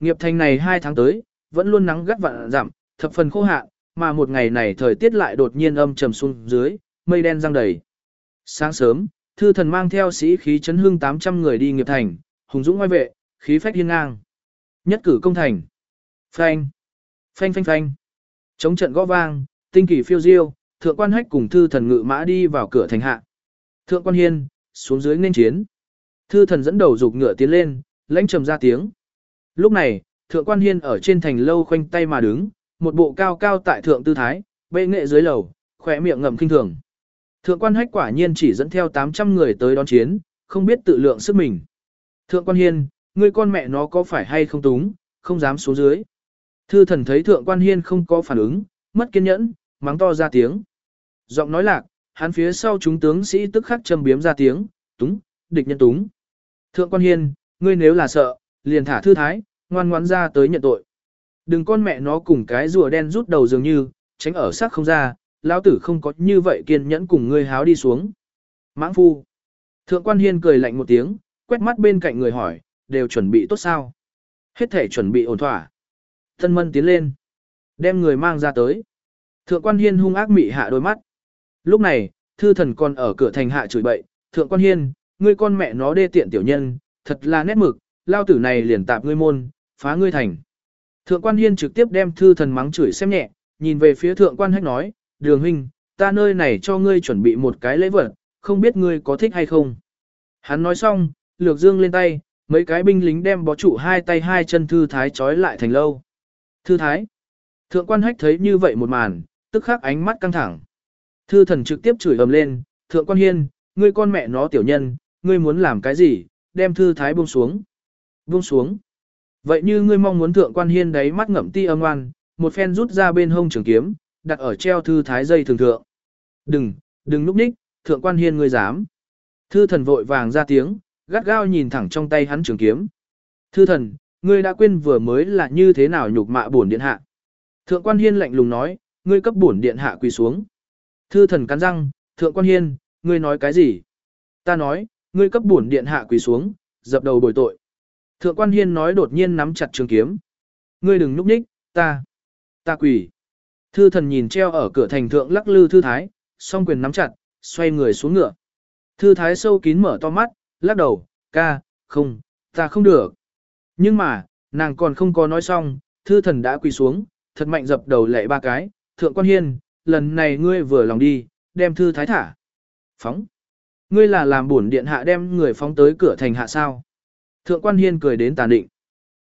Nghiệp thành này hai tháng tới, vẫn luôn nắng gắt vạn giảm, thập phần khô hạn, mà một ngày này thời tiết lại đột nhiên âm trầm xuống dưới, mây đen răng đầy. Sáng sớm, thư thần mang theo sĩ khí chấn hương 800 người đi nghiệp thành, hùng dũng ngoài vệ, khí phách hiên ngang. Nhất cử công thành. Phanh. Phanh phanh phanh. Chống trận gõ vang, tinh kỳ phiêu diêu, thượng quan hách cùng thư thần ngự mã đi vào cửa thành hạ. Thượng quan hiên, xuống dưới nên chiến. Thư thần dẫn đầu dục ngựa tiến lên, lãnh trầm ra tiếng. Lúc này, thượng quan hiên ở trên thành lâu khoanh tay mà đứng, một bộ cao cao tại thượng tư thái, bệ nghệ dưới lầu, khỏe miệng ngậm kinh thường. Thượng quan hách quả nhiên chỉ dẫn theo 800 người tới đón chiến, không biết tự lượng sức mình. Thượng quan hiên, ngươi con mẹ nó có phải hay không túng, không dám xuống dưới. Thư thần thấy thượng quan hiên không có phản ứng, mất kiên nhẫn, mắng to ra tiếng. Giọng nói lạc, hắn phía sau chúng tướng sĩ tức khắc châm biếm ra tiếng, túng, địch nhân túng. Thượng quan hiên, ngươi nếu là sợ, liền thả thư thái, ngoan ngoãn ra tới nhận tội. Đừng con mẹ nó cùng cái rùa đen rút đầu dường như, tránh ở xác không ra, lão tử không có như vậy kiên nhẫn cùng ngươi háo đi xuống. Mãng phu. Thượng quan hiên cười lạnh một tiếng, quét mắt bên cạnh người hỏi, đều chuẩn bị tốt sao? Hết thể chuẩn bị ổn thỏa. Thân mân tiến lên. Đem người mang ra tới. Thượng quan hiên hung ác mị hạ đôi mắt. Lúc này, thư thần còn ở cửa thành hạ chửi bậy. Thượng quan hiên, ngươi con mẹ nó đê tiện tiểu nhân, thật là nét mực, lao tử này liền tạp ngươi môn, phá ngươi thành. Thượng quan hiên trực tiếp đem thư thần mắng chửi xem nhẹ, nhìn về phía thượng quan hách nói, đường huynh, ta nơi này cho ngươi chuẩn bị một cái lễ vật, không biết ngươi có thích hay không. Hắn nói xong, lược dương lên tay, mấy cái binh lính đem bó trụ hai tay hai chân thư thái trói lại thành lâu. Thư thái. Thượng quan hách thấy như vậy một màn, tức khắc ánh mắt căng thẳng. Thư thần trực tiếp chửi ầm lên, thượng quan hiên, ngươi con mẹ nó tiểu nhân, ngươi muốn làm cái gì, đem thư thái buông xuống. Buông xuống. Vậy như ngươi mong muốn thượng quan hiên đấy mắt ngậm ti âm oan, một phen rút ra bên hông trường kiếm, đặt ở treo thư thái dây thường thượng. Đừng, đừng núp ních, thượng quan hiên ngươi dám. Thư thần vội vàng ra tiếng, gắt gao nhìn thẳng trong tay hắn trường kiếm. Thư thần, ngươi đã quên vừa mới là như thế nào nhục mạ bổn điện hạ. Thượng quan hiên lạnh lùng nói, ngươi cấp bổn điện hạ quỳ xuống. Thư thần cắn răng, thượng quan hiên, ngươi nói cái gì? Ta nói, ngươi cấp bổn điện hạ quỳ xuống, dập đầu bồi tội. Thượng quan hiên nói đột nhiên nắm chặt trường kiếm. Ngươi đừng núp nhích, ta, ta quỳ. Thư thần nhìn treo ở cửa thành thượng lắc lư thư thái, song quyền nắm chặt, xoay người xuống ngựa. Thư thái sâu kín mở to mắt, lắc đầu, ca, không, ta không được. Nhưng mà, nàng còn không có nói xong, thư thần đã quỳ xuống, thật mạnh dập đầu lệ ba cái, thượng quan hiên, lần này ngươi vừa lòng đi, đem thư thái thả. Phóng. Ngươi là làm buồn điện hạ đem người phóng tới cửa thành hạ sao. Thượng quan hiên cười đến tàn định.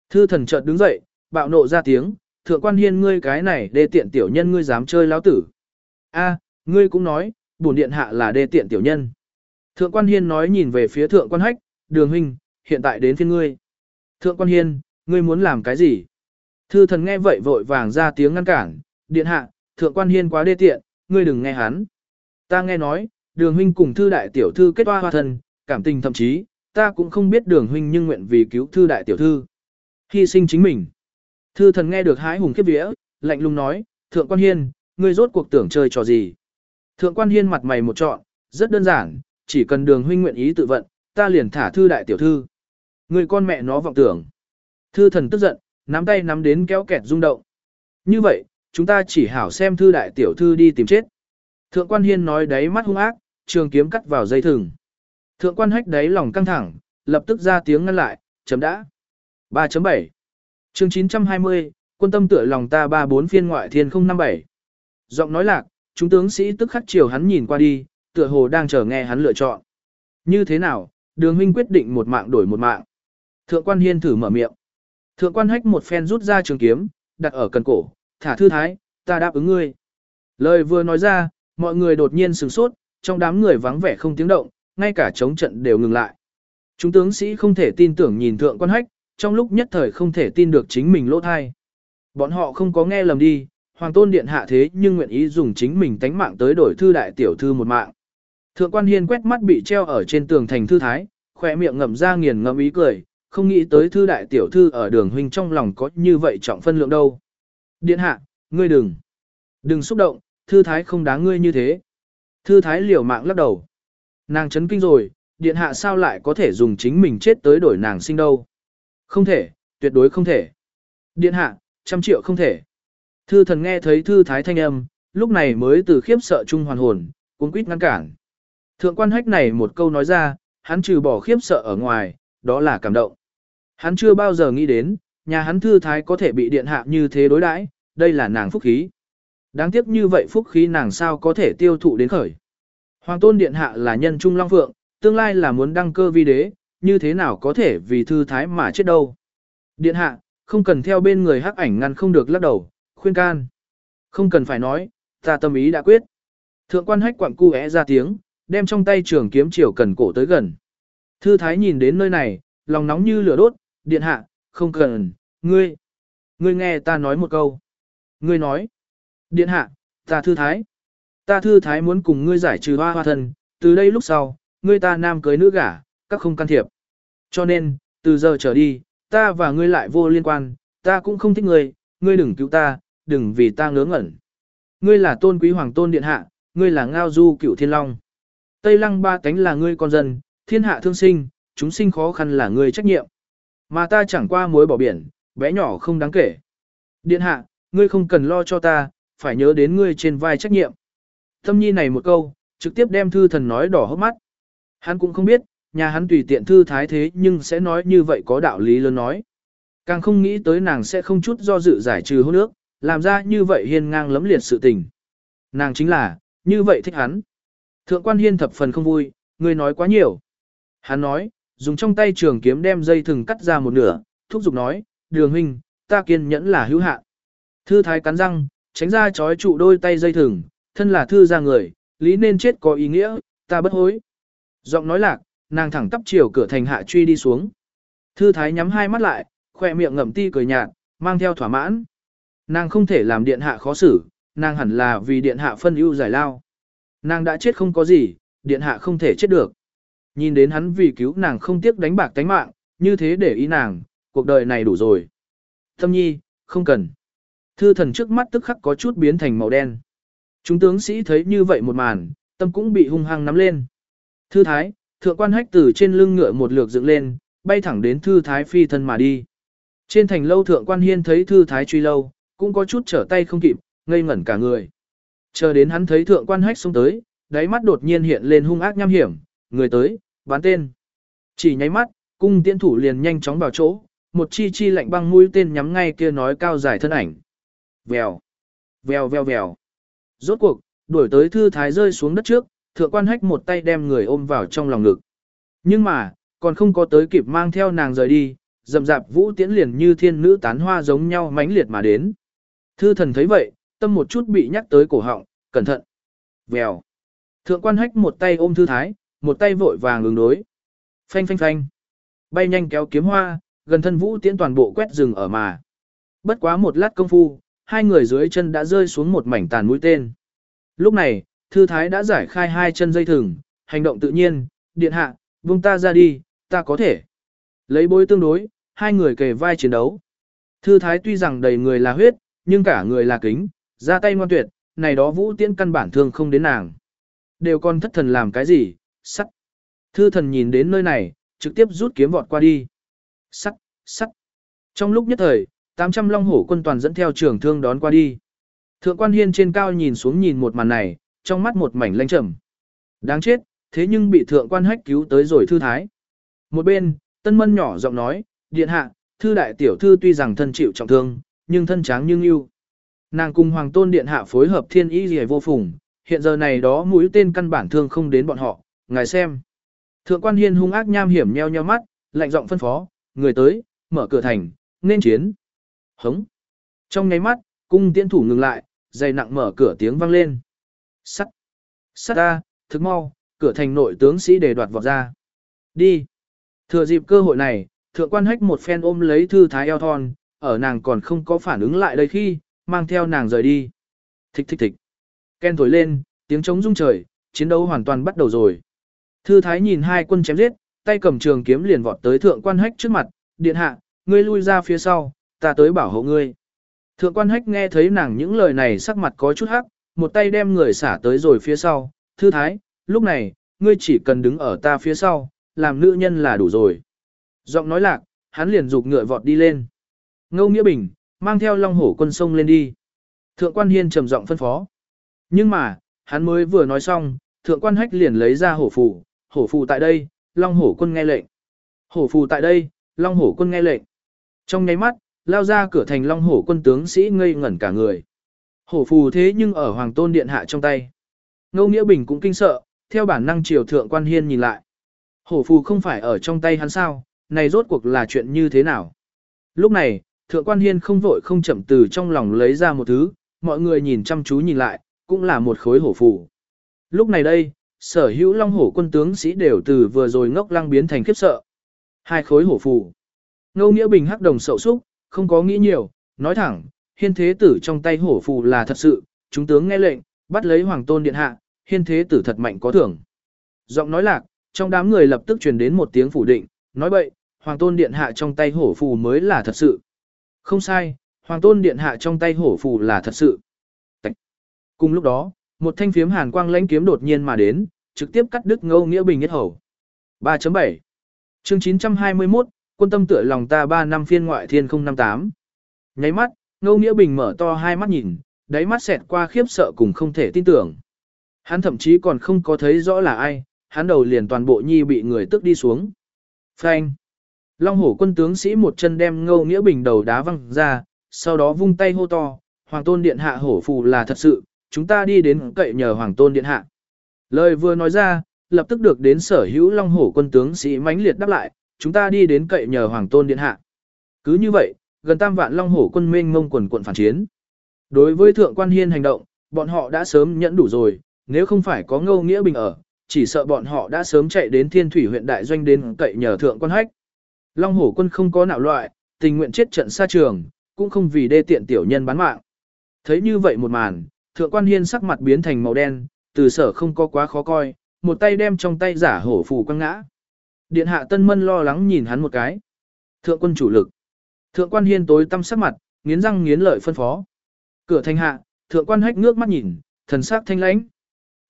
Thư thần chợt đứng dậy, bạo nộ ra tiếng, thượng quan hiên ngươi cái này đê tiện tiểu nhân ngươi dám chơi lão tử. A, ngươi cũng nói, bổn điện hạ là đê tiện tiểu nhân. Thượng quan hiên nói nhìn về phía thượng quan hách, đường huynh, hiện tại đến phiên ngươi. Thượng quan hiên, ngươi muốn làm cái gì? Thư thần nghe vậy vội vàng ra tiếng ngăn cản, điện hạ, thượng quan hiên quá đê tiện, ngươi đừng nghe hắn. Ta nghe nói, đường huynh cùng thư đại tiểu thư kết hoa hoa thân, cảm tình thậm chí, ta cũng không biết đường huynh nhưng nguyện vì cứu thư đại tiểu thư. Hy sinh chính mình. Thư thần nghe được hái hùng kiếp vía, lạnh lùng nói, thượng quan hiên, ngươi rốt cuộc tưởng chơi trò gì. Thượng quan hiên mặt mày một trọn, rất đơn giản, chỉ cần đường huynh nguyện ý tự vận, ta liền thả thư đại tiểu thư. Người con mẹ nó vọng tưởng. Thư thần tức giận, nắm tay nắm đến kéo kẹt rung động. Như vậy, chúng ta chỉ hảo xem thư đại tiểu thư đi tìm chết. Thượng quan hiên nói đáy mắt hung ác, trường kiếm cắt vào dây thừng. Thượng quan hách đáy lòng căng thẳng, lập tức ra tiếng ngăn lại, chấm đã. 3.7 chương 920, quân tâm tựa lòng ta 34 phiên ngoại thiên 057. Giọng nói lạc, chúng tướng sĩ tức khắc chiều hắn nhìn qua đi, tựa hồ đang chờ nghe hắn lựa chọn. Như thế nào, đường huynh quyết định một mạng đổi một mạng. Thượng quan hiên thử mở miệng. Thượng quan hách một phen rút ra trường kiếm, đặt ở cần cổ, thả thư thái, ta đáp ứng ngươi. Lời vừa nói ra, mọi người đột nhiên sửng sốt, trong đám người vắng vẻ không tiếng động, ngay cả chống trận đều ngừng lại. Chúng tướng sĩ không thể tin tưởng nhìn thượng quan hách, trong lúc nhất thời không thể tin được chính mình lỗ thai. Bọn họ không có nghe lầm đi, hoàng tôn điện hạ thế nhưng nguyện ý dùng chính mình tánh mạng tới đổi thư đại tiểu thư một mạng. Thượng quan hiên quét mắt bị treo ở trên tường thành thư thái, khỏe miệng ngậm ra nghiền ngậm ý cười, không nghĩ tới thư đại tiểu thư ở đường huynh trong lòng có như vậy trọng phân lượng đâu. Điện hạ, ngươi đừng, đừng xúc động, thư thái không đáng ngươi như thế. Thư thái liều mạng lắc đầu. Nàng chấn kinh rồi, điện hạ sao lại có thể dùng chính mình chết tới đổi nàng sinh đâu. Không thể, tuyệt đối không thể. Điện hạ, trăm triệu không thể. Thư thần nghe thấy thư thái thanh âm, lúc này mới từ khiếp sợ chung hoàn hồn, cuốn quýt ngăn cản. Thượng quan hách này một câu nói ra, hắn trừ bỏ khiếp sợ ở ngoài, đó là cảm động. Hắn chưa bao giờ nghĩ đến, nhà hắn thư thái có thể bị điện hạ như thế đối đãi, đây là nàng phúc khí. Đáng tiếc như vậy phúc khí nàng sao có thể tiêu thụ đến khởi. Hoàng tôn điện hạ là nhân trung long phượng, tương lai là muốn đăng cơ vi đế, như thế nào có thể vì thư thái mà chết đâu. Điện hạ, không cần theo bên người hắc ảnh ngăn không được lắc đầu, khuyên can. Không cần phải nói, ta tâm ý đã quyết. Thượng quan hách quặng cu é ra tiếng, đem trong tay trường kiếm chiều cần cổ tới gần. Thư thái nhìn đến nơi này, lòng nóng như lửa đốt, điện hạ, không cần, ngươi. Ngươi nghe ta nói một câu. Ngươi nói, điện hạ, ta thư thái. Ta thư thái muốn cùng ngươi giải trừ hoa hoa thân, từ đây lúc sau, ngươi ta nam cưới nữ gả, các không can thiệp. Cho nên, từ giờ trở đi, ta và ngươi lại vô liên quan, ta cũng không thích ngươi, ngươi đừng cứu ta, đừng vì ta ngớ ngẩn. Ngươi là tôn quý hoàng tôn điện hạ, ngươi là ngao du cựu thiên long. Tây lăng ba cánh là ngươi con dân, thiên hạ thương sinh, chúng sinh khó khăn là ngươi trách nhiệm. Mà ta chẳng qua mối bỏ biển, bé nhỏ không đáng kể. Điện hạ, ngươi không cần lo cho ta, phải nhớ đến ngươi trên vai trách nhiệm. Tâm nhi này một câu, trực tiếp đem thư thần nói đỏ hốc mắt. Hắn cũng không biết, nhà hắn tùy tiện thư thái thế nhưng sẽ nói như vậy có đạo lý lớn nói. Càng không nghĩ tới nàng sẽ không chút do dự giải trừ hôn nước, làm ra như vậy hiên ngang lấm liệt sự tình. Nàng chính là, như vậy thích hắn. Thượng quan hiên thập phần không vui, người nói quá nhiều. Hắn nói, dùng trong tay trường kiếm đem dây thừng cắt ra một nửa, thúc giục nói, đường huynh, ta kiên nhẫn là hữu hạn. Thư thái cắn răng, tránh ra chói trụ đôi tay dây thừng, thân là thư ra người, lý nên chết có ý nghĩa, ta bất hối. Giọng nói lạc, nàng thẳng tắp chiều cửa thành hạ truy đi xuống. Thư thái nhắm hai mắt lại, khoe miệng ngậm ti cười nhạt, mang theo thỏa mãn. Nàng không thể làm điện hạ khó xử, nàng hẳn là vì điện hạ phân ưu giải lao. Nàng đã chết không có gì, điện hạ không thể chết được. Nhìn đến hắn vì cứu nàng không tiếc đánh bạc tánh mạng, như thế để ý nàng, cuộc đời này đủ rồi. Thâm nhi, không cần. Thư thần trước mắt tức khắc có chút biến thành màu đen. Chúng tướng sĩ thấy như vậy một màn, tâm cũng bị hung hăng nắm lên. Thư thái, thượng quan hách từ trên lưng ngựa một lượt dựng lên, bay thẳng đến thư thái phi thân mà đi. Trên thành lâu thượng quan hiên thấy thư thái truy lâu, cũng có chút trở tay không kịp, ngây ngẩn cả người. Chờ đến hắn thấy thượng quan hách xông tới, đáy mắt đột nhiên hiện lên hung ác nham hiểm, người tới, bán tên. Chỉ nháy mắt, cung tiễn thủ liền nhanh chóng vào chỗ, một chi chi lạnh băng mũi tên nhắm ngay kia nói cao dài thân ảnh. Vèo, vèo vèo vèo. Rốt cuộc, đuổi tới thư thái rơi xuống đất trước, thượng quan hách một tay đem người ôm vào trong lòng ngực. Nhưng mà, còn không có tới kịp mang theo nàng rời đi, dầm dạp vũ tiễn liền như thiên nữ tán hoa giống nhau mãnh liệt mà đến. Thư thần thấy vậy, tâm một chút bị nhắc tới cổ họng, cẩn thận. Vèo. Thượng quan hách một tay ôm thư thái, một tay vội vàng ứng đối. Phanh phanh phanh. Bay nhanh kéo kiếm hoa, gần thân vũ tiễn toàn bộ quét rừng ở mà. Bất quá một lát công phu, hai người dưới chân đã rơi xuống một mảnh tàn mũi tên. Lúc này, thư thái đã giải khai hai chân dây thừng, hành động tự nhiên, điện hạ, vung ta ra đi, ta có thể. Lấy bối tương đối, hai người kề vai chiến đấu. Thư thái tuy rằng đầy người là huyết, nhưng cả người là kính, ra tay ngoan tuyệt, này đó vũ tiễn căn bản thương không đến nàng. Đều còn thất thần làm cái gì, sắt. Thư thần nhìn đến nơi này, trực tiếp rút kiếm vọt qua đi. Sắt, sắt. Trong lúc nhất thời, 800 long hổ quân toàn dẫn theo trường thương đón qua đi. Thượng quan hiên trên cao nhìn xuống nhìn một màn này, trong mắt một mảnh lanh trầm. Đáng chết, thế nhưng bị thượng quan hách cứu tới rồi thư thái. Một bên, tân mân nhỏ giọng nói, điện hạ, thư đại tiểu thư tuy rằng thân chịu trọng thương, nhưng thân tráng nhưng yêu. Nàng cùng hoàng tôn điện hạ phối hợp thiên ý gì vô phùng, hiện giờ này đó mũi tên căn bản thương không đến bọn họ, ngài xem. Thượng quan hiên hung ác nham hiểm nheo nheo mắt, lạnh giọng phân phó, người tới, mở cửa thành, nên chiến. Hống. Trong nháy mắt, cung tiễn thủ ngừng lại, dày nặng mở cửa tiếng vang lên. Sắt. Sắt ra, thức mau, cửa thành nội tướng sĩ để đoạt vọt ra. Đi. Thừa dịp cơ hội này, thượng quan hách một phen ôm lấy thư thái eo thon, ở nàng còn không có phản ứng lại đây khi, mang theo nàng rời đi. Thích thích thích. Ken thổi lên, tiếng trống rung trời, chiến đấu hoàn toàn bắt đầu rồi. Thư thái nhìn hai quân chém giết, tay cầm trường kiếm liền vọt tới thượng quan hách trước mặt, điện hạ, ngươi lui ra phía sau, ta tới bảo hộ ngươi. Thượng quan hách nghe thấy nàng những lời này sắc mặt có chút hắc, một tay đem người xả tới rồi phía sau, thư thái, lúc này, ngươi chỉ cần đứng ở ta phía sau, làm nữ nhân là đủ rồi. Giọng nói lạc, hắn liền dục ngựa vọt đi lên. Ngô Nghĩa Bình, mang theo long hổ quân sông lên đi. Thượng quan hiên trầm giọng phân phó. Nhưng mà, hắn mới vừa nói xong, thượng quan hách liền lấy ra hổ phù, hổ phù tại đây, long hổ quân nghe lệnh. Hổ phù tại đây, long hổ quân nghe lệnh. Trong nháy mắt, lao ra cửa thành long hổ quân tướng sĩ ngây ngẩn cả người. Hổ phù thế nhưng ở hoàng tôn điện hạ trong tay. Ngô Nghĩa Bình cũng kinh sợ, theo bản năng triều thượng quan hiên nhìn lại. Hổ phù không phải ở trong tay hắn sao, này rốt cuộc là chuyện như thế nào? Lúc này, thượng quan hiên không vội không chậm từ trong lòng lấy ra một thứ, mọi người nhìn chăm chú nhìn lại, cũng là một khối hổ phù. Lúc này đây, sở hữu long hổ quân tướng sĩ đều từ vừa rồi ngốc lăng biến thành khiếp sợ. Hai khối hổ phù. Ngô Nghĩa Bình hắc đồng sậu xúc không có nghĩ nhiều, nói thẳng, hiên thế tử trong tay hổ phù là thật sự, chúng tướng nghe lệnh, bắt lấy hoàng tôn điện hạ, hiên thế tử thật mạnh có thưởng. Giọng nói lạc, trong đám người lập tức truyền đến một tiếng phủ định, nói bậy, hoàng tôn điện hạ trong tay hổ phù mới là thật sự. Không sai, hoàng tôn điện hạ trong tay hổ phù là thật sự. Cùng lúc đó, một thanh phiếm hàn quang lãnh kiếm đột nhiên mà đến, trực tiếp cắt đứt ngâu nghĩa bình nhất hầu. 3.7 chương 921, quân tâm tựa lòng ta 3 năm phiên ngoại thiên 058. Nháy mắt, ngâu nghĩa bình mở to hai mắt nhìn, đáy mắt xẹt qua khiếp sợ cùng không thể tin tưởng. Hắn thậm chí còn không có thấy rõ là ai, hắn đầu liền toàn bộ nhi bị người tức đi xuống. Phanh. Long hổ quân tướng sĩ một chân đem ngâu nghĩa bình đầu đá văng ra, sau đó vung tay hô to, hoàng tôn điện hạ hổ phù là thật sự, chúng ta đi đến cậy nhờ hoàng tôn điện hạ. Lời vừa nói ra, lập tức được đến sở hữu long hổ quân tướng sĩ mãnh liệt đáp lại, chúng ta đi đến cậy nhờ hoàng tôn điện hạ. Cứ như vậy, gần tam vạn long hổ quân mênh mông quần quận phản chiến. Đối với thượng quan hiên hành động, bọn họ đã sớm nhẫn đủ rồi, nếu không phải có ngâu nghĩa bình ở, chỉ sợ bọn họ đã sớm chạy đến thiên thủy huyện đại doanh đến cậy nhờ thượng quan hách. Long hổ quân không có nạo loại, tình nguyện chết trận xa trường, cũng không vì đê tiện tiểu nhân bán mạng. Thấy như vậy một màn, thượng quan hiên sắc mặt biến thành màu đen, từ sở không có quá khó coi, một tay đem trong tay giả hổ phù quăng ngã. Điện hạ tân mân lo lắng nhìn hắn một cái. Thượng quân chủ lực. Thượng quan hiên tối tâm sắc mặt, nghiến răng nghiến lợi phân phó. Cửa thành hạ, thượng quan hách ngước mắt nhìn, thần sắc thanh lãnh.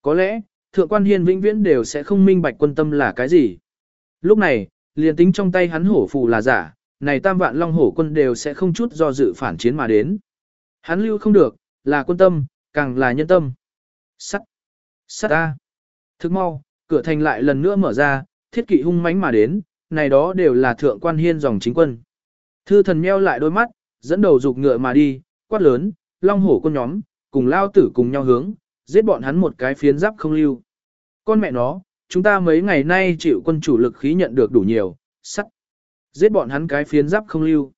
Có lẽ, thượng quan hiên vĩnh viễn đều sẽ không minh bạch quân tâm là cái gì. Lúc này, liền tính trong tay hắn hổ phù là giả, này tam vạn long hổ quân đều sẽ không chút do dự phản chiến mà đến. Hắn lưu không được, là quân tâm, càng là nhân tâm. Sắt. Sắt ta Thức mau, cửa thành lại lần nữa mở ra, thiết kỵ hung mãnh mà đến, này đó đều là thượng quan hiên dòng chính quân. Thư thần meo lại đôi mắt, dẫn đầu dục ngựa mà đi, quát lớn, long hổ quân nhóm, cùng lao tử cùng nhau hướng, giết bọn hắn một cái phiến giáp không lưu. Con mẹ nó, chúng ta mấy ngày nay chịu quân chủ lực khí nhận được đủ nhiều, sắt. Giết bọn hắn cái phiến giáp không lưu.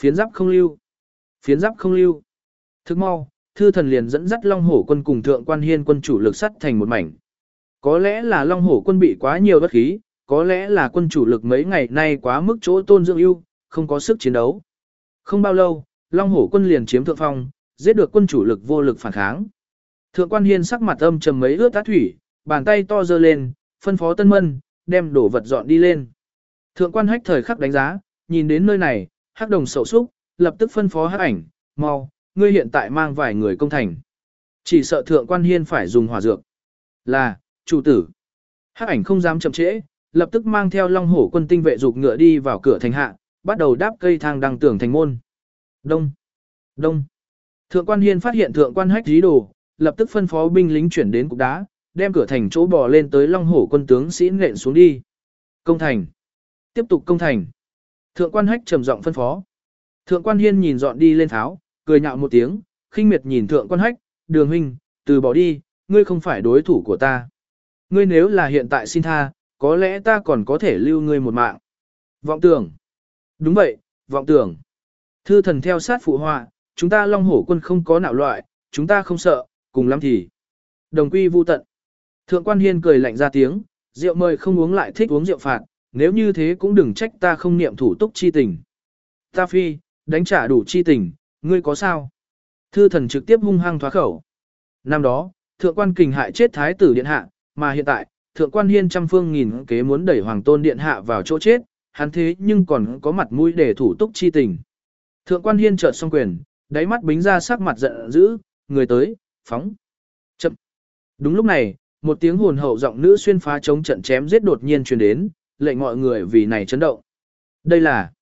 Phiến giáp không lưu. Phiến giáp không lưu. Thức mau, thư thần liền dẫn dắt Long Hổ quân cùng thượng quan hiên quân chủ lực sắt thành một mảnh. Có lẽ là Long Hổ quân bị quá nhiều bất khí, có lẽ là quân chủ lực mấy ngày nay quá mức chỗ tôn dưỡng ưu, không có sức chiến đấu. Không bao lâu, Long Hổ quân liền chiếm thượng phong, giết được quân chủ lực vô lực phản kháng. Thượng quan hiên sắc mặt âm trầm mấy ướt tá thủy, bàn tay to giơ lên, phân phó tân mân, đem đổ vật dọn đi lên. Thượng quan hách thời khắc đánh giá, nhìn đến nơi này, hắc đồng sậu xúc, lập tức phân phó hắc ảnh, mau, ngươi hiện tại mang vài người công thành. Chỉ sợ thượng quan hiên phải dùng hỏa dược. Là, chủ tử. Hắc ảnh không dám chậm trễ, lập tức mang theo long hổ quân tinh vệ dục ngựa đi vào cửa thành hạ, bắt đầu đáp cây thang đăng tưởng thành môn. Đông, đông. Thượng quan hiên phát hiện thượng quan hách dí đồ, lập tức phân phó binh lính chuyển đến cục đá, đem cửa thành chỗ bò lên tới long hổ quân tướng sĩ nện xuống đi. Công thành. Tiếp tục công thành. Thượng quan hách trầm giọng phân phó. Thượng quan hiên nhìn dọn đi lên tháo, cười nhạo một tiếng, khinh miệt nhìn thượng quan hách, đường huynh, từ bỏ đi, ngươi không phải đối thủ của ta. Ngươi nếu là hiện tại xin tha, có lẽ ta còn có thể lưu ngươi một mạng. Vọng tưởng. Đúng vậy, vọng tưởng. Thư thần theo sát phụ họa, chúng ta long hổ quân không có nạo loại, chúng ta không sợ, cùng lắm thì. Đồng quy vu tận. Thượng quan hiên cười lạnh ra tiếng, rượu mời không uống lại thích uống rượu phạt, nếu như thế cũng đừng trách ta không niệm thủ túc chi tình. Ta phi, đánh trả đủ chi tình, ngươi có sao? Thư thần trực tiếp hung hăng thoá khẩu. Năm đó, thượng quan kình hại chết thái tử điện hạ, mà hiện tại, thượng quan hiên trăm phương nghìn kế muốn đẩy hoàng tôn điện hạ vào chỗ chết, hắn thế nhưng còn có mặt mũi để thủ túc chi tình. Thượng quan hiên chợt xong quyền, đáy mắt bính ra sắc mặt giận dữ, người tới, phóng. Chậm. Đúng lúc này, một tiếng hồn hậu giọng nữ xuyên phá chống trận chém giết đột nhiên truyền đến, lệnh mọi người vì này chấn động. Đây là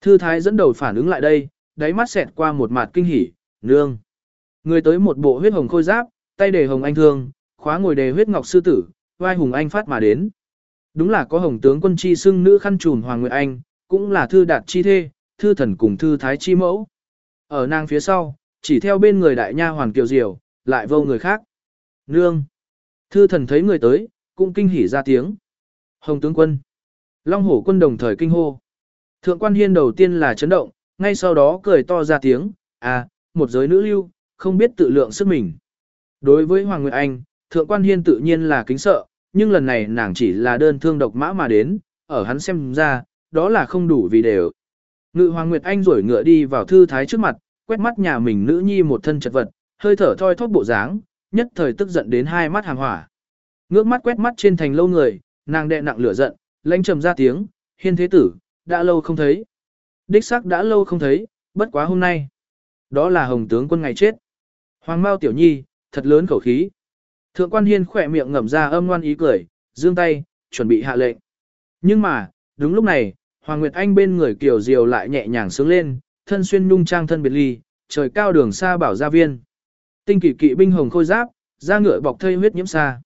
Thư thái dẫn đầu phản ứng lại đây, đáy mắt xẹt qua một mặt kinh hỉ, nương. Người tới một bộ huyết hồng khôi giáp, tay đề hồng anh thương, khóa ngồi đề huyết ngọc sư tử, vai hùng anh phát mà đến. Đúng là có hồng tướng quân chi xưng nữ khăn trùm Hoàng Nguyệt Anh, cũng là thư đạt chi thê, thư thần cùng thư thái chi mẫu. Ở nàng phía sau, chỉ theo bên người đại nha hoàn kiều diều, lại vô người khác. Nương! Thư thần thấy người tới, cũng kinh hỉ ra tiếng. Hồng tướng quân! Long hổ quân đồng thời kinh hô. Thượng quan hiên đầu tiên là chấn động, ngay sau đó cười to ra tiếng, à, một giới nữ lưu, không biết tự lượng sức mình. Đối với Hoàng Nguyệt Anh, Thượng quan hiên tự nhiên là kính sợ, nhưng lần này nàng chỉ là đơn thương độc mã mà đến, ở hắn xem ra, đó là không đủ vì đều. Ngự Hoàng Nguyệt Anh rủi ngựa đi vào thư thái trước mặt, quét mắt nhà mình nữ nhi một thân chật vật, hơi thở thoi thóp bộ dáng, nhất thời tức giận đến hai mắt hàng hỏa. Ngước mắt quét mắt trên thành lâu người, nàng đè nặng lửa giận, lãnh trầm ra tiếng, hiên thế tử, đã lâu không thấy. Đích xác đã lâu không thấy, bất quá hôm nay. Đó là hồng tướng quân ngày chết. Hoàng Mao Tiểu Nhi, thật lớn khẩu khí. Thượng quan hiên khỏe miệng ngậm ra âm ngoan ý cười, dương tay, chuẩn bị hạ lệnh. Nhưng mà, đúng lúc này, Hoàng Nguyệt Anh bên người Kiều Diều lại nhẹ nhàng sướng lên, thân xuyên nhung trang thân biệt ly, trời cao đường xa bảo gia viên. Tinh kỳ kỵ binh hồng khôi giáp, da ngựa bọc thây huyết nhiễm xa.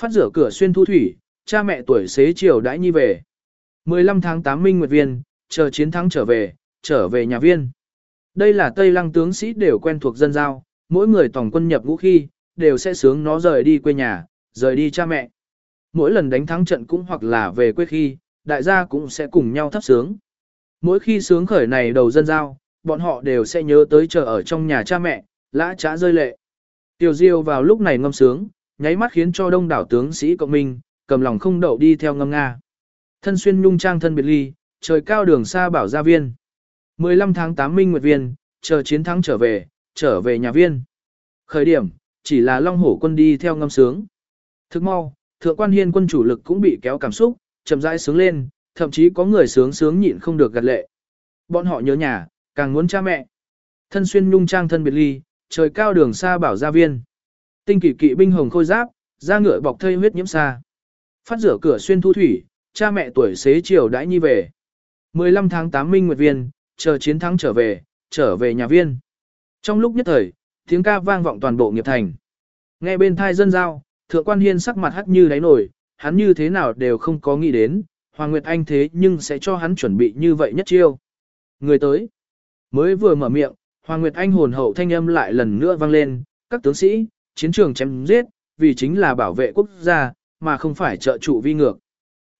Phát rửa cửa xuyên thu thủy, cha mẹ tuổi xế chiều đãi nhi về. 15 tháng 8 minh nguyệt viên, chờ chiến thắng trở về, trở về nhà viên. Đây là Tây Lăng tướng sĩ đều quen thuộc dân giao, mỗi người tổng quân nhập ngũ khi, đều sẽ sướng nó rời đi quê nhà, rời đi cha mẹ. Mỗi lần đánh thắng trận cũng hoặc là về quê khi, đại gia cũng sẽ cùng nhau thắp sướng. Mỗi khi sướng khởi này đầu dân giao, bọn họ đều sẽ nhớ tới chờ ở trong nhà cha mẹ, lã trá rơi lệ. Tiểu Diêu vào lúc này ngâm sướng, nháy mắt khiến cho đông đảo tướng sĩ cộng minh, cầm lòng không đậu đi theo ngâm nga. Thân xuyên nhung trang thân biệt ly, trời cao đường xa bảo gia viên. 15 tháng 8 minh nguyệt viên, chờ chiến thắng trở về, trở về nhà viên. Khởi điểm, chỉ là long hổ quân đi theo ngâm sướng. Thức mau, thượng quan hiên quân chủ lực cũng bị kéo cảm xúc, chậm rãi sướng lên, thậm chí có người sướng sướng nhịn không được gật lệ. Bọn họ nhớ nhà, càng muốn cha mẹ. Thân xuyên nhung trang thân biệt ly, trời cao đường xa bảo gia viên. Tinh kỷ kỵ binh hồng khôi giáp, da ngựa bọc thây huyết nhiễm xa. Phát rửa cửa xuyên thu thủy, cha mẹ tuổi xế chiều đãi nhi về. 15 tháng 8 minh nguyệt viên, chờ chiến thắng trở về, trở về nhà viên. Trong lúc nhất thời, tiếng ca vang vọng toàn bộ nghiệp thành. Nghe bên thai dân giao, thượng quan hiên sắc mặt hắt như đáy nổi, hắn như thế nào đều không có nghĩ đến, Hoàng Nguyệt Anh thế nhưng sẽ cho hắn chuẩn bị như vậy nhất chiêu. Người tới, mới vừa mở miệng, Hoàng Nguyệt Anh hồn hậu thanh âm lại lần nữa vang lên, các tướng sĩ, chiến trường chém giết, vì chính là bảo vệ quốc gia, mà không phải trợ trụ vi ngược.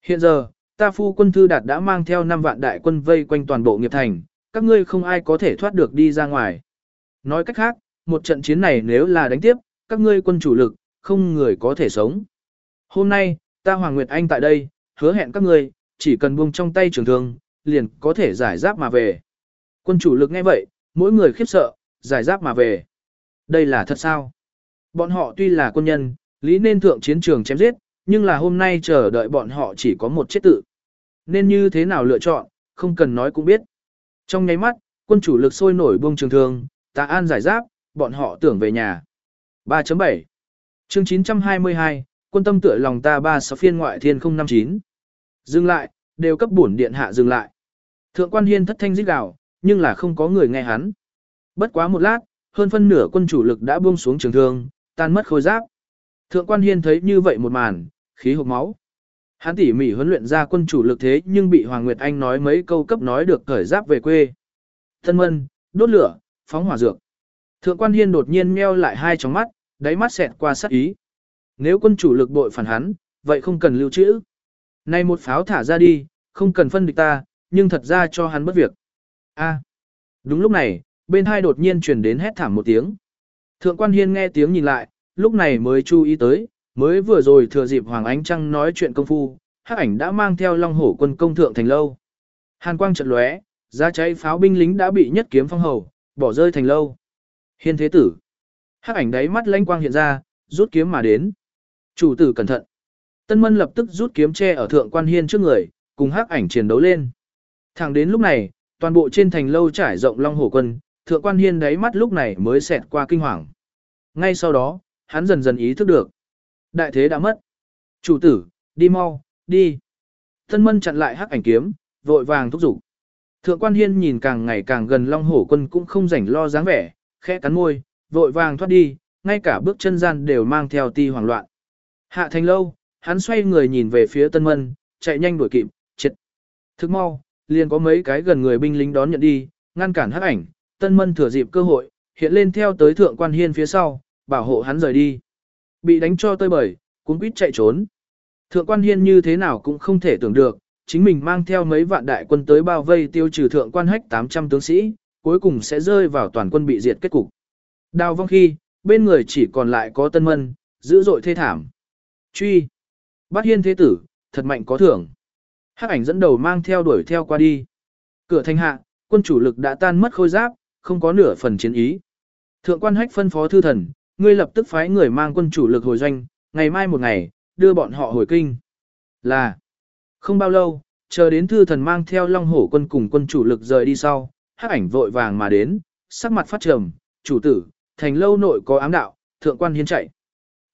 Hiện giờ, ta phu quân thư đạt đã mang theo 5 vạn đại quân vây quanh toàn bộ nghiệp thành, các ngươi không ai có thể thoát được đi ra ngoài. Nói cách khác, một trận chiến này nếu là đánh tiếp, các ngươi quân chủ lực, không người có thể sống. Hôm nay, ta Hoàng Nguyệt Anh tại đây, hứa hẹn các ngươi, chỉ cần buông trong tay trường thương, liền có thể giải giáp mà về. Quân chủ lực nghe vậy, mỗi người khiếp sợ, giải giáp mà về. Đây là thật sao? Bọn họ tuy là quân nhân, lý nên thượng chiến trường chém giết, nhưng là hôm nay chờ đợi bọn họ chỉ có một chết tự. Nên như thế nào lựa chọn, không cần nói cũng biết. Trong nháy mắt, quân chủ lực sôi nổi buông trường thương, ta an giải giáp, bọn họ tưởng về nhà. 3.7 Chương 922, quân tâm tựa lòng ta ba sáu phiên ngoại thiên 059. Dừng lại, đều cấp bổn điện hạ dừng lại. Thượng quan hiên thất thanh rít gào, nhưng là không có người nghe hắn. Bất quá một lát, hơn phân nửa quân chủ lực đã buông xuống trường thương, tan mất khôi giáp. Thượng quan hiên thấy như vậy một màn, khí hộp máu. Hắn tỉ mỉ huấn luyện ra quân chủ lực thế nhưng bị Hoàng Nguyệt Anh nói mấy câu cấp nói được cởi giáp về quê. Thân mân, đốt lửa, phóng hỏa dược. Thượng quan hiên đột nhiên meo lại hai tròng mắt, đáy mắt xẹt qua sắc ý. Nếu quân chủ lực bội phản hắn, vậy không cần lưu trữ. Nay một pháo thả ra đi, không cần phân địch ta, nhưng thật ra cho hắn bất việc. A. Đúng lúc này, bên hai đột nhiên truyền đến hét thảm một tiếng. Thượng quan hiên nghe tiếng nhìn lại, lúc này mới chú ý tới, mới vừa rồi thừa dịp Hoàng Ánh Trăng nói chuyện công phu, hắc ảnh đã mang theo long hổ quân công thượng thành lâu. Hàn quang trận lóe, ra cháy pháo binh lính đã bị nhất kiếm phong hầu, bỏ rơi thành lâu. Hiên thế tử. Hắc ảnh đáy mắt lanh quang hiện ra, rút kiếm mà đến. Chủ tử cẩn thận. Tân mân lập tức rút kiếm che ở thượng quan hiên trước người, cùng hắc ảnh chiến đấu lên. Thẳng đến lúc này, toàn bộ trên thành lâu trải rộng long hổ quân, thượng quan hiên đáy mắt lúc này mới xẹt qua kinh hoàng. Ngay sau đó, hắn dần dần ý thức được. Đại thế đã mất. Chủ tử, đi mau, đi. Tân mân chặn lại hắc ảnh kiếm, vội vàng thúc giục. Thượng quan hiên nhìn càng ngày càng gần long hổ quân cũng không rảnh lo dáng vẻ, khẽ cắn môi, vội vàng thoát đi, ngay cả bước chân gian đều mang theo ti hoảng loạn. Hạ thành lâu, hắn xoay người nhìn về phía tân mân, chạy nhanh đuổi kịp, triệt. Thức mau, liền có mấy cái gần người binh lính đón nhận đi, ngăn cản hắc ảnh, tân mân thừa dịp cơ hội, hiện lên theo tới thượng quan hiên phía sau, bảo hộ hắn rời đi. Bị đánh cho tơi bời, cuốn quýt chạy trốn. Thượng quan hiên như thế nào cũng không thể tưởng được, chính mình mang theo mấy vạn đại quân tới bao vây tiêu trừ thượng quan hách 800 tướng sĩ, cuối cùng sẽ rơi vào toàn quân bị diệt kết cục. Đào vong khi, bên người chỉ còn lại có tân mân, dữ dội thê thảm. Truy. Bát hiên thế tử, thật mạnh có thưởng. Hắc ảnh dẫn đầu mang theo đuổi theo qua đi. Cửa thành hạ, quân chủ lực đã tan mất khôi giáp, không có nửa phần chiến ý. Thượng quan hách phân phó thư thần, ngươi lập tức phái người mang quân chủ lực hồi doanh, ngày mai một ngày, đưa bọn họ hồi kinh. Là, không bao lâu, chờ đến thư thần mang theo long hổ quân cùng quân chủ lực rời đi sau, hắc ảnh vội vàng mà đến, sắc mặt phát trầm, chủ tử, thành lâu nội có ám đạo, thượng quan hiên chạy.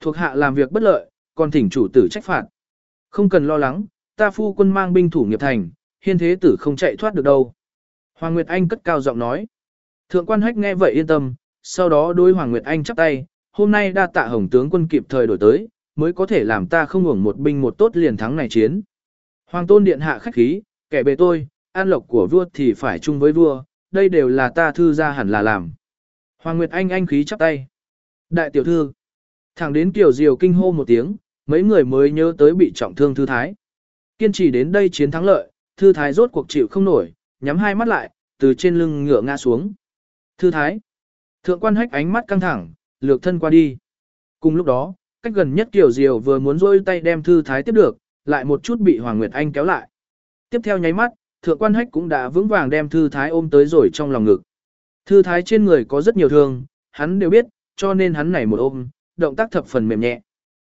Thuộc hạ làm việc bất lợi, còn thỉnh chủ tử trách phạt. Không cần lo lắng, ta phu quân mang binh thủ nghiệp thành, hiên thế tử không chạy thoát được đâu. Hoàng Nguyệt Anh cất cao giọng nói. Thượng quan hách nghe vậy yên tâm, sau đó đối Hoàng Nguyệt Anh chắp tay, hôm nay đa tạ hồng tướng quân kịp thời đổi tới, mới có thể làm ta không hưởng một binh một tốt liền thắng này chiến. Hoàng tôn điện hạ khách khí, kẻ bề tôi, an lộc của vua thì phải chung với vua, đây đều là ta thư ra hẳn là làm. Hoàng Nguyệt Anh anh khí chắp tay. Đại tiểu thư, thẳng đến kiểu diều kinh hô một tiếng, mấy người mới nhớ tới bị trọng thương thư thái. Kiên trì đến đây chiến thắng lợi, thư thái rốt cuộc chịu không nổi, nhắm hai mắt lại, từ trên lưng ngựa ngã xuống. Thư thái, thượng quan hách ánh mắt căng thẳng, lược thân qua đi. Cùng lúc đó, cách gần nhất kiểu diều vừa muốn rôi tay đem thư thái tiếp được, lại một chút bị Hoàng Nguyệt Anh kéo lại. Tiếp theo nháy mắt, thượng quan hách cũng đã vững vàng đem thư thái ôm tới rồi trong lòng ngực. Thư thái trên người có rất nhiều thương, hắn đều biết, cho nên hắn này một ôm, động tác thập phần mềm nhẹ.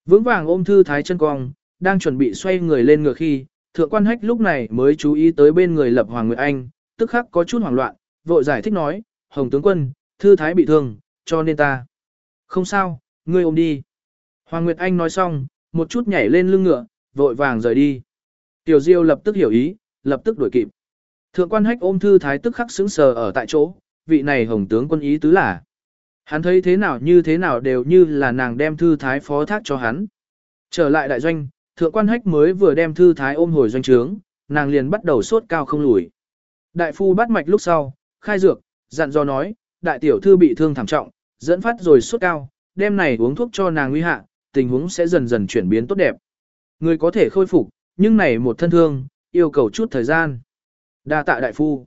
Vững vàng ôm thư thái chân cong, đang chuẩn bị xoay người lên ngựa khi, thượng quan hách lúc này mới chú ý tới bên người lập Hoàng Nguyệt Anh, tức khắc có chút hoảng loạn, vội giải thích nói, Hồng tướng quân, thư thái bị thương, cho nên ta. Không sao, ngươi ôm đi. Hoàng Nguyệt Anh nói xong, một chút nhảy lên lưng ngựa, vội vàng rời đi. Tiểu Diêu lập tức hiểu ý, lập tức đuổi kịp. Thượng quan hách ôm thư thái tức khắc sững sờ ở tại chỗ, vị này hồng tướng quân ý tứ là. Hắn thấy thế nào như thế nào đều như là nàng đem thư thái phó thác cho hắn. Trở lại đại doanh, thượng quan hách mới vừa đem thư thái ôm hồi doanh trướng, nàng liền bắt đầu sốt cao không lùi. Đại phu bắt mạch lúc sau, khai dược, dặn dò nói, đại tiểu thư bị thương thảm trọng, dẫn phát rồi sốt cao, đêm này uống thuốc cho nàng nguy hạ, tình huống sẽ dần dần chuyển biến tốt đẹp. Người có thể khôi phục, nhưng này một thân thương, yêu cầu chút thời gian. Đa tạ đại phu.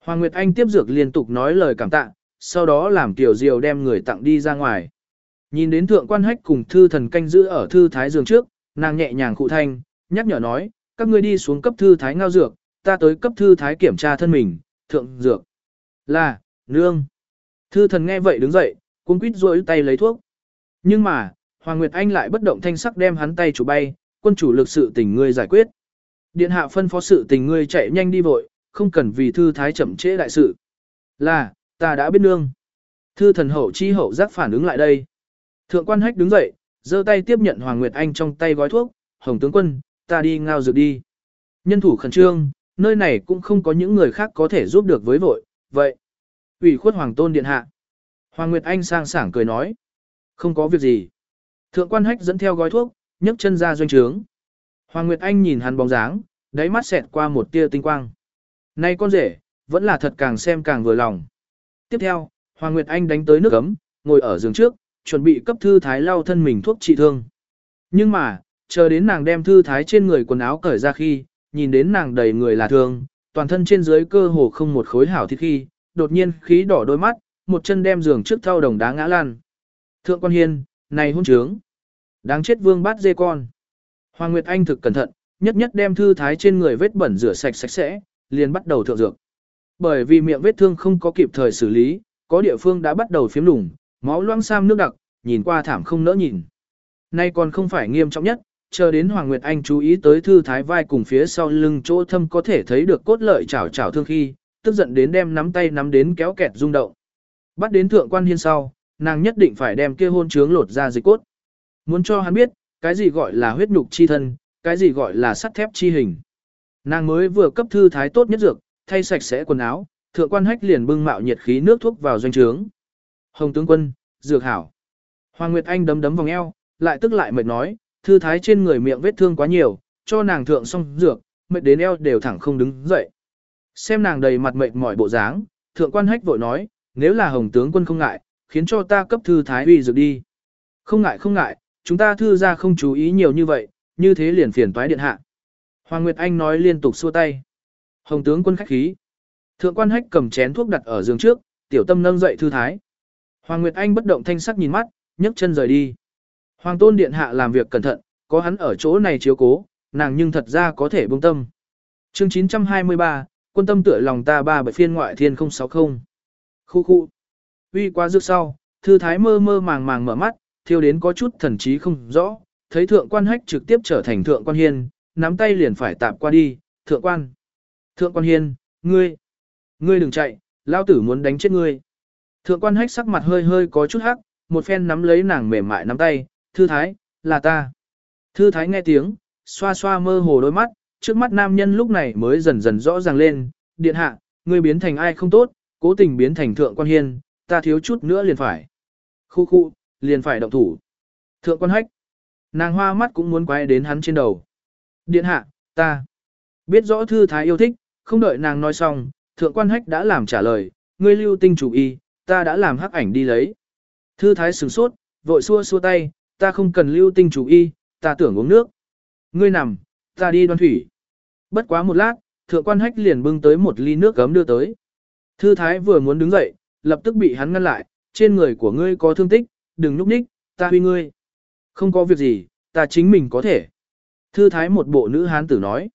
Hoàng Nguyệt Anh tiếp dược liên tục nói lời cảm tạ, sau đó làm tiểu diều đem người tặng đi ra ngoài. Nhìn đến thượng quan hách cùng thư thần canh giữ ở thư thái giường trước, nàng nhẹ nhàng cụ thanh, nhắc nhở nói, các ngươi đi xuống cấp thư thái ngao dược, ta tới cấp thư thái kiểm tra thân mình, thượng dược. Là, nương. Thư thần nghe vậy đứng dậy, cuống quýt rối tay lấy thuốc. Nhưng mà, Hoàng Nguyệt Anh lại bất động thanh sắc đem hắn tay chủ bay, quân chủ lực sự tình ngươi giải quyết. Điện hạ phân phó sự tình ngươi chạy nhanh đi vội, không cần vì thư thái chậm trễ đại sự. Là, ta đã biết nương. Thư thần hậu chi hậu giác phản ứng lại đây. Thượng quan hách đứng dậy, giơ tay tiếp nhận Hoàng Nguyệt Anh trong tay gói thuốc, Hồng tướng quân, ta đi ngao dược đi. Nhân thủ khẩn trương, nơi này cũng không có những người khác có thể giúp được với vội, vậy. ủy khuất Hoàng tôn điện hạ. Hoàng Nguyệt Anh sang sảng cười nói. Không có việc gì. Thượng quan hách dẫn theo gói thuốc, nhấc chân ra doanh trướng. Hoàng Nguyệt Anh nhìn hắn bóng dáng, đáy mắt xẹt qua một tia tinh quang. Này con rể, vẫn là thật càng xem càng vừa lòng. Tiếp theo, Hoàng Nguyệt Anh đánh tới nước ấm, ngồi ở giường trước, chuẩn bị cấp thư thái lau thân mình thuốc trị thương. Nhưng mà, chờ đến nàng đem thư thái trên người quần áo cởi ra khi, nhìn đến nàng đầy người là thương, toàn thân trên dưới cơ hồ không một khối hảo thịt khi, đột nhiên khí đỏ đôi mắt, một chân đem giường trước thau đồng đá ngã lan. Thượng quan hiên, này hôn trướng. Đáng chết vương bát dê con. Hoàng Nguyệt Anh thực cẩn thận, nhất nhất đem thư thái trên người vết bẩn rửa sạch sạch sẽ, liền bắt đầu thượng dược. Bởi vì miệng vết thương không có kịp thời xử lý, có địa phương đã bắt đầu phiếm lủng, máu loang sam nước đặc, nhìn qua thảm không nỡ nhìn. Nay còn không phải nghiêm trọng nhất, chờ đến Hoàng Nguyệt Anh chú ý tới thư thái vai cùng phía sau lưng chỗ thâm có thể thấy được cốt lợi chảo chảo thương khi, tức giận đến đem nắm tay nắm đến kéo kẹt rung động. Bắt đến thượng quan hiên sau, nàng nhất định phải đem kia hôn trướng lột ra dịch cốt. Muốn cho hắn biết, cái gì gọi là huyết nhục chi thân, cái gì gọi là sắt thép chi hình. Nàng mới vừa cấp thư thái tốt nhất dược, thay sạch sẽ quần áo, thượng quan hách liền bưng mạo nhiệt khí nước thuốc vào doanh trướng. Hồng tướng quân, dược hảo. Hoàng Nguyệt Anh đấm đấm vòng eo, lại tức lại mệt nói, thư thái trên người miệng vết thương quá nhiều, cho nàng thượng xong dược, mệt đến eo đều thẳng không đứng dậy. Xem nàng đầy mặt mệt mỏi bộ dáng, thượng quan hách vội nói, nếu là hồng tướng quân không ngại, khiến cho ta cấp thư thái uy dược đi. Không ngại không ngại, chúng ta thư ra không chú ý nhiều như vậy, như thế liền phiền toái điện hạ. Hoàng Nguyệt Anh nói liên tục xua tay. Hồng tướng quân khách khí. Thượng quan hách cầm chén thuốc đặt ở giường trước, tiểu tâm nâng dậy thư thái. Hoàng Nguyệt Anh bất động thanh sắc nhìn mắt, nhấc chân rời đi. Hoàng tôn điện hạ làm việc cẩn thận, có hắn ở chỗ này chiếu cố, nàng nhưng thật ra có thể buông tâm. Chương 923, quân tâm tựa lòng ta ba bảy phiên ngoại thiên 060. Khu khu. Uy qua rước sau, thư thái mơ mơ màng màng mở mắt, thiêu đến có chút thần trí không rõ, thấy thượng quan hách trực tiếp trở thành thượng quan hiên, nắm tay liền phải tạm qua đi, thượng quan. Thượng quan hiên, ngươi, ngươi đừng chạy, lao tử muốn đánh chết ngươi. Thượng quan hách sắc mặt hơi hơi có chút hắc, một phen nắm lấy nàng mềm mại nắm tay, thư thái, là ta. Thư thái nghe tiếng, xoa xoa mơ hồ đôi mắt, trước mắt nam nhân lúc này mới dần dần rõ ràng lên, điện hạ, ngươi biến thành ai không tốt, cố tình biến thành thượng quan hiên, ta thiếu chút nữa liền phải. Khu khu, liền phải động thủ. Thượng quan hách, nàng hoa mắt cũng muốn quay đến hắn trên đầu. Điện hạ, ta biết rõ thư thái yêu thích, không đợi nàng nói xong, thượng quan hách đã làm trả lời, ngươi lưu tinh chủ y, ta đã làm hắc ảnh đi lấy. Thư thái sửng sốt, vội xua xua tay, ta không cần lưu tinh chủ y, ta tưởng uống nước. Ngươi nằm, ta đi đoan thủy. Bất quá một lát, thượng quan hách liền bưng tới một ly nước gấm đưa tới. Thư thái vừa muốn đứng dậy, lập tức bị hắn ngăn lại, trên người của ngươi có thương tích, đừng nhúc nhích, ta huy ngươi. Không có việc gì, ta chính mình có thể. Thư thái một bộ nữ hán tử nói.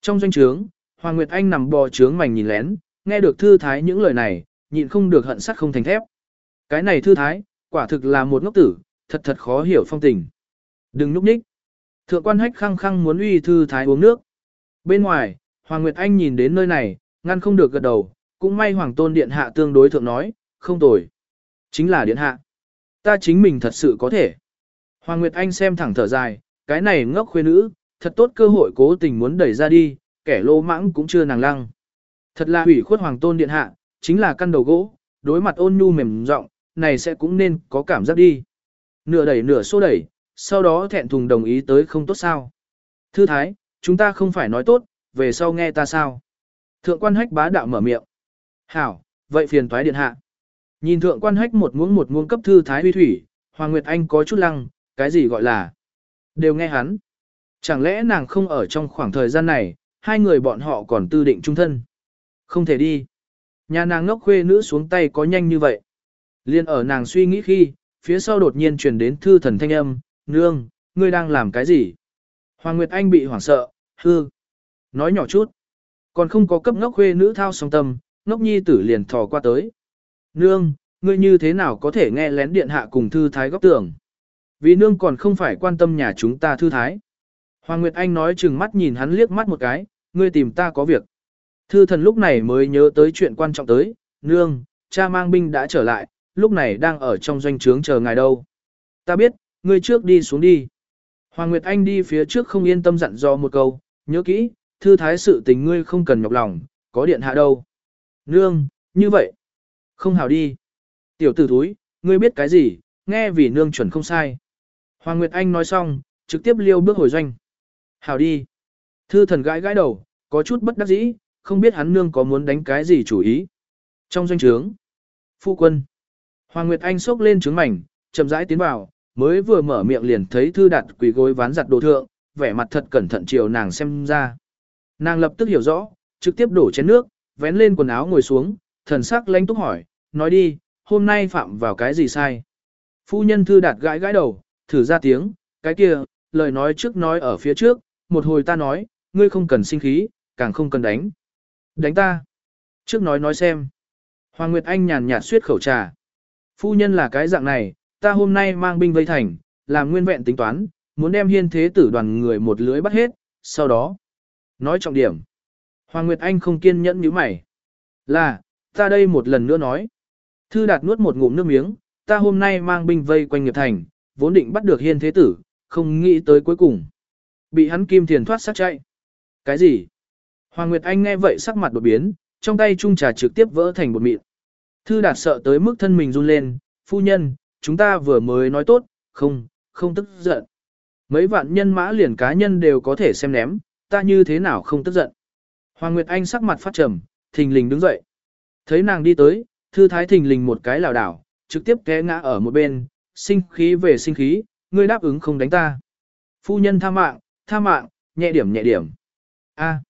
Trong doanh trướng, Hoàng Nguyệt Anh nằm bò trướng mảnh nhìn lén, nghe được thư thái những lời này, nhịn không được hận sắt không thành thép. Cái này thư thái, quả thực là một ngốc tử, thật thật khó hiểu phong tình. Đừng núp nhích. Thượng quan hách khăng khăng muốn uy thư thái uống nước. Bên ngoài, Hoàng Nguyệt Anh nhìn đến nơi này, ngăn không được gật đầu, cũng may Hoàng Tôn Điện Hạ tương đối thượng nói, không tồi. Chính là Điện Hạ. Ta chính mình thật sự có thể. Hoàng Nguyệt Anh xem thẳng thở dài, cái này ngốc khuê nữ, thật tốt cơ hội cố tình muốn đẩy ra đi, kẻ lô mãng cũng chưa nàng lăng. Thật là hủy khuất Hoàng Tôn Điện Hạ, chính là căn đầu gỗ, đối mặt ôn nhu mềm rộng, này sẽ cũng nên có cảm giác đi. Nửa đẩy nửa xô đẩy, sau đó thẹn thùng đồng ý tới không tốt sao. Thư thái, chúng ta không phải nói tốt, về sau nghe ta sao. Thượng quan hách bá đạo mở miệng. Hảo, vậy phiền toái điện hạ. Nhìn thượng quan hách một muỗng một muỗng cấp thư thái huy thủy, Hoàng Nguyệt Anh có chút lăng, cái gì gọi là. Đều nghe hắn. Chẳng lẽ nàng không ở trong khoảng thời gian này, hai người bọn họ còn tư định trung thân. Không thể đi. Nhà nàng ngốc khuê nữ xuống tay có nhanh như vậy. Liên ở nàng suy nghĩ khi, phía sau đột nhiên truyền đến thư thần thanh âm, nương, ngươi đang làm cái gì? Hoàng Nguyệt Anh bị hoảng sợ, hư. Nói nhỏ chút. Còn không có cấp ngốc khuê nữ thao song tâm, ngốc nhi tử liền thò qua tới. Nương, ngươi như thế nào có thể nghe lén điện hạ cùng thư thái góc tưởng? Vì nương còn không phải quan tâm nhà chúng ta thư thái. Hoàng Nguyệt Anh nói chừng mắt nhìn hắn liếc mắt một cái, ngươi tìm ta có việc. Thư thần lúc này mới nhớ tới chuyện quan trọng tới, nương, cha mang binh đã trở lại, lúc này đang ở trong doanh trướng chờ ngài đâu. Ta biết, ngươi trước đi xuống đi. Hoàng Nguyệt Anh đi phía trước không yên tâm dặn dò một câu, nhớ kỹ, thư thái sự tình ngươi không cần nhọc lòng, có điện hạ đâu. Nương, như vậy. Không hào đi. Tiểu tử thúi, ngươi biết cái gì, nghe vì nương chuẩn không sai. Hoàng Nguyệt Anh nói xong, trực tiếp liêu bước hồi doanh. Hào đi. Thư thần gãi gãi đầu, có chút bất đắc dĩ, không biết hắn nương có muốn đánh cái gì chủ ý. Trong doanh trướng, phu quân, Hoàng Nguyệt Anh xốc lên trướng mảnh, chậm rãi tiến vào, mới vừa mở miệng liền thấy thư đặt quỳ gối ván giặt đồ thượng, vẻ mặt thật cẩn thận chiều nàng xem ra. Nàng lập tức hiểu rõ, trực tiếp đổ chén nước, vén lên quần áo ngồi xuống, thần sắc lãnh túc hỏi, nói đi, hôm nay phạm vào cái gì sai? Phu nhân thư đạt gãi gãi đầu, thử ra tiếng, cái kia, lời nói trước nói ở phía trước, một hồi ta nói, ngươi không cần sinh khí, càng không cần đánh. Đánh ta. Trước nói nói xem. Hoàng Nguyệt Anh nhàn nhạt suyết khẩu trà. Phu nhân là cái dạng này, ta hôm nay mang binh vây thành, làm nguyên vẹn tính toán, muốn đem hiên thế tử đoàn người một lưới bắt hết, sau đó. Nói trọng điểm. Hoàng Nguyệt Anh không kiên nhẫn như mày. Là, ta đây một lần nữa nói. Thư đạt nuốt một ngụm nước miếng, ta hôm nay mang binh vây quanh nghiệp thành, vốn định bắt được hiên thế tử, không nghĩ tới cuối cùng. Bị hắn kim thiền thoát sát chạy. Cái gì? Hoàng Nguyệt Anh nghe vậy sắc mặt đột biến, trong tay chung trà trực tiếp vỡ thành bột mịn. Thư đạt sợ tới mức thân mình run lên, phu nhân, chúng ta vừa mới nói tốt, không, không tức giận. Mấy vạn nhân mã liền cá nhân đều có thể xem ném, ta như thế nào không tức giận. Hoàng Nguyệt Anh sắc mặt phát trầm, thình lình đứng dậy. Thấy nàng đi tới, thư thái thình lình một cái lảo đảo, trực tiếp té ngã ở một bên, sinh khí về sinh khí, ngươi đáp ứng không đánh ta. Phu nhân tha mạng, tha mạng, nhẹ điểm nhẹ điểm. A.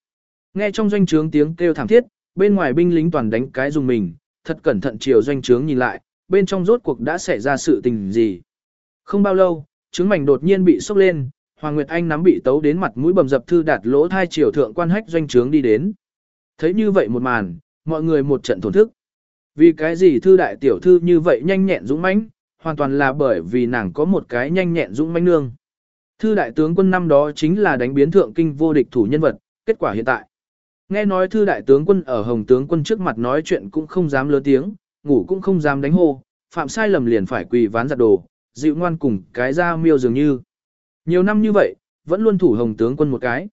Nghe trong doanh trướng tiếng kêu thảm thiết, bên ngoài binh lính toàn đánh cái dùng mình, thật cẩn thận chiều doanh trướng nhìn lại, bên trong rốt cuộc đã xảy ra sự tình gì. Không bao lâu, trướng mảnh đột nhiên bị sốc lên, Hoàng Nguyệt Anh nắm bị tấu đến mặt mũi bầm dập thư đạt lỗ thai triều thượng quan hách doanh trướng đi đến. Thấy như vậy một màn, mọi người một trận thổn thức. Vì cái gì thư đại tiểu thư như vậy nhanh nhẹn dũng mãnh, hoàn toàn là bởi vì nàng có một cái nhanh nhẹn dũng mãnh nương. Thư đại tướng quân năm đó chính là đánh biến thượng kinh vô địch thủ nhân vật, kết quả hiện tại. Nghe nói thư đại tướng quân ở hồng tướng quân trước mặt nói chuyện cũng không dám lớn tiếng, ngủ cũng không dám đánh hô, phạm sai lầm liền phải quỳ ván giặt đồ, dịu ngoan cùng cái ra miêu dường như. Nhiều năm như vậy, vẫn luôn thủ hồng tướng quân một cái.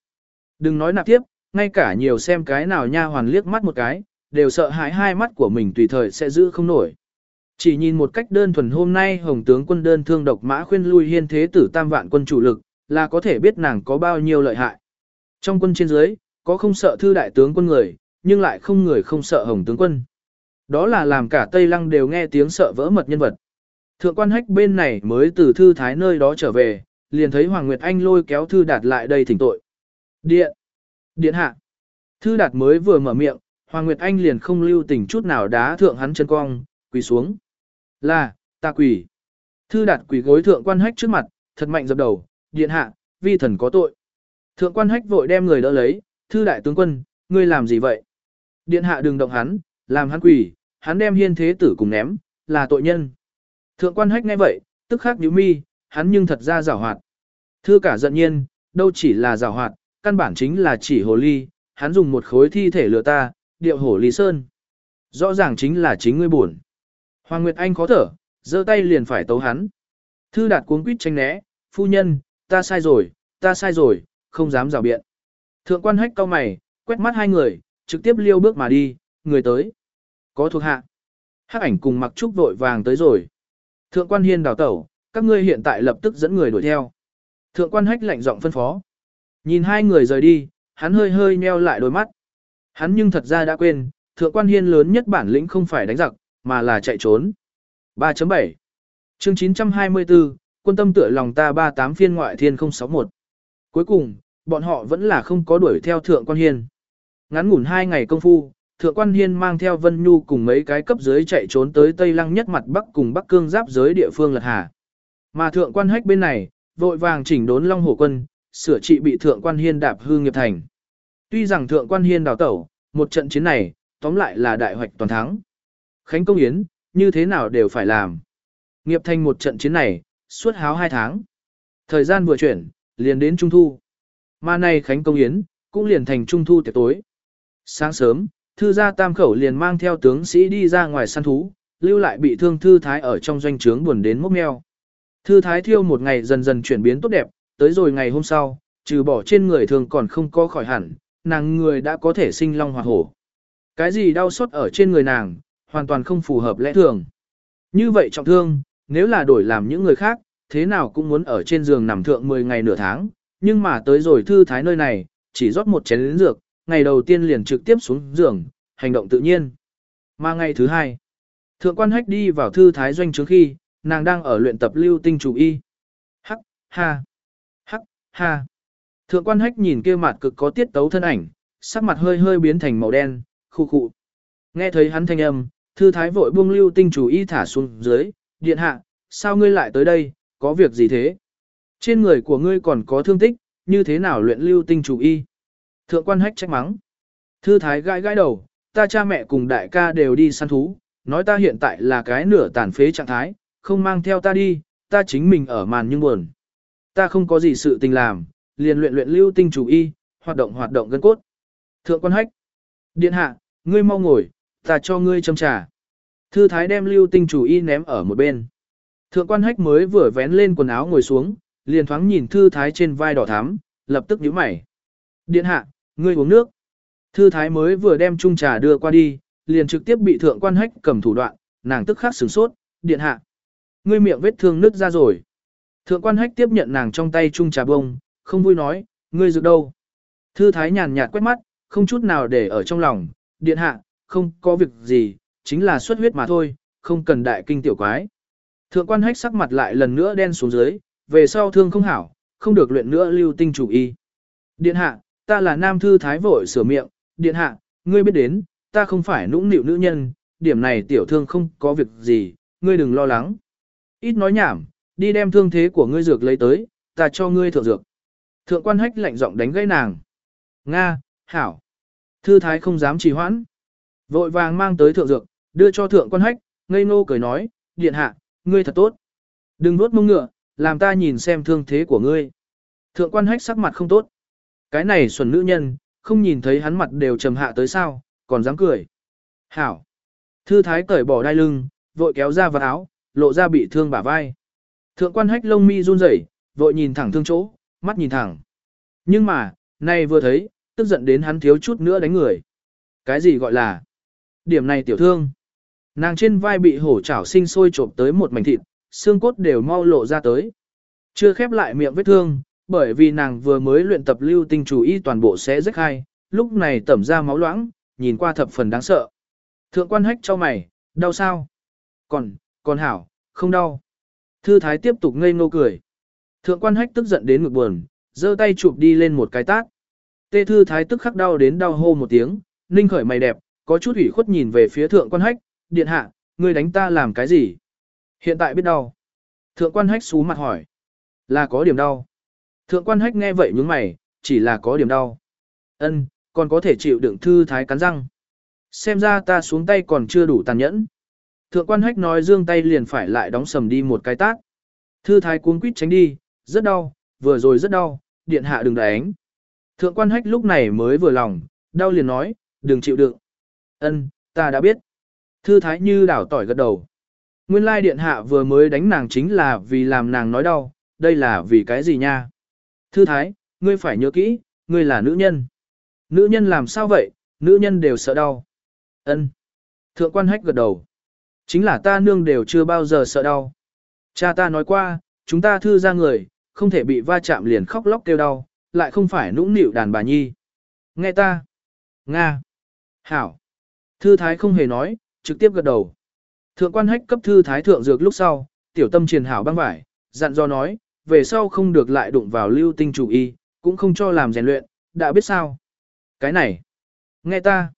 Đừng nói nạp tiếp, ngay cả nhiều xem cái nào nha hoàn liếc mắt một cái, đều sợ hãi hai mắt của mình tùy thời sẽ giữ không nổi. Chỉ nhìn một cách đơn thuần hôm nay Hồng tướng quân đơn thương độc mã khuyên lui hiên thế tử tam vạn quân chủ lực, là có thể biết nàng có bao nhiêu lợi hại. Trong quân trên dưới, có không sợ thư đại tướng quân người, nhưng lại không người không sợ Hồng tướng quân. Đó là làm cả Tây Lăng đều nghe tiếng sợ vỡ mật nhân vật. Thượng quan hách bên này mới từ thư thái nơi đó trở về, liền thấy Hoàng Nguyệt Anh lôi kéo thư đạt lại đây thỉnh tội. Điện! Điện hạ! Thư đạt mới vừa mở miệng, Hoàng Nguyệt Anh liền không lưu tình chút nào đá thượng hắn chân cong, quỳ xuống. Là, ta quỳ. Thư đạt quỳ gối thượng quan hách trước mặt, thật mạnh dập đầu, điện hạ, vi thần có tội. Thượng quan hách vội đem người đỡ lấy, thư đại tướng quân, ngươi làm gì vậy? Điện hạ đừng động hắn, làm hắn quỳ, hắn đem hiên thế tử cùng ném, là tội nhân. Thượng quan hách nghe vậy, tức khắc nhíu mi, hắn nhưng thật ra giảo hoạt. Thư cả giận nhiên, đâu chỉ là giảo hoạt, căn bản chính là chỉ hồ ly, hắn dùng một khối thi thể lừa ta, điệu hổ Lý Sơn. Rõ ràng chính là chính ngươi buồn. Hoàng Nguyệt Anh khó thở, giơ tay liền phải tấu hắn. Thư đạt cuống quýt tranh né, phu nhân, ta sai rồi, ta sai rồi, không dám rào biện. Thượng quan hách cao mày, quét mắt hai người, trực tiếp liêu bước mà đi, người tới. Có thuộc hạ. Hắc ảnh cùng mặc trúc vội vàng tới rồi. Thượng quan hiên đào tẩu, các ngươi hiện tại lập tức dẫn người đuổi theo. Thượng quan hách lạnh giọng phân phó. Nhìn hai người rời đi, hắn hơi hơi nheo lại đôi mắt. Hắn nhưng thật ra đã quên, thượng quan hiên lớn nhất bản lĩnh không phải đánh giặc, mà là chạy trốn. 3.7 chương 924, quân tâm tựa lòng ta 38 phiên ngoại thiên 061. Cuối cùng, bọn họ vẫn là không có đuổi theo thượng quan hiên. Ngắn ngủn hai ngày công phu, thượng quan hiên mang theo Vân Nhu cùng mấy cái cấp dưới chạy trốn tới Tây Lăng nhất mặt Bắc cùng Bắc Cương giáp giới địa phương lật hà. Mà thượng quan hách bên này, vội vàng chỉnh đốn Long Hổ quân, sửa trị bị thượng quan hiên đạp hư nghiệp thành. Tuy rằng thượng quan hiên đào tẩu, một trận chiến này, tóm lại là đại hoạch toàn thắng. Khánh công yến, như thế nào đều phải làm. Nghiệp thành một trận chiến này, suốt háo hai tháng. Thời gian vừa chuyển, liền đến Trung Thu. Mà này Khánh công yến, cũng liền thành Trung Thu tiệc tối. Sáng sớm, thư gia tam khẩu liền mang theo tướng sĩ đi ra ngoài săn thú, lưu lại bị thương thư thái ở trong doanh trướng buồn đến mốc meo. Thư thái thiêu một ngày dần dần chuyển biến tốt đẹp, tới rồi ngày hôm sau, trừ bỏ trên người thường còn không có khỏi hẳn, nàng người đã có thể sinh long hoạt hổ. Cái gì đau xót ở trên người nàng, hoàn toàn không phù hợp lẽ thường. Như vậy trọng thương, nếu là đổi làm những người khác, thế nào cũng muốn ở trên giường nằm thượng 10 ngày nửa tháng, nhưng mà tới rồi thư thái nơi này, chỉ rót một chén lĩnh dược, ngày đầu tiên liền trực tiếp xuống giường, hành động tự nhiên. Mà ngày thứ hai, thượng quan hách đi vào thư thái doanh trước khi, nàng đang ở luyện tập lưu tinh chủ y. Hắc, ha, hắc, ha. Thượng quan hách nhìn kia mặt cực có tiết tấu thân ảnh, sắc mặt hơi hơi biến thành màu đen, khu khụ. Nghe thấy hắn thanh âm, thư thái vội buông lưu tinh chủ y thả xuống dưới, điện hạ, sao ngươi lại tới đây, có việc gì thế? Trên người của ngươi còn có thương tích, như thế nào luyện lưu tinh chủ y? Thượng quan hách trách mắng. Thư thái gãi gãi đầu, ta cha mẹ cùng đại ca đều đi săn thú, nói ta hiện tại là cái nửa tàn phế trạng thái, không mang theo ta đi, ta chính mình ở màn nhưng buồn. Ta không có gì sự tình làm, liền luyện luyện lưu tinh chủ y, hoạt động hoạt động gân cốt. Thượng quan hách. Điện hạ, ngươi mau ngồi, ta cho ngươi châm trà. Thư thái đem lưu tinh chủ y ném ở một bên. Thượng quan hách mới vừa vén lên quần áo ngồi xuống, liền thoáng nhìn thư thái trên vai đỏ thắm, lập tức nhíu mày. Điện hạ, ngươi uống nước. Thư thái mới vừa đem chung trà đưa qua đi, liền trực tiếp bị thượng quan hách cầm thủ đoạn, nàng tức khắc sửng sốt, điện hạ. Ngươi miệng vết thương nứt ra rồi. Thượng quan hách tiếp nhận nàng trong tay chung trà bông, không vui nói, ngươi dược đâu. Thư thái nhàn nhạt quét mắt, không chút nào để ở trong lòng, điện hạ, không có việc gì, chính là xuất huyết mà thôi, không cần đại kinh tiểu quái. Thượng quan hách sắc mặt lại lần nữa đen xuống dưới, về sau thương không hảo, không được luyện nữa lưu tinh chủ y. Điện hạ, ta là nam thư thái vội sửa miệng, điện hạ, ngươi biết đến, ta không phải nũng nịu nữ nhân, điểm này tiểu thương không có việc gì, ngươi đừng lo lắng. Ít nói nhảm, đi đem thương thế của ngươi dược lấy tới, ta cho ngươi thượng dược. Thượng quan hách lạnh giọng đánh gãy nàng. Nga, hảo. Thư thái không dám trì hoãn. Vội vàng mang tới thượng dược, đưa cho thượng quan hách, ngây ngô cười nói, điện hạ, ngươi thật tốt. Đừng nuốt mông ngựa, làm ta nhìn xem thương thế của ngươi. Thượng quan hách sắc mặt không tốt. Cái này xuẩn nữ nhân, không nhìn thấy hắn mặt đều trầm hạ tới sao, còn dám cười. Hảo. Thư thái cởi bỏ đai lưng, vội kéo ra vật áo, lộ ra bị thương bả vai. Thượng quan hách lông mi run rẩy, vội nhìn thẳng thương chỗ, mắt nhìn thẳng. Nhưng mà, nay vừa thấy, tức giận đến hắn thiếu chút nữa đánh người. Cái gì gọi là? Điểm này tiểu thương. Nàng trên vai bị hổ chảo sinh sôi trộm tới một mảnh thịt, xương cốt đều mau lộ ra tới. Chưa khép lại miệng vết thương, bởi vì nàng vừa mới luyện tập lưu tinh chủ y toàn bộ sẽ rách hai, lúc này tẩm ra máu loãng, nhìn qua thập phần đáng sợ. Thượng quan hách cho mày, đau sao? Còn, còn hảo, không đau. Thư thái tiếp tục ngây ngô cười. Thượng quan hách tức giận đến ngực buồn, giơ tay chụp đi lên một cái tát. Tê thư thái tức khắc đau đến đau hô một tiếng, ninh khởi mày đẹp, có chút ủy khuất nhìn về phía thượng quan hách, điện hạ, ngươi đánh ta làm cái gì? Hiện tại biết đau. Thượng quan hách xú mặt hỏi. Là có điểm đau. Thượng quan hách nghe vậy nhướng mày, chỉ là có điểm đau. Ân, còn có thể chịu đựng thư thái cắn răng. Xem ra ta xuống tay còn chưa đủ tàn nhẫn. Thượng quan hách nói dương tay liền phải lại đóng sầm đi một cái tát. Thư thái cuống quýt tránh đi, rất đau, vừa rồi rất đau, điện hạ đừng đánh. Thượng quan hách lúc này mới vừa lòng, đau liền nói, đừng chịu đựng. Ân, ta đã biết. Thư thái như đảo tỏi gật đầu. Nguyên lai điện hạ vừa mới đánh nàng chính là vì làm nàng nói đau, đây là vì cái gì nha? Thư thái, ngươi phải nhớ kỹ, ngươi là nữ nhân. Nữ nhân làm sao vậy, nữ nhân đều sợ đau. Ân. Thượng quan hách gật đầu. Chính là ta nương đều chưa bao giờ sợ đau. Cha ta nói qua, chúng ta thư ra người, không thể bị va chạm liền khóc lóc kêu đau, lại không phải nũng nịu đàn bà nhi. Nghe ta. Nga. Hảo. Thư thái không hề nói, trực tiếp gật đầu. Thượng quan hách cấp thư thái thượng dược lúc sau, tiểu tâm triền hảo băng vải, dặn do nói, về sau không được lại đụng vào lưu tinh chủ y, cũng không cho làm rèn luyện, đã biết sao. Cái này. Nghe ta.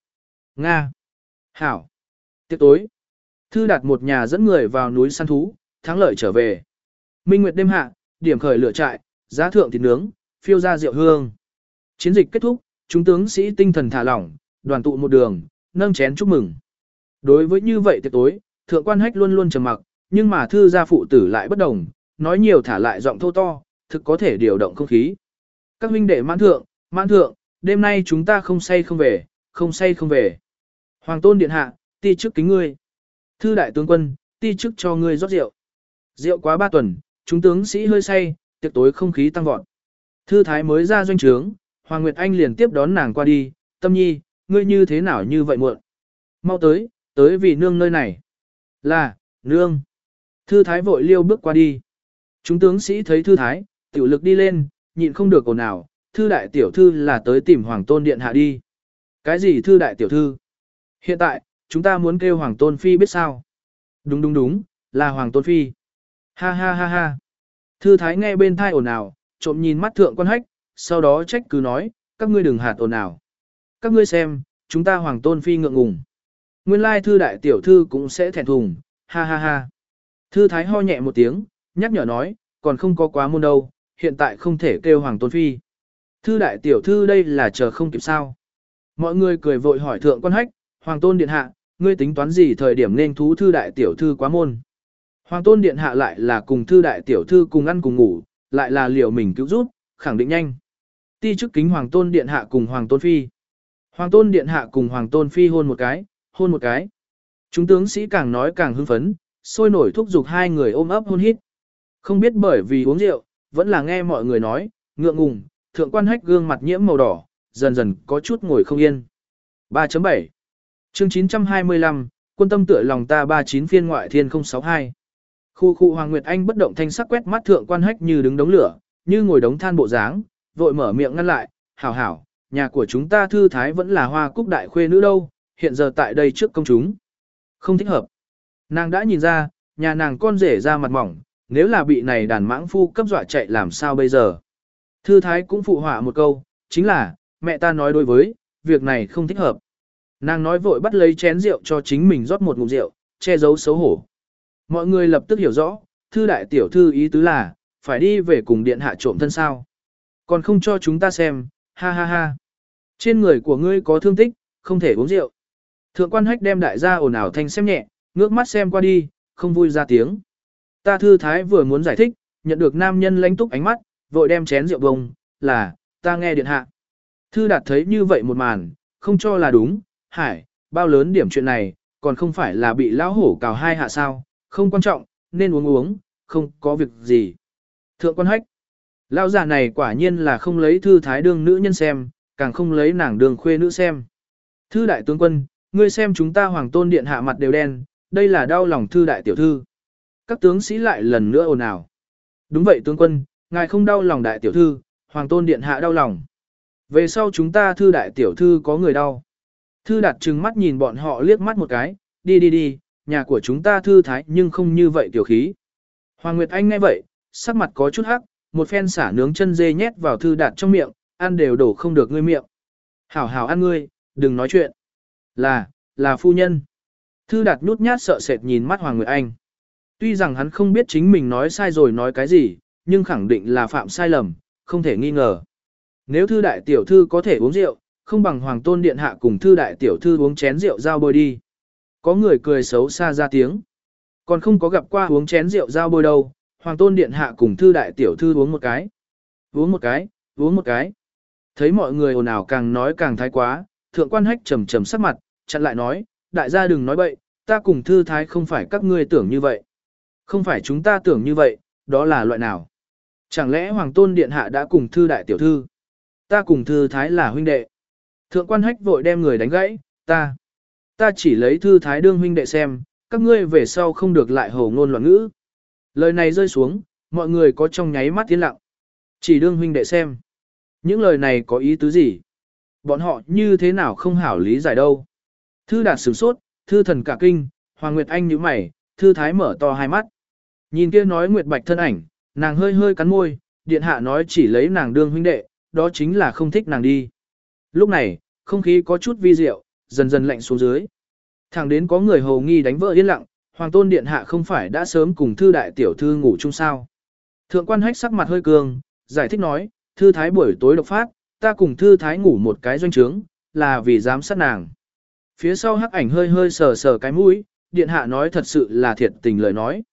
Nga. Hảo. Tiếp tối. Thư đặt một nhà dẫn người vào núi săn thú, thắng lợi trở về. Minh Nguyệt đêm hạ, điểm khởi lửa trại, giá thượng thịt nướng, phiêu ra rượu hương. Chiến dịch kết thúc, chúng tướng sĩ tinh thần thả lỏng, đoàn tụ một đường, nâng chén chúc mừng. Đối với như vậy tiệc tối, thượng quan hách luôn luôn trầm mặc, nhưng mà thư gia phụ tử lại bất đồng, nói nhiều thả lại giọng thô to, thực có thể điều động không khí. Các huynh đệ mãn thượng, mãn thượng, đêm nay chúng ta không say không về, không say không về. Hoàng tôn điện hạ, ti chức kính ngươi. Thư đại tướng quân, ti chức cho ngươi rót rượu. Rượu quá ba tuần, chúng tướng sĩ hơi say, tiệc tối không khí tăng vọt. Thư thái mới ra doanh trướng, Hoàng Nguyệt Anh liền tiếp đón nàng qua đi, tâm nhi, ngươi như thế nào như vậy muộn. Mau tới, tới vì nương nơi này. Là, nương. Thư thái vội liêu bước qua đi. Chúng tướng sĩ thấy thư thái, tiểu lực đi lên, nhịn không được ồn nào, thư đại tiểu thư là tới tìm hoàng tôn điện hạ đi. Cái gì thư đại tiểu thư? Hiện tại, chúng ta muốn kêu hoàng tôn phi biết sao? Đúng đúng đúng, là hoàng tôn phi. Ha ha ha ha. Thư thái nghe bên thai ồn ào, trộm nhìn mắt thượng quan hách, sau đó trách cứ nói, các ngươi đừng hạt ồn ào. Các ngươi xem, chúng ta hoàng tôn phi ngượng ngùng. Nguyên lai thư đại tiểu thư cũng sẽ thẹn thùng, ha ha ha. Thư thái ho nhẹ một tiếng, nhắc nhở nói, còn không có quá môn đâu, hiện tại không thể kêu hoàng tôn phi. Thư đại tiểu thư đây là chờ không kịp sao. Mọi người cười vội hỏi thượng quan hách, hoàng tôn điện hạ, ngươi tính toán gì thời điểm nên thú thư đại tiểu thư quá môn. Hoàng tôn điện hạ lại là cùng thư đại tiểu thư cùng ăn cùng ngủ, lại là liệu mình cứu giúp, khẳng định nhanh. Ti chức kính hoàng tôn điện hạ cùng hoàng tôn phi. Hoàng tôn điện hạ cùng hoàng tôn phi hôn một cái, hôn một cái. Chúng tướng sĩ càng nói càng hưng phấn, sôi nổi thúc giục hai người ôm ấp hôn hít. Không biết bởi vì uống rượu, vẫn là nghe mọi người nói, ngượng ngùng, thượng quan hách gương mặt nhiễm màu đỏ, dần dần có chút ngồi không yên. 3.7 Chương 925, quân tâm tựa lòng ta 39 phiên ngoại thiên 062. Khu khu Hoàng Nguyệt Anh bất động thanh sắc quét mắt thượng quan hách như đứng đống lửa, như ngồi đống than bộ dáng, vội mở miệng ngăn lại, hảo hảo, nhà của chúng ta thư thái vẫn là hoa cúc đại khuê nữ đâu, hiện giờ tại đây trước công chúng. Không thích hợp. Nàng đã nhìn ra, nhà nàng con rể ra mặt mỏng, nếu là bị này đàn mãng phu cấp dọa chạy làm sao bây giờ. Thư thái cũng phụ họa một câu, chính là, mẹ ta nói đối với, việc này không thích hợp. Nàng nói vội bắt lấy chén rượu cho chính mình rót một ngụm rượu, che giấu xấu hổ. Mọi người lập tức hiểu rõ, thư đại tiểu thư ý tứ là, phải đi về cùng điện hạ trộm thân sao. Còn không cho chúng ta xem, ha ha ha. Trên người của ngươi có thương tích, không thể uống rượu. Thượng quan hách đem đại gia ồn ào thanh xem nhẹ, ngước mắt xem qua đi, không vui ra tiếng. Ta thư thái vừa muốn giải thích, nhận được nam nhân lãnh túc ánh mắt, vội đem chén rượu bông, là, ta nghe điện hạ. Thư đạt thấy như vậy một màn, không cho là đúng, hải, bao lớn điểm chuyện này, còn không phải là bị lão hổ cào hai hạ sao, không quan trọng, nên uống uống, không có việc gì. Thượng quan hách, lão già này quả nhiên là không lấy thư thái đương nữ nhân xem, càng không lấy nàng đường khuê nữ xem. Thư đại tướng quân, ngươi xem chúng ta hoàng tôn điện hạ mặt đều đen, đây là đau lòng thư đại tiểu thư. Các tướng sĩ lại lần nữa ồn ào. Đúng vậy tướng quân, ngài không đau lòng đại tiểu thư, hoàng tôn điện hạ đau lòng. Về sau chúng ta thư đại tiểu thư có người đau. Thư đặt trừng mắt nhìn bọn họ liếc mắt một cái, đi đi đi, nhà của chúng ta thư thái nhưng không như vậy tiểu khí. Hoàng Nguyệt Anh nghe vậy, sắc mặt có chút hắc, một phen xả nướng chân dê nhét vào thư đạt trong miệng, ăn đều đổ không được ngươi miệng. Hảo hảo ăn ngươi, đừng nói chuyện. Là, là phu nhân. Thư đạt nhút nhát sợ sệt nhìn mắt Hoàng Nguyệt Anh. Tuy rằng hắn không biết chính mình nói sai rồi nói cái gì, nhưng khẳng định là phạm sai lầm, không thể nghi ngờ. Nếu thư đại tiểu thư có thể uống rượu, không bằng hoàng tôn điện hạ cùng thư đại tiểu thư uống chén rượu giao bôi đi. Có người cười xấu xa ra tiếng. Còn không có gặp qua uống chén rượu giao bôi đâu, hoàng tôn điện hạ cùng thư đại tiểu thư uống một cái. Uống một cái, uống một cái. Thấy mọi người ồn ào càng nói càng thái quá, thượng quan hách trầm trầm sắc mặt, chặn lại nói, đại gia đừng nói bậy, ta cùng thư thái không phải các ngươi tưởng như vậy. Không phải chúng ta tưởng như vậy, đó là loại nào? Chẳng lẽ hoàng tôn điện hạ đã cùng thư đại tiểu thư? Ta cùng thư thái là huynh đệ. Thượng quan hách vội đem người đánh gãy, ta. Ta chỉ lấy thư thái đương huynh đệ xem, các ngươi về sau không được lại hồ ngôn loạn ngữ. Lời này rơi xuống, mọi người có trong nháy mắt tiến lặng. Chỉ đương huynh đệ xem. Những lời này có ý tứ gì? Bọn họ như thế nào không hảo lý giải đâu. Thư đạt sửng sốt, thư thần cả kinh, Hoàng Nguyệt Anh như mày, thư thái mở to hai mắt. Nhìn kia nói Nguyệt Bạch thân ảnh, nàng hơi hơi cắn môi, điện hạ nói chỉ lấy nàng đương huynh đệ, đó chính là không thích nàng đi. Lúc này, không khí có chút vi diệu, dần dần lạnh xuống dưới. Thẳng đến có người hầu nghi đánh vợ yên lặng, Hoàng tôn điện hạ không phải đã sớm cùng thư đại tiểu thư ngủ chung sao. Thượng quan hách sắc mặt hơi cường, giải thích nói, thư thái buổi tối độc phát, ta cùng thư thái ngủ một cái doanh trướng, là vì dám sát nàng. Phía sau hắc ảnh hơi hơi sờ sờ cái mũi, điện hạ nói thật sự là thiệt tình lời nói.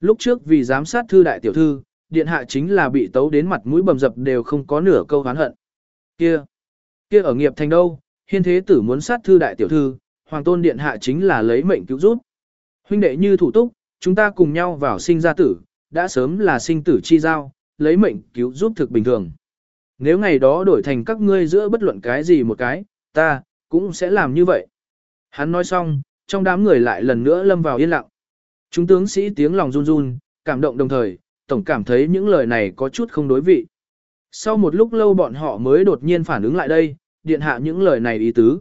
Lúc trước vì giám sát thư đại tiểu thư, điện hạ chính là bị tấu đến mặt mũi bầm dập đều không có nửa câu hán hận. Kia, kia ở nghiệp thành đâu, hiên thế tử muốn sát thư đại tiểu thư, hoàng tôn điện hạ chính là lấy mệnh cứu giúp. Huynh đệ như thủ túc, chúng ta cùng nhau vào sinh ra tử, đã sớm là sinh tử chi giao, lấy mệnh cứu giúp thực bình thường. Nếu ngày đó đổi thành các ngươi giữa bất luận cái gì một cái, ta, cũng sẽ làm như vậy. Hắn nói xong, trong đám người lại lần nữa lâm vào yên lặng. Chúng tướng sĩ tiếng lòng run run, cảm động đồng thời, tổng cảm thấy những lời này có chút không đối vị. Sau một lúc lâu bọn họ mới đột nhiên phản ứng lại đây, điện hạ những lời này ý tứ.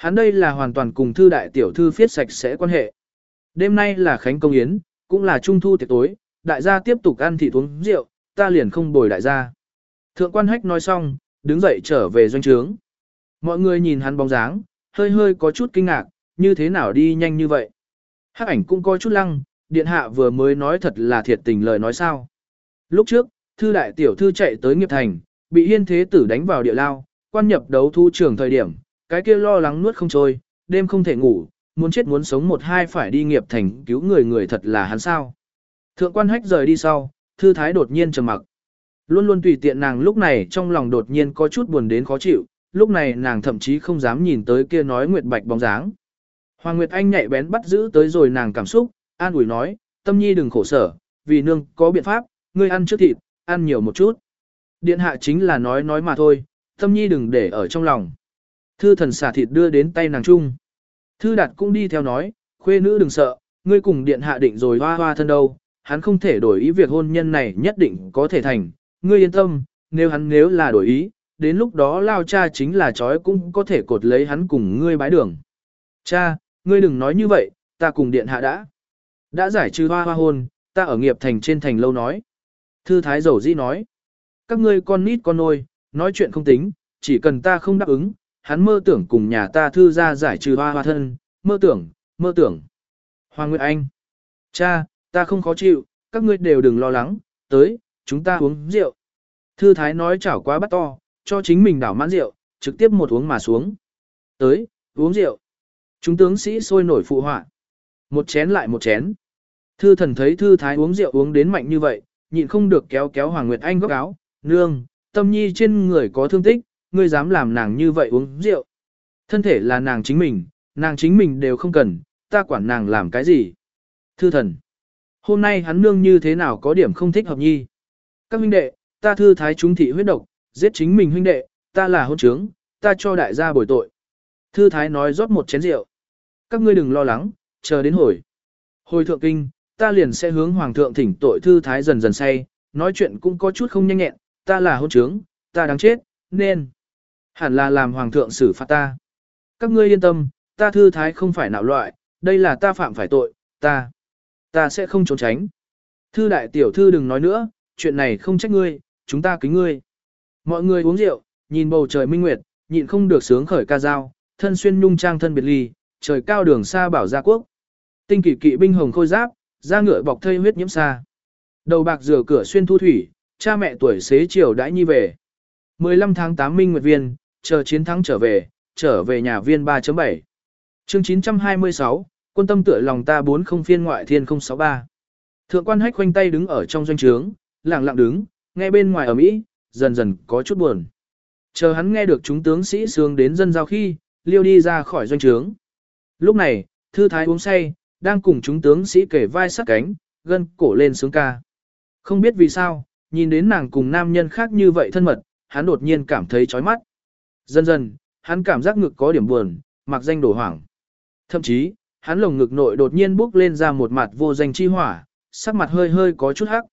Hắn đây là hoàn toàn cùng thư đại tiểu thư phiết sạch sẽ quan hệ. Đêm nay là khánh công yến, cũng là trung thu tiệc tối, đại gia tiếp tục ăn thịt uống rượu, ta liền không bồi đại gia. Thượng quan hách nói xong, đứng dậy trở về doanh trướng. Mọi người nhìn hắn bóng dáng, hơi hơi có chút kinh ngạc, như thế nào đi nhanh như vậy. Hắc ảnh cũng có chút lăng, điện hạ vừa mới nói thật là thiệt tình lời nói sao. Lúc trước, thư đại tiểu thư chạy tới nghiệp thành, bị hiên thế tử đánh vào địa lao, quan nhập đấu thu trường thời điểm, cái kia lo lắng nuốt không trôi, đêm không thể ngủ, muốn chết muốn sống một hai phải đi nghiệp thành cứu người người thật là hắn sao. Thượng quan hách rời đi sau, thư thái đột nhiên trầm mặc. Luôn luôn tùy tiện nàng lúc này trong lòng đột nhiên có chút buồn đến khó chịu, lúc này nàng thậm chí không dám nhìn tới kia nói Nguyệt Bạch bóng dáng. Hoàng Nguyệt Anh nhạy bén bắt giữ tới rồi nàng cảm xúc, an ủi nói, tâm nhi đừng khổ sở, vì nương có biện pháp, ngươi ăn trước thịt, ăn nhiều một chút. Điện hạ chính là nói nói mà thôi, tâm nhi đừng để ở trong lòng. Thư thần xả thịt đưa đến tay nàng trung. Thư đạt cũng đi theo nói, khuê nữ đừng sợ, ngươi cùng điện hạ định rồi hoa hoa thân đâu, hắn không thể đổi ý việc hôn nhân này nhất định có thể thành, ngươi yên tâm, nếu hắn nếu là đổi ý, đến lúc đó lao cha chính là chói cũng có thể cột lấy hắn cùng ngươi bái đường. Cha, ngươi đừng nói như vậy, ta cùng điện hạ đã. Đã giải trừ hoa hoa hôn, ta ở nghiệp thành trên thành lâu nói. Thư thái dầu dĩ nói. Các ngươi con nít con nôi, nói chuyện không tính, chỉ cần ta không đáp ứng, hắn mơ tưởng cùng nhà ta thư ra giải trừ hoa hoa thân, mơ tưởng, mơ tưởng. Hoàng Nguyệt Anh. Cha, ta không khó chịu, các ngươi đều đừng lo lắng, tới, chúng ta uống rượu. Thư thái nói chảo quá bắt to, cho chính mình đảo mãn rượu, trực tiếp một uống mà xuống. Tới, uống rượu. Chúng tướng sĩ sôi nổi phụ họa. Một chén lại một chén. Thư thần thấy thư thái uống rượu uống đến mạnh như vậy, nhịn không được kéo kéo Hoàng Nguyệt Anh góc áo, nương, tâm nhi trên người có thương tích, ngươi dám làm nàng như vậy uống rượu. Thân thể là nàng chính mình, nàng chính mình đều không cần, ta quản nàng làm cái gì. Thư thần, hôm nay hắn nương như thế nào có điểm không thích hợp nhi. Các huynh đệ, ta thư thái chúng thị huyết độc, giết chính mình huynh đệ, ta là hôn trướng, ta cho đại gia bồi tội. Thư thái nói rót một chén rượu. Các ngươi đừng lo lắng, chờ đến hồi. Hồi thượng kinh, ta liền sẽ hướng hoàng thượng thỉnh tội thư thái dần dần say, nói chuyện cũng có chút không nhanh nhẹn, ta là hôn trướng, ta đáng chết, nên. Hẳn là làm hoàng thượng xử phạt ta. Các ngươi yên tâm, ta thư thái không phải nạo loại, đây là ta phạm phải tội, ta. Ta sẽ không trốn tránh. Thư đại tiểu thư đừng nói nữa, chuyện này không trách ngươi, chúng ta kính ngươi. Mọi người uống rượu, nhìn bầu trời minh nguyệt, nhịn không được sướng khởi ca dao, thân xuyên nhung trang thân biệt ly, trời cao đường xa bảo gia quốc. Tinh kỳ kỵ binh hồng khôi giáp, da ngựa bọc thây huyết nhiễm xa. Đầu bạc rửa cửa xuyên thu thủy, cha mẹ tuổi xế chiều đãi nhi về. 15 tháng 8 minh nguyệt viên, chờ chiến thắng trở về, trở về nhà viên 3.7. Chương 926, quân tâm tựa lòng ta 40 phiên ngoại thiên 063. Thượng quan hách khoanh tay đứng ở trong doanh trướng, lặng lặng đứng, nghe bên ngoài ở Mỹ, dần dần có chút buồn. Chờ hắn nghe được chúng tướng sĩ sướng đến dân giao khi, liêu đi ra khỏi doanh trướng. Lúc này, thư thái uống say, đang cùng chúng tướng sĩ kể vai sát cánh, gân cổ lên sướng ca. Không biết vì sao, nhìn đến nàng cùng nam nhân khác như vậy thân mật, hắn đột nhiên cảm thấy chói mắt. Dần dần, hắn cảm giác ngực có điểm buồn, mặc danh đổ hoảng. Thậm chí, hắn lồng ngực nội đột nhiên bốc lên ra một mặt vô danh chi hỏa, sắc mặt hơi hơi có chút hắc.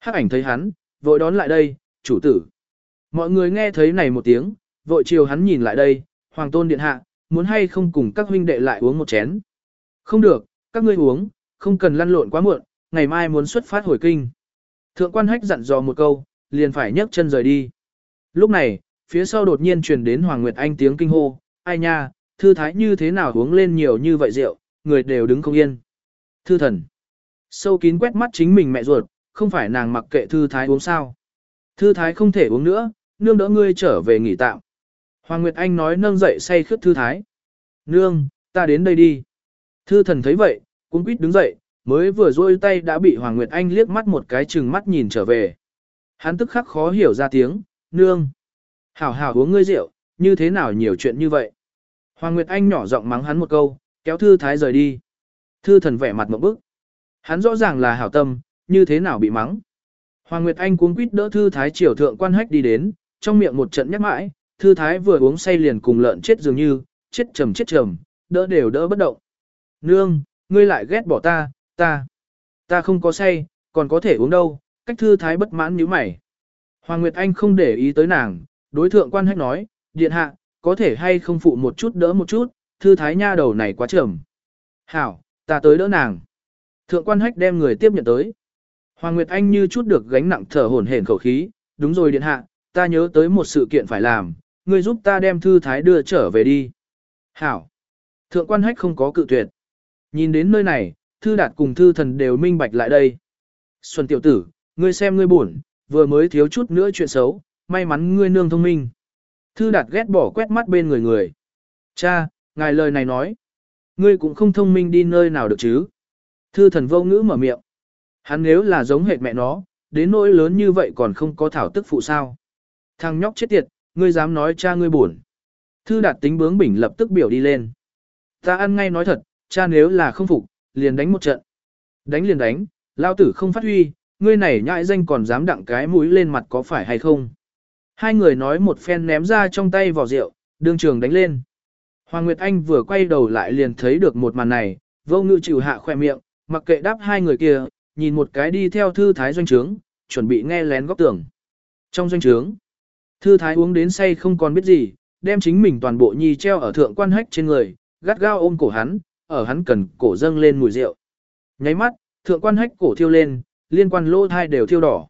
Hắc ảnh thấy hắn, vội đón lại đây, chủ tử. Mọi người nghe thấy này một tiếng, vội chiều hắn nhìn lại đây, hoàng tôn điện hạ, muốn hay không cùng các huynh đệ lại uống một chén. Không được, các ngươi uống, không cần lăn lộn quá muộn, ngày mai muốn xuất phát hồi kinh. Thượng quan hách dặn dò một câu, liền phải nhấc chân rời đi. Lúc này, phía sau đột nhiên truyền đến Hoàng Nguyệt Anh tiếng kinh hô, ai nha, thư thái như thế nào uống lên nhiều như vậy rượu, người đều đứng không yên. Thư thần. Sâu kín quét mắt chính mình mẹ ruột, không phải nàng mặc kệ thư thái uống sao. Thư thái không thể uống nữa, nương đỡ ngươi trở về nghỉ tạm. Hoàng Nguyệt Anh nói nâng dậy say khướt thư thái. Nương, ta đến đây đi. Thư thần thấy vậy, cũng quýt đứng dậy, mới vừa rôi tay đã bị Hoàng Nguyệt Anh liếc mắt một cái chừng mắt nhìn trở về. Hắn tức khắc khó hiểu ra tiếng, nương. Hảo hảo uống ngươi rượu, như thế nào nhiều chuyện như vậy. Hoàng Nguyệt Anh nhỏ giọng mắng hắn một câu, kéo thư thái rời đi. Thư thần vẻ mặt một bức. Hắn rõ ràng là hảo tâm, như thế nào bị mắng. Hoàng Nguyệt Anh cuống quýt đỡ thư thái triều thượng quan hách đi đến, trong miệng một trận nhắc mãi, thư thái vừa uống say liền cùng lợn chết dường như, chết trầm chết trầm, đỡ đều đỡ bất động. Nương, ngươi lại ghét bỏ ta, ta, ta không có say, còn có thể uống đâu, cách thư thái bất mãn như mày. Hoàng Nguyệt Anh không để ý tới nàng, đối thượng quan hách nói, điện hạ, có thể hay không phụ một chút đỡ một chút, thư thái nha đầu này quá trầm. Hảo, ta tới đỡ nàng. Thượng quan hách đem người tiếp nhận tới. Hoàng Nguyệt Anh như chút được gánh nặng thở hổn hển khẩu khí, đúng rồi điện hạ, ta nhớ tới một sự kiện phải làm, ngươi giúp ta đem thư thái đưa trở về đi. Hảo. Thượng quan hách không có cự tuyệt. Nhìn đến nơi này, thư đạt cùng thư thần đều minh bạch lại đây. Xuân tiểu tử, ngươi xem ngươi buồn, vừa mới thiếu chút nữa chuyện xấu, may mắn ngươi nương thông minh. Thư đạt ghét bỏ quét mắt bên người người. Cha, ngài lời này nói. Ngươi cũng không thông minh đi nơi nào được chứ. Thư thần vô ngữ mở miệng. Hắn nếu là giống hệt mẹ nó, đến nỗi lớn như vậy còn không có thảo tức phụ sao. Thằng nhóc chết tiệt, ngươi dám nói cha ngươi buồn. Thư đạt tính bướng bỉnh lập tức biểu đi lên. Ta ăn ngay nói thật, cha nếu là không phục, liền đánh một trận. Đánh liền đánh, lao tử không phát huy, ngươi này nhãi danh còn dám đặng cái mũi lên mặt có phải hay không. Hai người nói một phen ném ra trong tay vỏ rượu, Đương trường đánh lên. Hoàng Nguyệt Anh vừa quay đầu lại liền thấy được một màn này, vô ngự chịu hạ khoe miệng, mặc kệ đáp hai người kia, nhìn một cái đi theo thư thái doanh trướng, chuẩn bị nghe lén góc tường. Trong doanh trướng, thư thái uống đến say không còn biết gì, đem chính mình toàn bộ nhi treo ở thượng quan hách trên người, gắt gao ôm cổ hắn, ở hắn cần cổ dâng lên mùi rượu. Nháy mắt, thượng quan hách cổ thiêu lên, liên quan lô thai đều thiêu đỏ.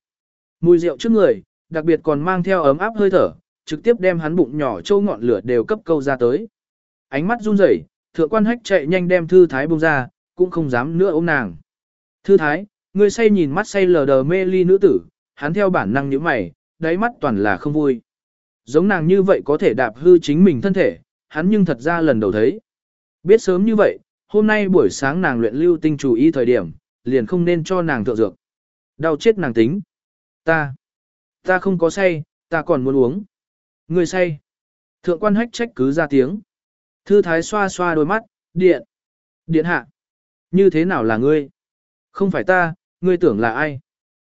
Mùi rượu trước người, đặc biệt còn mang theo ấm áp hơi thở, trực tiếp đem hắn bụng nhỏ châu ngọn lửa đều cấp câu ra tới. Ánh mắt run rẩy, thượng quan hách chạy nhanh đem thư thái bông ra, cũng không dám nữa ôm nàng. Thư thái, người say nhìn mắt say lờ đờ mê ly nữ tử, hắn theo bản năng nhíu mày, đáy mắt toàn là không vui. Giống nàng như vậy có thể đạp hư chính mình thân thể, hắn nhưng thật ra lần đầu thấy. Biết sớm như vậy, hôm nay buổi sáng nàng luyện lưu tinh chủ ý thời điểm, liền không nên cho nàng thượng dược. Đau chết nàng tính. Ta, ta không có say, ta còn muốn uống. Người say. Thượng quan hách trách cứ ra tiếng. Thư thái xoa xoa đôi mắt, điện. Điện hạ. Như thế nào là ngươi? Không phải ta, ngươi tưởng là ai?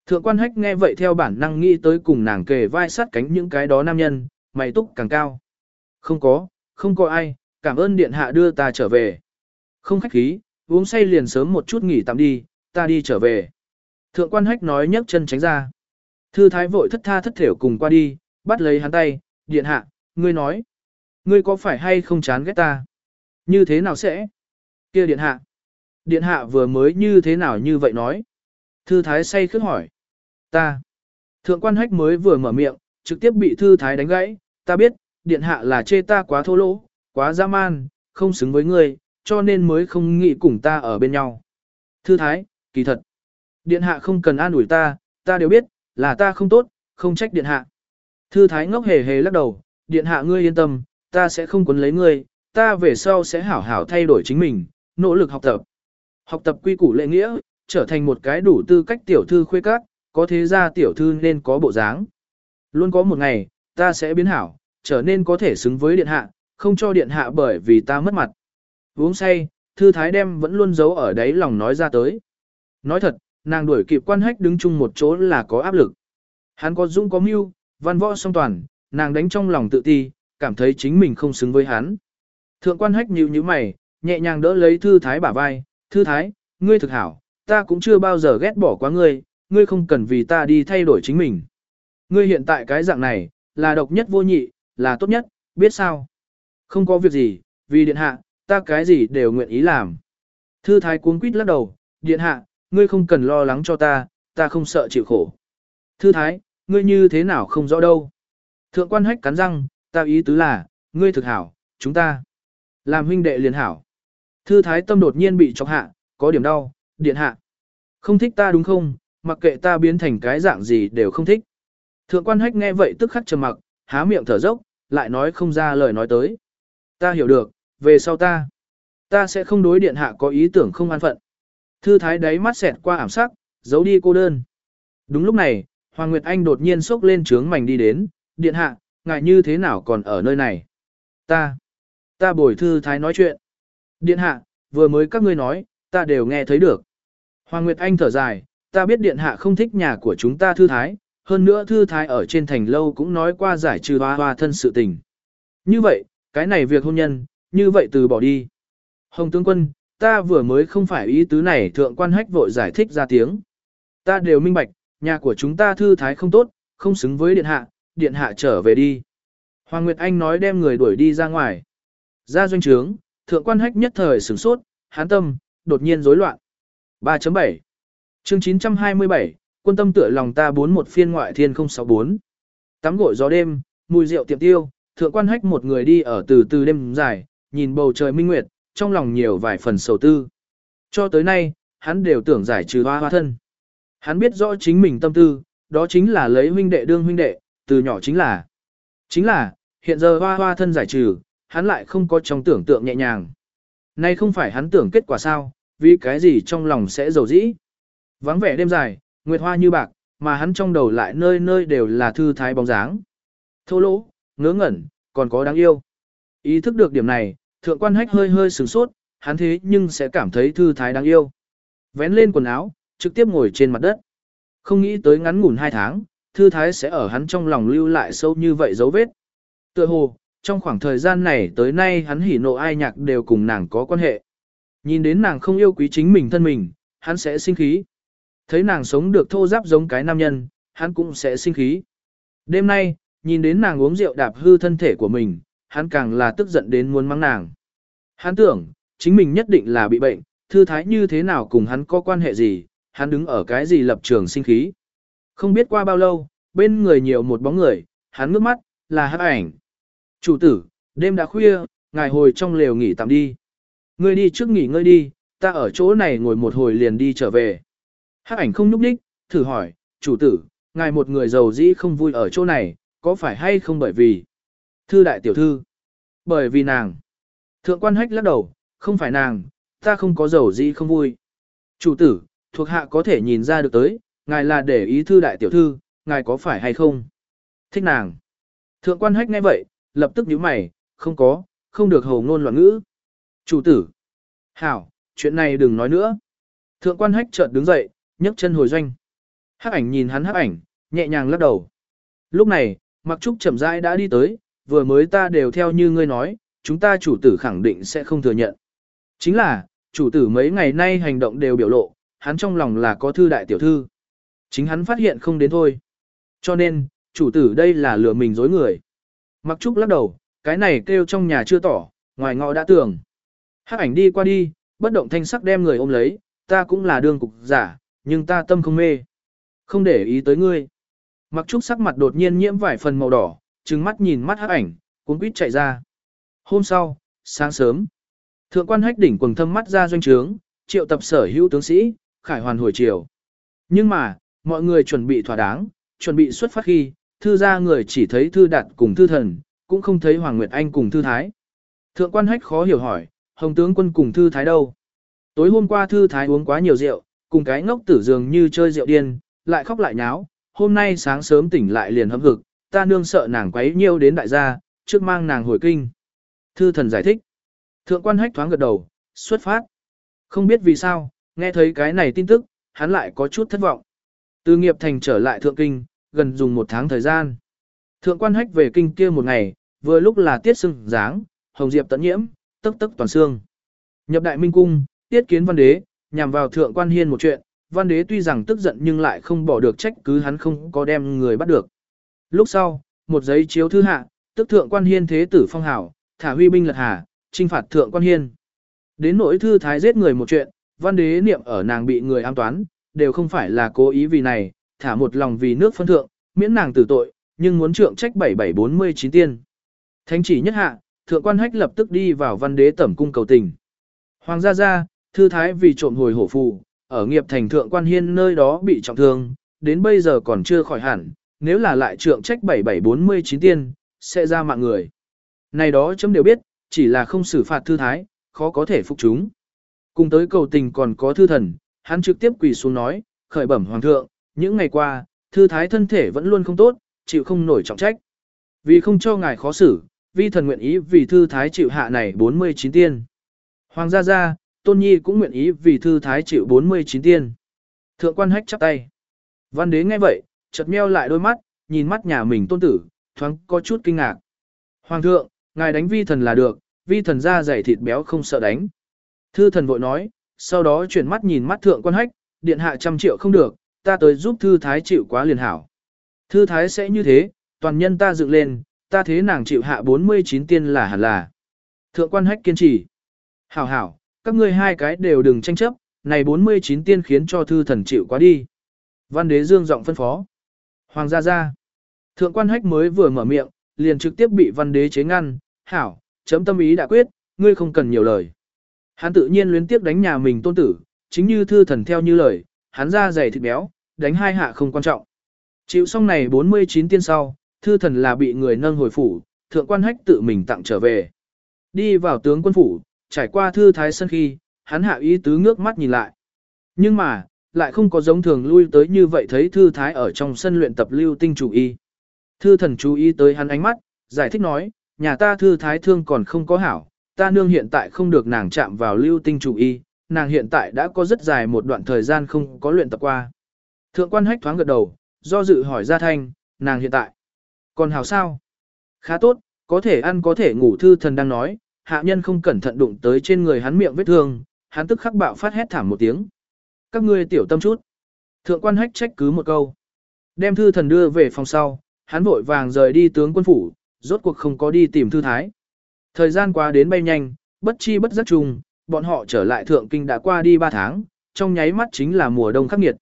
Thượng quan hách nghe vậy theo bản năng nghĩ tới cùng nàng kề vai sát cánh những cái đó nam nhân, mày túc càng cao. Không có, không có ai, cảm ơn điện hạ đưa ta trở về. Không khách khí, uống say liền sớm một chút nghỉ tạm đi, ta đi trở về. Thượng quan hách nói nhấc chân tránh ra. Thư thái vội thất tha thất thểu cùng qua đi, bắt lấy hắn tay, điện hạ, ngươi nói. Ngươi có phải hay không chán ghét ta? Như thế nào sẽ? kia điện hạ. Điện hạ vừa mới như thế nào như vậy nói? Thư thái say khước hỏi. Ta. Thượng quan hách mới vừa mở miệng, trực tiếp bị thư thái đánh gãy. Ta biết, điện hạ là chê ta quá thô lỗ, quá dã man, không xứng với ngươi, cho nên mới không nghĩ cùng ta ở bên nhau. Thư thái, kỳ thật. Điện hạ không cần an ủi ta, ta đều biết, là ta không tốt, không trách điện hạ. Thư thái ngốc hề hề lắc đầu, điện hạ ngươi yên tâm, ta sẽ không quấn lấy ngươi, ta về sau sẽ hảo hảo thay đổi chính mình, nỗ lực học tập. Học tập quy củ lệ nghĩa, trở thành một cái đủ tư cách tiểu thư khuê các, có thế ra tiểu thư nên có bộ dáng. Luôn có một ngày, ta sẽ biến hảo, trở nên có thể xứng với điện hạ, không cho điện hạ bởi vì ta mất mặt. Uống say, thư thái đem vẫn luôn giấu ở đấy lòng nói ra tới. Nói thật, nàng đuổi kịp quan hách đứng chung một chỗ là có áp lực. Hắn có dũng có mưu, văn võ song toàn, nàng đánh trong lòng tự ti, cảm thấy chính mình không xứng với hắn. Thượng quan hách nhíu nhíu mày, nhẹ nhàng đỡ lấy thư thái bả vai, thư thái, ngươi thực hảo, ta cũng chưa bao giờ ghét bỏ quá ngươi, ngươi không cần vì ta đi thay đổi chính mình. Ngươi hiện tại cái dạng này, là độc nhất vô nhị, là tốt nhất, biết sao? Không có việc gì, vì điện hạ, ta cái gì đều nguyện ý làm. Thư thái cuống quýt lắc đầu, điện hạ, ngươi không cần lo lắng cho ta, ta không sợ chịu khổ. Thư thái, ngươi như thế nào không rõ đâu. Thượng quan hách cắn răng, ta ý tứ là, ngươi thực hảo, chúng ta. Làm huynh đệ liền hảo. Thư thái tâm đột nhiên bị chọc hạ, có điểm đau, điện hạ. Không thích ta đúng không, mặc kệ ta biến thành cái dạng gì đều không thích. Thượng quan hách nghe vậy tức khắc trầm mặc, há miệng thở dốc, lại nói không ra lời nói tới. Ta hiểu được, về sau ta, ta sẽ không đối điện hạ có ý tưởng không an phận. Thư thái đáy mắt xẹt qua ảm sắc, giấu đi cô đơn. Đúng lúc này, Hoàng Nguyệt Anh đột nhiên sốc lên trướng mảnh đi đến, điện hạ, ngài như thế nào còn ở nơi này? Ta, ta bồi thư thái nói chuyện. Điện hạ, vừa mới các ngươi nói, ta đều nghe thấy được. Hoàng Nguyệt Anh thở dài, ta biết điện hạ không thích nhà của chúng ta thư thái, hơn nữa thư thái ở trên thành lâu cũng nói qua giải trừ hoa hoa thân sự tình. Như vậy, cái này việc hôn nhân, như vậy từ bỏ đi. Hồng tướng quân, ta vừa mới không phải ý tứ này thượng quan hách vội giải thích ra tiếng. Ta đều minh bạch, nhà của chúng ta thư thái không tốt, không xứng với điện hạ, điện hạ trở về đi. Hoàng Nguyệt Anh nói đem người đuổi đi ra ngoài. Ra doanh trướng, thượng quan hách nhất thời sửng sốt, hán tâm, đột nhiên rối loạn. 3.7 chương 927, quân tâm tựa lòng ta bốn một phiên ngoại thiên 064. Tắm gội gió đêm, mùi rượu tiệm tiêu, thượng quan hách một người đi ở từ từ đêm dài, nhìn bầu trời minh nguyệt, trong lòng nhiều vài phần sầu tư. Cho tới nay, hắn đều tưởng giải trừ hoa hoa thân. Hắn biết rõ chính mình tâm tư, đó chính là lấy huynh đệ đương huynh đệ, từ nhỏ chính là. Chính là, hiện giờ hoa hoa thân giải trừ, hắn lại không có trong tưởng tượng nhẹ nhàng. Nay không phải hắn tưởng kết quả sao, vì cái gì trong lòng sẽ dầu dĩ. Vắng vẻ đêm dài, nguyệt hoa như bạc, mà hắn trong đầu lại nơi nơi đều là thư thái bóng dáng. Thô lỗ, ngớ ngẩn, còn có đáng yêu. Ý thức được điểm này, thượng quan hách hơi hơi sửng sốt, hắn thế nhưng sẽ cảm thấy thư thái đáng yêu. Vén lên quần áo, trực tiếp ngồi trên mặt đất. Không nghĩ tới ngắn ngủn hai tháng, thư thái sẽ ở hắn trong lòng lưu lại sâu như vậy dấu vết. Tựa hồ, trong khoảng thời gian này tới nay hắn hỉ nộ ai nhạc đều cùng nàng có quan hệ. Nhìn đến nàng không yêu quý chính mình thân mình, hắn sẽ sinh khí. Thấy nàng sống được thô giáp giống cái nam nhân, hắn cũng sẽ sinh khí. Đêm nay, nhìn đến nàng uống rượu đạp hư thân thể của mình, hắn càng là tức giận đến muốn mắng nàng. Hắn tưởng, chính mình nhất định là bị bệnh, thư thái như thế nào cùng hắn có quan hệ gì, hắn đứng ở cái gì lập trường sinh khí. Không biết qua bao lâu, bên người nhiều một bóng người, hắn ngước mắt, là hắc ảnh. Chủ tử, đêm đã khuya, ngài hồi trong lều nghỉ tạm đi. Ngươi đi trước nghỉ ngơi đi, ta ở chỗ này ngồi một hồi liền đi trở về. Hắc ảnh không nhúc đích, thử hỏi, chủ tử, ngài một người giàu dĩ không vui ở chỗ này, có phải hay không bởi vì? Thư đại tiểu thư. Bởi vì nàng. Thượng quan hách lắc đầu, không phải nàng, ta không có giàu gì không vui. Chủ tử, thuộc hạ có thể nhìn ra được tới, ngài là để ý thư đại tiểu thư, ngài có phải hay không? Thích nàng. Thượng quan hách nghe vậy, lập tức nhíu mày, không có, không được hầu ngôn loạn ngữ. Chủ tử. Hảo, chuyện này đừng nói nữa. Thượng quan hách chợt đứng dậy, nhấc chân hồi doanh. Hắc ảnh nhìn hắn hắc ảnh, nhẹ nhàng lắc đầu. Lúc này, Mặc Trúc chậm rãi đã đi tới, vừa mới ta đều theo như ngươi nói, chúng ta chủ tử khẳng định sẽ không thừa nhận. Chính là, chủ tử mấy ngày nay hành động đều biểu lộ, hắn trong lòng là có thư đại tiểu thư. Chính hắn phát hiện không đến thôi. Cho nên, chủ tử đây là lừa mình dối người. Mặc Trúc lắc đầu, cái này kêu trong nhà chưa tỏ, ngoài ngõ đã tưởng. Hắc ảnh đi qua đi, bất động thanh sắc đem người ôm lấy, ta cũng là đương cục giả, nhưng ta tâm không mê. Không để ý tới ngươi. Mặc trúc sắc mặt đột nhiên nhiễm vài phần màu đỏ, trừng mắt nhìn mắt hắc ảnh, cuốn quýt chạy ra. Hôm sau, sáng sớm, thượng quan hách đỉnh quần thâm mắt ra doanh trướng, triệu tập sở hữu tướng sĩ, khải hoàn hồi chiều. Nhưng mà, mọi người chuẩn bị thỏa đáng, chuẩn bị xuất phát khi, thư ra người chỉ thấy thư đạt cùng thư thần, cũng không thấy Hoàng Nguyệt Anh cùng thư thái. Thượng quan hách khó hiểu hỏi, hồng tướng quân cùng thư thái đâu? Tối hôm qua thư thái uống quá nhiều rượu, cùng cái ngốc tử dường như chơi rượu điên, lại khóc lại nháo, hôm nay sáng sớm tỉnh lại liền hâm hực, ta nương sợ nàng quấy nhiêu đến đại gia, trước mang nàng hồi kinh. Thư thần giải thích. Thượng quan hách thoáng gật đầu, xuất phát. Không biết vì sao, nghe thấy cái này tin tức, hắn lại có chút thất vọng. Từ nghiệp thành trở lại thượng kinh, gần dùng một tháng thời gian. Thượng quan hách về kinh kia một ngày, vừa lúc là tiết sưng dáng, hồng diệp tận nhiễm, tức tức toàn xương. Nhập đại minh cung, tiết kiến văn đế, nhằm vào thượng quan hiên một chuyện, văn đế tuy rằng tức giận nhưng lại không bỏ được trách cứ hắn không có đem người bắt được. Lúc sau, một giấy chiếu thư hạ, tức thượng quan hiên thế tử phong hảo, thả huy binh lật hà, trinh phạt thượng quan hiên. Đến nỗi thư thái giết người một chuyện, văn đế niệm ở nàng bị người am toán, đều không phải là cố ý vì này, thả một lòng vì nước phân thượng, miễn nàng tử tội, nhưng muốn trượng trách 7749 tiên. Thánh chỉ nhất hạ, thượng quan hách lập tức đi vào văn đế tẩm cung cầu tình. Hoàng gia gia, thư thái vì trộm hồi hổ phù, ở nghiệp thành thượng quan hiên nơi đó bị trọng thương, đến bây giờ còn chưa khỏi hẳn, nếu là lại trượng trách 7749 tiên, sẽ ra mạng người. Này đó chấm đều biết, chỉ là không xử phạt thư thái, khó có thể phục chúng. Cùng tới cầu tình còn có thư thần, hắn trực tiếp quỳ xuống nói, khởi bẩm hoàng thượng, những ngày qua, thư thái thân thể vẫn luôn không tốt, chịu không nổi trọng trách. Vì không cho ngài khó xử, vi thần nguyện ý vì thư thái chịu hạ này 49 tiên. Hoàng gia gia, tôn nhi cũng nguyện ý vì thư thái chịu 49 tiên. Thượng quan hách chắp tay. Văn đế nghe vậy, chợt meo lại đôi mắt, nhìn mắt nhà mình tôn tử, thoáng có chút kinh ngạc. Hoàng thượng, ngài đánh vi thần là được, vi thần ra dày thịt béo không sợ đánh. Thư thần vội nói, sau đó chuyển mắt nhìn mắt thượng quan hách, điện hạ trăm triệu không được, ta tới giúp thư thái chịu quá liền hảo. Thư thái sẽ như thế, toàn nhân ta dựng lên, ta thế nàng chịu hạ 49 tiên là hẳn là. Thượng quan hách kiên trì. Hảo hảo, các ngươi hai cái đều đừng tranh chấp, này 49 tiên khiến cho thư thần chịu quá đi. Văn đế dương giọng phân phó. Hoàng gia gia. Thượng quan hách mới vừa mở miệng, liền trực tiếp bị văn đế chế ngăn, hảo, chấm tâm ý đã quyết, ngươi không cần nhiều lời. Hắn tự nhiên luyến tiếp đánh nhà mình tôn tử, chính như thư thần theo như lời, hắn ra dày thịt béo, đánh hai hạ không quan trọng. Chịu xong này 49 tiên sau, thư thần là bị người nâng hồi phủ, thượng quan hách tự mình tặng trở về. Đi vào tướng quân phủ, trải qua thư thái sân khi, hắn hạ ý tứ ngước mắt nhìn lại. Nhưng mà, lại không có giống thường lui tới như vậy thấy thư thái ở trong sân luyện tập lưu tinh chủ y. Thư thần chú ý tới hắn ánh mắt, giải thích nói, nhà ta thư thái thương còn không có hảo, ta nương hiện tại không được nàng chạm vào lưu tinh chủ y, nàng hiện tại đã có rất dài một đoạn thời gian không có luyện tập qua. Thượng quan hách thoáng gật đầu, do dự hỏi ra thanh, nàng hiện tại. Còn hảo sao? Khá tốt, có thể ăn có thể ngủ thư thần đang nói, hạ nhân không cẩn thận đụng tới trên người hắn miệng vết thương, hắn tức khắc bạo phát hét thảm một tiếng. Các ngươi tiểu tâm chút. Thượng quan hách trách cứ một câu. Đem thư thần đưa về phòng sau, hắn vội vàng rời đi tướng quân phủ, rốt cuộc không có đi tìm thư thái. Thời gian qua đến bay nhanh, bất chi bất giác chung, bọn họ trở lại thượng kinh đã qua đi 3 tháng, trong nháy mắt chính là mùa đông khắc nghiệt.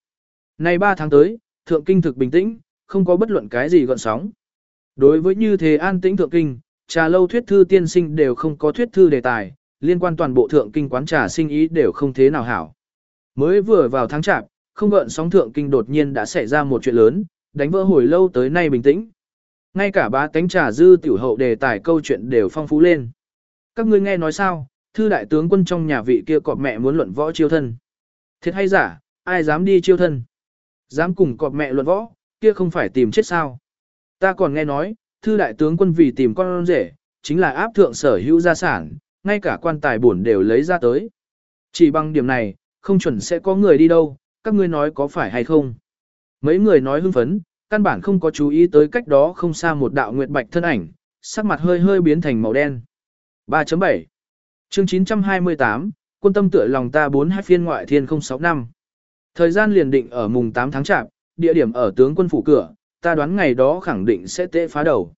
Nay 3 tháng tới, thượng kinh thực bình tĩnh, không có bất luận cái gì gọn sóng. Đối với như thế an tĩnh thượng kinh, trà lâu thuyết thư tiên sinh đều không có thuyết thư đề tài, liên quan toàn bộ thượng kinh quán trà sinh ý đều không thế nào hảo. Mới vừa vào tháng chạp, không gợn sóng thượng kinh đột nhiên đã xảy ra một chuyện lớn, đánh vỡ hồi lâu tới nay bình tĩnh. Ngay cả ba tánh trà dư tiểu hậu đề tài câu chuyện đều phong phú lên. Các ngươi nghe nói sao, thư đại tướng quân trong nhà vị kia cọp mẹ muốn luận võ chiêu thân. Thiệt hay giả, ai dám đi chiêu thân? Dám cùng cọp mẹ luận võ, kia không phải tìm chết sao? Ta còn nghe nói, thư đại tướng quân vì tìm con rể, chính là áp thượng sở hữu gia sản, ngay cả quan tài bổn đều lấy ra tới. Chỉ bằng điểm này, không chuẩn sẽ có người đi đâu, các ngươi nói có phải hay không? Mấy người nói hưng phấn, căn bản không có chú ý tới cách đó không xa một đạo nguyệt bạch thân ảnh, sắc mặt hơi hơi biến thành màu đen. 3.7 Chương 928, quân tâm tựa lòng ta 4 hai phiên ngoại thiên 06 năm. Thời gian liền định ở mùng 8 tháng chạp, địa điểm ở tướng quân phủ cửa, ta đoán ngày đó khẳng định sẽ tệ phá đầu.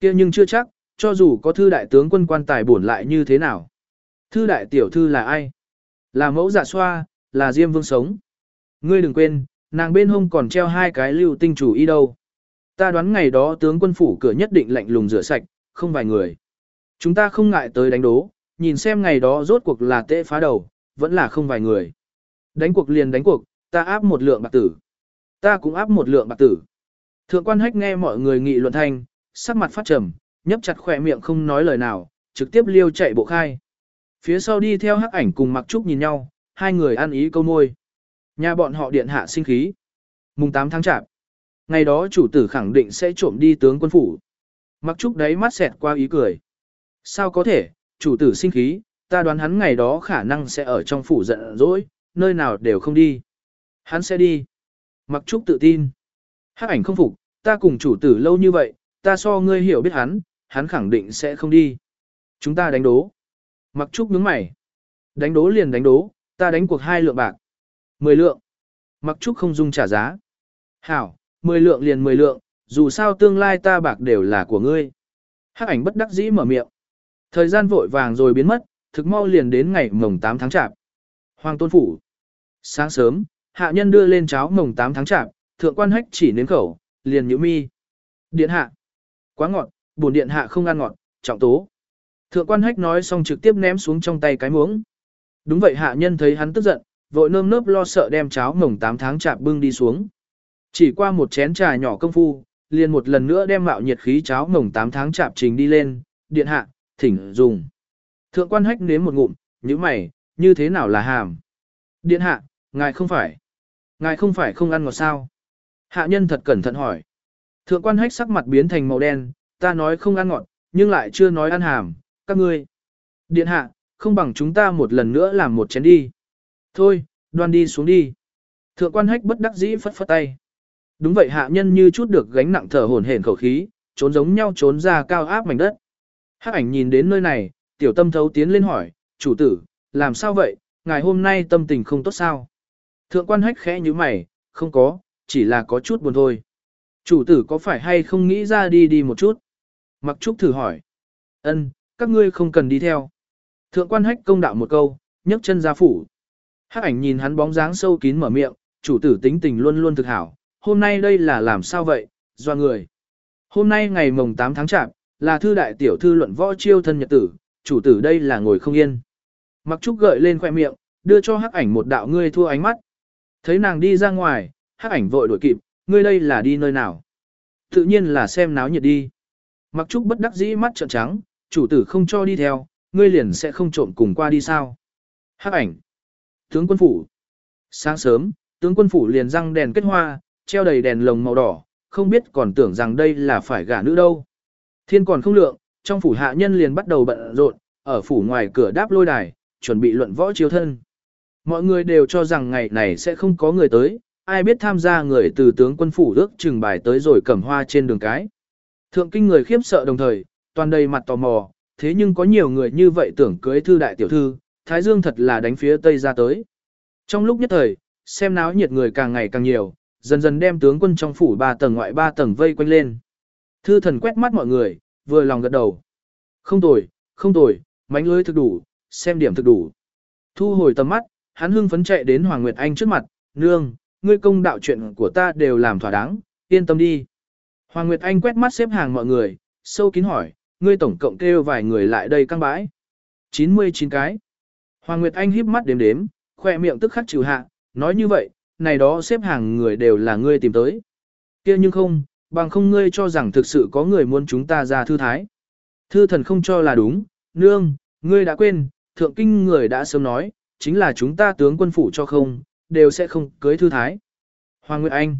kia nhưng chưa chắc, cho dù có thư đại tướng quân quan tài bổn lại như thế nào. Thư đại tiểu thư là ai? Là mẫu dạ xoa, là diêm vương sống. Ngươi đừng quên, nàng bên hông còn treo hai cái lưu tinh chủ y đâu. Ta đoán ngày đó tướng quân phủ cửa nhất định lạnh lùng rửa sạch, không vài người. Chúng ta không ngại tới đánh đố, nhìn xem ngày đó rốt cuộc là tệ phá đầu, vẫn là không vài người. Đánh cuộc liền đánh cuộc, ta áp một lượng bạc tử. Ta cũng áp một lượng bạc tử. Thượng quan hách nghe mọi người nghị luận thanh, sắc mặt phát trầm, nhấp chặt khỏe miệng không nói lời nào, trực tiếp liêu chạy bộ khai. Phía sau đi theo hắc ảnh cùng mặc trúc nhìn nhau, hai người ăn ý câu môi. Nhà bọn họ điện hạ sinh khí. Mùng 8 tháng chạp. Ngày đó chủ tử khẳng định sẽ trộm đi tướng quân phủ. Mặc trúc đấy mắt xẹt qua ý cười. Sao có thể, chủ tử sinh khí, ta đoán hắn ngày đó khả năng sẽ ở trong phủ giận dỗi, nơi nào đều không đi. Hắn sẽ đi. Mặc trúc tự tin. Hắc ảnh không phục, ta cùng chủ tử lâu như vậy, ta so ngươi hiểu biết hắn, hắn khẳng định sẽ không đi. Chúng ta đánh đố. Mặc trúc nhướng mày. Đánh đố liền đánh đố, ta đánh cuộc hai lượng bạc. Mười lượng. Mặc trúc không dung trả giá. Hảo, mười lượng liền mười lượng, dù sao tương lai ta bạc đều là của ngươi. Hắc ảnh bất đắc dĩ mở miệng. Thời gian vội vàng rồi biến mất, thực mau liền đến ngày mồng 8 tháng chạp. Hoàng tôn phủ. Sáng sớm, hạ nhân đưa lên cháo mồng 8 tháng chạp, thượng quan hách chỉ nếm khẩu, liền nhíu mi. Điện hạ. Quá ngọt, bổn điện hạ không ăn ngọt, trọng tố. Thượng quan hách nói xong trực tiếp ném xuống trong tay cái muỗng. Đúng vậy hạ nhân thấy hắn tức giận, vội nơm nớp lo sợ đem cháo mồng 8 tháng chạp bưng đi xuống. Chỉ qua một chén trà nhỏ công phu, liền một lần nữa đem mạo nhiệt khí cháo mồng 8 tháng chạp trình đi lên, điện hạ, thỉnh dùng. Thượng quan hách nếm một ngụm, như mày, như thế nào là hàm? Điện hạ, ngài không phải. Ngài không phải không ăn ngọt sao? Hạ nhân thật cẩn thận hỏi. Thượng quan hách sắc mặt biến thành màu đen, ta nói không ăn ngọt, nhưng lại chưa nói ăn hàm, các ngươi. Điện hạ, không bằng chúng ta một lần nữa làm một chén đi. Thôi, đoan đi xuống đi. Thượng quan hách bất đắc dĩ phất phất tay. Đúng vậy hạ nhân như chút được gánh nặng thở hổn hển khẩu khí, trốn giống nhau trốn ra cao áp mảnh đất. Hắc ảnh nhìn đến nơi này, tiểu tâm thấu tiến lên hỏi, chủ tử, làm sao vậy, ngài hôm nay tâm tình không tốt sao? Thượng quan hách khẽ như mày, không có, chỉ là có chút buồn thôi. Chủ tử có phải hay không nghĩ ra đi đi một chút? Mặc trúc thử hỏi. Ân, các ngươi không cần đi theo. Thượng quan hách công đạo một câu, nhấc chân ra phủ. Hắc ảnh nhìn hắn bóng dáng sâu kín mở miệng, chủ tử tính tình luôn luôn thực hảo. Hôm nay đây là làm sao vậy, do người. Hôm nay ngày mồng 8 tháng chạp, là thư đại tiểu thư luận võ chiêu thân nhật tử, chủ tử đây là ngồi không yên. Mặc trúc gợi lên khoẻ miệng, đưa cho hắc ảnh một đạo ngươi thua ánh mắt. Thấy nàng đi ra ngoài, hắc ảnh vội đuổi kịp, ngươi đây là đi nơi nào? Tự nhiên là xem náo nhiệt đi. Mặc trúc bất đắc dĩ mắt trợn trắng, chủ tử không cho đi theo, ngươi liền sẽ không trộm cùng qua đi sao? Hắc ảnh. Tướng quân phủ. Sáng sớm, tướng quân phủ liền răng đèn kết hoa, treo đầy đèn lồng màu đỏ, không biết còn tưởng rằng đây là phải gả nữ đâu. Thiên còn không lượng, trong phủ hạ nhân liền bắt đầu bận rộn, ở phủ ngoài cửa đáp lôi đài, chuẩn bị luận võ chiếu thân. Mọi người đều cho rằng ngày này sẽ không có người tới, ai biết tham gia người từ tướng quân phủ ước trừng bài tới rồi cầm hoa trên đường cái. Thượng kinh người khiếp sợ đồng thời, toàn đầy mặt tò mò, thế nhưng có nhiều người như vậy tưởng cưới thư đại tiểu thư, Thái Dương thật là đánh phía Tây ra tới. Trong lúc nhất thời, xem náo nhiệt người càng ngày càng nhiều, dần dần đem tướng quân trong phủ ba tầng ngoại ba tầng vây quanh lên. Thư thần quét mắt mọi người, vừa lòng gật đầu. Không tồi, không tồi, mánh lưới thực đủ, xem điểm thực đủ. Thu hồi tầm mắt, hắn hưng phấn chạy đến Hoàng Nguyệt Anh trước mặt, nương, ngươi công đạo chuyện của ta đều làm thỏa đáng, yên tâm đi. Hoàng Nguyệt Anh quét mắt xếp hàng mọi người, sâu kín hỏi, ngươi tổng cộng kêu vài người lại đây căng bãi. 99 cái. Hoàng Nguyệt Anh híp mắt đếm đếm, khoe miệng tức khắc trừ hạ, nói như vậy, này đó xếp hàng người đều là ngươi tìm tới. kia nhưng không, bằng không ngươi cho rằng thực sự có người muốn chúng ta ra thư thái. Thư thần không cho là đúng, nương, ngươi đã quên, thượng kinh người đã sớm nói, chính là chúng ta tướng quân phủ cho không, đều sẽ không cưới thư thái. Hoàng Nguyệt Anh,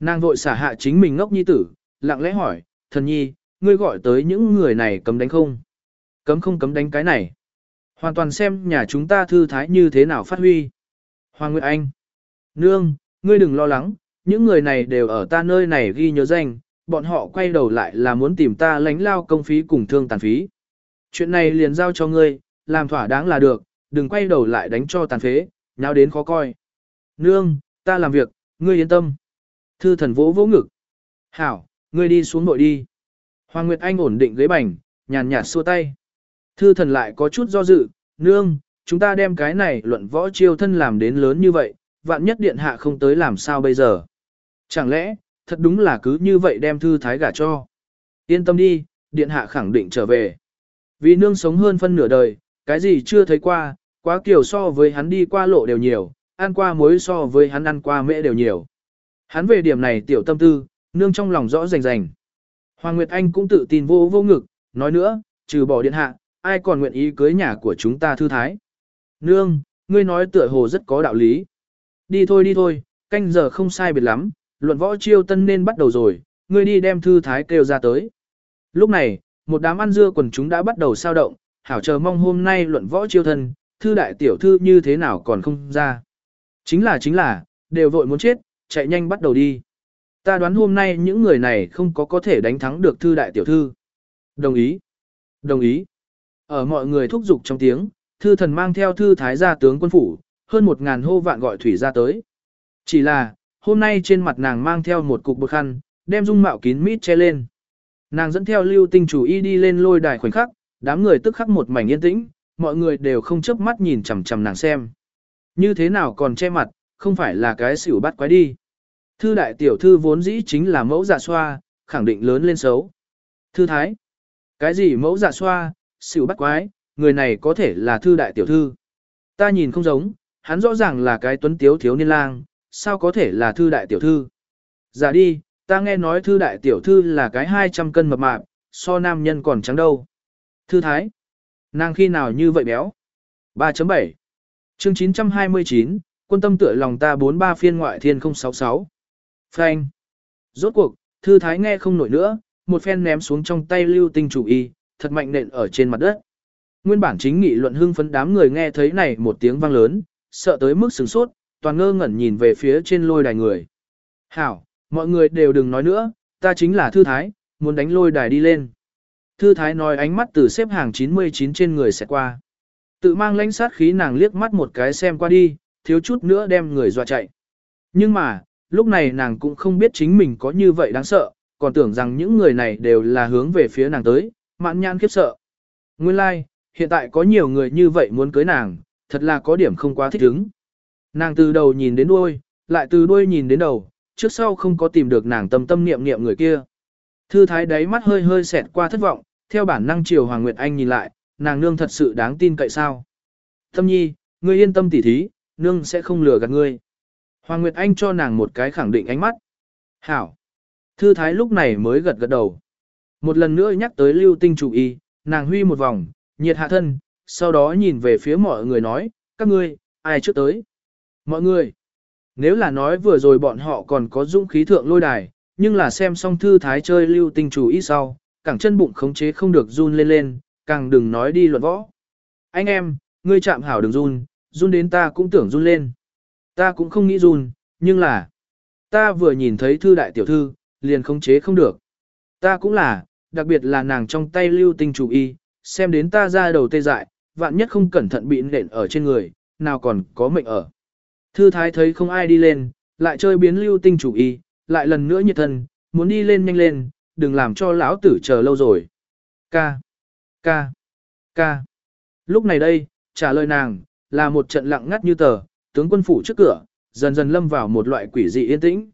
nàng vội xả hạ chính mình ngốc nhi tử, lặng lẽ hỏi, thần nhi, ngươi gọi tới những người này cấm đánh không? Cấm không cấm đánh cái này. Hoàn toàn xem nhà chúng ta thư thái như thế nào phát huy. Hoàng Nguyệt Anh, nương, ngươi đừng lo lắng, những người này đều ở ta nơi này ghi nhớ danh, bọn họ quay đầu lại là muốn tìm ta lánh lao công phí cùng thương tàn phí. Chuyện này liền giao cho ngươi, làm thỏa đáng là được, đừng quay đầu lại đánh cho tàn phế, nháo đến khó coi. Nương, ta làm việc, ngươi yên tâm. Thư thần vỗ vỗ ngực. Hảo, ngươi đi xuống nội đi. Hoàng Nguyệt Anh ổn định ghế bành, nhàn nhạt xua tay. Thư thần lại có chút do dự, nương, chúng ta đem cái này luận võ chiêu thân làm đến lớn như vậy, vạn nhất điện hạ không tới làm sao bây giờ. Chẳng lẽ, thật đúng là cứ như vậy đem thư thái gả cho. Yên tâm đi, điện hạ khẳng định trở về. Vì nương sống hơn phân nửa đời, cái gì chưa thấy qua, quá kiểu so với hắn đi qua lộ đều nhiều, ăn qua muối so với hắn ăn qua mễ đều nhiều. Hắn về điểm này tiểu tâm tư, nương trong lòng rõ rành rành. Hoàng Nguyệt Anh cũng tự tin vô vô ngực, nói nữa, trừ bỏ điện hạ, ai còn nguyện ý cưới nhà của chúng ta thư thái. Nương, ngươi nói tựa hồ rất có đạo lý. Đi thôi đi thôi, canh giờ không sai biệt lắm, luận võ chiêu tân nên bắt đầu rồi, ngươi đi đem thư thái kêu ra tới. Lúc này, một đám ăn dưa quần chúng đã bắt đầu sao động, hảo chờ mong hôm nay luận võ chiêu thân, thư đại tiểu thư như thế nào còn không ra. Chính là chính là, đều vội muốn chết, chạy nhanh bắt đầu đi. Ta đoán hôm nay những người này không có có thể đánh thắng được thư đại tiểu thư. Đồng ý. Đồng ý. Ở mọi người thúc giục trong tiếng, thư thần mang theo thư thái gia tướng quân phủ, hơn một ngàn hô vạn gọi thủy ra tới. Chỉ là, hôm nay trên mặt nàng mang theo một cục bột khăn, đem dung mạo kín mít che lên. Nàng dẫn theo lưu tinh chủ y đi lên lôi đài khoảnh khắc, đám người tức khắc một mảnh yên tĩnh, mọi người đều không chớp mắt nhìn chằm chằm nàng xem. Như thế nào còn che mặt, không phải là cái xỉu bắt quái đi. Thư đại tiểu thư vốn dĩ chính là mẫu dạ xoa, khẳng định lớn lên xấu. Thư thái. Cái gì mẫu dạ xoa, xỉu bắt quái, người này có thể là thư đại tiểu thư. Ta nhìn không giống, hắn rõ ràng là cái tuấn tiếu thiếu niên lang, sao có thể là thư đại tiểu thư. Giả dạ đi, ta nghe nói thư đại tiểu thư là cái 200 cân mập mạp, so nam nhân còn trắng đâu. Thư thái. Nàng khi nào như vậy béo? 3.7 chương 929, quân tâm tựa lòng ta 43 phiên ngoại thiên 066. Phanh. Rốt cuộc, thư thái nghe không nổi nữa, một phen ném xuống trong tay lưu tinh chủ y, thật mạnh nện ở trên mặt đất. Nguyên bản chính nghị luận hưng phấn đám người nghe thấy này một tiếng vang lớn, sợ tới mức sửng sốt, toàn ngơ ngẩn nhìn về phía trên lôi đài người. Hảo, mọi người đều đừng nói nữa, ta chính là thư thái, muốn đánh lôi đài đi lên. Thư thái nói ánh mắt từ xếp hàng 99 trên người sẽ qua. Tự mang lãnh sát khí nàng liếc mắt một cái xem qua đi, thiếu chút nữa đem người dọa chạy. Nhưng mà, lúc này nàng cũng không biết chính mình có như vậy đáng sợ, còn tưởng rằng những người này đều là hướng về phía nàng tới, mạn nhãn khiếp sợ. Nguyên lai, like, hiện tại có nhiều người như vậy muốn cưới nàng, thật là có điểm không quá thích ứng. Nàng từ đầu nhìn đến đuôi, lại từ đuôi nhìn đến đầu, trước sau không có tìm được nàng tâm tâm niệm niệm người kia. Thư thái đáy mắt hơi hơi xẹt qua thất vọng, theo bản năng chiều Hoàng Nguyệt Anh nhìn lại, nàng nương thật sự đáng tin cậy sao. Tâm nhi, ngươi yên tâm tỉ thí, nương sẽ không lừa gạt ngươi. Hoàng Nguyệt Anh cho nàng một cái khẳng định ánh mắt. Hảo. Thư thái lúc này mới gật gật đầu. Một lần nữa nhắc tới lưu tinh chủ y, nàng huy một vòng, nhiệt hạ thân, sau đó nhìn về phía mọi người nói, các ngươi, ai trước tới? Mọi người, nếu là nói vừa rồi bọn họ còn có dũng khí thượng lôi đài, nhưng là xem xong thư thái chơi lưu tinh chủ Y sau, cẳng chân bụng khống chế không được run lên lên, càng đừng nói đi luận võ. Anh em, ngươi chạm hảo đừng run, run đến ta cũng tưởng run lên. Ta cũng không nghĩ run, nhưng là, ta vừa nhìn thấy thư đại tiểu thư, liền khống chế không được. Ta cũng là, đặc biệt là nàng trong tay lưu tinh chủ y, xem đến ta ra đầu tê dại, vạn nhất không cẩn thận bị nện ở trên người, nào còn có mệnh ở. Thư thái thấy không ai đi lên, lại chơi biến lưu tinh chủ y, lại lần nữa nhiệt thân, muốn đi lên nhanh lên, đừng làm cho lão tử chờ lâu rồi. Ca, ca, ca. Lúc này đây, trả lời nàng, là một trận lặng ngắt như tờ, tướng quân phủ trước cửa, dần dần lâm vào một loại quỷ dị yên tĩnh.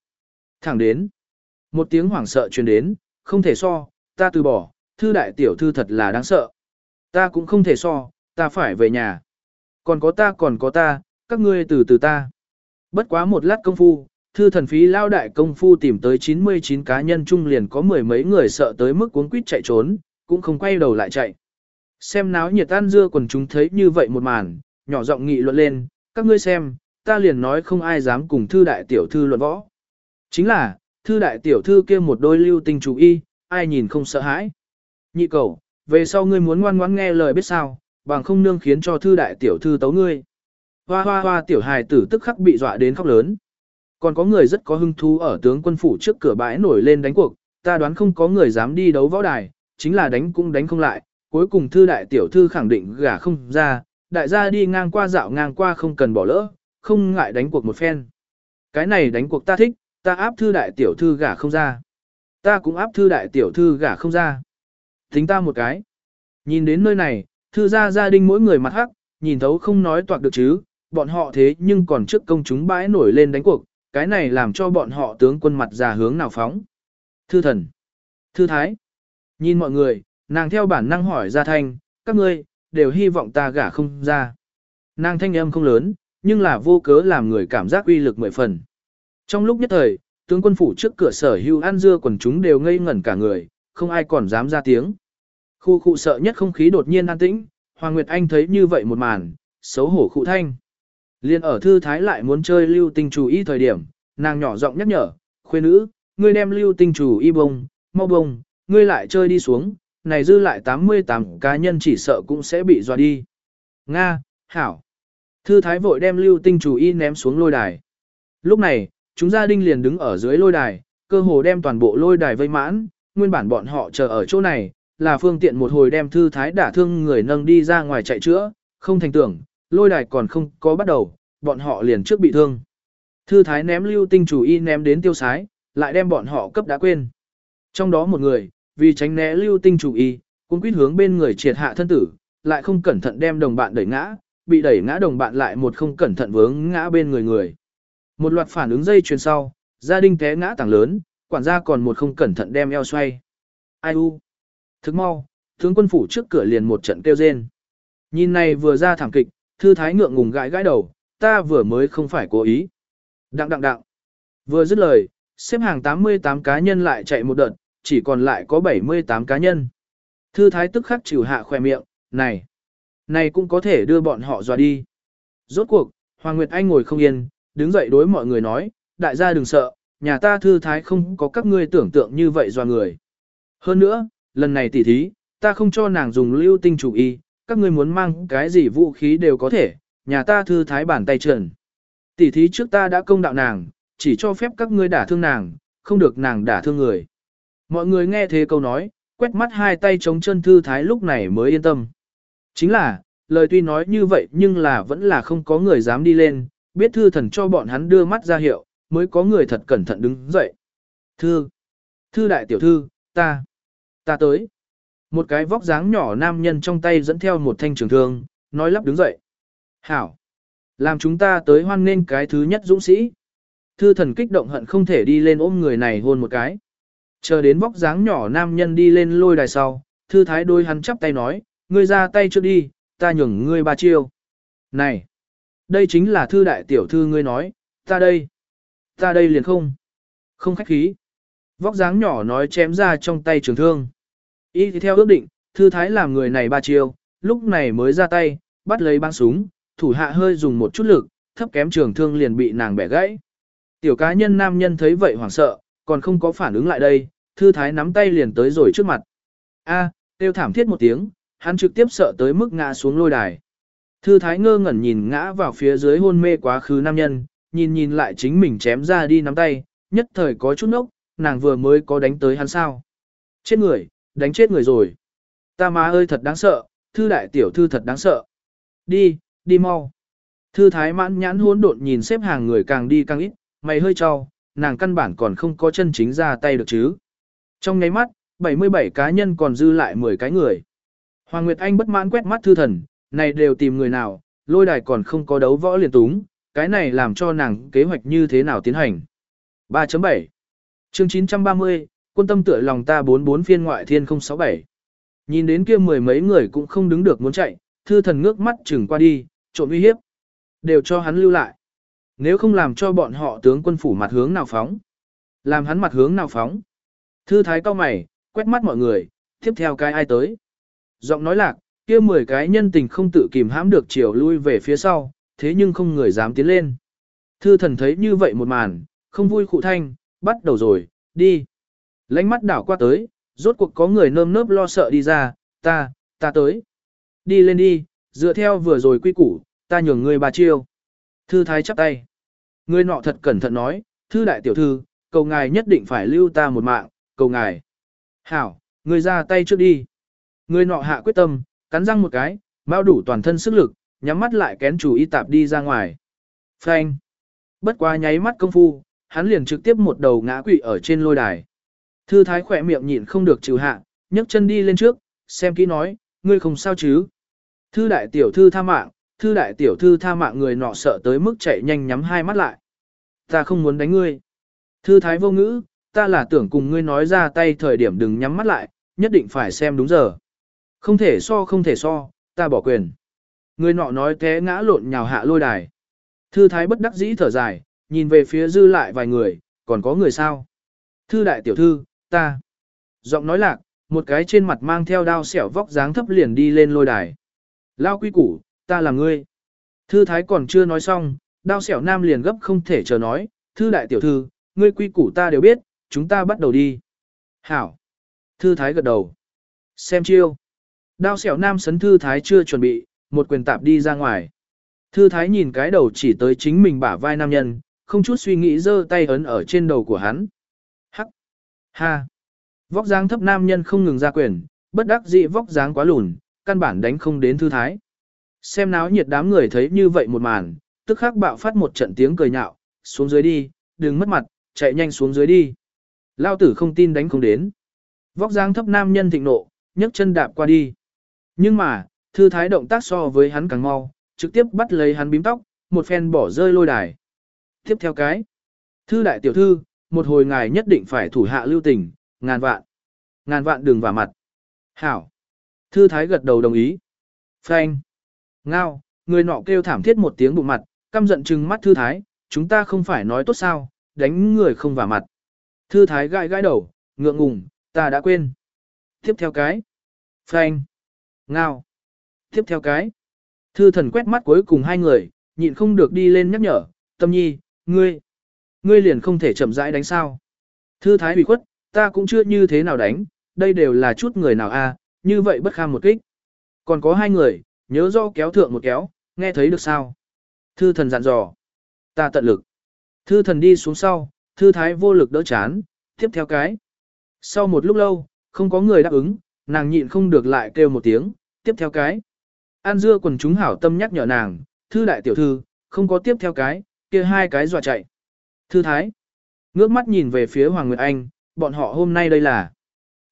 Thẳng đến, một tiếng hoảng sợ truyền đến, không thể so, ta từ bỏ, thư đại tiểu thư thật là đáng sợ. Ta cũng không thể so, ta phải về nhà. Còn có ta còn có ta, các ngươi từ từ ta. Bất quá một lát công phu, thư thần phí lao đại công phu tìm tới 99 cá nhân chung liền có mười mấy người sợ tới mức cuốn quýt chạy trốn, cũng không quay đầu lại chạy. Xem náo nhiệt tan dưa quần chúng thấy như vậy một màn, nhỏ giọng nghị luận lên, các ngươi xem, ta liền nói không ai dám cùng thư đại tiểu thư luận võ. Chính là, thư đại tiểu thư kia một đôi lưu tinh chú y, ai nhìn không sợ hãi. Nhị cầu, về sau ngươi muốn ngoan ngoãn nghe lời biết sao, bằng không nương khiến cho thư đại tiểu thư tấu ngươi. Hoa hoa hoa tiểu hài tử tức khắc bị dọa đến khóc lớn. Còn có người rất có hứng thú ở tướng quân phủ trước cửa bãi nổi lên đánh cuộc, ta đoán không có người dám đi đấu võ đài, chính là đánh cũng đánh không lại, cuối cùng thư đại tiểu thư khẳng định gả không ra, đại gia đi ngang qua dạo ngang qua không cần bỏ lỡ, không ngại đánh cuộc một phen. Cái này đánh cuộc ta thích, ta áp thư đại tiểu thư gả không ra. Ta cũng áp thư đại tiểu thư gả không ra. Tính ta một cái. Nhìn đến nơi này, thư gia gia đình mỗi người mặt hắc, nhìn thấu không nói toạc được chứ, bọn họ thế nhưng còn trước công chúng bãi nổi lên đánh cuộc, cái này làm cho bọn họ tướng quân mặt già hướng nào phóng. Thư thần. Thư thái. Nhìn mọi người, nàng theo bản năng hỏi ra thanh, các ngươi, đều hy vọng ta gả không ra. Nàng thanh âm không lớn, nhưng là vô cớ làm người cảm giác uy lực mười phần. Trong lúc nhất thời, tướng quân phủ trước cửa sở hưu ăn dưa quần chúng đều ngây ngẩn cả người, không ai còn dám ra tiếng. Khu khu sợ nhất không khí đột nhiên an tĩnh, Hoàng Nguyệt Anh thấy như vậy một màn, xấu hổ khụ thanh. Liên ở thư thái lại muốn chơi lưu tinh chủ y thời điểm, nàng nhỏ giọng nhắc nhở, khuê nữ, ngươi đem lưu tinh chủ y bông, mau bông, ngươi lại chơi đi xuống, này dư lại 88 cá nhân chỉ sợ cũng sẽ bị dọa đi. Nga, Hảo. Thư thái vội đem lưu tinh chủ y ném xuống lôi đài. Lúc này, chúng gia đình liền đứng ở dưới lôi đài, cơ hồ đem toàn bộ lôi đài vây mãn, nguyên bản bọn họ chờ ở chỗ này, là phương tiện một hồi đem thư thái đả thương người nâng đi ra ngoài chạy chữa, không thành tưởng, lôi đài còn không có bắt đầu, bọn họ liền trước bị thương. Thư thái ném lưu tinh chủ y ném đến tiêu sái, lại đem bọn họ cấp đã quên. Trong đó một người, vì tránh né lưu tinh chủ y, cũng quyết hướng bên người triệt hạ thân tử, lại không cẩn thận đem đồng bạn đẩy ngã, bị đẩy ngã đồng bạn lại một không cẩn thận vướng ngã bên người người. Một loạt phản ứng dây chuyền sau, gia đình té ngã tảng lớn, quản gia còn một không cẩn thận đem eo xoay. Ai u? Thức mau, tướng quân phủ trước cửa liền một trận kêu rên. Nhìn này vừa ra thảm kịch, thư thái ngượng ngùng gãi gãi đầu, ta vừa mới không phải cố ý. Đặng đặng đặng. Vừa dứt lời, xếp hàng 88 cá nhân lại chạy một đợt, chỉ còn lại có 78 cá nhân. Thư thái tức khắc chịu hạ khỏe miệng, này, này cũng có thể đưa bọn họ dọa đi. Rốt cuộc, Hoàng Nguyệt Anh ngồi không yên, đứng dậy đối mọi người nói, đại gia đừng sợ, nhà ta thư thái không có các ngươi tưởng tượng như vậy dọa người. Hơn nữa, lần này tỉ thí, ta không cho nàng dùng lưu tinh chủ y, các ngươi muốn mang cái gì vũ khí đều có thể, nhà ta thư thái bản tay trần. Tỉ thí trước ta đã công đạo nàng, chỉ cho phép các ngươi đả thương nàng, không được nàng đả thương người. Mọi người nghe thế câu nói, quét mắt hai tay chống chân thư thái lúc này mới yên tâm. Chính là, lời tuy nói như vậy nhưng là vẫn là không có người dám đi lên, biết thư thần cho bọn hắn đưa mắt ra hiệu, mới có người thật cẩn thận đứng dậy. Thư, thư đại tiểu thư, ta, ta tới. Một cái vóc dáng nhỏ nam nhân trong tay dẫn theo một thanh trường thương, nói lắp đứng dậy. Hảo, làm chúng ta tới hoan nên cái thứ nhất dũng sĩ. Thư thần kích động hận không thể đi lên ôm người này hôn một cái. Chờ đến vóc dáng nhỏ nam nhân đi lên lôi đài sau, thư thái đôi hắn chắp tay nói, ngươi ra tay trước đi, ta nhường ngươi ba chiêu. Này, đây chính là thư đại tiểu thư ngươi nói, ta đây, ta đây liền không, không khách khí. Vóc dáng nhỏ nói chém ra trong tay trường thương. Ý thì theo ước định, thư thái làm người này ba chiêu, lúc này mới ra tay, bắt lấy băng súng, thủ hạ hơi dùng một chút lực, thấp kém trường thương liền bị nàng bẻ gãy. Tiểu cá nhân nam nhân thấy vậy hoảng sợ, còn không có phản ứng lại đây, thư thái nắm tay liền tới rồi trước mặt. A, tiêu thảm thiết một tiếng, hắn trực tiếp sợ tới mức ngã xuống lôi đài. Thư thái ngơ ngẩn nhìn ngã vào phía dưới hôn mê quá khứ nam nhân, nhìn nhìn lại chính mình chém ra đi nắm tay, nhất thời có chút nốc, nàng vừa mới có đánh tới hắn sao. Chết người, Đánh chết người rồi. Ta má ơi thật đáng sợ, thư đại tiểu thư thật đáng sợ. Đi, đi mau. Thư thái mãn nhãn hỗn độn nhìn xếp hàng người càng đi càng ít, mày hơi trao, nàng căn bản còn không có chân chính ra tay được chứ. Trong nháy mắt, 77 cá nhân còn dư lại 10 cái người. Hoàng Nguyệt Anh bất mãn quét mắt thư thần, này đều tìm người nào, lôi đài còn không có đấu võ liền túng, cái này làm cho nàng kế hoạch như thế nào tiến hành. 3.7 chương 930, quân tâm tựa lòng ta 44 phiên ngoại thiên 067. Nhìn đến kia mười mấy người cũng không đứng được muốn chạy, thư thần ngước mắt chừng qua đi, trộn uy hiếp. Đều cho hắn lưu lại. Nếu không làm cho bọn họ tướng quân phủ mặt hướng nào phóng. Làm hắn mặt hướng nào phóng. Thư thái cao mày, quét mắt mọi người, tiếp theo cái ai tới. Giọng nói lạc, kia mười cái nhân tình không tự kìm hãm được chiều lui về phía sau, thế nhưng không người dám tiến lên. Thư thần thấy như vậy một màn, không vui khụ thanh, bắt đầu rồi, đi. Lánh mắt đảo qua tới, rốt cuộc có người nơm nớp lo sợ đi ra, ta, ta tới. Đi lên đi, dựa theo vừa rồi quy củ, ta nhường người bà chiêu. Thư thái chắp tay. Ngươi nọ thật cẩn thận nói, thư đại tiểu thư, cầu ngài nhất định phải lưu ta một mạng, cầu ngài. Hảo, ngươi ra tay trước đi. Ngươi nọ hạ quyết tâm, cắn răng một cái, bao đủ toàn thân sức lực, nhắm mắt lại kén chủ y tạp đi ra ngoài. Phanh. Bất quá nháy mắt công phu, hắn liền trực tiếp một đầu ngã quỵ ở trên lôi đài. Thư thái khỏe miệng nhịn không được trừ hạ, nhấc chân đi lên trước, xem kỹ nói, ngươi không sao chứ. Thư đại tiểu thư tha mạng, thư đại tiểu thư tha mạng người nọ sợ tới mức chạy nhanh nhắm hai mắt lại. Ta không muốn đánh ngươi. Thư thái vô ngữ, ta là tưởng cùng ngươi nói ra tay thời điểm đừng nhắm mắt lại, nhất định phải xem đúng giờ. Không thể so không thể so, ta bỏ quyền. Người nọ nói té ngã lộn nhào hạ lôi đài. Thư thái bất đắc dĩ thở dài, nhìn về phía dư lại vài người, còn có người sao? Thư đại tiểu thư, ta. Giọng nói lạc, một cái trên mặt mang theo đao xẻo vóc dáng thấp liền đi lên lôi đài. Lao quy củ, ta là ngươi. Thư thái còn chưa nói xong, đao xẻo nam liền gấp không thể chờ nói, thư đại tiểu thư, ngươi quy củ ta đều biết, chúng ta bắt đầu đi. Hảo. Thư thái gật đầu. Xem chiêu. Đao xẻo nam sấn thư thái chưa chuẩn bị, một quyền tạp đi ra ngoài. Thư thái nhìn cái đầu chỉ tới chính mình bả vai nam nhân, không chút suy nghĩ giơ tay ấn ở trên đầu của hắn. Hắc! Ha! Vóc dáng thấp nam nhân không ngừng ra quyền, bất đắc dĩ vóc dáng quá lùn, căn bản đánh không đến thư thái. Xem náo nhiệt đám người thấy như vậy một màn, tức khắc bạo phát một trận tiếng cười nhạo, xuống dưới đi, đừng mất mặt, chạy nhanh xuống dưới đi. Lao tử không tin đánh không đến. Vóc dáng thấp nam nhân thịnh nộ, nhấc chân đạp qua đi. Nhưng mà, thư thái động tác so với hắn càng mau, trực tiếp bắt lấy hắn bím tóc, một phen bỏ rơi lôi đài. Tiếp theo cái. Thư đại tiểu thư, một hồi ngài nhất định phải thủ hạ lưu tình, ngàn vạn. Ngàn vạn đừng vào mặt. Hảo. Thư thái gật đầu đồng ý. Phanh. Ngao, người nọ kêu thảm thiết một tiếng bụng mặt, căm giận trừng mắt thư thái, chúng ta không phải nói tốt sao, đánh người không vào mặt. Thư thái gãi gãi đầu, ngượng ngùng, ta đã quên. Tiếp theo cái. Phanh. Ngao. Tiếp theo cái. Thư thần quét mắt cuối cùng hai người, nhịn không được đi lên nhắc nhở, tâm nhi, ngươi. Ngươi liền không thể chậm rãi đánh sao. Thư thái bị khuất, ta cũng chưa như thế nào đánh, đây đều là chút người nào a, như vậy bất kham một kích. Còn có hai người, nhớ do kéo thượng một kéo, nghe thấy được sao? Thư thần dặn dò. Ta tận lực. Thư thần đi xuống sau, thư thái vô lực đỡ chán, tiếp theo cái. Sau một lúc lâu, không có người đáp ứng, nàng nhịn không được lại kêu một tiếng, tiếp theo cái. An dưa quần chúng hảo tâm nhắc nhở nàng, thư đại tiểu thư, không có tiếp theo cái, kia hai cái dọa chạy. Thư thái. Ngước mắt nhìn về phía Hoàng Nguyệt Anh, bọn họ hôm nay đây là.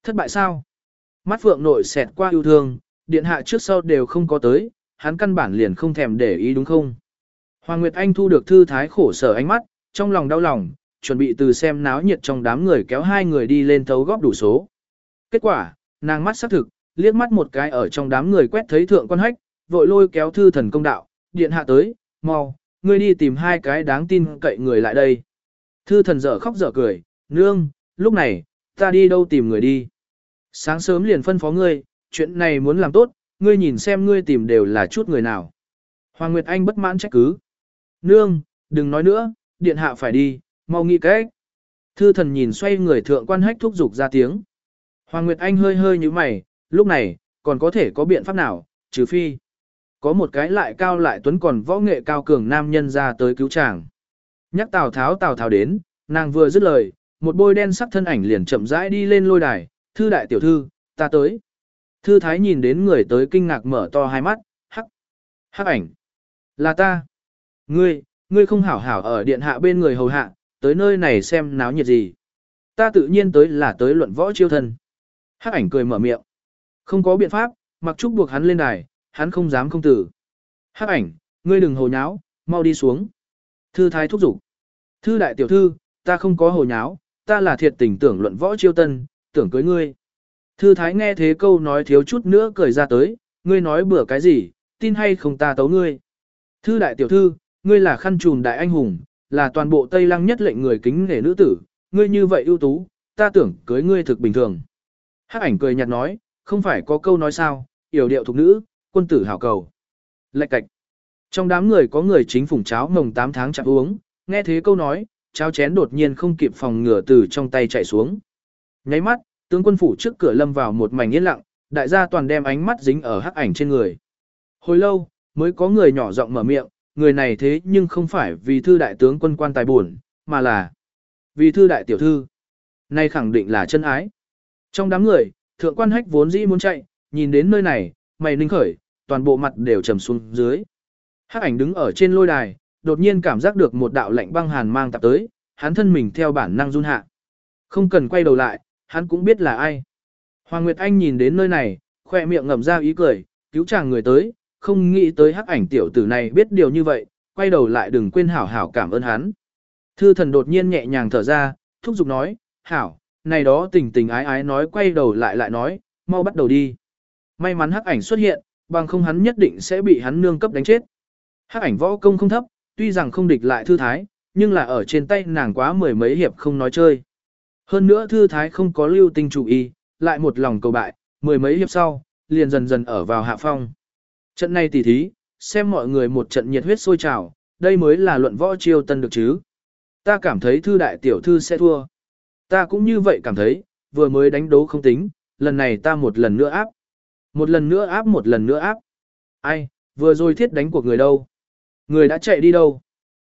Thất bại sao? Mắt phượng nội xẹt qua yêu thương, điện hạ trước sau đều không có tới, hắn căn bản liền không thèm để ý đúng không? Hoàng Nguyệt Anh thu được thư thái khổ sở ánh mắt, trong lòng đau lòng, chuẩn bị từ xem náo nhiệt trong đám người kéo hai người đi lên thấu góp đủ số. Kết quả, nàng mắt xác thực, liếc mắt một cái ở trong đám người quét thấy thượng quan hách, vội lôi kéo thư thần công đạo, điện hạ tới, mau, ngươi đi tìm hai cái đáng tin cậy người lại đây. Thư thần dở khóc dở cười, nương, lúc này, ta đi đâu tìm người đi. Sáng sớm liền phân phó ngươi, chuyện này muốn làm tốt, ngươi nhìn xem ngươi tìm đều là chút người nào. Hoàng Nguyệt Anh bất mãn trách cứ. Nương, đừng nói nữa, điện hạ phải đi, mau nghĩ cách. Thư thần nhìn xoay người thượng quan hách thúc giục ra tiếng. Hoàng Nguyệt Anh hơi hơi như mày, lúc này, còn có thể có biện pháp nào, trừ phi. Có một cái lại cao lại tuấn còn võ nghệ cao cường nam nhân ra tới cứu chàng. Nhắc Tào Tháo Tào Tháo đến, nàng vừa dứt lời, một bôi đen sắc thân ảnh liền chậm rãi đi lên lôi đài, thư đại tiểu thư, ta tới. Thư thái nhìn đến người tới kinh ngạc mở to hai mắt, hắc, hắc ảnh. Là ta. Ngươi, ngươi không hảo hảo ở điện hạ bên người hầu hạ, tới nơi này xem náo nhiệt gì. Ta tự nhiên tới là tới luận võ chiêu thân. Hắc ảnh cười mở miệng. Không có biện pháp, mặc trúc buộc hắn lên đài, hắn không dám không tử. Hắc ảnh, ngươi đừng hồ nháo, mau đi xuống. Thư thái thúc giục. Thư đại tiểu thư, ta không có hồ nháo, ta là thiệt tình tưởng luận võ chiêu tân, tưởng cưới ngươi. Thư thái nghe thế câu nói thiếu chút nữa cười ra tới, ngươi nói bừa cái gì, tin hay không ta tấu ngươi. Thư đại tiểu thư, ngươi là khăn trùm đại anh hùng, là toàn bộ Tây Lăng nhất lệnh người kính nể nữ tử, ngươi như vậy ưu tú, ta tưởng cưới ngươi thực bình thường. Hắc ảnh cười nhạt nói, không phải có câu nói sao, yểu điệu thục nữ, quân tử hảo cầu. Lạch cạch. Trong đám người có người chính phủng cháo mồng 8 tháng chạm uống, nghe thế câu nói, cháo chén đột nhiên không kịp phòng ngừa từ trong tay chạy xuống. Nháy mắt, tướng quân phủ trước cửa lâm vào một mảnh yên lặng, đại gia toàn đem ánh mắt dính ở hắc ảnh trên người. Hồi lâu, mới có người nhỏ giọng mở miệng, người này thế nhưng không phải vì thư đại tướng quân quan tài buồn, mà là vì thư đại tiểu thư. nay khẳng định là chân ái. Trong đám người, thượng quan hách vốn dĩ muốn chạy, nhìn đến nơi này, mày ninh khởi, toàn bộ mặt đều trầm xuống dưới. Hắc ảnh đứng ở trên lôi đài, đột nhiên cảm giác được một đạo lạnh băng hàn mang tập tới, hắn thân mình theo bản năng run hạ. Không cần quay đầu lại, hắn cũng biết là ai. Hoàng Nguyệt Anh nhìn đến nơi này, khoe miệng ngậm ra ý cười, cứu chàng người tới, không nghĩ tới hắc ảnh tiểu tử này biết điều như vậy, quay đầu lại đừng quên hảo hảo cảm ơn hắn. Thư thần đột nhiên nhẹ nhàng thở ra, thúc giục nói, hảo, này đó tình tình ái ái nói quay đầu lại lại nói, mau bắt đầu đi. May mắn hắc ảnh xuất hiện, bằng không hắn nhất định sẽ bị hắn nương cấp đánh chết. Hắc ảnh võ công không thấp, tuy rằng không địch lại thư thái, nhưng là ở trên tay nàng quá mười mấy hiệp không nói chơi. Hơn nữa thư thái không có lưu tinh chủ ý, lại một lòng cầu bại, mười mấy hiệp sau, liền dần dần ở vào hạ phong. Trận này tỉ thí, xem mọi người một trận nhiệt huyết sôi trào, đây mới là luận võ chiêu tân được chứ. Ta cảm thấy thư đại tiểu thư sẽ thua. Ta cũng như vậy cảm thấy, vừa mới đánh đấu không tính, lần này ta một lần nữa áp. Một lần nữa áp một lần nữa áp. Ai, vừa rồi thiết đánh của người đâu? Người đã chạy đi đâu?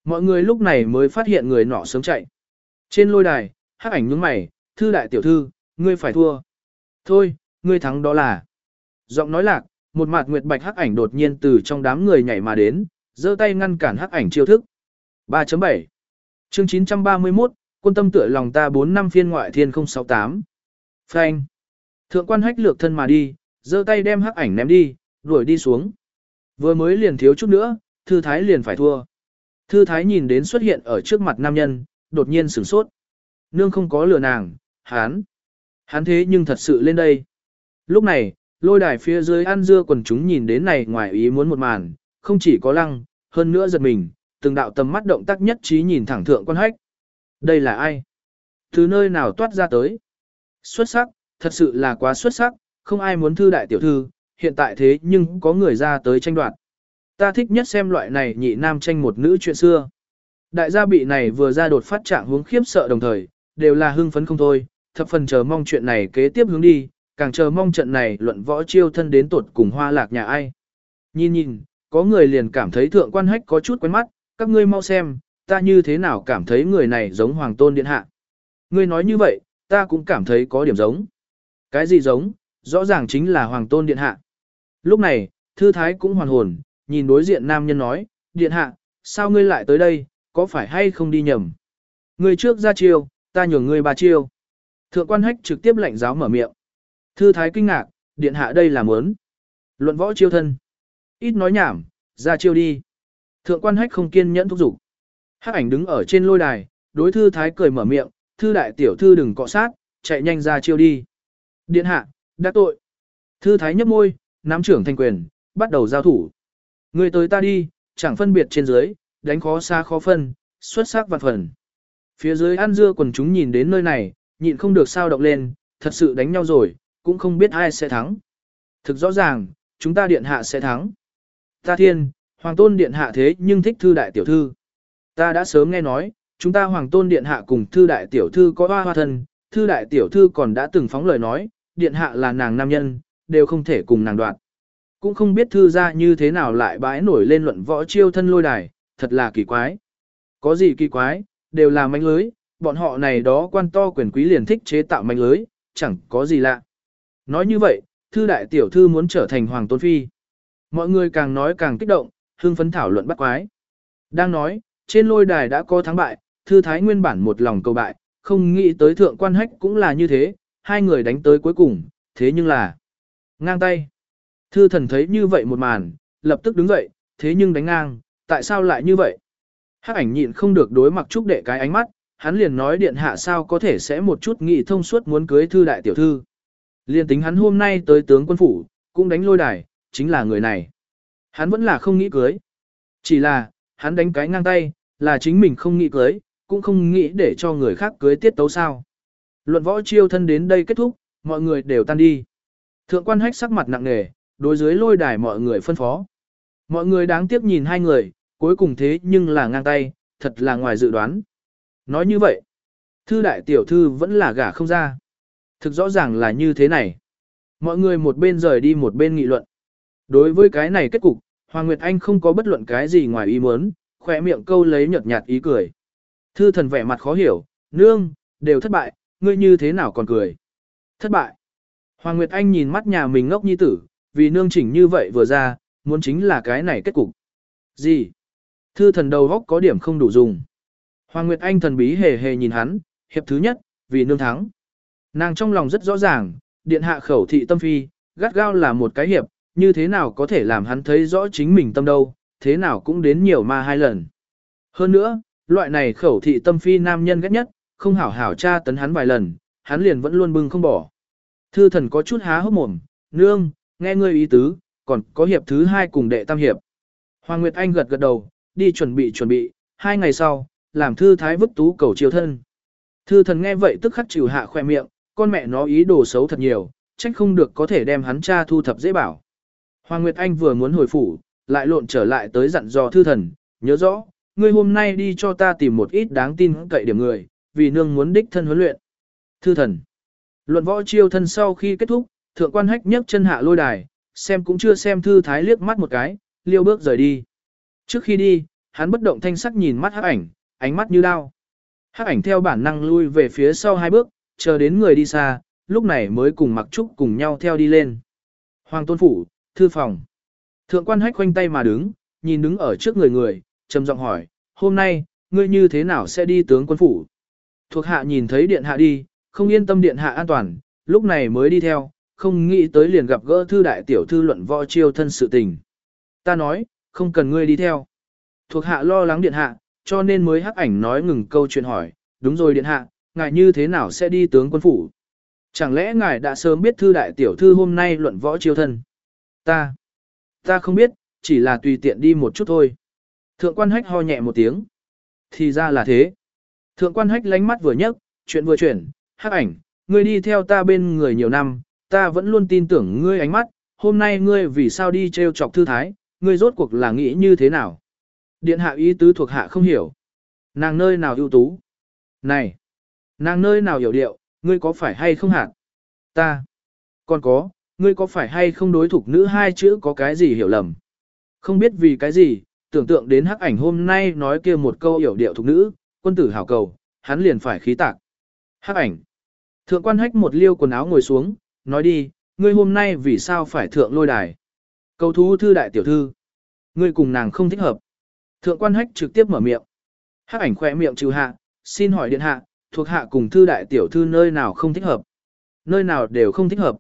Mọi người lúc này mới phát hiện người nọ sớm chạy. Trên lôi đài, hắc ảnh nhướng mày, thư đại tiểu thư, ngươi phải thua. Thôi, ngươi thắng đó là. Giọng nói lạc, một mặt nguyệt bạch hắc ảnh đột nhiên từ trong đám người nhảy mà đến, giơ tay ngăn cản hắc ảnh chiêu thức. 3.7 Chương 931, quân tâm tựa lòng ta 4 năm phiên ngoại thiên 068. Phanh. Thượng quan hách lược thân mà đi, giơ tay đem hắc ảnh ném đi, đuổi đi xuống. Vừa mới liền thiếu chút nữa, thư thái liền phải thua. Thư thái nhìn đến xuất hiện ở trước mặt nam nhân, đột nhiên sửng sốt. Nương không có lừa nàng, hán. Hán thế nhưng thật sự lên đây. Lúc này, lôi đài phía dưới ăn dưa quần chúng nhìn đến này ngoài ý muốn một màn, không chỉ có lăng, hơn nữa giật mình, từng đạo tầm mắt động tác nhất trí nhìn thẳng thượng quan hách. Đây là ai? Từ nơi nào toát ra tới? Xuất sắc, thật sự là quá xuất sắc, không ai muốn thư đại tiểu thư, hiện tại thế nhưng có người ra tới tranh đoạt. Ta thích nhất xem loại này nhị nam tranh một nữ chuyện xưa. Đại gia bị này vừa ra đột phát trạng hướng khiếp sợ đồng thời, đều là hưng phấn không thôi, thập phần chờ mong chuyện này kế tiếp hướng đi, càng chờ mong trận này luận võ chiêu thân đến tột cùng hoa lạc nhà ai. Nhìn nhìn, có người liền cảm thấy thượng quan hách có chút quen mắt, các ngươi mau xem, ta như thế nào cảm thấy người này giống hoàng tôn điện hạ. Ngươi nói như vậy, ta cũng cảm thấy có điểm giống. Cái gì giống, rõ ràng chính là hoàng tôn điện hạ. Lúc này, thư thái cũng hoàn hồn, nhìn đối diện nam nhân nói, điện hạ, sao ngươi lại tới đây, có phải hay không đi nhầm. Ngươi trước ra chiêu, ta nhường ngươi ba chiêu. Thượng quan hách trực tiếp lệnh giáo mở miệng. Thư thái kinh ngạc, điện hạ đây là muốn. Luận võ chiêu thân. Ít nói nhảm, ra chiêu đi. Thượng quan hách không kiên nhẫn thúc giục. Hắc ảnh đứng ở trên lôi đài, đối thư thái cười mở miệng, thư đại tiểu thư đừng cọ sát, chạy nhanh ra chiêu đi. Điện hạ, đã tội. Thư thái nhấp môi, nắm trưởng thanh quyền, bắt đầu giao thủ. Người tới ta đi, chẳng phân biệt trên dưới, đánh khó xa khó phân, xuất sắc vạn phần. Phía dưới ăn dưa quần chúng nhìn đến nơi này, nhịn không được sao động lên, thật sự đánh nhau rồi, cũng không biết ai sẽ thắng. Thực rõ ràng, chúng ta điện hạ sẽ thắng. Ta thiên, hoàng tôn điện hạ thế nhưng thích thư đại tiểu thư. Ta đã sớm nghe nói, chúng ta hoàng tôn điện hạ cùng thư đại tiểu thư có hoa hoa thân, thư đại tiểu thư còn đã từng phóng lời nói, điện hạ là nàng nam nhân, đều không thể cùng nàng đoạn. Cũng không biết thư ra như thế nào lại bãi nổi lên luận võ chiêu thân lôi đài, thật là kỳ quái. Có gì kỳ quái, đều là manh lưới, bọn họ này đó quan to quyền quý liền thích chế tạo manh lưới, chẳng có gì lạ. Nói như vậy, thư đại tiểu thư muốn trở thành hoàng tôn phi. Mọi người càng nói càng kích động, hương phấn thảo luận bắt quái. Đang nói, trên lôi đài đã có thắng bại, thư thái nguyên bản một lòng cầu bại, không nghĩ tới thượng quan hách cũng là như thế, hai người đánh tới cuối cùng, thế nhưng là ngang tay. Thư thần thấy như vậy một màn, lập tức đứng dậy, thế nhưng đánh ngang, tại sao lại như vậy? Hắc ảnh nhịn không được đối mặc trúc đệ cái ánh mắt, hắn liền nói điện hạ sao có thể sẽ một chút nghị thông suốt muốn cưới thư đại tiểu thư. Liên tính hắn hôm nay tới tướng quân phủ, cũng đánh lôi đài, chính là người này. Hắn vẫn là không nghĩ cưới. Chỉ là, hắn đánh cái ngang tay, là chính mình không nghĩ cưới, cũng không nghĩ để cho người khác cưới tiết tấu sao. Luận võ chiêu thân đến đây kết thúc, mọi người đều tan đi. Thượng quan hách sắc mặt nặng nề, đối dưới lôi đài mọi người phân phó. Mọi người đáng tiếc nhìn hai người, cuối cùng thế nhưng là ngang tay, thật là ngoài dự đoán. Nói như vậy, thư đại tiểu thư vẫn là gả không ra. Thực rõ ràng là như thế này. Mọi người một bên rời đi một bên nghị luận. Đối với cái này kết cục, Hoàng Nguyệt Anh không có bất luận cái gì ngoài ý muốn, khỏe miệng câu lấy nhợt nhạt ý cười. Thư thần vẻ mặt khó hiểu, nương, đều thất bại, ngươi như thế nào còn cười. Thất bại. Hoàng Nguyệt Anh nhìn mắt nhà mình ngốc nhi tử, vì nương chỉnh như vậy vừa ra, muốn chính là cái này kết cục. Gì? Thư thần đầu góc có điểm không đủ dùng. Hoàng Nguyệt Anh thần bí hề hề nhìn hắn, hiệp thứ nhất, vì nương thắng. Nàng trong lòng rất rõ ràng, điện hạ khẩu thị tâm phi, gắt gao là một cái hiệp, như thế nào có thể làm hắn thấy rõ chính mình tâm đâu, thế nào cũng đến nhiều ma hai lần. Hơn nữa, loại này khẩu thị tâm phi nam nhân ghét nhất, không hảo hảo tra tấn hắn vài lần, hắn liền vẫn luôn bưng không bỏ. Thư thần có chút há hốc mồm, nương, nghe ngươi ý tứ, còn có hiệp thứ hai cùng đệ tam hiệp. Hoàng Nguyệt Anh gật gật đầu, đi chuẩn bị chuẩn bị, hai ngày sau, làm thư thái vứt tú cầu chiều thân. Thư thần nghe vậy tức khắc chịu hạ khoe miệng, con mẹ nó ý đồ xấu thật nhiều, trách không được có thể đem hắn cha thu thập dễ bảo. Hoàng Nguyệt Anh vừa muốn hồi phủ, lại lộn trở lại tới dặn dò thư thần, nhớ rõ, ngươi hôm nay đi cho ta tìm một ít đáng tin cậy điểm người, vì nương muốn đích thân huấn luyện. Thư thần. Luận võ chiêu thân sau khi kết thúc, thượng quan hách nhấc chân hạ lôi đài, xem cũng chưa xem thư thái liếc mắt một cái, liêu bước rời đi. Trước khi đi, hắn bất động thanh sắc nhìn mắt hắc ảnh, ánh mắt như đao. Hắc ảnh theo bản năng lui về phía sau hai bước, chờ đến người đi xa, lúc này mới cùng mặc trúc cùng nhau theo đi lên. Hoàng tôn phủ, thư phòng. Thượng quan hách khoanh tay mà đứng, nhìn đứng ở trước người người, trầm giọng hỏi, hôm nay, ngươi như thế nào sẽ đi tướng quân phủ? Thuộc hạ nhìn thấy điện hạ đi, không yên tâm điện hạ an toàn, lúc này mới đi theo, không nghĩ tới liền gặp gỡ thư đại tiểu thư luận võ chiêu thân sự tình. Ta nói, không cần ngươi đi theo. Thuộc hạ lo lắng điện hạ, cho nên mới hắc ảnh nói ngừng câu chuyện hỏi, đúng rồi điện hạ, ngài như thế nào sẽ đi tướng quân phủ? Chẳng lẽ ngài đã sớm biết thư đại tiểu thư hôm nay luận võ chiêu thân? Ta, ta không biết, chỉ là tùy tiện đi một chút thôi. Thượng quan hách ho nhẹ một tiếng. Thì ra là thế. Thượng quan hách lánh mắt vừa nhấc, chuyện vừa chuyển, hắc ảnh, ngươi đi theo ta bên người nhiều năm, ta vẫn luôn tin tưởng ngươi ánh mắt, hôm nay ngươi vì sao đi treo chọc thư thái, ngươi rốt cuộc là nghĩ như thế nào? Điện hạ ý tứ thuộc hạ không hiểu. Nàng nơi nào ưu tú? Này! Nàng nơi nào hiểu điệu, ngươi có phải hay không hạt? Ta! Còn có, ngươi có phải hay không đối thuộc nữ hai chữ có cái gì hiểu lầm? Không biết vì cái gì, tưởng tượng đến hắc ảnh hôm nay nói kia một câu hiểu điệu thuộc nữ, quân tử hảo cầu, hắn liền phải khí tạc. Hắc ảnh! Thượng quan hách một liêu quần áo ngồi xuống, nói đi, ngươi hôm nay vì sao phải thượng lôi đài? Cầu thú thư đại tiểu thư. Ngươi cùng nàng không thích hợp. Thượng quan hách trực tiếp mở miệng. Hắc ảnh khỏe miệng trừ hạ, xin hỏi điện hạ, thuộc hạ cùng thư đại tiểu thư nơi nào không thích hợp. Nơi nào đều không thích hợp.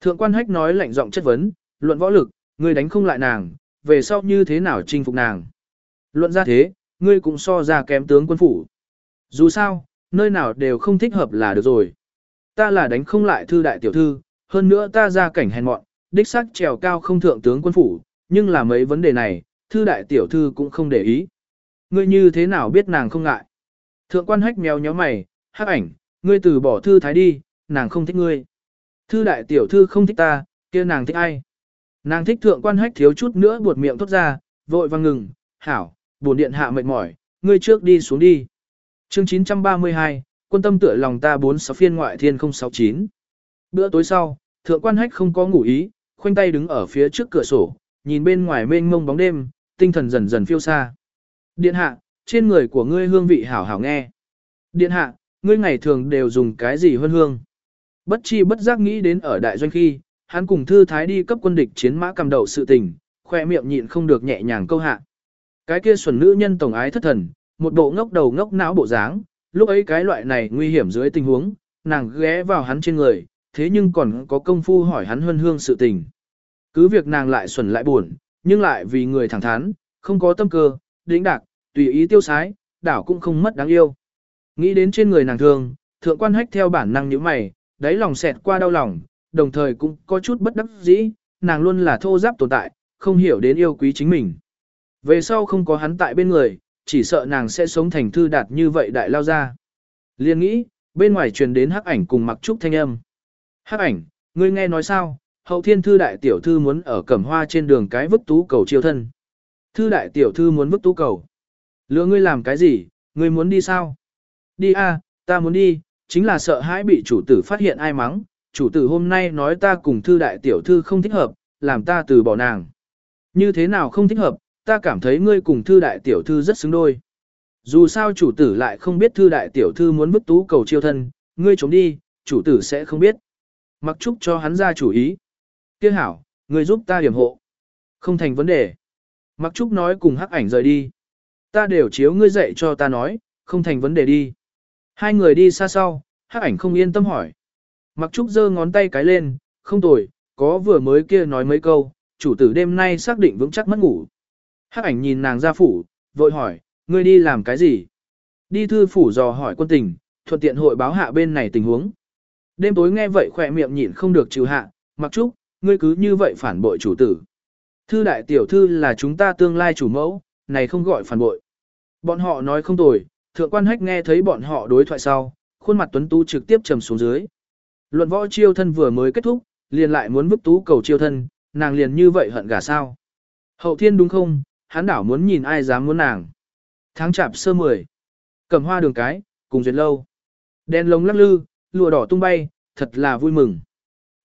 Thượng quan hách nói lạnh giọng chất vấn, luận võ lực, ngươi đánh không lại nàng, về sau như thế nào chinh phục nàng. Luận ra thế, ngươi cũng so ra kém tướng quân phủ. Dù sao, nơi nào đều không thích hợp là được rồi. Ta là đánh không lại thư đại tiểu thư, hơn nữa ta ra cảnh hèn mọn, đích xác trèo cao không thượng tướng quân phủ, nhưng là mấy vấn đề này, thư đại tiểu thư cũng không để ý. Ngươi như thế nào biết nàng không ngại? Thượng quan hách mèo nhó mày, hắc ảnh, ngươi từ bỏ thư thái đi, nàng không thích ngươi. Thư đại tiểu thư không thích ta, kia nàng thích ai? Nàng thích thượng quan hách thiếu chút nữa buột miệng thốt ra, vội vàng ngừng, hảo, buồn điện hạ mệt mỏi, ngươi trước đi xuống đi. Chương 932, quân tâm tựa lòng ta 46 phiên ngoại thiên 069. Bữa tối sau, thượng quan hách không có ngủ ý, khoanh tay đứng ở phía trước cửa sổ, nhìn bên ngoài mênh mông bóng đêm, tinh thần dần dần phiêu xa. Điện hạ, trên người của ngươi hương vị hảo hảo nghe. Điện hạ, ngươi ngày thường đều dùng cái gì hơn hương? Bất chi bất giác nghĩ đến ở đại doanh khi, hắn cùng thư thái đi cấp quân địch chiến mã cầm đầu sự tình, khoe miệng nhịn không được nhẹ nhàng câu hạ. Cái kia xuẩn nữ nhân tổng ái thất thần, một bộ ngốc đầu ngốc não bộ dáng, lúc ấy cái loại này nguy hiểm dưới tình huống, nàng ghé vào hắn trên người, thế nhưng còn có công phu hỏi hắn hơn hương sự tình. Cứ việc nàng lại xuẩn lại buồn, nhưng lại vì người thẳng thắn, không có tâm cơ, đĩnh đạc, tùy ý tiêu sái, đảo cũng không mất đáng yêu. Nghĩ đến trên người nàng thường, thượng quan hách theo bản năng nhíu mày, đáy lòng xẹt qua đau lòng, đồng thời cũng có chút bất đắc dĩ, nàng luôn là thô giáp tồn tại, không hiểu đến yêu quý chính mình. Về sau không có hắn tại bên người, chỉ sợ nàng sẽ sống thành thư đạt như vậy đại lao ra. Liên nghĩ, bên ngoài truyền đến hắc ảnh cùng mặc trúc thanh âm. Hắc ảnh, ngươi nghe nói sao, hậu thiên thư đại tiểu thư muốn ở cẩm hoa trên đường cái vứt tú cầu chiêu thân. Thư đại tiểu thư muốn vứt tú cầu. Lựa ngươi làm cái gì, ngươi muốn đi sao? Đi a, ta muốn đi, chính là sợ hãi bị chủ tử phát hiện ai mắng. Chủ tử hôm nay nói ta cùng thư đại tiểu thư không thích hợp, làm ta từ bỏ nàng. Như thế nào không thích hợp, ta cảm thấy ngươi cùng thư đại tiểu thư rất xứng đôi. Dù sao chủ tử lại không biết thư đại tiểu thư muốn bức tú cầu chiêu thân, ngươi chống đi, chủ tử sẽ không biết. Mặc chúc cho hắn ra chủ ý. Tiếc hảo, người giúp ta điểm hộ. Không thành vấn đề. Mặc trúc nói cùng hắc ảnh rời đi. Ta đều chiếu ngươi dạy cho ta nói, không thành vấn đề đi. Hai người đi xa sau, hắc ảnh không yên tâm hỏi. Mặc trúc giơ ngón tay cái lên, không tồi, có vừa mới kia nói mấy câu, chủ tử đêm nay xác định vững chắc mất ngủ. Hắc ảnh nhìn nàng ra phủ, vội hỏi, ngươi đi làm cái gì? Đi thư phủ dò hỏi quân tình, thuận tiện hội báo hạ bên này tình huống. Đêm tối nghe vậy khỏe miệng nhịn không được chịu hạ, mặc trúc, ngươi cứ như vậy phản bội chủ tử. Thư đại tiểu thư là chúng ta tương lai chủ mẫu, này không gọi phản bội. Bọn họ nói không tồi, thượng quan hách nghe thấy bọn họ đối thoại sau, khuôn mặt tuấn tú trực tiếp trầm xuống dưới. Luận võ chiêu thân vừa mới kết thúc, liền lại muốn bức tú cầu chiêu thân, nàng liền như vậy hận gà sao. Hậu thiên đúng không, hắn đảo muốn nhìn ai dám muốn nàng. Tháng chạp sơ mười, cầm hoa đường cái, cùng duyệt lâu. đen lông lắc lư, lụa đỏ tung bay, thật là vui mừng.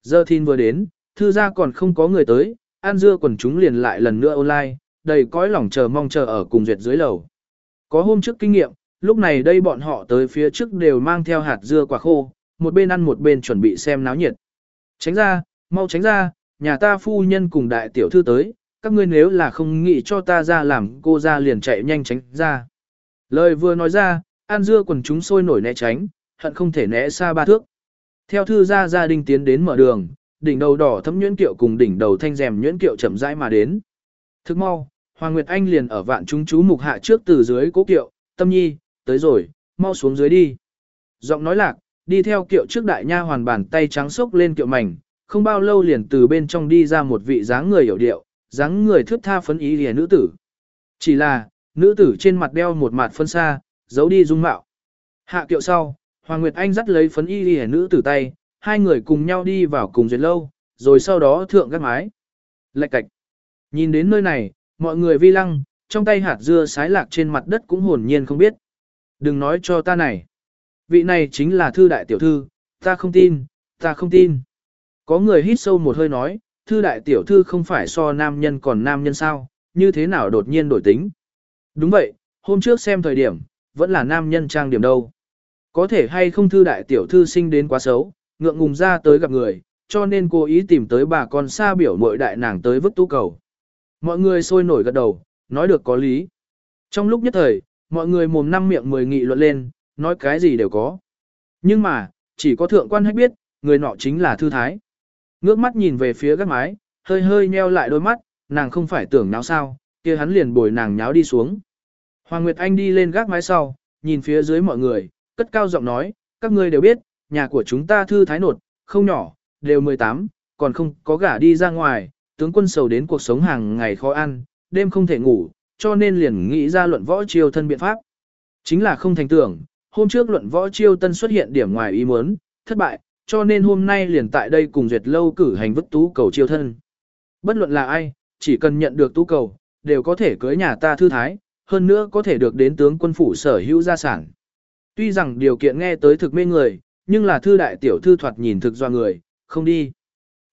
Giờ thiên vừa đến, thư gia còn không có người tới, an dưa quần chúng liền lại lần nữa online, đầy cõi lòng chờ mong chờ ở cùng duyệt dưới lầu. Có hôm trước kinh nghiệm, lúc này đây bọn họ tới phía trước đều mang theo hạt dưa quả khô, một bên ăn một bên chuẩn bị xem náo nhiệt. Tránh ra, mau tránh ra, nhà ta phu nhân cùng đại tiểu thư tới, các ngươi nếu là không nghĩ cho ta ra làm cô ra liền chạy nhanh tránh ra. Lời vừa nói ra, an dưa quần chúng sôi nổi né tránh, hận không thể né xa ba thước. Theo thư gia gia đình tiến đến mở đường, đỉnh đầu đỏ thấm nhuyễn kiệu cùng đỉnh đầu thanh rèm nhuyễn kiệu chậm rãi mà đến. Thức mau, Hoàng Nguyệt Anh liền ở vạn chúng chú mục hạ trước từ dưới cố kiệu, tâm nhi, tới rồi, mau xuống dưới đi. Giọng nói lạc, đi theo kiệu trước đại nha hoàn bàn tay trắng sốc lên kiệu mảnh, không bao lâu liền từ bên trong đi ra một vị dáng người hiểu điệu, dáng người thước tha phấn ý lìa nữ tử. Chỉ là, nữ tử trên mặt đeo một mặt phân xa, giấu đi dung mạo. Hạ kiệu sau, Hoàng Nguyệt Anh dắt lấy phấn y lìa nữ tử tay, hai người cùng nhau đi vào cùng duyệt lâu, rồi sau đó thượng gác mái. Lạch cạch. Nhìn đến nơi này, mọi người vi lăng, trong tay hạt dưa sái lạc trên mặt đất cũng hồn nhiên không biết. Đừng nói cho ta này. Vị này chính là thư đại tiểu thư, ta không tin, ta không tin. Có người hít sâu một hơi nói, thư đại tiểu thư không phải so nam nhân còn nam nhân sao, như thế nào đột nhiên đổi tính. Đúng vậy, hôm trước xem thời điểm, vẫn là nam nhân trang điểm đâu. Có thể hay không thư đại tiểu thư sinh đến quá xấu, ngượng ngùng ra tới gặp người, cho nên cô ý tìm tới bà con xa biểu mội đại nàng tới vứt tú cầu. Mọi người sôi nổi gật đầu, nói được có lý. Trong lúc nhất thời, mọi người mồm năm miệng mười nghị luận lên, nói cái gì đều có. Nhưng mà, chỉ có thượng quan hách biết, người nọ chính là thư thái. Ngước mắt nhìn về phía gác mái, hơi hơi nheo lại đôi mắt, nàng không phải tưởng náo sao, kia hắn liền bồi nàng nháo đi xuống. Hoàng Nguyệt Anh đi lên gác mái sau, nhìn phía dưới mọi người, cất cao giọng nói, các ngươi đều biết, nhà của chúng ta thư thái nột, không nhỏ, đều 18, còn không có gả đi ra ngoài, tướng quân sầu đến cuộc sống hàng ngày khó ăn, đêm không thể ngủ, cho nên liền nghĩ ra luận võ chiêu thân biện pháp. Chính là không thành tưởng, hôm trước luận võ chiêu tân xuất hiện điểm ngoài ý muốn, thất bại, cho nên hôm nay liền tại đây cùng duyệt lâu cử hành vứt tú cầu chiêu thân. Bất luận là ai, chỉ cần nhận được tú cầu, đều có thể cưới nhà ta thư thái, hơn nữa có thể được đến tướng quân phủ sở hữu gia sản. Tuy rằng điều kiện nghe tới thực mê người, nhưng là thư đại tiểu thư thoạt nhìn thực do người, không đi.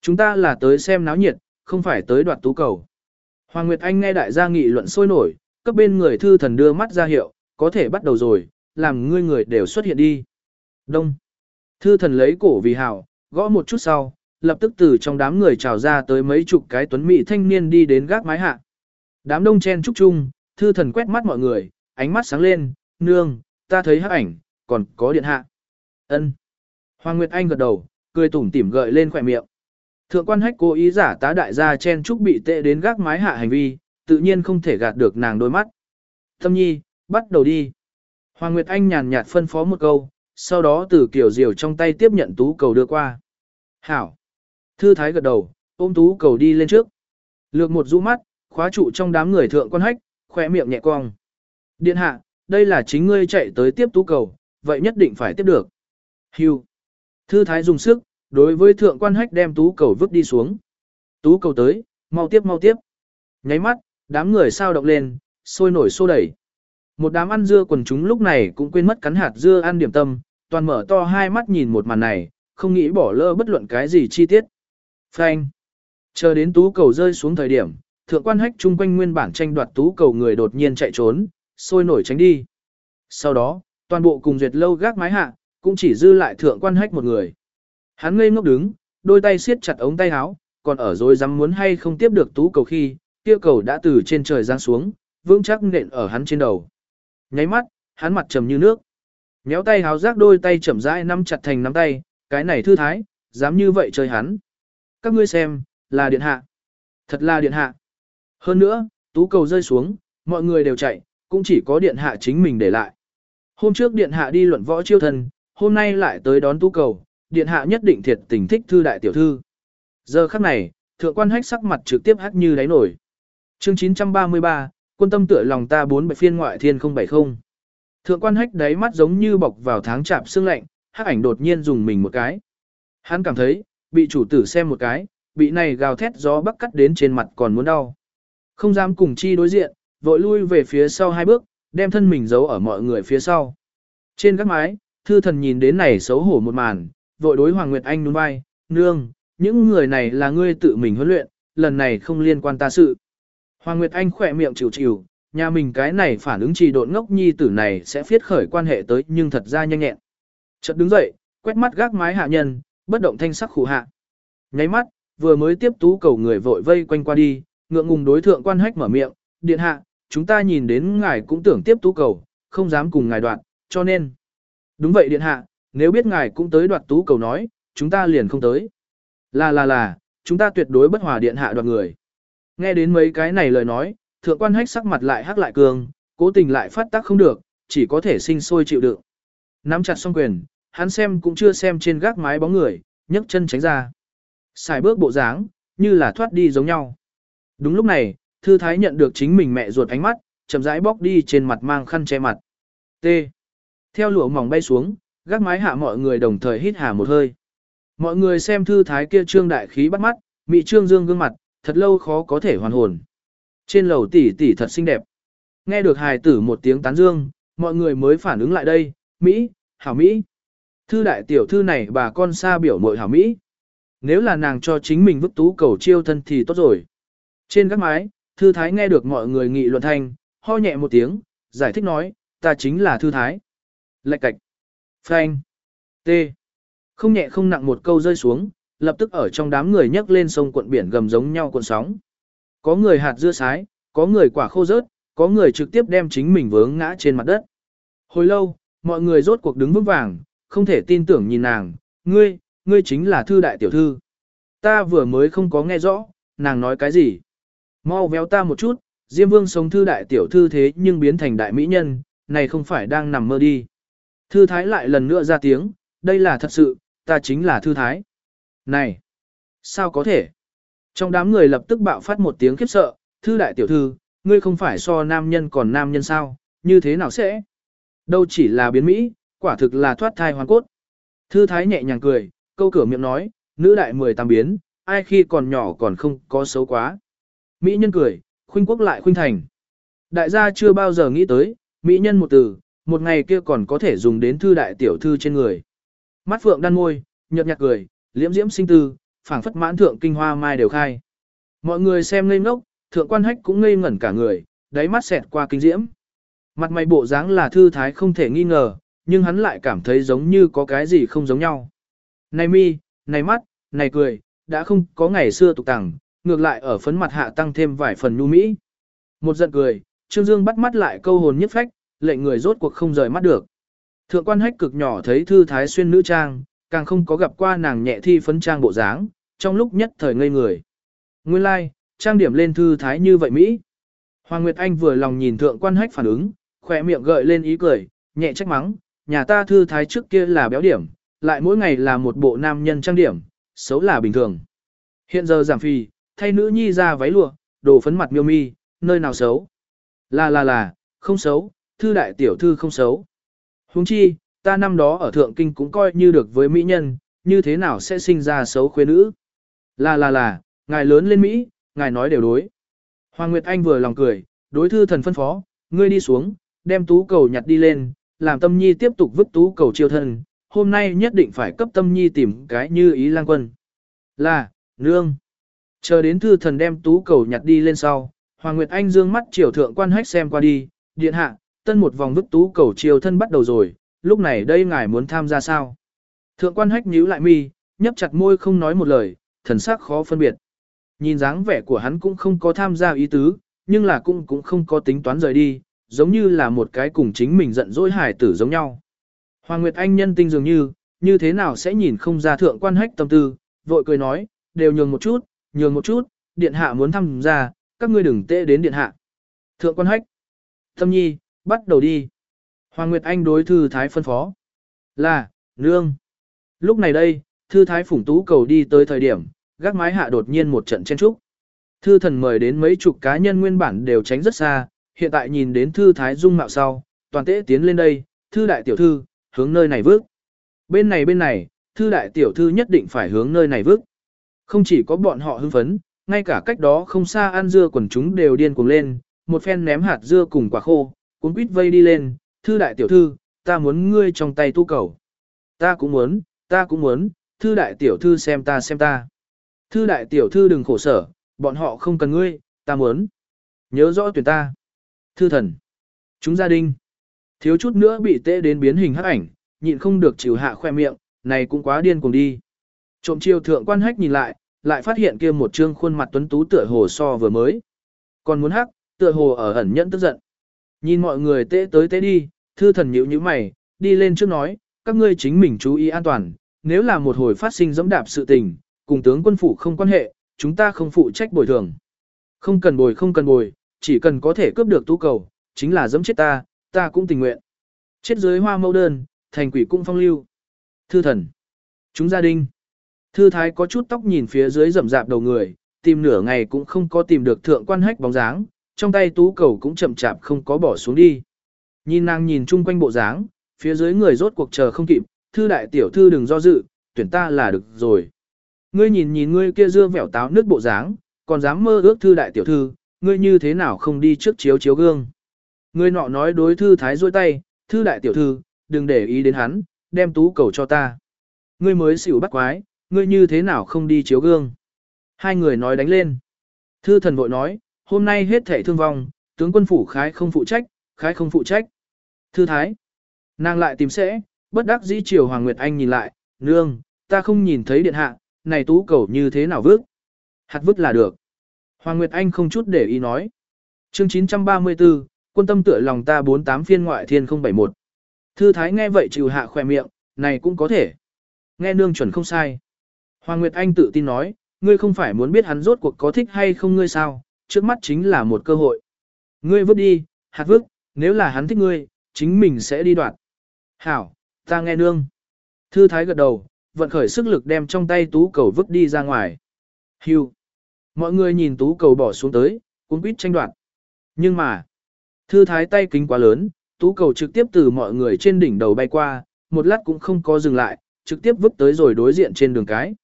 Chúng ta là tới xem náo nhiệt, không phải tới đoạt tú cầu. Hoàng Nguyệt Anh nghe đại gia nghị luận sôi nổi, cấp bên người thư thần đưa mắt ra hiệu, có thể bắt đầu rồi, làm ngươi người đều xuất hiện đi. Đông. Thư thần lấy cổ vì hào, gõ một chút sau, lập tức từ trong đám người trào ra tới mấy chục cái tuấn mỹ thanh niên đi đến gác mái hạ. Đám đông chen trúc chung, thư thần quét mắt mọi người, ánh mắt sáng lên, nương, ta thấy hắc ảnh, còn có điện hạ. ân Hoàng Nguyệt Anh gật đầu, cười tủm tỉm gợi lên khỏe miệng. Thượng quan hách cố ý giả tá đại gia chen trúc bị tệ đến gác mái hạ hành vi, tự nhiên không thể gạt được nàng đôi mắt. Thâm nhi, bắt đầu đi. Hoàng Nguyệt Anh nhàn nhạt phân phó một câu, sau đó từ kiểu diều trong tay tiếp nhận tú cầu đưa qua. Hảo. Thư thái gật đầu, ôm tú cầu đi lên trước. Lược một rũ mắt, khóa trụ trong đám người thượng quan hách, khỏe miệng nhẹ cong. Điện hạ, đây là chính ngươi chạy tới tiếp tú cầu, vậy nhất định phải tiếp được. Hưu. Thư thái dùng sức, đối với thượng quan hách đem tú cầu vứt đi xuống. Tú cầu tới, mau tiếp mau tiếp. Nháy mắt, đám người sao động lên, sôi nổi xô đẩy. Một đám ăn dưa quần chúng lúc này cũng quên mất cắn hạt dưa ăn điểm tâm, toàn mở to hai mắt nhìn một màn này, không nghĩ bỏ lỡ bất luận cái gì chi tiết. Phanh. Chờ đến tú cầu rơi xuống thời điểm, thượng quan hách chung quanh nguyên bản tranh đoạt tú cầu người đột nhiên chạy trốn, sôi nổi tránh đi. Sau đó, toàn bộ cùng duyệt lâu gác mái hạ, cũng chỉ dư lại thượng quan hách một người. Hắn ngây ngốc đứng, đôi tay siết chặt ống tay áo, còn ở rồi dám muốn hay không tiếp được tú cầu khi, kia cầu đã từ trên trời giáng xuống, vững chắc nện ở hắn trên đầu. Nháy mắt, hắn mặt trầm như nước. Nhéo tay háo rác đôi tay chậm rãi nắm chặt thành nắm tay, cái này thư thái, dám như vậy chơi hắn. Các ngươi xem, là điện hạ. Thật là điện hạ. Hơn nữa, tú cầu rơi xuống, mọi người đều chạy, cũng chỉ có điện hạ chính mình để lại. Hôm trước điện hạ đi luận võ chiêu thần, hôm nay lại tới đón tú cầu, điện hạ nhất định thiệt tình thích thư đại tiểu thư. Giờ khắc này, thượng quan hách sắc mặt trực tiếp hắc như đáy nổi. Chương 933, quân tâm tựa lòng ta bốn bảy phiên ngoại thiên 070. Thượng quan hách đáy mắt giống như bọc vào tháng chạp xương lạnh, hắc ảnh đột nhiên dùng mình một cái. Hắn cảm thấy, bị chủ tử xem một cái, bị này gào thét gió bắc cắt đến trên mặt còn muốn đau. Không dám cùng chi đối diện, vội lui về phía sau hai bước, đem thân mình giấu ở mọi người phía sau. Trên các mái, thư thần nhìn đến này xấu hổ một màn, vội đối Hoàng Nguyệt Anh nhún vai, nương, những người này là ngươi tự mình huấn luyện, lần này không liên quan ta sự. Hoàng Nguyệt Anh khỏe miệng chịu chịu, nhà mình cái này phản ứng trì độn ngốc nhi tử này sẽ phiết khởi quan hệ tới nhưng thật ra nhanh nhẹn. Chợt đứng dậy, quét mắt gác mái hạ nhân, bất động thanh sắc khủ hạ. Nháy mắt, vừa mới tiếp tú cầu người vội vây quanh qua đi, ngượng ngùng đối thượng quan hách mở miệng, điện hạ, chúng ta nhìn đến ngài cũng tưởng tiếp tú cầu, không dám cùng ngài đoạn, cho nên. Đúng vậy điện hạ, nếu biết ngài cũng tới đoạt tú cầu nói, chúng ta liền không tới. Là là là, chúng ta tuyệt đối bất hòa điện hạ đoạt người. Nghe đến mấy cái này lời nói, thượng quan hách sắc mặt lại hắc lại cường, cố tình lại phát tác không được, chỉ có thể sinh sôi chịu đựng. Nắm chặt song quyền, hắn xem cũng chưa xem trên gác mái bóng người, nhấc chân tránh ra. Xài bước bộ dáng, như là thoát đi giống nhau. Đúng lúc này, thư thái nhận được chính mình mẹ ruột ánh mắt, chậm rãi bóc đi trên mặt mang khăn che mặt. T. Theo lụa mỏng bay xuống, gác mái hạ mọi người đồng thời hít hà một hơi. Mọi người xem thư thái kia trương đại khí bắt mắt, mị trương dương gương mặt, thật lâu khó có thể hoàn hồn. Trên lầu tỷ tỷ thật xinh đẹp. Nghe được hài tử một tiếng tán dương, mọi người mới phản ứng lại đây, Mỹ, hảo Mỹ. Thư đại tiểu thư này bà con xa biểu mội hảo Mỹ. Nếu là nàng cho chính mình vứt tú cầu chiêu thân thì tốt rồi. Trên các mái, thư thái nghe được mọi người nghị luận thanh, ho nhẹ một tiếng, giải thích nói, ta chính là thư thái. Lạch cạch. Phanh. T. Không nhẹ không nặng một câu rơi xuống, lập tức ở trong đám người nhấc lên sông cuộn biển gầm giống nhau cuộn sóng. Có người hạt dưa sái, có người quả khô rớt, có người trực tiếp đem chính mình vướng ngã trên mặt đất. Hồi lâu, mọi người rốt cuộc đứng vững vàng, không thể tin tưởng nhìn nàng, ngươi, ngươi chính là thư đại tiểu thư. Ta vừa mới không có nghe rõ, nàng nói cái gì. Mau véo ta một chút, Diêm Vương sống thư đại tiểu thư thế nhưng biến thành đại mỹ nhân, này không phải đang nằm mơ đi. Thư thái lại lần nữa ra tiếng, đây là thật sự, ta chính là thư thái. Này, sao có thể? Trong đám người lập tức bạo phát một tiếng khiếp sợ, thư đại tiểu thư, ngươi không phải so nam nhân còn nam nhân sao, như thế nào sẽ? Đâu chỉ là biến Mỹ, quả thực là thoát thai hoàn cốt. Thư thái nhẹ nhàng cười, câu cửa miệng nói, nữ đại mười tam biến, ai khi còn nhỏ còn không có xấu quá. Mỹ nhân cười, khuynh quốc lại khuynh thành. Đại gia chưa bao giờ nghĩ tới, Mỹ nhân một từ, một ngày kia còn có thể dùng đến thư đại tiểu thư trên người. Mắt phượng đan môi, nhợt nhạt cười, liễm diễm sinh tư, phảng phất mãn thượng kinh hoa mai đều khai. Mọi người xem ngây ngốc, thượng quan hách cũng ngây ngẩn cả người, đáy mắt xẹt qua kinh diễm. Mặt mày bộ dáng là thư thái không thể nghi ngờ, nhưng hắn lại cảm thấy giống như có cái gì không giống nhau. Này mi, này mắt, này cười, đã không có ngày xưa tục tẳng, ngược lại ở phấn mặt hạ tăng thêm vài phần nhu mỹ. Một giận cười, Trương Dương bắt mắt lại câu hồn nhất phách, lệnh người rốt cuộc không rời mắt được. Thượng quan hách cực nhỏ thấy thư thái xuyên nữ trang, càng không có gặp qua nàng nhẹ thi phấn trang bộ dáng, trong lúc nhất thời ngây người. Nguyên lai, like, trang điểm lên thư thái như vậy Mỹ. Hoàng Nguyệt Anh vừa lòng nhìn thượng quan hách phản ứng, khỏe miệng gợi lên ý cười, nhẹ trách mắng, nhà ta thư thái trước kia là béo điểm, lại mỗi ngày là một bộ nam nhân trang điểm, xấu là bình thường. Hiện giờ giảm phì, thay nữ nhi ra váy lụa, đồ phấn mặt miêu mi, nơi nào xấu. Là là là, không xấu, thư đại tiểu thư không xấu. Huống chi, ta năm đó ở thượng kinh cũng coi như được với mỹ nhân, như thế nào sẽ sinh ra xấu khuê nữ. Là là là, ngài lớn lên Mỹ, ngài nói đều đối. Hoàng Nguyệt Anh vừa lòng cười, đối thư thần phân phó, ngươi đi xuống, đem tú cầu nhặt đi lên, làm tâm nhi tiếp tục vứt tú cầu chiêu thân, hôm nay nhất định phải cấp tâm nhi tìm cái như ý lang quân. Là, nương. Chờ đến thư thần đem tú cầu nhặt đi lên sau, Hoàng Nguyệt Anh dương mắt chiều thượng quan hách xem qua đi, điện hạ, tân một vòng vứt tú cầu chiều thân bắt đầu rồi, lúc này đây ngài muốn tham gia sao? Thượng quan hách nhíu lại mi, nhấp chặt môi không nói một lời, thần sắc khó phân biệt. Nhìn dáng vẻ của hắn cũng không có tham gia ý tứ, nhưng là cũng cũng không có tính toán rời đi, giống như là một cái cùng chính mình giận dỗi hải tử giống nhau. Hoàng Nguyệt Anh nhân tinh dường như, như thế nào sẽ nhìn không ra thượng quan hách tâm tư, vội cười nói, đều nhường một chút, nhường một chút, điện hạ muốn tham gia, các ngươi đừng tệ đến điện hạ. Thượng quan hách, tâm nhi, bắt đầu đi. Hoàng Nguyệt Anh đối thư thái phân phó. Là, nương. Lúc này đây, thư thái phủng tú cầu đi tới thời điểm, gác mái hạ đột nhiên một trận chen trúc. Thư thần mời đến mấy chục cá nhân nguyên bản đều tránh rất xa, hiện tại nhìn đến thư thái dung mạo sau, toàn tế tiến lên đây, thư đại tiểu thư, hướng nơi này vước. Bên này bên này, thư đại tiểu thư nhất định phải hướng nơi này vước. Không chỉ có bọn họ hưng phấn, ngay cả cách đó không xa ăn dưa quần chúng đều điên cuồng lên, một phen ném hạt dưa cùng quả khô, cuốn quýt vây đi lên, thư đại tiểu thư, ta muốn ngươi trong tay tu cầu. Ta cũng muốn, ta cũng muốn, thư đại tiểu thư xem ta xem ta. Thư đại tiểu thư đừng khổ sở, bọn họ không cần ngươi, ta muốn. Nhớ rõ tuyển ta. Thư thần. Chúng gia đình. Thiếu chút nữa bị tê đến biến hình hắc ảnh, nhịn không được chịu hạ khoe miệng, này cũng quá điên cùng đi. Trộm chiêu thượng quan hách nhìn lại, lại phát hiện kia một trương khuôn mặt tuấn tú tựa hồ so vừa mới. Còn muốn hắc, tựa hồ ở ẩn nhẫn tức giận. Nhìn mọi người tế tới tế đi, thư thần nhíu nhíu mày, đi lên trước nói, các ngươi chính mình chú ý an toàn, nếu là một hồi phát sinh dẫm đạp sự tình, cùng tướng quân phủ không quan hệ, chúng ta không phụ trách bồi thường. Không cần bồi không cần bồi, chỉ cần có thể cướp được tú cầu, chính là dẫm chết ta, ta cũng tình nguyện. Chết dưới hoa mẫu đơn, thành quỷ cung phong lưu. Thư thần. Chúng gia đình. Thư thái có chút tóc nhìn phía dưới rậm rạp đầu người, tìm nửa ngày cũng không có tìm được thượng quan hách bóng dáng, trong tay tú cầu cũng chậm chạp không có bỏ xuống đi. Nhìn nàng nhìn chung quanh bộ dáng, phía dưới người rốt cuộc chờ không kịp, thư đại tiểu thư đừng do dự, tuyển ta là được rồi. Ngươi nhìn nhìn ngươi kia dưa vẻo táo nước bộ dáng, còn dám mơ ước thư đại tiểu thư, ngươi như thế nào không đi trước chiếu chiếu gương. Ngươi nọ nói đối thư thái rôi tay, thư đại tiểu thư, đừng để ý đến hắn, đem tú cầu cho ta. Ngươi mới xỉu bắt quái, ngươi như thế nào không đi chiếu gương. Hai người nói đánh lên. Thư thần vội nói, hôm nay hết thể thương vong, tướng quân phủ khái không phụ trách, khái không phụ trách. Thư thái. Nàng lại tìm sẽ, bất đắc dĩ chiều Hoàng Nguyệt Anh nhìn lại, nương, ta không nhìn thấy điện hạ, này tú cầu như thế nào vứt. Hạt vứt là được. Hoàng Nguyệt Anh không chút để ý nói. Chương 934, quân tâm tựa lòng ta 48 phiên ngoại thiên 071. Thư Thái nghe vậy chịu hạ khỏe miệng, này cũng có thể. Nghe nương chuẩn không sai. Hoàng Nguyệt Anh tự tin nói, ngươi không phải muốn biết hắn rốt cuộc có thích hay không ngươi sao, trước mắt chính là một cơ hội. Ngươi vứt đi, hạt vứt, nếu là hắn thích ngươi, chính mình sẽ đi đoạn. Hảo, ta nghe nương. Thư Thái gật đầu, vận khởi sức lực đem trong tay tú cầu vứt đi ra ngoài. Hưu. Mọi người nhìn tú cầu bỏ xuống tới, cũng quýt tranh đoạt. Nhưng mà, thư thái tay kính quá lớn, tú cầu trực tiếp từ mọi người trên đỉnh đầu bay qua, một lát cũng không có dừng lại, trực tiếp vứt tới rồi đối diện trên đường cái.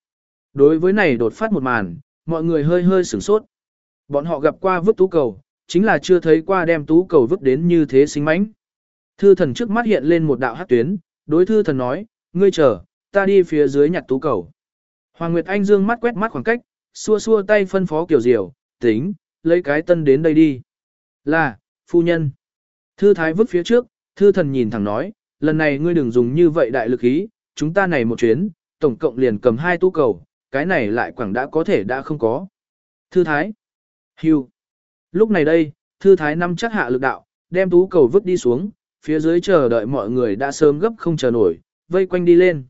Đối với này đột phát một màn, mọi người hơi hơi sửng sốt. Bọn họ gặp qua vứt tú cầu, chính là chưa thấy qua đem tú cầu vứt đến như thế xinh mánh. Thư thần trước mắt hiện lên một đạo hát tuyến, đối thư thần nói, ngươi chờ, ta đi phía dưới nhặt tú cầu. Hoàng Nguyệt Anh dương mắt quét mắt khoảng cách, xua xua tay phân phó kiểu diều, tính, lấy cái tân đến đây đi. Là, phu nhân. Thư thái vứt phía trước, thư thần nhìn thẳng nói, lần này ngươi đừng dùng như vậy đại lực ý, chúng ta này một chuyến, tổng cộng liền cầm hai tú cầu, cái này lại quảng đã có thể đã không có. Thư thái. Hưu. Lúc này đây, thư thái năm chắc hạ lực đạo, đem tú cầu vứt đi xuống, phía dưới chờ đợi mọi người đã sớm gấp không chờ nổi, vây quanh đi lên.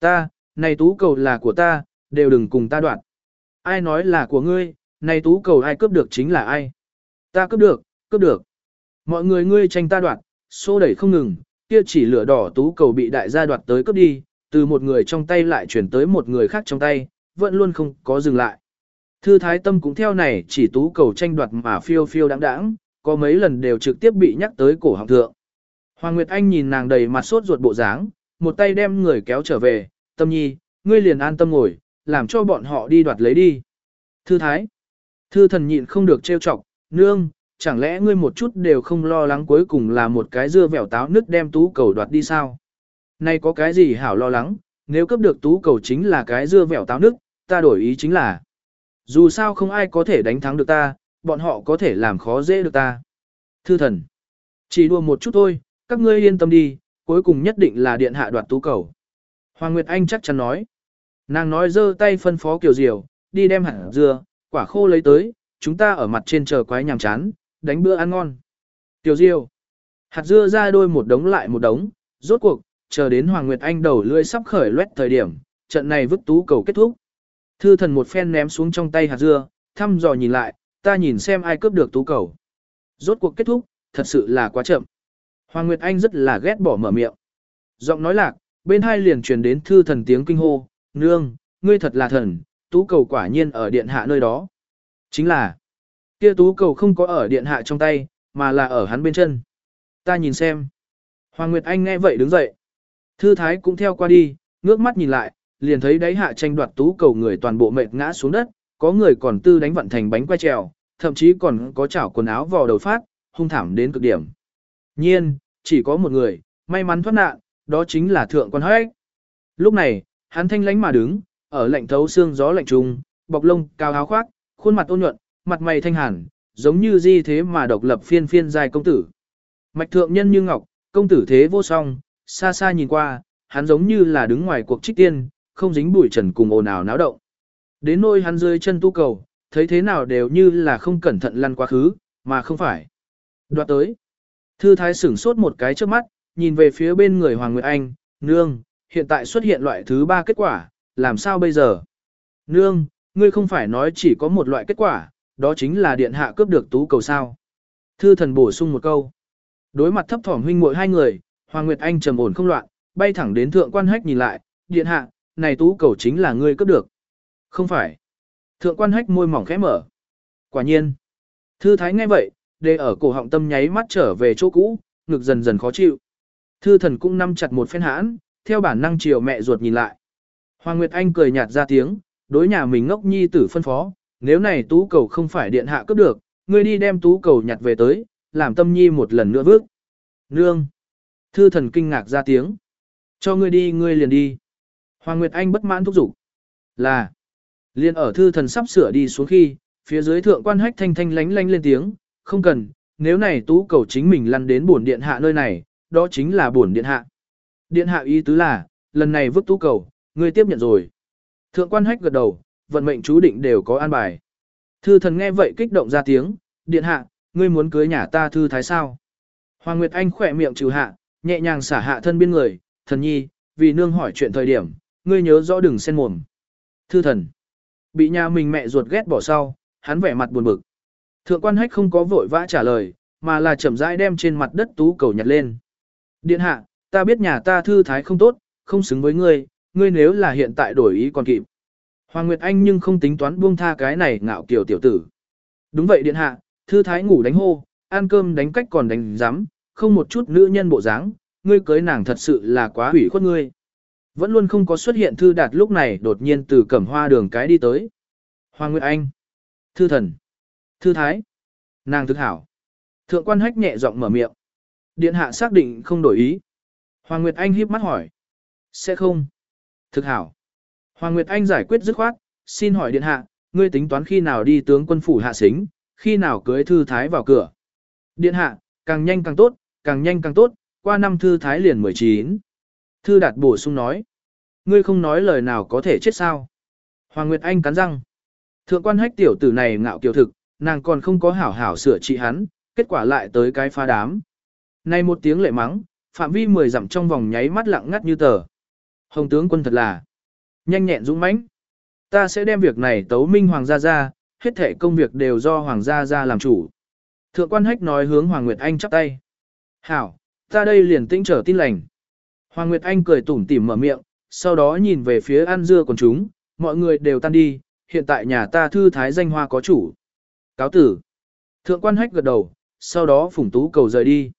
Ta, này tú cầu là của ta, đều đừng cùng ta đoạn. Ai nói là của ngươi, này tú cầu ai cướp được chính là ai. Ta cướp được, cướp được. Mọi người ngươi tranh ta đoạn, xô đẩy không ngừng, kia chỉ lửa đỏ tú cầu bị đại gia đoạt tới cướp đi, từ một người trong tay lại chuyển tới một người khác trong tay, vẫn luôn không có dừng lại. Thư thái tâm cũng theo này chỉ tú cầu tranh đoạt mà phiêu phiêu đáng đáng, có mấy lần đều trực tiếp bị nhắc tới cổ họng thượng. Hoàng Nguyệt Anh nhìn nàng đầy mặt sốt ruột bộ dáng, một tay đem người kéo trở về, tâm nhi, ngươi liền an tâm ngồi, làm cho bọn họ đi đoạt lấy đi. Thư thái, thư thần nhịn không được trêu chọc, nương, chẳng lẽ ngươi một chút đều không lo lắng cuối cùng là một cái dưa vẻo táo nứt đem tú cầu đoạt đi sao? Này có cái gì hảo lo lắng, nếu cấp được tú cầu chính là cái dưa vẻo táo nứt, ta đổi ý chính là. Dù sao không ai có thể đánh thắng được ta, bọn họ có thể làm khó dễ được ta. Thư thần, chỉ đùa một chút thôi, các ngươi yên tâm đi, cuối cùng nhất định là điện hạ đoạt tú cầu. Hoàng Nguyệt Anh chắc chắn nói. Nàng nói giơ tay phân phó Kiều Diều, đi đem hạt dưa, quả khô lấy tới, chúng ta ở mặt trên chờ quái nhàm chán, đánh bữa ăn ngon. Kiều Diều. Hạt dưa ra đôi một đống lại một đống, rốt cuộc, chờ đến Hoàng Nguyệt Anh đầu lưỡi sắp khởi loét thời điểm, trận này vứt tú cầu kết thúc. Thư thần một phen ném xuống trong tay hạt dưa, thăm dò nhìn lại, ta nhìn xem ai cướp được tú cầu. Rốt cuộc kết thúc, thật sự là quá chậm. Hoàng Nguyệt Anh rất là ghét bỏ mở miệng. Giọng nói lạc, bên hai liền truyền đến thư thần tiếng kinh hô, nương, ngươi thật là thần, tú cầu quả nhiên ở điện hạ nơi đó. Chính là, kia tú cầu không có ở điện hạ trong tay, mà là ở hắn bên chân. Ta nhìn xem. Hoàng Nguyệt Anh nghe vậy đứng dậy. Thư thái cũng theo qua đi, ngước mắt nhìn lại, liền thấy đáy hạ tranh đoạt tú cầu người toàn bộ mệt ngã xuống đất, có người còn tư đánh vận thành bánh quay trèo, thậm chí còn có chảo quần áo vò đầu phát, hung thảm đến cực điểm. Nhiên, chỉ có một người, may mắn thoát nạn, đó chính là thượng quan hoách. Lúc này, hắn thanh lánh mà đứng, ở lạnh thấu xương gió lạnh trùng, bọc lông, cao áo khoác, khuôn mặt ôn nhuận, mặt mày thanh hẳn, giống như di thế mà độc lập phiên phiên dài công tử. Mạch thượng nhân như ngọc, công tử thế vô song, xa xa nhìn qua, hắn giống như là đứng ngoài cuộc trích tiên, không dính bụi trần cùng ồn ào náo động. Đến nôi hắn rơi chân tu cầu, thấy thế nào đều như là không cẩn thận lăn quá khứ, mà không phải. Đoạt tới. Thư thái sửng sốt một cái trước mắt, nhìn về phía bên người Hoàng Nguyệt Anh, nương, hiện tại xuất hiện loại thứ ba kết quả, làm sao bây giờ? Nương, ngươi không phải nói chỉ có một loại kết quả, đó chính là điện hạ cướp được tú cầu sao. Thư thần bổ sung một câu. Đối mặt thấp thỏm huynh muội hai người, Hoàng Nguyệt Anh trầm ổn không loạn, bay thẳng đến thượng quan hách nhìn lại, điện hạ, này tú cầu chính là ngươi cướp được. Không phải. Thượng quan hách môi mỏng khẽ mở. Quả nhiên. Thư thái nghe vậy, để ở cổ họng tâm nháy mắt trở về chỗ cũ, ngực dần dần khó chịu. Thư thần cũng nắm chặt một phen hãn, theo bản năng chiều mẹ ruột nhìn lại. Hoàng Nguyệt Anh cười nhạt ra tiếng, đối nhà mình ngốc nhi tử phân phó, nếu này tú cầu không phải điện hạ cướp được, ngươi đi đem tú cầu nhặt về tới, làm tâm nhi một lần nữa vước. Nương! Thư thần kinh ngạc ra tiếng. Cho ngươi đi ngươi liền đi. Hoàng Nguyệt Anh bất mãn thúc giục. Là! Liên ở thư thần sắp sửa đi xuống khi, phía dưới thượng quan hách thanh thanh lánh lánh lên tiếng, không cần, nếu này tú cầu chính mình lăn đến bổn điện hạ nơi này, đó chính là bổn điện hạ. Điện hạ ý tứ là, lần này vứt tú cầu, ngươi tiếp nhận rồi. Thượng quan hách gật đầu, vận mệnh chú định đều có an bài. Thư thần nghe vậy kích động ra tiếng, điện hạ, ngươi muốn cưới nhà ta thư thái sao. Hoàng Nguyệt Anh khỏe miệng trừ hạ, nhẹ nhàng xả hạ thân biên người, thần nhi, vì nương hỏi chuyện thời điểm, ngươi nhớ rõ đừng xen mồm. Thư thần, bị nhà mình mẹ ruột ghét bỏ sau, hắn vẻ mặt buồn bực. Thượng quan hách không có vội vã trả lời, mà là chậm rãi đem trên mặt đất tú cầu nhặt lên. Điện hạ, ta biết nhà ta thư thái không tốt, không xứng với ngươi, ngươi nếu là hiện tại đổi ý còn kịp. Hoàng Nguyệt Anh nhưng không tính toán buông tha cái này ngạo kiểu tiểu tử. Đúng vậy điện hạ, thư thái ngủ đánh hô, ăn cơm đánh cách còn đánh giám, không một chút nữ nhân bộ dáng, ngươi cưới nàng thật sự là quá hủy khuất ngươi. Vẫn luôn không có xuất hiện thư đạt lúc này đột nhiên từ cẩm hoa đường cái đi tới. Hoàng Nguyệt Anh. Thư thần. Thư thái. Nàng thực hảo. Thượng quan hách nhẹ giọng mở miệng. Điện hạ xác định không đổi ý. Hoàng Nguyệt Anh híp mắt hỏi. Sẽ không. Thực hảo. Hoàng Nguyệt Anh giải quyết dứt khoát, xin hỏi điện hạ, ngươi tính toán khi nào đi tướng quân phủ hạ xính, khi nào cưới thư thái vào cửa. Điện hạ, càng nhanh càng tốt, càng nhanh càng tốt, qua năm thư thái liền 19. Thư đạt bổ sung nói. Ngươi không nói lời nào có thể chết sao. Hoàng Nguyệt Anh cắn răng. Thượng quan hách tiểu tử này ngạo kiều thực, nàng còn không có hảo hảo sửa trị hắn, kết quả lại tới cái phá đám. Này một tiếng lệ mắng, phạm vi mười dặm trong vòng nháy mắt lặng ngắt như tờ. Hồng tướng quân thật là nhanh nhẹn dũng mãnh. Ta sẽ đem việc này tấu minh hoàng gia gia, hết thể công việc đều do hoàng gia gia làm chủ. Thượng quan hách nói hướng Hoàng Nguyệt Anh chắp tay. Hảo, ta đây liền tĩnh trở tin lành. Hoàng Nguyệt Anh cười tủm tỉm mở miệng, sau đó nhìn về phía ăn dưa của chúng, mọi người đều tan đi, hiện tại nhà ta thư thái danh hoa có chủ. Cáo tử. Thượng quan hách gật đầu, sau đó phủng tú cầu rời đi.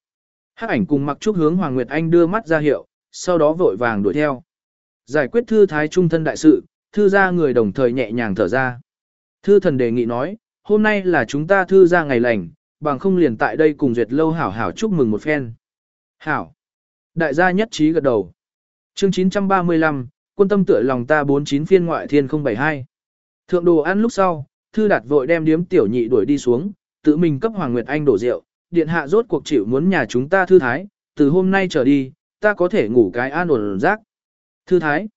Hắc ảnh cùng mặc trúc hướng Hoàng Nguyệt Anh đưa mắt ra hiệu, sau đó vội vàng đuổi theo. Giải quyết thư thái trung thân đại sự, thư gia người đồng thời nhẹ nhàng thở ra. Thư thần đề nghị nói, hôm nay là chúng ta thư gia ngày lành, bằng không liền tại đây cùng duyệt lâu hảo hảo chúc mừng một phen. Hảo. Đại gia nhất trí gật đầu. Chương 935, quân tâm tựa lòng ta 49 phiên ngoại thiên 072. Thượng đồ ăn lúc sau, thư đạt vội đem điếm tiểu nhị đuổi đi xuống, tự mình cấp Hoàng Nguyệt Anh đổ rượu, điện hạ rốt cuộc chịu muốn nhà chúng ta thư thái, từ hôm nay trở đi, ta có thể ngủ cái an ổn rác. Thư thái,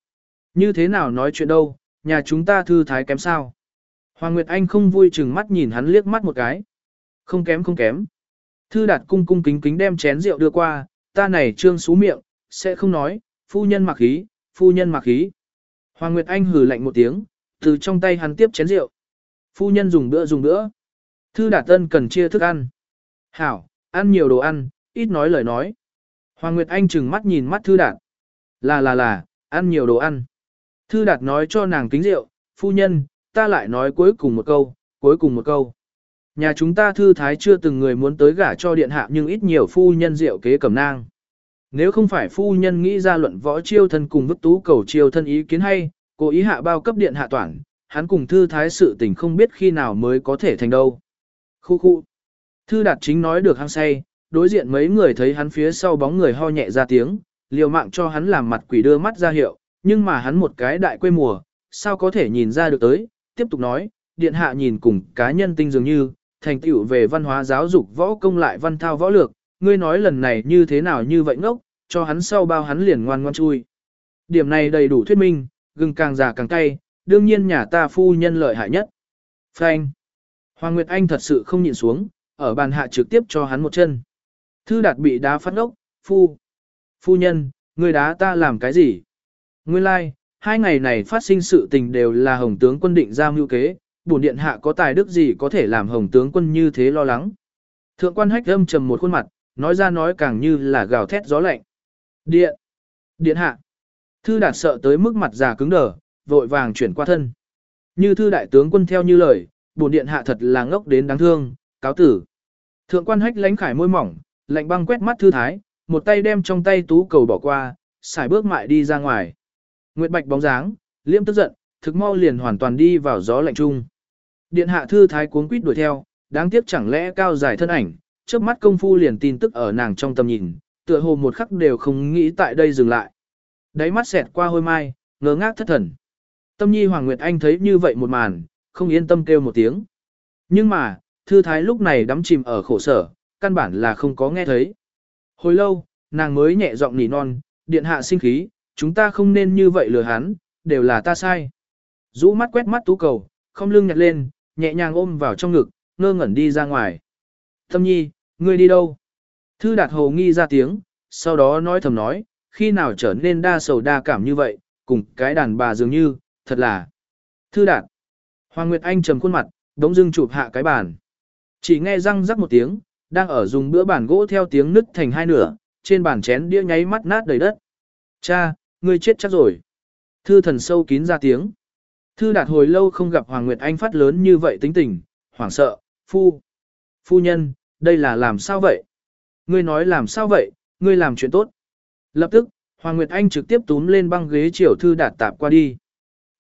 như thế nào nói chuyện đâu, nhà chúng ta thư thái kém sao? Hoàng Nguyệt Anh không vui chừng mắt nhìn hắn liếc mắt một cái. Không kém không kém. Thư đạt cung cung kính kính đem chén rượu đưa qua, ta này trương xú miệng, sẽ không nói, phu nhân mặc khí, phu nhân mặc khí. Hoàng Nguyệt Anh hừ lạnh một tiếng, từ trong tay hắn tiếp chén rượu. Phu nhân dùng bữa dùng bữa. Thư đạt tân cần chia thức ăn. Hảo, ăn nhiều đồ ăn, ít nói lời nói. Hoàng Nguyệt Anh chừng mắt nhìn mắt Thư Đạt. Là là là, ăn nhiều đồ ăn. Thư Đạt nói cho nàng kính rượu, phu nhân, ta lại nói cuối cùng một câu, cuối cùng một câu. Nhà chúng ta thư thái chưa từng người muốn tới gả cho điện hạ nhưng ít nhiều phu nhân diệu kế cầm nang. Nếu không phải phu nhân nghĩ ra luận võ chiêu thân cùng vứt tú cầu chiêu thân ý kiến hay, cố ý hạ bao cấp điện hạ toàn, hắn cùng thư thái sự tình không biết khi nào mới có thể thành đâu. Khu khu. Thư đạt chính nói được hăng say, đối diện mấy người thấy hắn phía sau bóng người ho nhẹ ra tiếng, liều mạng cho hắn làm mặt quỷ đưa mắt ra hiệu, nhưng mà hắn một cái đại quê mùa, sao có thể nhìn ra được tới, tiếp tục nói, điện hạ nhìn cùng cá nhân tinh dường như, thành tựu về văn hóa giáo dục võ công lại văn thao võ lược, ngươi nói lần này như thế nào như vậy ngốc, cho hắn sau bao hắn liền ngoan ngoan chui. Điểm này đầy đủ thuyết minh, gừng càng già càng cay, đương nhiên nhà ta phu nhân lợi hại nhất. Phanh. Hoàng Nguyệt Anh thật sự không nhịn xuống, ở bàn hạ trực tiếp cho hắn một chân. Thư đạt bị đá phát ốc, phu. Phu nhân, ngươi đá ta làm cái gì? Nguyên lai, like, hai ngày này phát sinh sự tình đều là hồng tướng quân định ra mưu kế, bổn điện hạ có tài đức gì có thể làm hồng tướng quân như thế lo lắng. Thượng quan hách âm trầm một khuôn mặt, nói ra nói càng như là gào thét gió lạnh. Điện! Điện hạ! Thư đạt sợ tới mức mặt già cứng đờ, vội vàng chuyển qua thân. Như thư đại tướng quân theo như lời, bổn điện hạ thật là ngốc đến đáng thương, cáo tử. Thượng quan hách lánh khải môi mỏng, lạnh băng quét mắt thư thái, một tay đem trong tay tú cầu bỏ qua, xài bước mại đi ra ngoài. Nguyệt bạch bóng dáng, liêm tức giận, thực mau liền hoàn toàn đi vào gió lạnh chung. Điện hạ thư thái cuống quýt đuổi theo, đáng tiếc chẳng lẽ cao dài thân ảnh, trước mắt công phu liền tin tức ở nàng trong tầm nhìn, tựa hồ một khắc đều không nghĩ tại đây dừng lại. Đáy mắt xẹt qua hôi mai, ngơ ngác thất thần. Tâm nhi Hoàng Nguyệt Anh thấy như vậy một màn, không yên tâm kêu một tiếng. Nhưng mà, thư thái lúc này đắm chìm ở khổ sở, căn bản là không có nghe thấy. Hồi lâu, nàng mới nhẹ giọng nỉ non, điện hạ sinh khí, chúng ta không nên như vậy lừa hắn, đều là ta sai. Rũ mắt quét mắt tú cầu, không lưng nhặt lên, nhẹ nhàng ôm vào trong ngực, ngơ ngẩn đi ra ngoài. Thâm nhi, ngươi đi đâu? Thư đạt hồ nghi ra tiếng, sau đó nói thầm nói, khi nào trở nên đa sầu đa cảm như vậy, cùng cái đàn bà dường như, thật là. Thư đạt. Hoàng Nguyệt Anh trầm khuôn mặt, đống dưng chụp hạ cái bàn. Chỉ nghe răng rắc một tiếng, đang ở dùng bữa bàn gỗ theo tiếng nứt thành hai nửa, trên bàn chén đĩa nháy mắt nát đầy đất. Cha, ngươi chết chắc rồi. Thư thần sâu kín ra tiếng. Thư đạt hồi lâu không gặp Hoàng Nguyệt Anh phát lớn như vậy tính tình, hoảng sợ, phu. Phu nhân, đây là làm sao vậy? Ngươi nói làm sao vậy, ngươi làm chuyện tốt. Lập tức, Hoàng Nguyệt Anh trực tiếp túm lên băng ghế chiều thư đạt tạp qua đi.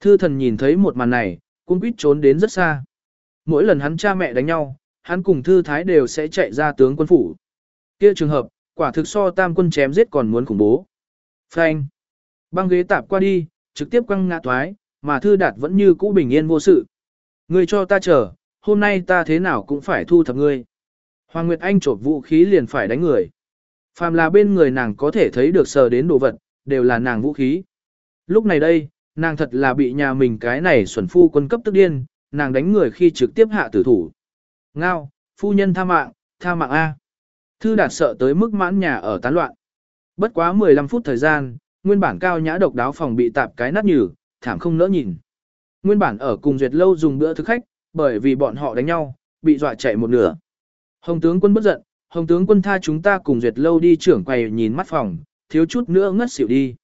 Thư thần nhìn thấy một màn này, cũng quýt trốn đến rất xa. Mỗi lần hắn cha mẹ đánh nhau, hắn cùng thư thái đều sẽ chạy ra tướng quân phủ. Kia trường hợp, quả thực so tam quân chém giết còn muốn khủng bố. Phanh. Băng ghế tạp qua đi, trực tiếp quăng ngã thoái, mà thư đạt vẫn như cũ bình yên vô sự. Ngươi cho ta chờ, hôm nay ta thế nào cũng phải thu thập ngươi. Hoàng Nguyệt Anh trộm vũ khí liền phải đánh người. Phàm là bên người nàng có thể thấy được sờ đến đồ vật, đều là nàng vũ khí. Lúc này đây, nàng thật là bị nhà mình cái này xuẩn phu quân cấp tức điên, nàng đánh người khi trực tiếp hạ tử thủ. Ngao, phu nhân tha mạng, tha mạng A. Thư đạt sợ tới mức mãn nhà ở tán loạn. Bất quá 15 phút thời gian, nguyên bản cao nhã độc đáo phòng bị tạp cái nát nhừ, thảm không nỡ nhìn. Nguyên bản ở cùng duyệt lâu dùng bữa thức khách, bởi vì bọn họ đánh nhau, bị dọa chạy một nửa. Hồng tướng quân bất giận, hồng tướng quân tha chúng ta cùng duyệt lâu đi trưởng quầy nhìn mắt phòng, thiếu chút nữa ngất xỉu đi.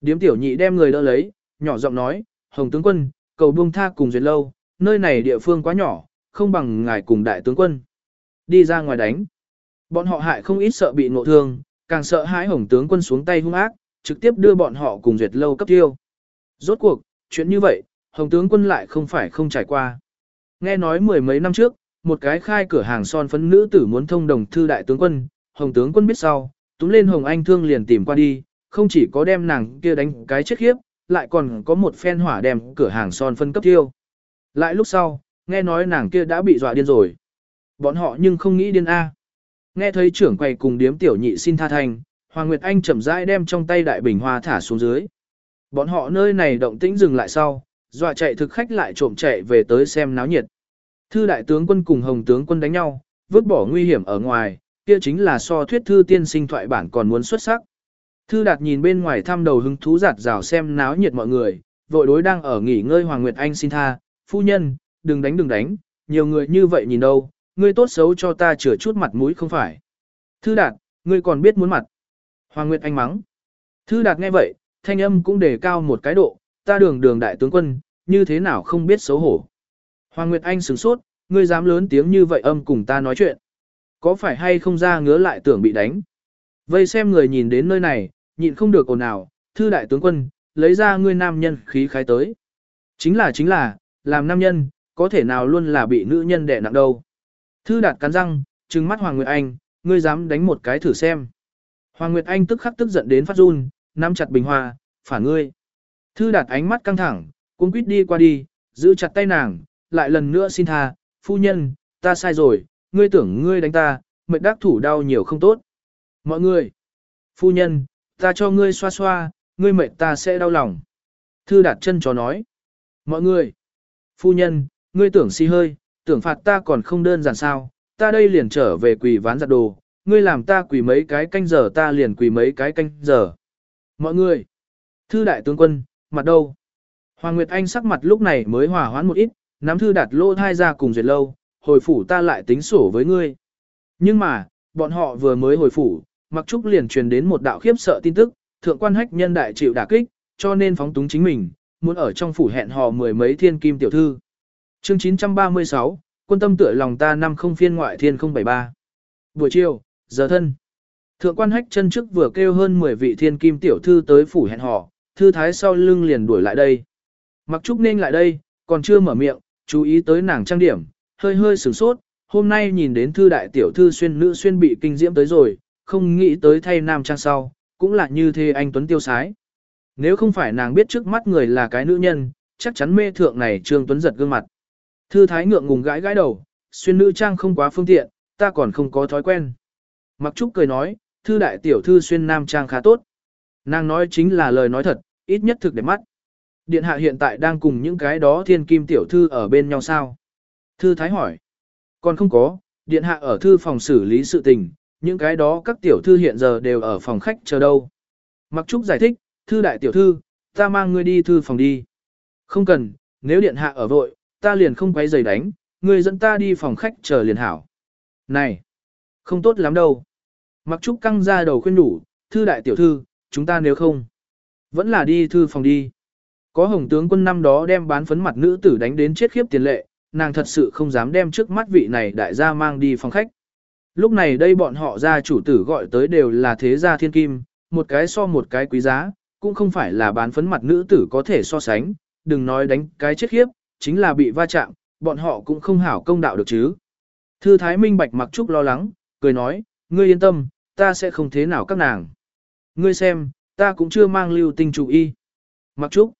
Điếm tiểu nhị đem người đỡ lấy, nhỏ giọng nói, hồng tướng quân, cầu buông tha cùng duyệt lâu, nơi này địa phương quá nhỏ, không bằng ngài cùng đại tướng quân. Đi ra ngoài đánh. Bọn họ hại không ít sợ bị ngộ thương, càng sợ hãi hồng tướng quân xuống tay hung ác, trực tiếp đưa bọn họ cùng duyệt lâu cấp tiêu. Rốt cuộc, chuyện như vậy, hồng tướng quân lại không phải không trải qua. Nghe nói mười mấy năm trước, một cái khai cửa hàng son phấn nữ tử muốn thông đồng thư đại tướng quân, hồng tướng quân biết sau, túm lên hồng anh thương liền tìm qua đi, không chỉ có đem nàng kia đánh cái chết khiếp, lại còn có một phen hỏa đem cửa hàng son phân cấp tiêu. Lại lúc sau, nghe nói nàng kia đã bị dọa điên rồi. Bọn họ nhưng không nghĩ điên A. Nghe thấy trưởng quầy cùng điếm tiểu nhị xin tha thành, Hoàng Nguyệt Anh chậm rãi đem trong tay đại bình hoa thả xuống dưới. Bọn họ nơi này động tĩnh dừng lại sau, dọa chạy thực khách lại trộm chạy về tới xem náo nhiệt. Thư đại tướng quân cùng hồng tướng quân đánh nhau, vứt bỏ nguy hiểm ở ngoài, kia chính là so thuyết thư tiên sinh thoại bản còn muốn xuất sắc. Thư đạt nhìn bên ngoài thăm đầu hứng thú giạt rào xem náo nhiệt mọi người, vội đối đang ở nghỉ ngơi Hoàng Nguyệt Anh xin tha, phu nhân, đừng đánh đừng đánh, nhiều người như vậy nhìn đâu, ngươi tốt xấu cho ta chữa chút mặt mũi không phải. Thư đạt, ngươi còn biết muốn mặt. Hoàng Nguyệt Anh mắng. Thư đạt nghe vậy, thanh âm cũng đề cao một cái độ, ta đường đường đại tướng quân, như thế nào không biết xấu hổ. Hoàng Nguyệt Anh sửng sốt, ngươi dám lớn tiếng như vậy âm cùng ta nói chuyện. Có phải hay không ra ngứa lại tưởng bị đánh. Vây xem người nhìn đến nơi này, nhịn không được ồn nào, thư đại tướng quân, lấy ra ngươi nam nhân khí khái tới. Chính là chính là, làm nam nhân, có thể nào luôn là bị nữ nhân đẻ nặng đâu. Thư đạt cắn răng, trừng mắt Hoàng Nguyệt Anh, ngươi dám đánh một cái thử xem. Hoàng Nguyệt Anh tức khắc tức giận đến phát run, nắm chặt bình hoa, phản ngươi. Thư đạt ánh mắt căng thẳng, cuống quýt đi qua đi, giữ chặt tay nàng, lại lần nữa xin tha, phu nhân, ta sai rồi, ngươi tưởng ngươi đánh ta, mệt đắc thủ đau nhiều không tốt. Mọi người, phu nhân, ta cho ngươi xoa xoa, ngươi mệt ta sẽ đau lòng. Thư đạt chân chó nói, mọi người, phu nhân, ngươi tưởng si hơi, tưởng phạt ta còn không đơn giản sao, ta đây liền trở về quỳ ván giặt đồ, ngươi làm ta quỳ mấy cái canh giờ ta liền quỳ mấy cái canh giờ. Mọi người, thư đại tướng quân, mặt đâu? Hoàng Nguyệt Anh sắc mặt lúc này mới hòa hoãn một ít, nắm thư đặt lô thai ra cùng duyệt lâu, hồi phủ ta lại tính sổ với ngươi. Nhưng mà, bọn họ vừa mới hồi phủ, Mặc Trúc liền truyền đến một đạo khiếp sợ tin tức, thượng quan hách nhân đại chịu đả kích, cho nên phóng túng chính mình, muốn ở trong phủ hẹn hò mười mấy thiên kim tiểu thư. Chương 936, quân tâm tựa lòng ta năm không phiên ngoại thiên 073. Buổi chiều, giờ thân. Thượng quan hách chân trước vừa kêu hơn 10 vị thiên kim tiểu thư tới phủ hẹn hò, thư thái sau lưng liền đuổi lại đây. Mặc trúc nên lại đây, còn chưa mở miệng, chú ý tới nàng trang điểm, hơi hơi sửng sốt, hôm nay nhìn đến thư đại tiểu thư xuyên nữ xuyên bị kinh diễm tới rồi, không nghĩ tới thay nam trang sau, cũng là như thế anh Tuấn tiêu sái. Nếu không phải nàng biết trước mắt người là cái nữ nhân, chắc chắn mê thượng này Trương Tuấn giật gương mặt. Thư thái ngượng ngùng gãi gãi đầu, xuyên nữ trang không quá phương tiện, ta còn không có thói quen. Mặc Trúc cười nói, thư đại tiểu thư xuyên nam trang khá tốt. Nàng nói chính là lời nói thật, ít nhất thực đẹp mắt. Điện hạ hiện tại đang cùng những cái đó thiên kim tiểu thư ở bên nhau sao? Thư thái hỏi. Còn không có, điện hạ ở thư phòng xử lý sự tình, những cái đó các tiểu thư hiện giờ đều ở phòng khách chờ đâu. Mặc Trúc giải thích, thư đại tiểu thư, ta mang ngươi đi thư phòng đi. Không cần, nếu điện hạ ở vội, ta liền không quay giày đánh, ngươi dẫn ta đi phòng khách chờ liền hảo. Này, không tốt lắm đâu. Mặc Trúc căng ra đầu khuyên đủ, thư đại tiểu thư, chúng ta nếu không, vẫn là đi thư phòng đi. Có hồng tướng quân năm đó đem bán phấn mặt nữ tử đánh đến chết khiếp tiền lệ, nàng thật sự không dám đem trước mắt vị này đại gia mang đi phòng khách. Lúc này đây bọn họ gia chủ tử gọi tới đều là thế gia thiên kim, một cái so một cái quý giá, cũng không phải là bán phấn mặt nữ tử có thể so sánh, đừng nói đánh cái chết khiếp, chính là bị va chạm, bọn họ cũng không hảo công đạo được chứ. Thư Thái Minh Bạch mặc trúc lo lắng, cười nói, ngươi yên tâm, ta sẽ không thế nào các nàng. Ngươi xem, ta cũng chưa mang lưu tinh chủ y. Mặc trúc,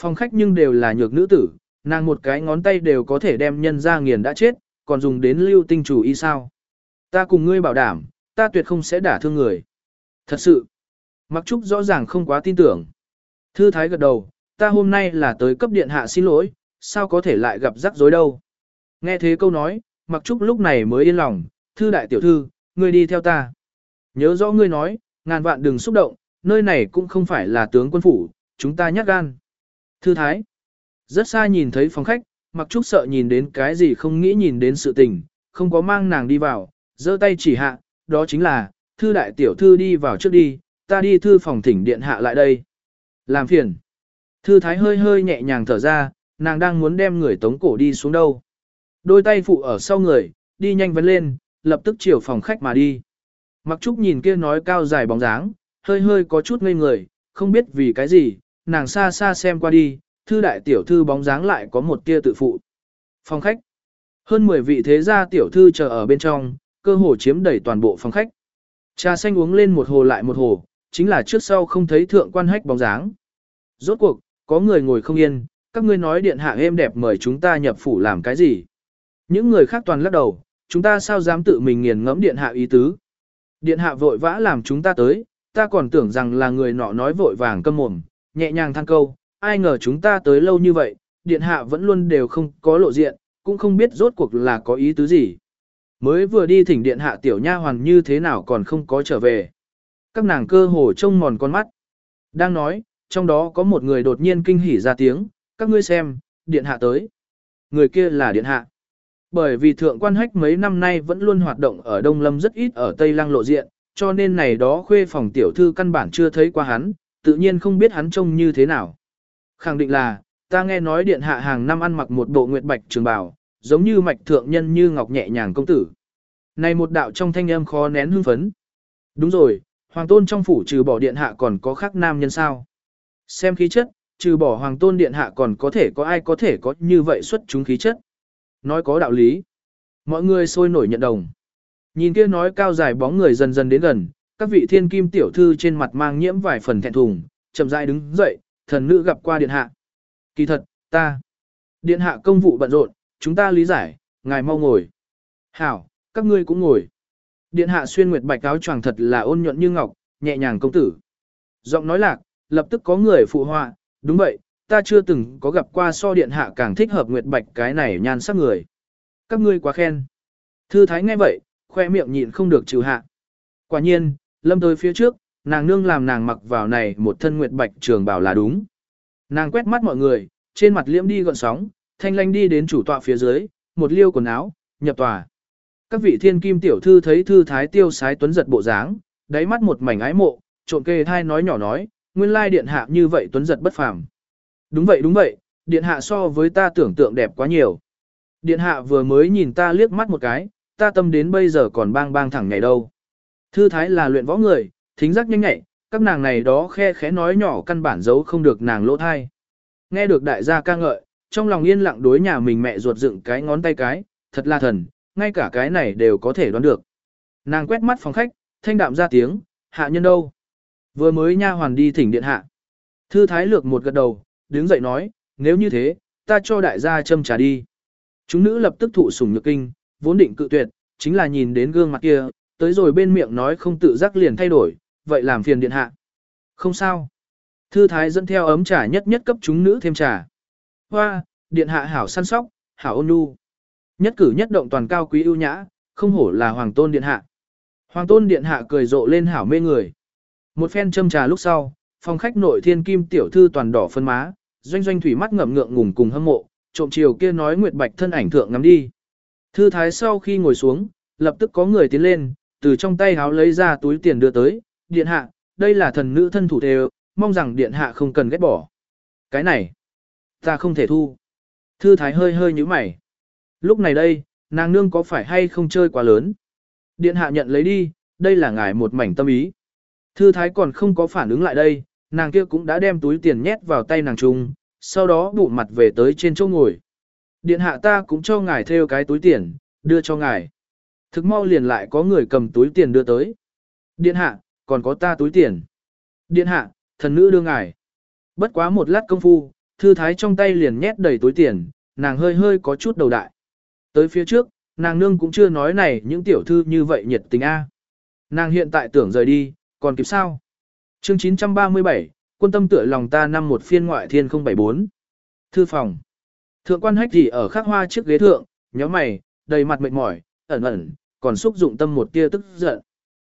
phòng khách nhưng đều là nhược nữ tử, nàng một cái ngón tay đều có thể đem nhân ra nghiền đã chết, còn dùng đến lưu tinh chủ y sao. Ta cùng ngươi bảo đảm, ta tuyệt không sẽ đả thương người. Thật sự, Mặc Trúc rõ ràng không quá tin tưởng. Thư thái gật đầu, ta hôm nay là tới cấp điện hạ xin lỗi, sao có thể lại gặp rắc rối đâu. Nghe thế câu nói, mặc trúc lúc này mới yên lòng, thư đại tiểu thư, ngươi đi theo ta. Nhớ rõ ngươi nói, ngàn vạn đừng xúc động, nơi này cũng không phải là tướng quân phủ, chúng ta nhát gan. Thư thái, rất xa nhìn thấy phòng khách, mặc trúc sợ nhìn đến cái gì không nghĩ nhìn đến sự tình, không có mang nàng đi vào, giơ tay chỉ hạ, đó chính là, thư đại tiểu thư đi vào trước đi, ta đi thư phòng thỉnh điện hạ lại đây. Làm phiền. Thư thái hơi hơi nhẹ nhàng thở ra, nàng đang muốn đem người tống cổ đi xuống đâu. Đôi tay phụ ở sau người, đi nhanh vấn lên, lập tức chiều phòng khách mà đi. Mặc trúc nhìn kia nói cao dài bóng dáng, hơi hơi có chút ngây người, không biết vì cái gì, nàng xa xa xem qua đi, thư đại tiểu thư bóng dáng lại có một tia tự phụ. Phòng khách. Hơn 10 vị thế gia tiểu thư chờ ở bên trong, cơ hồ chiếm đầy toàn bộ phòng khách. Trà xanh uống lên một hồ lại một hồ, chính là trước sau không thấy thượng quan hách bóng dáng. Rốt cuộc, có người ngồi không yên, các ngươi nói điện hạ êm đẹp mời chúng ta nhập phủ làm cái gì. Những người khác toàn lắc đầu, chúng ta sao dám tự mình nghiền ngẫm điện hạ ý tứ. Điện hạ vội vã làm chúng ta tới, ta còn tưởng rằng là người nọ nói vội vàng câm mồm, nhẹ nhàng than câu, ai ngờ chúng ta tới lâu như vậy, điện hạ vẫn luôn đều không có lộ diện, cũng không biết rốt cuộc là có ý tứ gì. Mới vừa đi thỉnh điện hạ tiểu nha hoàn như thế nào còn không có trở về. Các nàng cơ hồ trông mòn con mắt. Đang nói, trong đó có một người đột nhiên kinh hỉ ra tiếng, các ngươi xem, điện hạ tới. Người kia là điện hạ. Bởi vì thượng quan hách mấy năm nay vẫn luôn hoạt động ở Đông Lâm rất ít ở Tây Lăng lộ diện, cho nên này đó khuê phòng tiểu thư căn bản chưa thấy qua hắn, tự nhiên không biết hắn trông như thế nào. Khẳng định là, ta nghe nói điện hạ hàng năm ăn mặc một bộ nguyệt bạch trường bào, giống như mạch thượng nhân như ngọc nhẹ nhàng công tử. Này một đạo trong thanh âm khó nén hưng phấn. Đúng rồi, hoàng tôn trong phủ trừ bỏ điện hạ còn có khác nam nhân sao. Xem khí chất, trừ bỏ hoàng tôn điện hạ còn có thể có ai có thể có như vậy xuất chúng khí chất. Nói có đạo lý. Mọi người sôi nổi nhận đồng. Nhìn kia nói cao dài bóng người dần dần đến gần, các vị thiên kim tiểu thư trên mặt mang nhiễm vài phần thẹn thùng, chậm rãi đứng dậy, thần nữ gặp qua điện hạ. Kỳ thật, ta. Điện hạ công vụ bận rộn, chúng ta lý giải, ngài mau ngồi. Hảo, các ngươi cũng ngồi. Điện hạ xuyên nguyệt bạch áo choàng thật là ôn nhuận như ngọc, nhẹ nhàng công tử. Giọng nói lạc, lập tức có người phụ họa, đúng vậy, ta chưa từng có gặp qua so điện hạ càng thích hợp nguyệt bạch cái này nhan sắc người. Các ngươi quá khen. Thư thái nghe vậy, khoe miệng nhịn không được trừ hạ. Quả nhiên, lâm tới phía trước, nàng nương làm nàng mặc vào này một thân nguyệt bạch trường bảo là đúng. Nàng quét mắt mọi người, trên mặt liễm đi gọn sóng, thanh lanh đi đến chủ tọa phía dưới, một liêu quần áo, nhập tòa. Các vị thiên kim tiểu thư thấy thư thái tiêu sái tuấn giật bộ dáng, đáy mắt một mảnh ái mộ, trộn kê thai nói nhỏ nói, nguyên lai điện hạ như vậy tuấn giật bất phàm. Đúng vậy đúng vậy, điện hạ so với ta tưởng tượng đẹp quá nhiều. Điện hạ vừa mới nhìn ta liếc mắt một cái, ta tâm đến bây giờ còn bang bang thẳng ngày đâu. Thư thái là luyện võ người, thính giác nhanh nhạy, các nàng này đó khe khẽ nói nhỏ căn bản giấu không được nàng lỗ thai. Nghe được đại gia ca ngợi, trong lòng yên lặng đối nhà mình mẹ ruột dựng cái ngón tay cái, thật là thần, ngay cả cái này đều có thể đoán được. Nàng quét mắt phòng khách, thanh đạm ra tiếng, hạ nhân đâu? Vừa mới nha hoàn đi thỉnh điện hạ. Thư thái lược một gật đầu, đứng dậy nói, nếu như thế, ta cho đại gia châm trà đi. Chúng nữ lập tức thụ sủng nhược kinh, vốn định cự tuyệt, chính là nhìn đến gương mặt kia, tới rồi bên miệng nói không tự giác liền thay đổi, vậy làm phiền điện hạ. Không sao. Thư thái dẫn theo ấm trà nhất nhất cấp chúng nữ thêm trà. Hoa, điện hạ hảo săn sóc, hảo ôn nhu. Nhất cử nhất động toàn cao quý ưu nhã, không hổ là hoàng tôn điện hạ. Hoàng tôn điện hạ cười rộ lên hảo mê người. Một phen châm trà lúc sau, phòng khách nội thiên kim tiểu thư toàn đỏ phân má, doanh doanh thủy mắt ngậm ngượng ngùng cùng hâm mộ, trộm chiều kia nói nguyệt bạch thân ảnh thượng ngắm đi. Thư thái sau khi ngồi xuống, lập tức có người tiến lên, từ trong tay háo lấy ra túi tiền đưa tới, điện hạ, đây là thần nữ thân thủ thề, mong rằng điện hạ không cần ghét bỏ. Cái này, ta không thể thu. Thư thái hơi hơi như mày. Lúc này đây, nàng nương có phải hay không chơi quá lớn? Điện hạ nhận lấy đi, đây là ngài một mảnh tâm ý. Thư thái còn không có phản ứng lại đây, nàng kia cũng đã đem túi tiền nhét vào tay nàng trung, sau đó bụ mặt về tới trên chỗ ngồi. Điện hạ ta cũng cho ngài theo cái túi tiền, đưa cho ngài. Thực mau liền lại có người cầm túi tiền đưa tới. Điện hạ, còn có ta túi tiền. Điện hạ, thần nữ đưa ngài. Bất quá một lát công phu, thư thái trong tay liền nhét đầy túi tiền, nàng hơi hơi có chút đầu đại. Tới phía trước, nàng nương cũng chưa nói này những tiểu thư như vậy nhiệt tình a. Nàng hiện tại tưởng rời đi, còn kịp sao? Chương 937, quân tâm tựa lòng ta năm một phiên ngoại thiên 074. Thư phòng. Thượng quan hách gì ở khắc hoa trước ghế thượng, nhóm mày, đầy mặt mệt mỏi, ẩn ẩn, còn xúc dụng tâm một tia tức giận.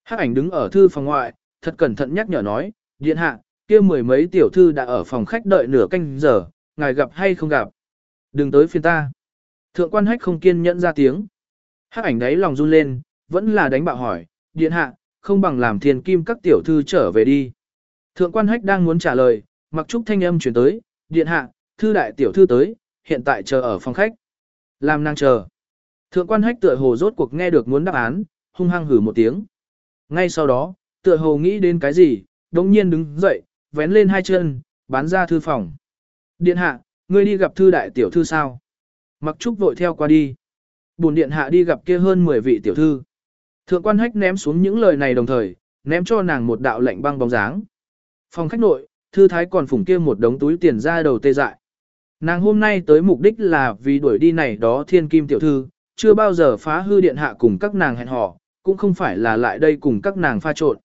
Hắc ảnh đứng ở thư phòng ngoại, thật cẩn thận nhắc nhở nói, điện hạ, kia mười mấy tiểu thư đã ở phòng khách đợi nửa canh giờ, ngài gặp hay không gặp. Đừng tới phiên ta. Thượng quan hách không kiên nhẫn ra tiếng. Hắc ảnh đấy lòng run lên, vẫn là đánh bạo hỏi, điện hạ, không bằng làm thiên kim các tiểu thư trở về đi. Thượng quan hách đang muốn trả lời, mặc trúc thanh âm chuyển tới, điện hạ, thư đại tiểu thư tới, hiện tại chờ ở phòng khách. Làm nàng chờ. Thượng quan hách tựa hồ rốt cuộc nghe được muốn đáp án, hung hăng hử một tiếng. Ngay sau đó, tựa hồ nghĩ đến cái gì, đống nhiên đứng dậy, vén lên hai chân, bán ra thư phòng. Điện hạ, ngươi đi gặp thư đại tiểu thư sao? Mặc trúc vội theo qua đi. Bùn điện hạ đi gặp kia hơn 10 vị tiểu thư. Thượng quan hách ném xuống những lời này đồng thời, ném cho nàng một đạo lệnh băng bóng dáng. Phòng khách nội, thư thái còn phủng kia một đống túi tiền ra đầu tê dại. Nàng hôm nay tới mục đích là vì đuổi đi này đó thiên kim tiểu thư, chưa bao giờ phá hư điện hạ cùng các nàng hẹn hò, cũng không phải là lại đây cùng các nàng pha trộn.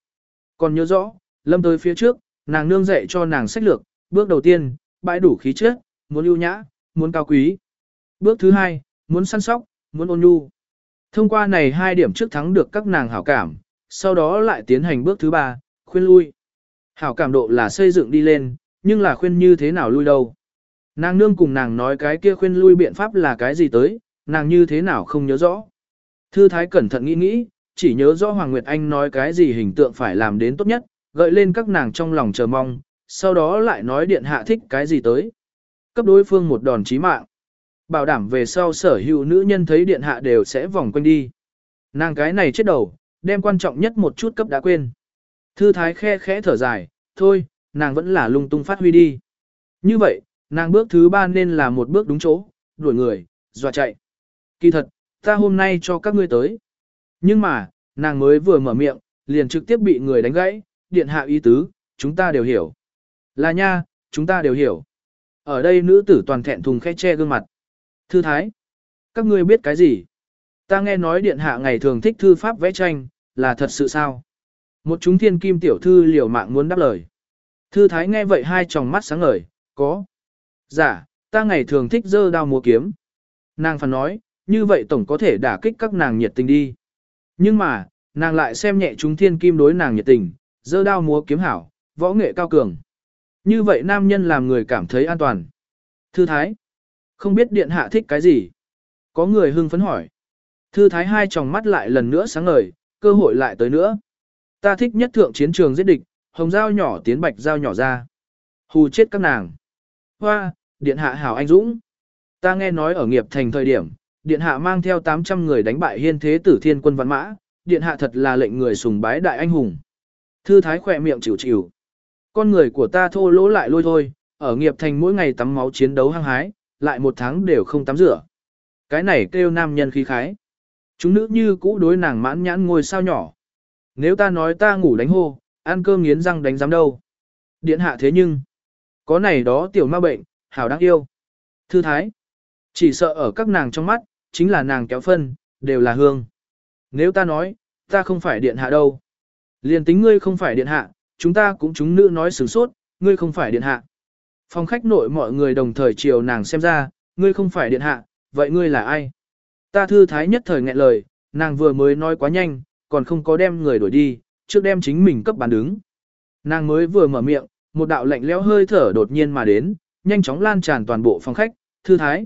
Còn nhớ rõ, lâm tới phía trước, nàng nương dạy cho nàng sách lược, bước đầu tiên, bãi đủ khí chất, muốn ưu nhã, muốn cao quý. Bước thứ hai, muốn săn sóc, muốn ôn nhu. Thông qua này hai điểm trước thắng được các nàng hảo cảm, sau đó lại tiến hành bước thứ ba, khuyên lui. Hảo cảm độ là xây dựng đi lên, nhưng là khuyên như thế nào lui đâu. Nàng nương cùng nàng nói cái kia khuyên lui biện pháp là cái gì tới, nàng như thế nào không nhớ rõ. Thư thái cẩn thận nghĩ nghĩ, chỉ nhớ rõ Hoàng Nguyệt Anh nói cái gì hình tượng phải làm đến tốt nhất, gợi lên các nàng trong lòng chờ mong, sau đó lại nói điện hạ thích cái gì tới. Cấp đối phương một đòn chí mạng. Bảo đảm về sau sở hữu nữ nhân thấy điện hạ đều sẽ vòng quanh đi. Nàng cái này chết đầu, đem quan trọng nhất một chút cấp đã quên. Thư thái khe khẽ thở dài, thôi, nàng vẫn là lung tung phát huy đi. Như vậy, nàng bước thứ ba nên là một bước đúng chỗ, đuổi người, dọa chạy. Kỳ thật, ta hôm nay cho các ngươi tới. Nhưng mà, nàng mới vừa mở miệng, liền trực tiếp bị người đánh gãy, điện hạ ý tứ, chúng ta đều hiểu. Là nha, chúng ta đều hiểu. Ở đây nữ tử toàn thẹn thùng khẽ che gương mặt. Thư thái, các ngươi biết cái gì? Ta nghe nói điện hạ ngày thường thích thư pháp vẽ tranh, là thật sự sao? Một chúng thiên kim tiểu thư liều mạng muốn đáp lời. Thư thái nghe vậy hai tròng mắt sáng ngời, có. Giả, dạ, ta ngày thường thích dơ đao múa kiếm. Nàng phản nói, như vậy tổng có thể đả kích các nàng nhiệt tình đi. Nhưng mà, nàng lại xem nhẹ chúng thiên kim đối nàng nhiệt tình, dơ đao múa kiếm hảo, võ nghệ cao cường. Như vậy nam nhân làm người cảm thấy an toàn. Thư thái, không biết điện hạ thích cái gì? Có người hưng phấn hỏi. Thư thái hai tròng mắt lại lần nữa sáng ngời, cơ hội lại tới nữa. Ta thích nhất thượng chiến trường giết địch, hồng dao nhỏ tiến bạch dao nhỏ ra. Hù chết các nàng. Hoa, điện hạ hảo anh dũng. Ta nghe nói ở nghiệp thành thời điểm, điện hạ mang theo 800 người đánh bại hiên thế tử thiên quân văn mã, điện hạ thật là lệnh người sùng bái đại anh hùng. Thư thái khỏe miệng chịu chịu. Con người của ta thô lỗ lại lôi thôi, ở nghiệp thành mỗi ngày tắm máu chiến đấu hăng hái, lại một tháng đều không tắm rửa. Cái này kêu nam nhân khí khái. Chúng nữ như cũ đối nàng mãn nhãn ngồi sao nhỏ. Nếu ta nói ta ngủ đánh hô, ăn cơm nghiến răng đánh giám đâu. Điện hạ thế nhưng, có này đó tiểu ma bệnh, hảo đáng yêu. Thư thái, chỉ sợ ở các nàng trong mắt, chính là nàng kéo phân, đều là hương. Nếu ta nói, ta không phải điện hạ đâu. Liền tính ngươi không phải điện hạ, chúng ta cũng chúng nữ nói sửng sốt, ngươi không phải điện hạ. Phòng khách nội mọi người đồng thời chiều nàng xem ra, ngươi không phải điện hạ, vậy ngươi là ai? Ta thư thái nhất thời nghẹn lời, nàng vừa mới nói quá nhanh, còn không có đem người đuổi đi, trước đem chính mình cấp bàn đứng. Nàng mới vừa mở miệng, một đạo lạnh lẽo hơi thở đột nhiên mà đến, nhanh chóng lan tràn toàn bộ phòng khách, thư thái.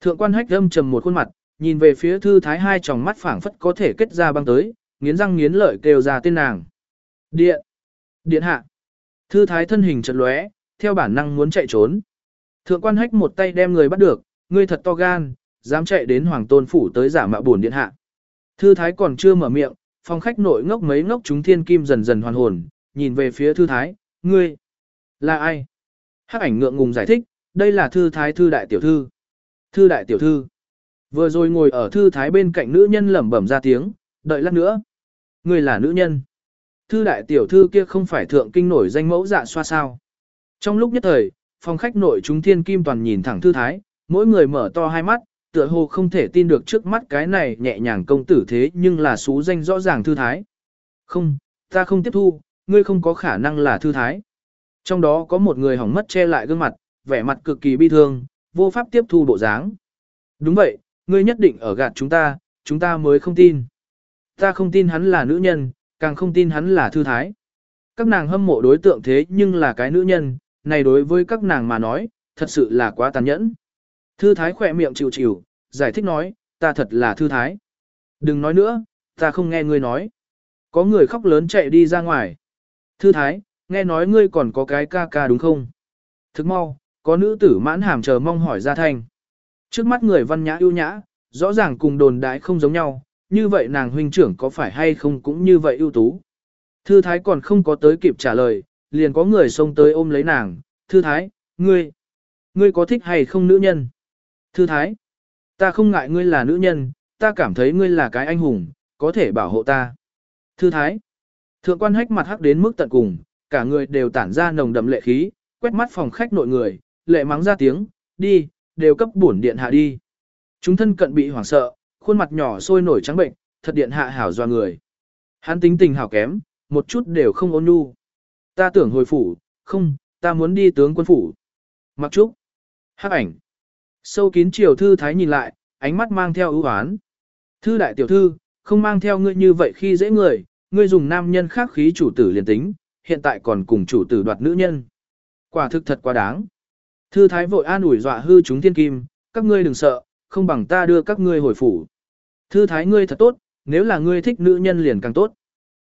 Thượng quan hách âm trầm một khuôn mặt, nhìn về phía thư thái hai tròng mắt phảng phất có thể kết ra băng tới, nghiến răng nghiến lợi kêu ra tên nàng. Điện! Điện hạ! Thư thái thân hình chật lóe, theo bản năng muốn chạy trốn. Thượng quan hách một tay đem người bắt được, ngươi thật to gan, dám chạy đến hoàng tôn phủ tới giả mạo buồn điện hạ. Thư thái còn chưa mở miệng, phòng khách nội ngốc mấy ngốc chúng thiên kim dần dần hoàn hồn, nhìn về phía thư thái, ngươi, là ai? Hắc ảnh ngượng ngùng giải thích, đây là thư thái thư đại tiểu thư. Thư đại tiểu thư. Vừa rồi ngồi ở thư thái bên cạnh nữ nhân lẩm bẩm ra tiếng, đợi lát nữa. Ngươi là nữ nhân. Thư đại tiểu thư kia không phải thượng kinh nổi danh mẫu dạ xoa sao. Trong lúc nhất thời, phòng khách nội chúng thiên kim toàn nhìn thẳng thư thái, mỗi người mở to hai mắt, tựa hồ không thể tin được trước mắt cái này nhẹ nhàng công tử thế nhưng là xú danh rõ ràng thư thái. Không, ta không tiếp thu, ngươi không có khả năng là thư thái. Trong đó có một người hỏng mất che lại gương mặt, vẻ mặt cực kỳ bi thương, vô pháp tiếp thu bộ dáng. Đúng vậy, ngươi nhất định ở gạt chúng ta, chúng ta mới không tin. Ta không tin hắn là nữ nhân, càng không tin hắn là thư thái. Các nàng hâm mộ đối tượng thế nhưng là cái nữ nhân, này đối với các nàng mà nói, thật sự là quá tàn nhẫn. Thư thái khỏe miệng chịu chịu, giải thích nói, ta thật là thư thái. Đừng nói nữa, ta không nghe ngươi nói. Có người khóc lớn chạy đi ra ngoài. Thư thái, nghe nói ngươi còn có cái ca ca đúng không? Thức mau, có nữ tử mãn hàm chờ mong hỏi ra thành. Trước mắt người văn nhã ưu nhã, rõ ràng cùng đồn đại không giống nhau, như vậy nàng huynh trưởng có phải hay không cũng như vậy ưu tú. Thư thái còn không có tới kịp trả lời, liền có người xông tới ôm lấy nàng, thư thái, ngươi, ngươi có thích hay không nữ nhân? Thư thái, ta không ngại ngươi là nữ nhân, ta cảm thấy ngươi là cái anh hùng, có thể bảo hộ ta. Thư thái, thượng quan hách mặt hắc đến mức tận cùng, cả người đều tản ra nồng đậm lệ khí, quét mắt phòng khách nội người, lệ mắng ra tiếng, đi, đều cấp bổn điện hạ đi. Chúng thân cận bị hoảng sợ, khuôn mặt nhỏ sôi nổi trắng bệnh, thật điện hạ hảo doa người. Hắn tính tình hảo kém, một chút đều không ôn nhu. Ta tưởng hồi phủ, không, ta muốn đi tướng quân phủ. Mặc trúc. Hắc ảnh. Sâu kín chiều thư thái nhìn lại, ánh mắt mang theo ưu hoán. Thư đại tiểu thư, không mang theo ngươi như vậy khi dễ người, ngươi dùng nam nhân khác khí chủ tử liền tính, hiện tại còn cùng chủ tử đoạt nữ nhân. Quả thực thật quá đáng. Thư thái vội an ủi dọa hư chúng thiên kim, các ngươi đừng sợ, không bằng ta đưa các ngươi hồi phủ. Thư thái ngươi thật tốt, nếu là ngươi thích nữ nhân liền càng tốt.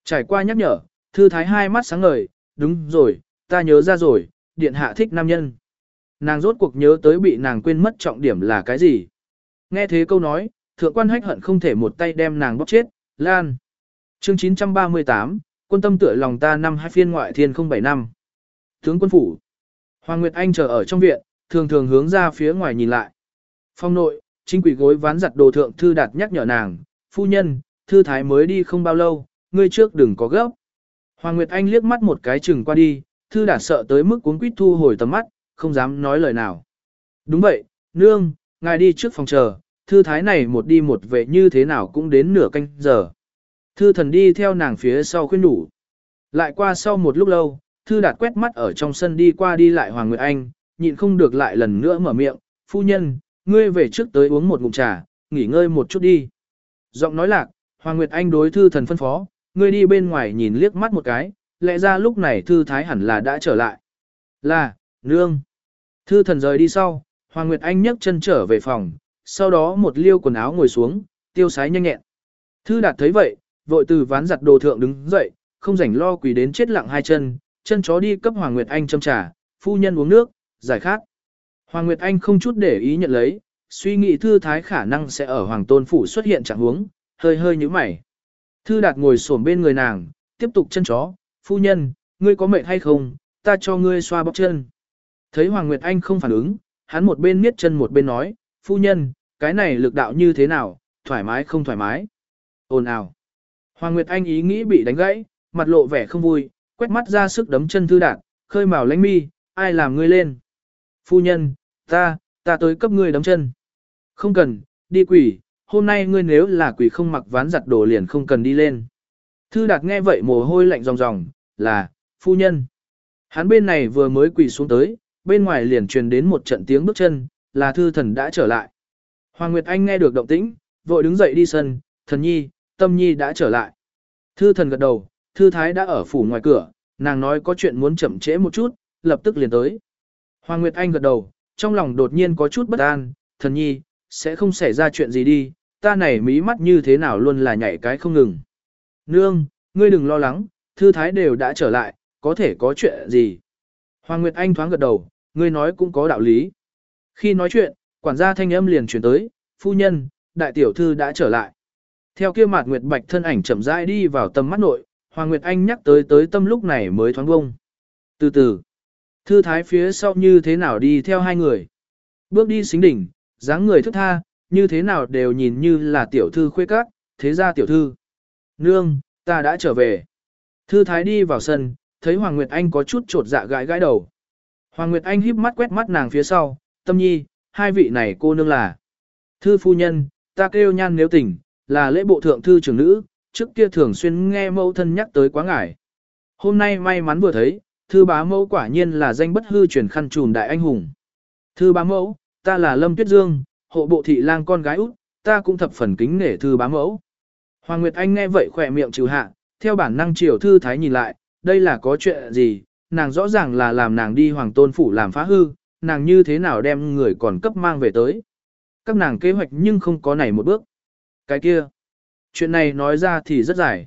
Trải qua nhắc nhở, thư thái hai mắt sáng ngời, đúng rồi, ta nhớ ra rồi, điện hạ thích nam nhân. Nàng rốt cuộc nhớ tới bị nàng quên mất trọng điểm là cái gì. Nghe thế câu nói, thượng quan hách hận không thể một tay đem nàng bóp chết, lan. Chương 938, quân tâm tựa lòng ta năm hai phiên ngoại thiên 07 năm. Tướng quân phủ. Hoàng Nguyệt Anh chờ ở trong viện, thường thường hướng ra phía ngoài nhìn lại. Phong nội, chính quỷ gối ván giặt đồ thượng thư đạt nhắc nhở nàng, phu nhân, thư thái mới đi không bao lâu, ngươi trước đừng có gấp. Hoàng Nguyệt Anh liếc mắt một cái chừng qua đi, thư đạt sợ tới mức cuốn quýt thu hồi tầm mắt, không dám nói lời nào. Đúng vậy, nương, ngài đi trước phòng chờ, thư thái này một đi một về như thế nào cũng đến nửa canh giờ. Thư thần đi theo nàng phía sau khuyên đủ. Lại qua sau một lúc lâu, thư đạt quét mắt ở trong sân đi qua đi lại Hoàng Nguyệt Anh, nhịn không được lại lần nữa mở miệng, phu nhân, ngươi về trước tới uống một ngụm trà, nghỉ ngơi một chút đi. Giọng nói lạc, Hoàng Nguyệt Anh đối thư thần phân phó, ngươi đi bên ngoài nhìn liếc mắt một cái, lẽ ra lúc này thư thái hẳn là đã trở lại. Là, nương. Thư thần rời đi sau, Hoàng Nguyệt Anh nhấc chân trở về phòng, sau đó một liêu quần áo ngồi xuống, tiêu sái nhanh nhẹn. Thư đạt thấy vậy, vội từ ván giặt đồ thượng đứng dậy, không rảnh lo quỳ đến chết lặng hai chân, chân chó đi cấp Hoàng Nguyệt Anh châm trà, phu nhân uống nước, giải khát. Hoàng Nguyệt Anh không chút để ý nhận lấy, suy nghĩ thư thái khả năng sẽ ở Hoàng Tôn Phủ xuất hiện trạng huống, hơi hơi như mày. Thư đạt ngồi xổm bên người nàng, tiếp tục chân chó, phu nhân, ngươi có mệt hay không, ta cho ngươi xoa bóp chân. Thấy Hoàng Nguyệt Anh không phản ứng, hắn một bên miết chân một bên nói, phu nhân, cái này lực đạo như thế nào, thoải mái không thoải mái. Ồn ào. Hoàng Nguyệt Anh ý nghĩ bị đánh gãy, mặt lộ vẻ không vui, quét mắt ra sức đấm chân thư đạt, khơi mào lánh mi, ai làm ngươi lên. Phu nhân, ta, ta tới cấp ngươi đấm chân. Không cần, đi quỷ, hôm nay ngươi nếu là quỷ không mặc ván giặt đồ liền không cần đi lên. Thư đạt nghe vậy mồ hôi lạnh ròng ròng, là, phu nhân. Hắn bên này vừa mới quỳ xuống tới, bên ngoài liền truyền đến một trận tiếng bước chân, là thư thần đã trở lại. Hoàng Nguyệt Anh nghe được động tĩnh, vội đứng dậy đi sân, thần nhi, tâm nhi đã trở lại. Thư thần gật đầu, thư thái đã ở phủ ngoài cửa, nàng nói có chuyện muốn chậm trễ một chút, lập tức liền tới. Hoàng Nguyệt Anh gật đầu, trong lòng đột nhiên có chút bất an, thần nhi, sẽ không xảy ra chuyện gì đi, ta này mí mắt như thế nào luôn là nhảy cái không ngừng. Nương, ngươi đừng lo lắng, thư thái đều đã trở lại, có thể có chuyện gì. Hoàng Nguyệt Anh thoáng gật đầu, ngươi nói cũng có đạo lý. Khi nói chuyện, quản gia thanh âm liền chuyển tới, phu nhân, đại tiểu thư đã trở lại. Theo kia mặt Nguyệt Bạch thân ảnh chậm rãi đi vào tâm mắt nội, Hoàng Nguyệt Anh nhắc tới tới tâm lúc này mới thoáng bông. Từ từ, thư thái phía sau như thế nào đi theo hai người. Bước đi xính đỉnh, dáng người thức tha, như thế nào đều nhìn như là tiểu thư khuê các, thế ra tiểu thư. Nương, ta đã trở về. Thư thái đi vào sân, thấy Hoàng Nguyệt Anh có chút trột dạ gãi gãi đầu. Hoàng Nguyệt Anh híp mắt quét mắt nàng phía sau, tâm nhi, hai vị này cô nương là. Thư phu nhân, ta kêu nhan nếu tỉnh, là lễ bộ thượng thư trưởng nữ, trước kia thường xuyên nghe mẫu thân nhắc tới quá ngải. Hôm nay may mắn vừa thấy, thư bá mẫu quả nhiên là danh bất hư truyền khăn trùm đại anh hùng. Thư bá mẫu, ta là Lâm Tuyết Dương, hộ bộ thị lang con gái út, ta cũng thập phần kính nể thư bá mẫu. Hoàng Nguyệt Anh nghe vậy khỏe miệng trừ hạ, theo bản năng triều thư thái nhìn lại, đây là có chuyện gì, nàng rõ ràng là làm nàng đi hoàng tôn phủ làm phá hư, nàng như thế nào đem người còn cấp mang về tới. Các nàng kế hoạch nhưng không có nảy một bước. Cái kia, chuyện này nói ra thì rất dài.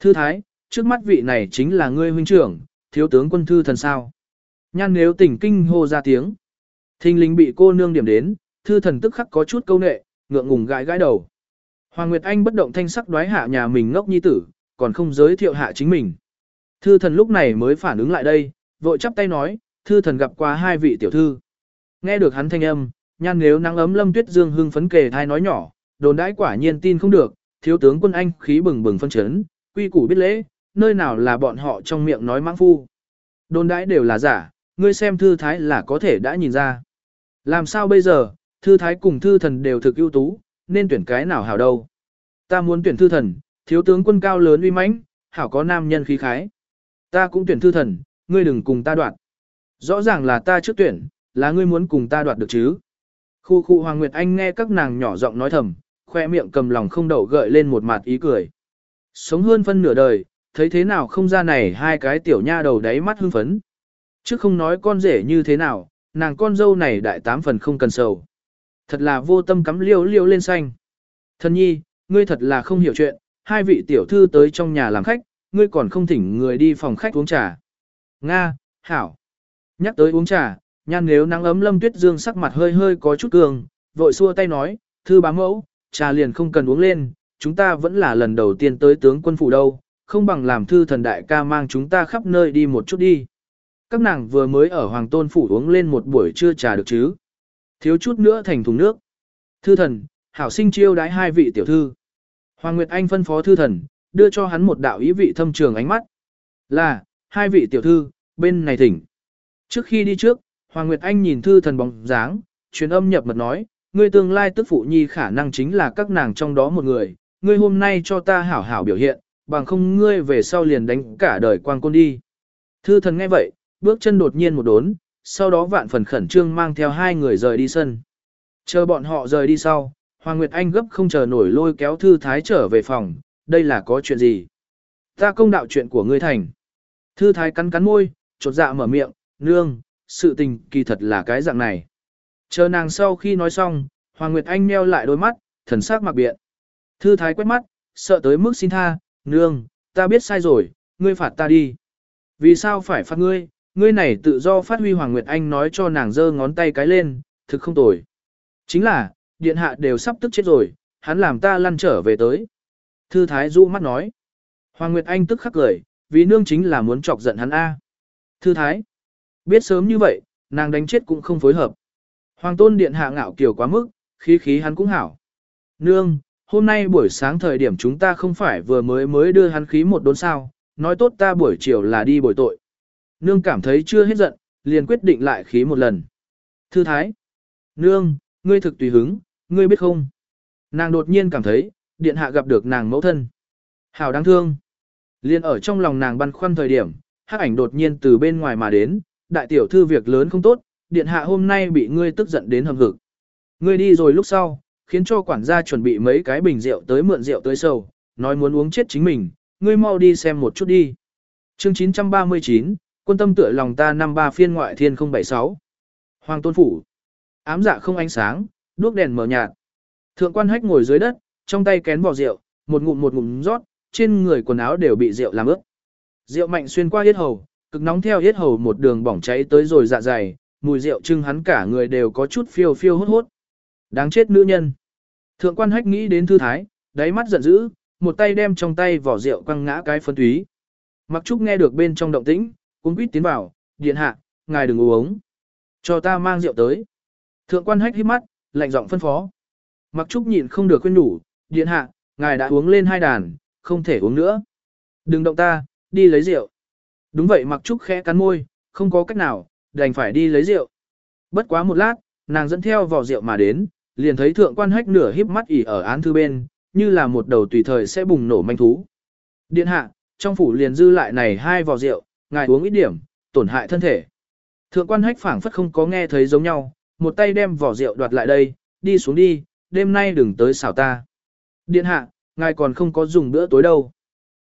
Thư thái, trước mắt vị này chính là ngươi huynh trưởng, thiếu tướng quân thư thần sao. Nhan nếu tỉnh kinh hô ra tiếng. Thinh linh bị cô nương điểm đến, thư thần tức khắc có chút câu nệ, ngượng ngùng gãi gãi đầu. Hoàng Nguyệt Anh bất động thanh sắc đoái hạ nhà mình ngốc nhi tử, còn không giới thiệu hạ chính mình. Thư thần lúc này mới phản ứng lại đây, vội chắp tay nói, thư thần gặp qua hai vị tiểu thư. Nghe được hắn thanh âm, nhan nếu nắng ấm lâm tuyết dương hưng phấn kề thai nói nhỏ, đồn đãi quả nhiên tin không được, thiếu tướng quân anh khí bừng bừng phân chấn, quy củ biết lễ, nơi nào là bọn họ trong miệng nói mãng phu. Đồn đãi đều là giả, ngươi xem thư thái là có thể đã nhìn ra. Làm sao bây giờ, thư thái cùng thư thần đều thực ưu tú, nên tuyển cái nào hảo đâu. Ta muốn tuyển thư thần, thiếu tướng quân cao lớn uy mãnh, hảo có nam nhân khí khái. Ta cũng tuyển thư thần, ngươi đừng cùng ta đoạt. Rõ ràng là ta trước tuyển, là ngươi muốn cùng ta đoạt được chứ. Khu khu Hoàng Nguyệt Anh nghe các nàng nhỏ giọng nói thầm, khoe miệng cầm lòng không đậu gợi lên một mặt ý cười. Sống hơn phân nửa đời, thấy thế nào không ra này hai cái tiểu nha đầu đáy mắt hưng phấn. Chứ không nói con rể như thế nào, nàng con dâu này đại tám phần không cần sầu. Thật là vô tâm cắm liêu liêu lên xanh. Thần nhi, ngươi thật là không hiểu chuyện, hai vị tiểu thư tới trong nhà làm khách, ngươi còn không thỉnh người đi phòng khách uống trà. Nga, Hảo. Nhắc tới uống trà, nhan nếu nắng ấm lâm tuyết dương sắc mặt hơi hơi có chút cường, vội xua tay nói, thư bám mẫu, trà liền không cần uống lên, chúng ta vẫn là lần đầu tiên tới tướng quân phủ đâu, không bằng làm thư thần đại ca mang chúng ta khắp nơi đi một chút đi. Các nàng vừa mới ở Hoàng Tôn Phủ uống lên một buổi trưa trà được chứ. Thiếu chút nữa thành thùng nước. Thư thần, hảo sinh chiêu đái hai vị tiểu thư. Hoàng Nguyệt Anh phân phó thư thần, đưa cho hắn một đạo ý vị thâm trường ánh mắt. Là, hai vị tiểu thư, bên này thỉnh. Trước khi đi trước, Hoàng Nguyệt Anh nhìn thư thần bóng dáng, truyền âm nhập mật nói, ngươi tương lai tức phụ nhi khả năng chính là các nàng trong đó một người, ngươi hôm nay cho ta hảo hảo biểu hiện, bằng không ngươi về sau liền đánh cả đời quang côn đi. Thư thần nghe vậy, bước chân đột nhiên một đốn, sau đó vạn phần khẩn trương mang theo hai người rời đi sân. Chờ bọn họ rời đi sau, Hoàng Nguyệt Anh gấp không chờ nổi lôi kéo thư thái trở về phòng, đây là có chuyện gì? Ta công đạo chuyện của ngươi thành. Thư thái cắn cắn môi, chột dạ mở miệng, nương, sự tình kỳ thật là cái dạng này. Chờ nàng sau khi nói xong, Hoàng Nguyệt Anh meo lại đôi mắt, thần sắc mặc biện. Thư thái quét mắt, sợ tới mức xin tha, nương, ta biết sai rồi, ngươi phạt ta đi. Vì sao phải phạt ngươi, ngươi này tự do phát huy Hoàng Nguyệt Anh nói cho nàng giơ ngón tay cái lên, thực không tồi. Chính là, điện hạ đều sắp tức chết rồi, hắn làm ta lăn trở về tới. Thư thái du mắt nói. Hoàng Nguyệt Anh tức khắc cười, vì nương chính là muốn chọc giận hắn A. Thư thái. Biết sớm như vậy, nàng đánh chết cũng không phối hợp. Hoàng tôn điện hạ ngạo kiểu quá mức, khí khí hắn cũng hảo. Nương, hôm nay buổi sáng thời điểm chúng ta không phải vừa mới mới đưa hắn khí một đốn sao, nói tốt ta buổi chiều là đi bồi tội. Nương cảm thấy chưa hết giận, liền quyết định lại khí một lần. Thư thái. Nương, ngươi thực tùy hứng, ngươi biết không? Nàng đột nhiên cảm thấy, điện hạ gặp được nàng mẫu thân. Hảo đáng thương. Liên ở trong lòng nàng băn khoăn thời điểm, hắc ảnh đột nhiên từ bên ngoài mà đến, đại tiểu thư việc lớn không tốt, điện hạ hôm nay bị ngươi tức giận đến hầm hực. Ngươi đi rồi lúc sau, khiến cho quản gia chuẩn bị mấy cái bình rượu tới mượn rượu tới sầu, nói muốn uống chết chính mình, ngươi mau đi xem một chút đi. Chương 939, quân tâm tựa lòng ta năm ba phiên ngoại thiên 076. Hoàng tôn phủ. Ám dạ không ánh sáng, đuốc đèn mờ nhạt. Thượng quan hách ngồi dưới đất, trong tay kén vỏ rượu, một ngụm một ngụm rót, trên người quần áo đều bị rượu làm ướt. Rượu mạnh xuyên qua yết hầu, cực nóng theo yết hầu một đường bỏng cháy tới rồi dạ dày, mùi rượu trưng hắn cả người đều có chút phiêu phiêu hốt hốt. Đáng chết nữ nhân. Thượng quan hách nghĩ đến thư thái, đáy mắt giận dữ, một tay đem trong tay vỏ rượu quăng ngã cái phân túy. Mặc trúc nghe được bên trong động tĩnh, cũng quýt tiến vào, điện hạ, ngài đừng uống. Cho ta mang rượu tới. Thượng quan hách hít mắt, lạnh giọng phân phó. Mặc trúc nhịn không được khuyên nhủ, điện hạ, ngài đã uống lên hai đàn, không thể uống nữa. Đừng động ta, đi lấy rượu. Đúng vậy mặc trúc khẽ cắn môi, không có cách nào, đành phải đi lấy rượu. Bất quá một lát, nàng dẫn theo vỏ rượu mà đến, liền thấy thượng quan hách nửa híp mắt ỉ ở án thư bên, như là một đầu tùy thời sẽ bùng nổ manh thú. Điện hạ, trong phủ liền dư lại này hai vỏ rượu, ngài uống ít điểm, tổn hại thân thể. Thượng quan hách phảng phất không có nghe thấy giống nhau, một tay đem vỏ rượu đoạt lại đây, đi xuống đi, đêm nay đừng tới xảo ta. Điện hạ, ngài còn không có dùng bữa tối đâu.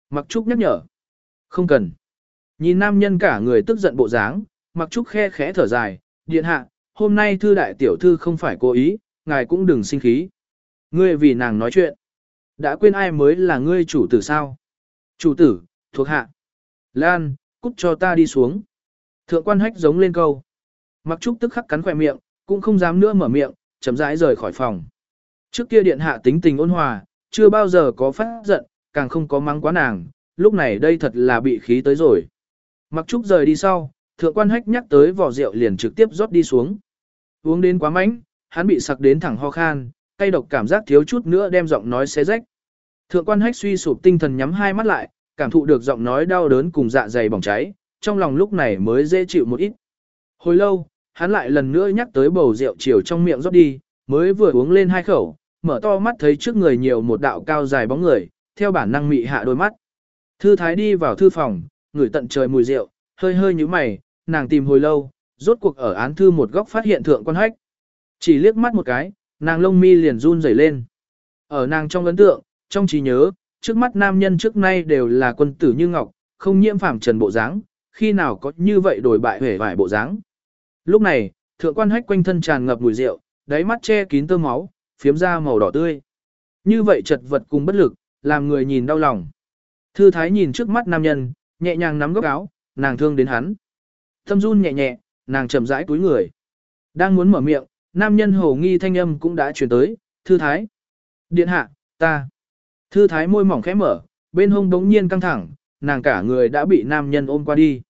Mặc Trúc nhắc nhở. Không cần. Nhìn nam nhân cả người tức giận bộ dáng, Mặc Trúc khe khẽ thở dài, điện hạ, hôm nay thư đại tiểu thư không phải cố ý, ngài cũng đừng sinh khí. Ngươi vì nàng nói chuyện. Đã quên ai mới là ngươi chủ tử sao? Chủ tử, thuộc hạ. Lan, cút cho ta đi xuống. Thượng quan hách giống lên câu. Mặc trúc tức khắc cắn khỏe miệng, cũng không dám nữa mở miệng, chậm rãi rời khỏi phòng. Trước kia điện hạ tính tình ôn hòa, chưa bao giờ có phát giận, càng không có mắng quá nàng, lúc này đây thật là bị khí tới rồi. Mặc trúc rời đi sau, thượng quan hách nhắc tới vỏ rượu liền trực tiếp rót đi xuống. Uống đến quá mánh, hắn bị sặc đến thẳng ho khan, cay độc cảm giác thiếu chút nữa đem giọng nói xé rách. Thượng quan hách suy sụp tinh thần nhắm hai mắt lại, cảm thụ được giọng nói đau đớn cùng dạ dày bỏng cháy, trong lòng lúc này mới dễ chịu một ít. Hồi lâu, hắn lại lần nữa nhắc tới bầu rượu chiều trong miệng rót đi, mới vừa uống lên hai khẩu, mở to mắt thấy trước người nhiều một đạo cao dài bóng người, theo bản năng mị hạ đôi mắt. Thư thái đi vào thư phòng, ngửi tận trời mùi rượu, hơi hơi như mày, nàng tìm hồi lâu, rốt cuộc ở án thư một góc phát hiện thượng quan hách. Chỉ liếc mắt một cái, nàng lông mi liền run rẩy lên. Ở nàng trong ấn tượng, trong trí nhớ, trước mắt nam nhân trước nay đều là quân tử như ngọc, không nhiễm phàm trần bộ dáng, khi nào có như vậy đổi bại hể vải bộ dáng. Lúc này, thượng quan hách quanh thân tràn ngập mùi rượu, đáy mắt che kín tơ máu, phiếm ra màu đỏ tươi. Như vậy chật vật cùng bất lực, làm người nhìn đau lòng. Thư thái nhìn trước mắt nam nhân, nhẹ nhàng nắm góc áo, nàng thương đến hắn. Thâm run nhẹ nhẹ, nàng chậm rãi túi người. Đang muốn mở miệng, nam nhân hồ nghi thanh âm cũng đã chuyển tới, thư thái. Điện hạ, ta. Thư thái môi mỏng khẽ mở, bên hông đống nhiên căng thẳng, nàng cả người đã bị nam nhân ôm qua đi.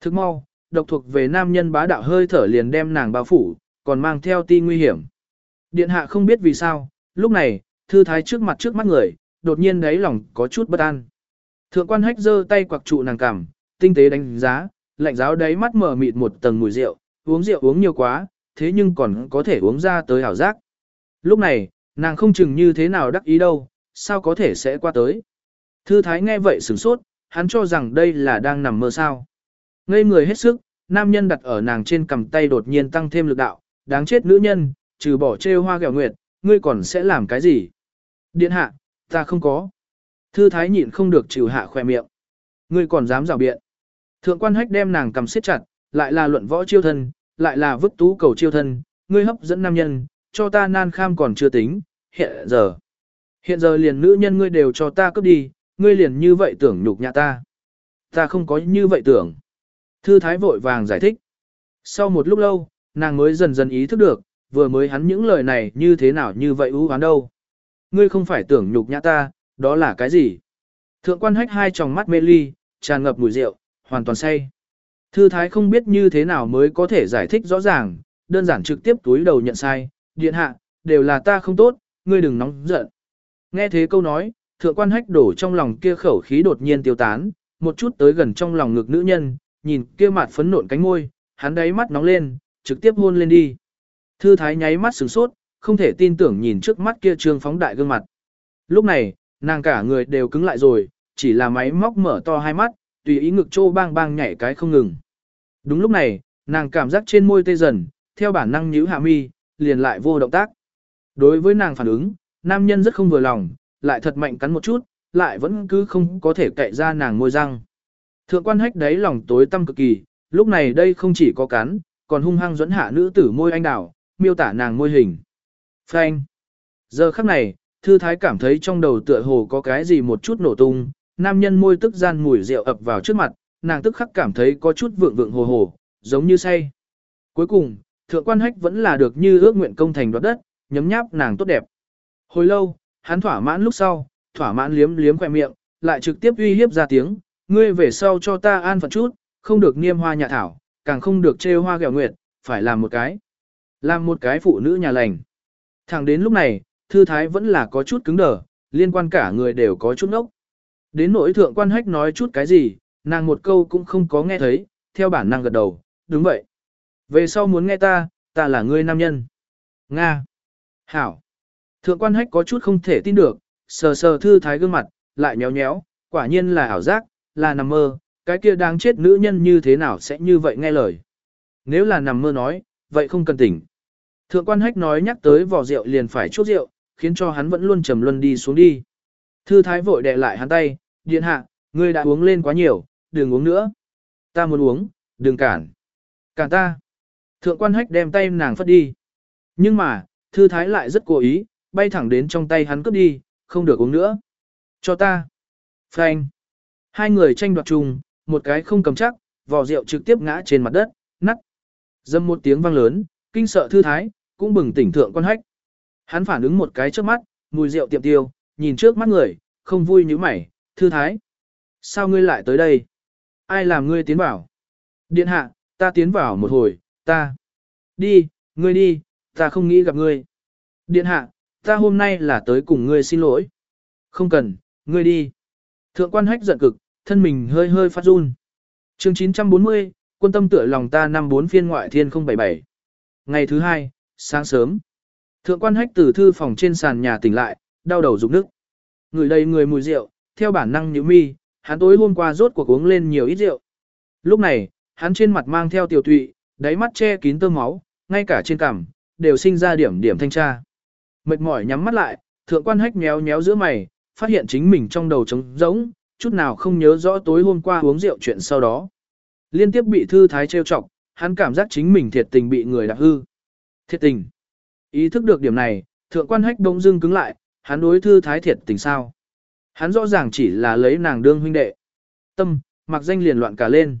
Thức mau, độc thuộc về nam nhân bá đạo hơi thở liền đem nàng bao phủ, còn mang theo ti nguy hiểm. Điện hạ không biết vì sao, lúc này, thư thái trước mặt trước mắt người, đột nhiên đáy lòng có chút bất an. Thượng quan hách giơ tay quặc trụ nàng cằm, tinh tế đánh giá, lạnh giáo đáy mắt mở mịt một tầng mùi rượu, uống rượu uống nhiều quá, thế nhưng còn có thể uống ra tới hảo giác. Lúc này, nàng không chừng như thế nào đắc ý đâu, sao có thể sẽ qua tới. Thư thái nghe vậy sửng sốt, hắn cho rằng đây là đang nằm mơ sao. Ngây người hết sức, nam nhân đặt ở nàng trên cầm tay đột nhiên tăng thêm lực đạo, đáng chết nữ nhân, trừ bỏ trêu hoa gẹo nguyệt, ngươi còn sẽ làm cái gì? Điện hạ, ta không có. Thư thái nhịn không được trừ hạ khoe miệng. Ngươi còn dám rào biện. Thượng quan hách đem nàng cầm siết chặt, lại là luận võ chiêu thân, lại là vứt tú cầu chiêu thân, ngươi hấp dẫn nam nhân, cho ta nan kham còn chưa tính, hiện giờ. Hiện giờ liền nữ nhân ngươi đều cho ta cướp đi, ngươi liền như vậy tưởng nhục nhã ta. Ta không có như vậy tưởng. Thư thái vội vàng giải thích. Sau một lúc lâu, nàng mới dần dần ý thức được, vừa mới hắn những lời này như thế nào như vậy ưu hoán đâu. Ngươi không phải tưởng nhục nhã ta, đó là cái gì? Thượng quan hách hai tròng mắt mê ly, tràn ngập mùi rượu, hoàn toàn say. Thư thái không biết như thế nào mới có thể giải thích rõ ràng, đơn giản trực tiếp túi đầu nhận sai, điện hạ, đều là ta không tốt, ngươi đừng nóng giận. Nghe thế câu nói, thượng quan hách đổ trong lòng kia khẩu khí đột nhiên tiêu tán, một chút tới gần trong lòng ngực nữ nhân, nhìn kia mặt phấn nộn cánh môi, hắn đáy mắt nóng lên, trực tiếp hôn lên đi. Thư thái nháy mắt sửng sốt, không thể tin tưởng nhìn trước mắt kia trương phóng đại gương mặt. Lúc này, nàng cả người đều cứng lại rồi, chỉ là máy móc mở to hai mắt, tùy ý ngực trô bang bang nhảy cái không ngừng. Đúng lúc này, nàng cảm giác trên môi tê dần, theo bản năng nhíu hạ mi, liền lại vô động tác. Đối với nàng phản ứng, nam nhân rất không vừa lòng, lại thật mạnh cắn một chút, lại vẫn cứ không có thể cậy ra nàng môi răng. Thượng quan hách đấy lòng tối tâm cực kỳ, lúc này đây không chỉ có cắn, còn hung hăng dẫn hạ nữ tử môi anh đảo, miêu tả nàng môi hình. Phanh. Giờ khắc này, thư thái cảm thấy trong đầu tựa hồ có cái gì một chút nổ tung, nam nhân môi tức gian mùi rượu ập vào trước mặt, nàng tức khắc cảm thấy có chút vượng vượng hồ hồ, giống như say. Cuối cùng, thượng quan hách vẫn là được như ước nguyện công thành đoạt đất, nhấm nháp nàng tốt đẹp. Hồi lâu, hắn thỏa mãn lúc sau, thỏa mãn liếm liếm khỏe miệng, lại trực tiếp uy hiếp ra tiếng, ngươi về sau cho ta an phận chút, không được niêm hoa nhà thảo, càng không được trêu hoa gẹo nguyệt, phải làm một cái. Làm một cái phụ nữ nhà lành. Thẳng đến lúc này, thư thái vẫn là có chút cứng đờ, liên quan cả người đều có chút ngốc. Đến nỗi thượng quan hách nói chút cái gì, nàng một câu cũng không có nghe thấy, theo bản năng gật đầu, đúng vậy. Về sau muốn nghe ta, ta là ngươi nam nhân. Nga. Hảo. Thượng quan hách có chút không thể tin được, sờ sờ thư thái gương mặt, lại nhéo nhéo, quả nhiên là ảo giác, là nằm mơ, cái kia đáng chết nữ nhân như thế nào sẽ như vậy nghe lời. Nếu là nằm mơ nói, vậy không cần tỉnh. Thượng quan hách nói nhắc tới vỏ rượu liền phải chút rượu, khiến cho hắn vẫn luôn trầm luân đi xuống đi. Thư thái vội đè lại hắn tay, điện hạ, ngươi đã uống lên quá nhiều, đừng uống nữa. Ta muốn uống, đừng cản. Cản ta. Thượng quan hách đem tay nàng phất đi. Nhưng mà, thư thái lại rất cố ý, bay thẳng đến trong tay hắn cướp đi, không được uống nữa. Cho ta. Phanh. Hai người tranh đoạt chung, một cái không cầm chắc, vỏ rượu trực tiếp ngã trên mặt đất, nắt. Dâm một tiếng vang lớn, kinh sợ thư thái, cũng bừng tỉnh thượng quan hách. Hắn phản ứng một cái trước mắt, mùi rượu tiệm tiêu, nhìn trước mắt người, không vui như mày, thư thái. Sao ngươi lại tới đây? Ai làm ngươi tiến vào? Điện hạ, ta tiến vào một hồi, ta. Đi, ngươi đi, ta không nghĩ gặp ngươi. Điện hạ, ta hôm nay là tới cùng ngươi xin lỗi. Không cần, ngươi đi. Thượng quan hách giận cực, thân mình hơi hơi phát run. chương 940, quân tâm tựa lòng ta năm bốn phiên ngoại thiên 077. Ngày thứ hai, sáng sớm. Thượng quan hách từ thư phòng trên sàn nhà tỉnh lại, đau đầu rụng nước. Người đầy người mùi rượu, theo bản năng nhíu mi, hắn tối hôm qua rốt cuộc uống lên nhiều ít rượu. Lúc này, hắn trên mặt mang theo tiểu tụy, đáy mắt che kín tơ máu, ngay cả trên cằm, đều sinh ra điểm điểm thanh tra. Mệt mỏi nhắm mắt lại, thượng quan hách méo méo giữa mày, phát hiện chính mình trong đầu trống rỗng, chút nào không nhớ rõ tối hôm qua uống rượu chuyện sau đó. Liên tiếp bị thư thái trêu chọc, hắn cảm giác chính mình thiệt tình bị người đạp hư. Thiệt tình. Ý thức được điểm này, thượng quan hách đông dưng cứng lại, hắn đối thư thái thiệt tình sao. Hắn rõ ràng chỉ là lấy nàng đương huynh đệ. Tâm, mặc danh liền loạn cả lên.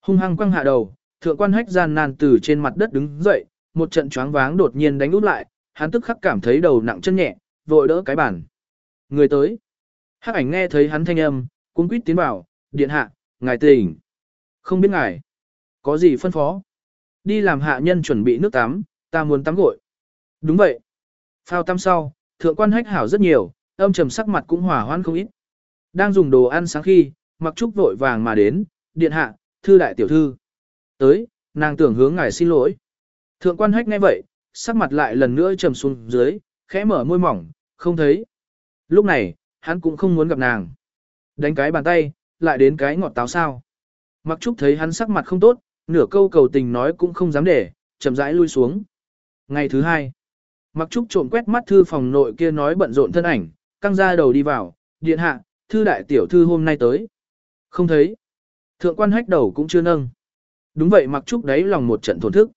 Hung hăng quăng hạ đầu, thượng quan hách gian nan từ trên mặt đất đứng dậy, một trận choáng váng đột nhiên đánh út lại, hắn tức khắc cảm thấy đầu nặng chân nhẹ, vội đỡ cái bàn. Người tới. Hắc ảnh nghe thấy hắn thanh âm, cuống quýt tiến vào, điện hạ, ngài tỉnh. Không biết ngài. Có gì phân phó? Đi làm hạ nhân chuẩn bị nước tắm, ta muốn tắm gội. Đúng vậy. Phao tắm sau, thượng quan hách hảo rất nhiều, âm trầm sắc mặt cũng hỏa hoan không ít. Đang dùng đồ ăn sáng khi, mặc trúc vội vàng mà đến, điện hạ, thư đại tiểu thư. Tới, nàng tưởng hướng ngài xin lỗi. Thượng quan hách nghe vậy, sắc mặt lại lần nữa trầm xuống dưới, khẽ mở môi mỏng, không thấy. Lúc này, hắn cũng không muốn gặp nàng. Đánh cái bàn tay, lại đến cái ngọt táo sao. Mặc trúc thấy hắn sắc mặt không tốt, nửa câu cầu tình nói cũng không dám để, chậm rãi lui xuống. Ngày thứ hai, Mặc trúc trộm quét mắt thư phòng nội kia nói bận rộn thân ảnh, căng ra đầu đi vào, điện hạ, thư đại tiểu thư hôm nay tới. Không thấy. Thượng quan hách đầu cũng chưa nâng. Đúng vậy mặc trúc đấy lòng một trận thổn thức.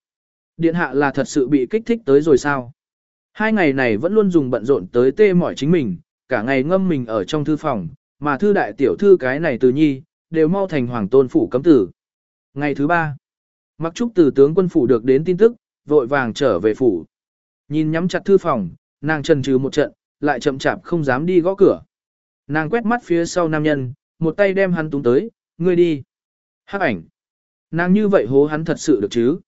Điện hạ là thật sự bị kích thích tới rồi sao? Hai ngày này vẫn luôn dùng bận rộn tới tê mỏi chính mình, cả ngày ngâm mình ở trong thư phòng, mà thư đại tiểu thư cái này từ nhi, đều mau thành hoàng tôn phủ cấm tử. Ngày thứ ba, mặc trúc từ tướng quân phủ được đến tin tức, vội vàng trở về phủ. Nhìn nhắm chặt thư phòng, nàng trần trừ một trận, lại chậm chạp không dám đi gõ cửa. Nàng quét mắt phía sau nam nhân, một tay đem hắn túng tới, ngươi đi. Hắc ảnh. Nàng như vậy hố hắn thật sự được chứ.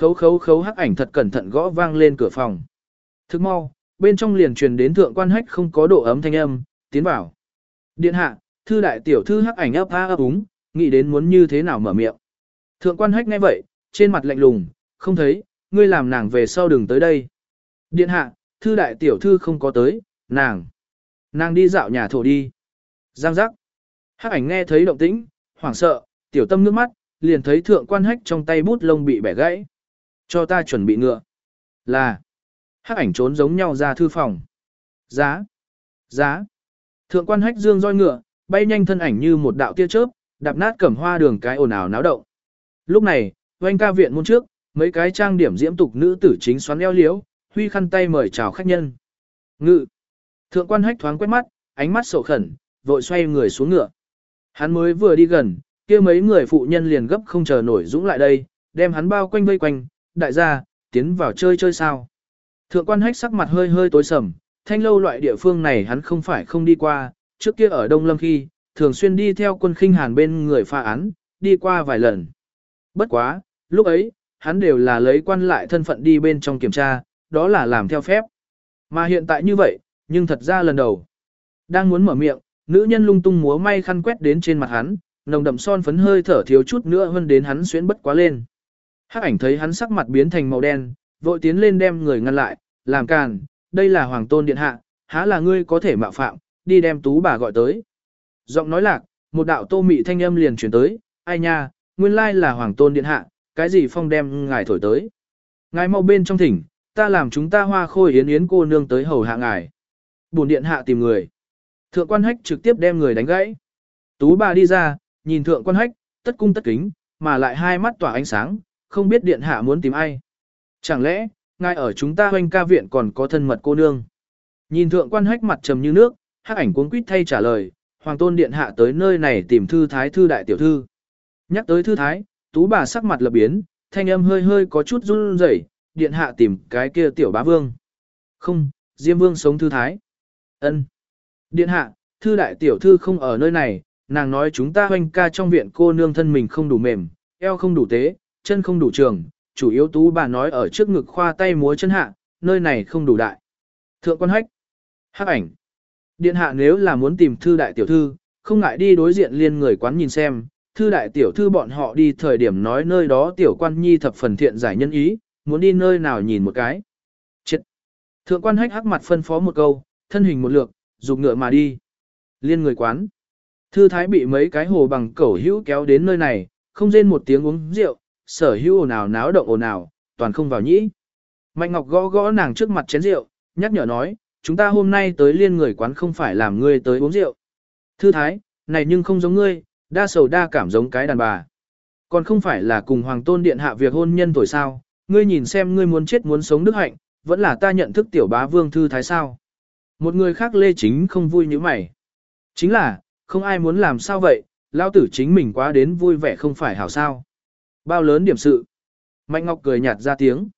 Khấu khấu khấu hắc ảnh thật cẩn thận gõ vang lên cửa phòng. Thức mau, bên trong liền truyền đến thượng quan hách không có độ ấm thanh âm, tiến vào. Điện hạ, thư đại tiểu thư hắc ảnh ấp a ấp úng, nghĩ đến muốn như thế nào mở miệng. Thượng quan hách nghe vậy, trên mặt lạnh lùng, không thấy, ngươi làm nàng về sau đừng tới đây. Điện hạ, thư đại tiểu thư không có tới, nàng. Nàng đi dạo nhà thổ đi. Giang giác. Hắc ảnh nghe thấy động tĩnh, hoảng sợ, tiểu tâm nước mắt, liền thấy thượng quan hách trong tay bút lông bị bẻ gãy. Cho ta chuẩn bị ngựa. Là. Hắc ảnh trốn giống nhau ra thư phòng. Giá. Giá. Thượng quan hách dương roi ngựa, bay nhanh thân ảnh như một đạo tia chớp, đạp nát cẩm hoa đường cái ồn ào náo động. Lúc này, oanh ca viện môn trước, mấy cái trang điểm diễm tục nữ tử chính xoắn eo liếu, huy khăn tay mời chào khách nhân. Ngự. Thượng quan hách thoáng quét mắt, ánh mắt sổ khẩn, vội xoay người xuống ngựa. Hắn mới vừa đi gần, kia mấy người phụ nhân liền gấp không chờ nổi dũng lại đây, đem hắn bao quanh vây quanh, đại gia, tiến vào chơi chơi sao. Thượng quan hách sắc mặt hơi hơi tối sầm, thanh lâu loại địa phương này hắn không phải không đi qua, trước kia ở Đông Lâm khi, thường xuyên đi theo quân khinh hàn bên người pha án, đi qua vài lần. Bất quá, lúc ấy, hắn đều là lấy quan lại thân phận đi bên trong kiểm tra, đó là làm theo phép. Mà hiện tại như vậy, nhưng thật ra lần đầu. Đang muốn mở miệng, nữ nhân lung tung múa may khăn quét đến trên mặt hắn, nồng đậm son phấn hơi thở thiếu chút nữa hơn đến hắn xuyến bất quá lên. Hắc ảnh thấy hắn sắc mặt biến thành màu đen, vội tiến lên đem người ngăn lại, làm càn, đây là hoàng tôn điện hạ, há là ngươi có thể mạo phạm, đi đem tú bà gọi tới. Giọng nói lạc, một đạo tô mị thanh âm liền chuyển tới, ai nha, nguyên lai là hoàng tôn điện hạ, cái gì phong đem ngài thổi tới. Ngài mau bên trong thỉnh, ta làm chúng ta hoa khôi yến yến cô nương tới hầu hạ ngài. Bổn điện hạ tìm người. Thượng quan hách trực tiếp đem người đánh gãy. Tú bà đi ra, nhìn thượng quan hách, tất cung tất kính, mà lại hai mắt tỏa ánh sáng, không biết điện hạ muốn tìm ai. Chẳng lẽ, ngài ở chúng ta hoanh ca viện còn có thân mật cô nương. Nhìn thượng quan hách mặt trầm như nước, hắc ảnh cuốn quýt thay trả lời, hoàng tôn điện hạ tới nơi này tìm thư thái thư đại tiểu thư. Nhắc tới thư thái, tú bà sắc mặt lập biến, thanh âm hơi hơi có chút run rẩy, điện hạ tìm cái kia tiểu bá vương. Không, Diêm vương sống thư thái. ân Điện hạ, thư đại tiểu thư không ở nơi này, nàng nói chúng ta hoanh ca trong viện cô nương thân mình không đủ mềm, eo không đủ tế, chân không đủ trường, chủ yếu tú bà nói ở trước ngực khoa tay múa chân hạ, nơi này không đủ đại. Thượng quan hách, hắc ảnh. Điện hạ nếu là muốn tìm thư đại tiểu thư, không ngại đi đối diện liên người quán nhìn xem, thư đại tiểu thư bọn họ đi thời điểm nói nơi đó tiểu quan nhi thập phần thiện giải nhân ý, muốn đi nơi nào nhìn một cái. Chết! Thượng quan hách hắc mặt phân phó một câu, thân hình một lượt, dục ngựa mà đi. Liên người quán. Thư thái bị mấy cái hồ bằng cẩu hữu kéo đến nơi này, không rên một tiếng uống rượu, sở hữu ồn ào náo động ồn ào, toàn không vào nhĩ. Mạnh Ngọc gõ gõ nàng trước mặt chén rượu, nhắc nhở nói, chúng ta hôm nay tới liên người quán không phải làm ngươi tới uống rượu. Thư thái, này nhưng không giống ngươi, đa sầu đa cảm giống cái đàn bà. Còn không phải là cùng Hoàng Tôn Điện hạ việc hôn nhân tuổi sao, ngươi nhìn xem ngươi muốn chết muốn sống đức hạnh, vẫn là ta nhận thức tiểu bá vương thư thái sao. Một người khác lê chính không vui như mày. Chính là, không ai muốn làm sao vậy, lao tử chính mình quá đến vui vẻ không phải hảo sao. Bao lớn điểm sự. Mạnh Ngọc cười nhạt ra tiếng.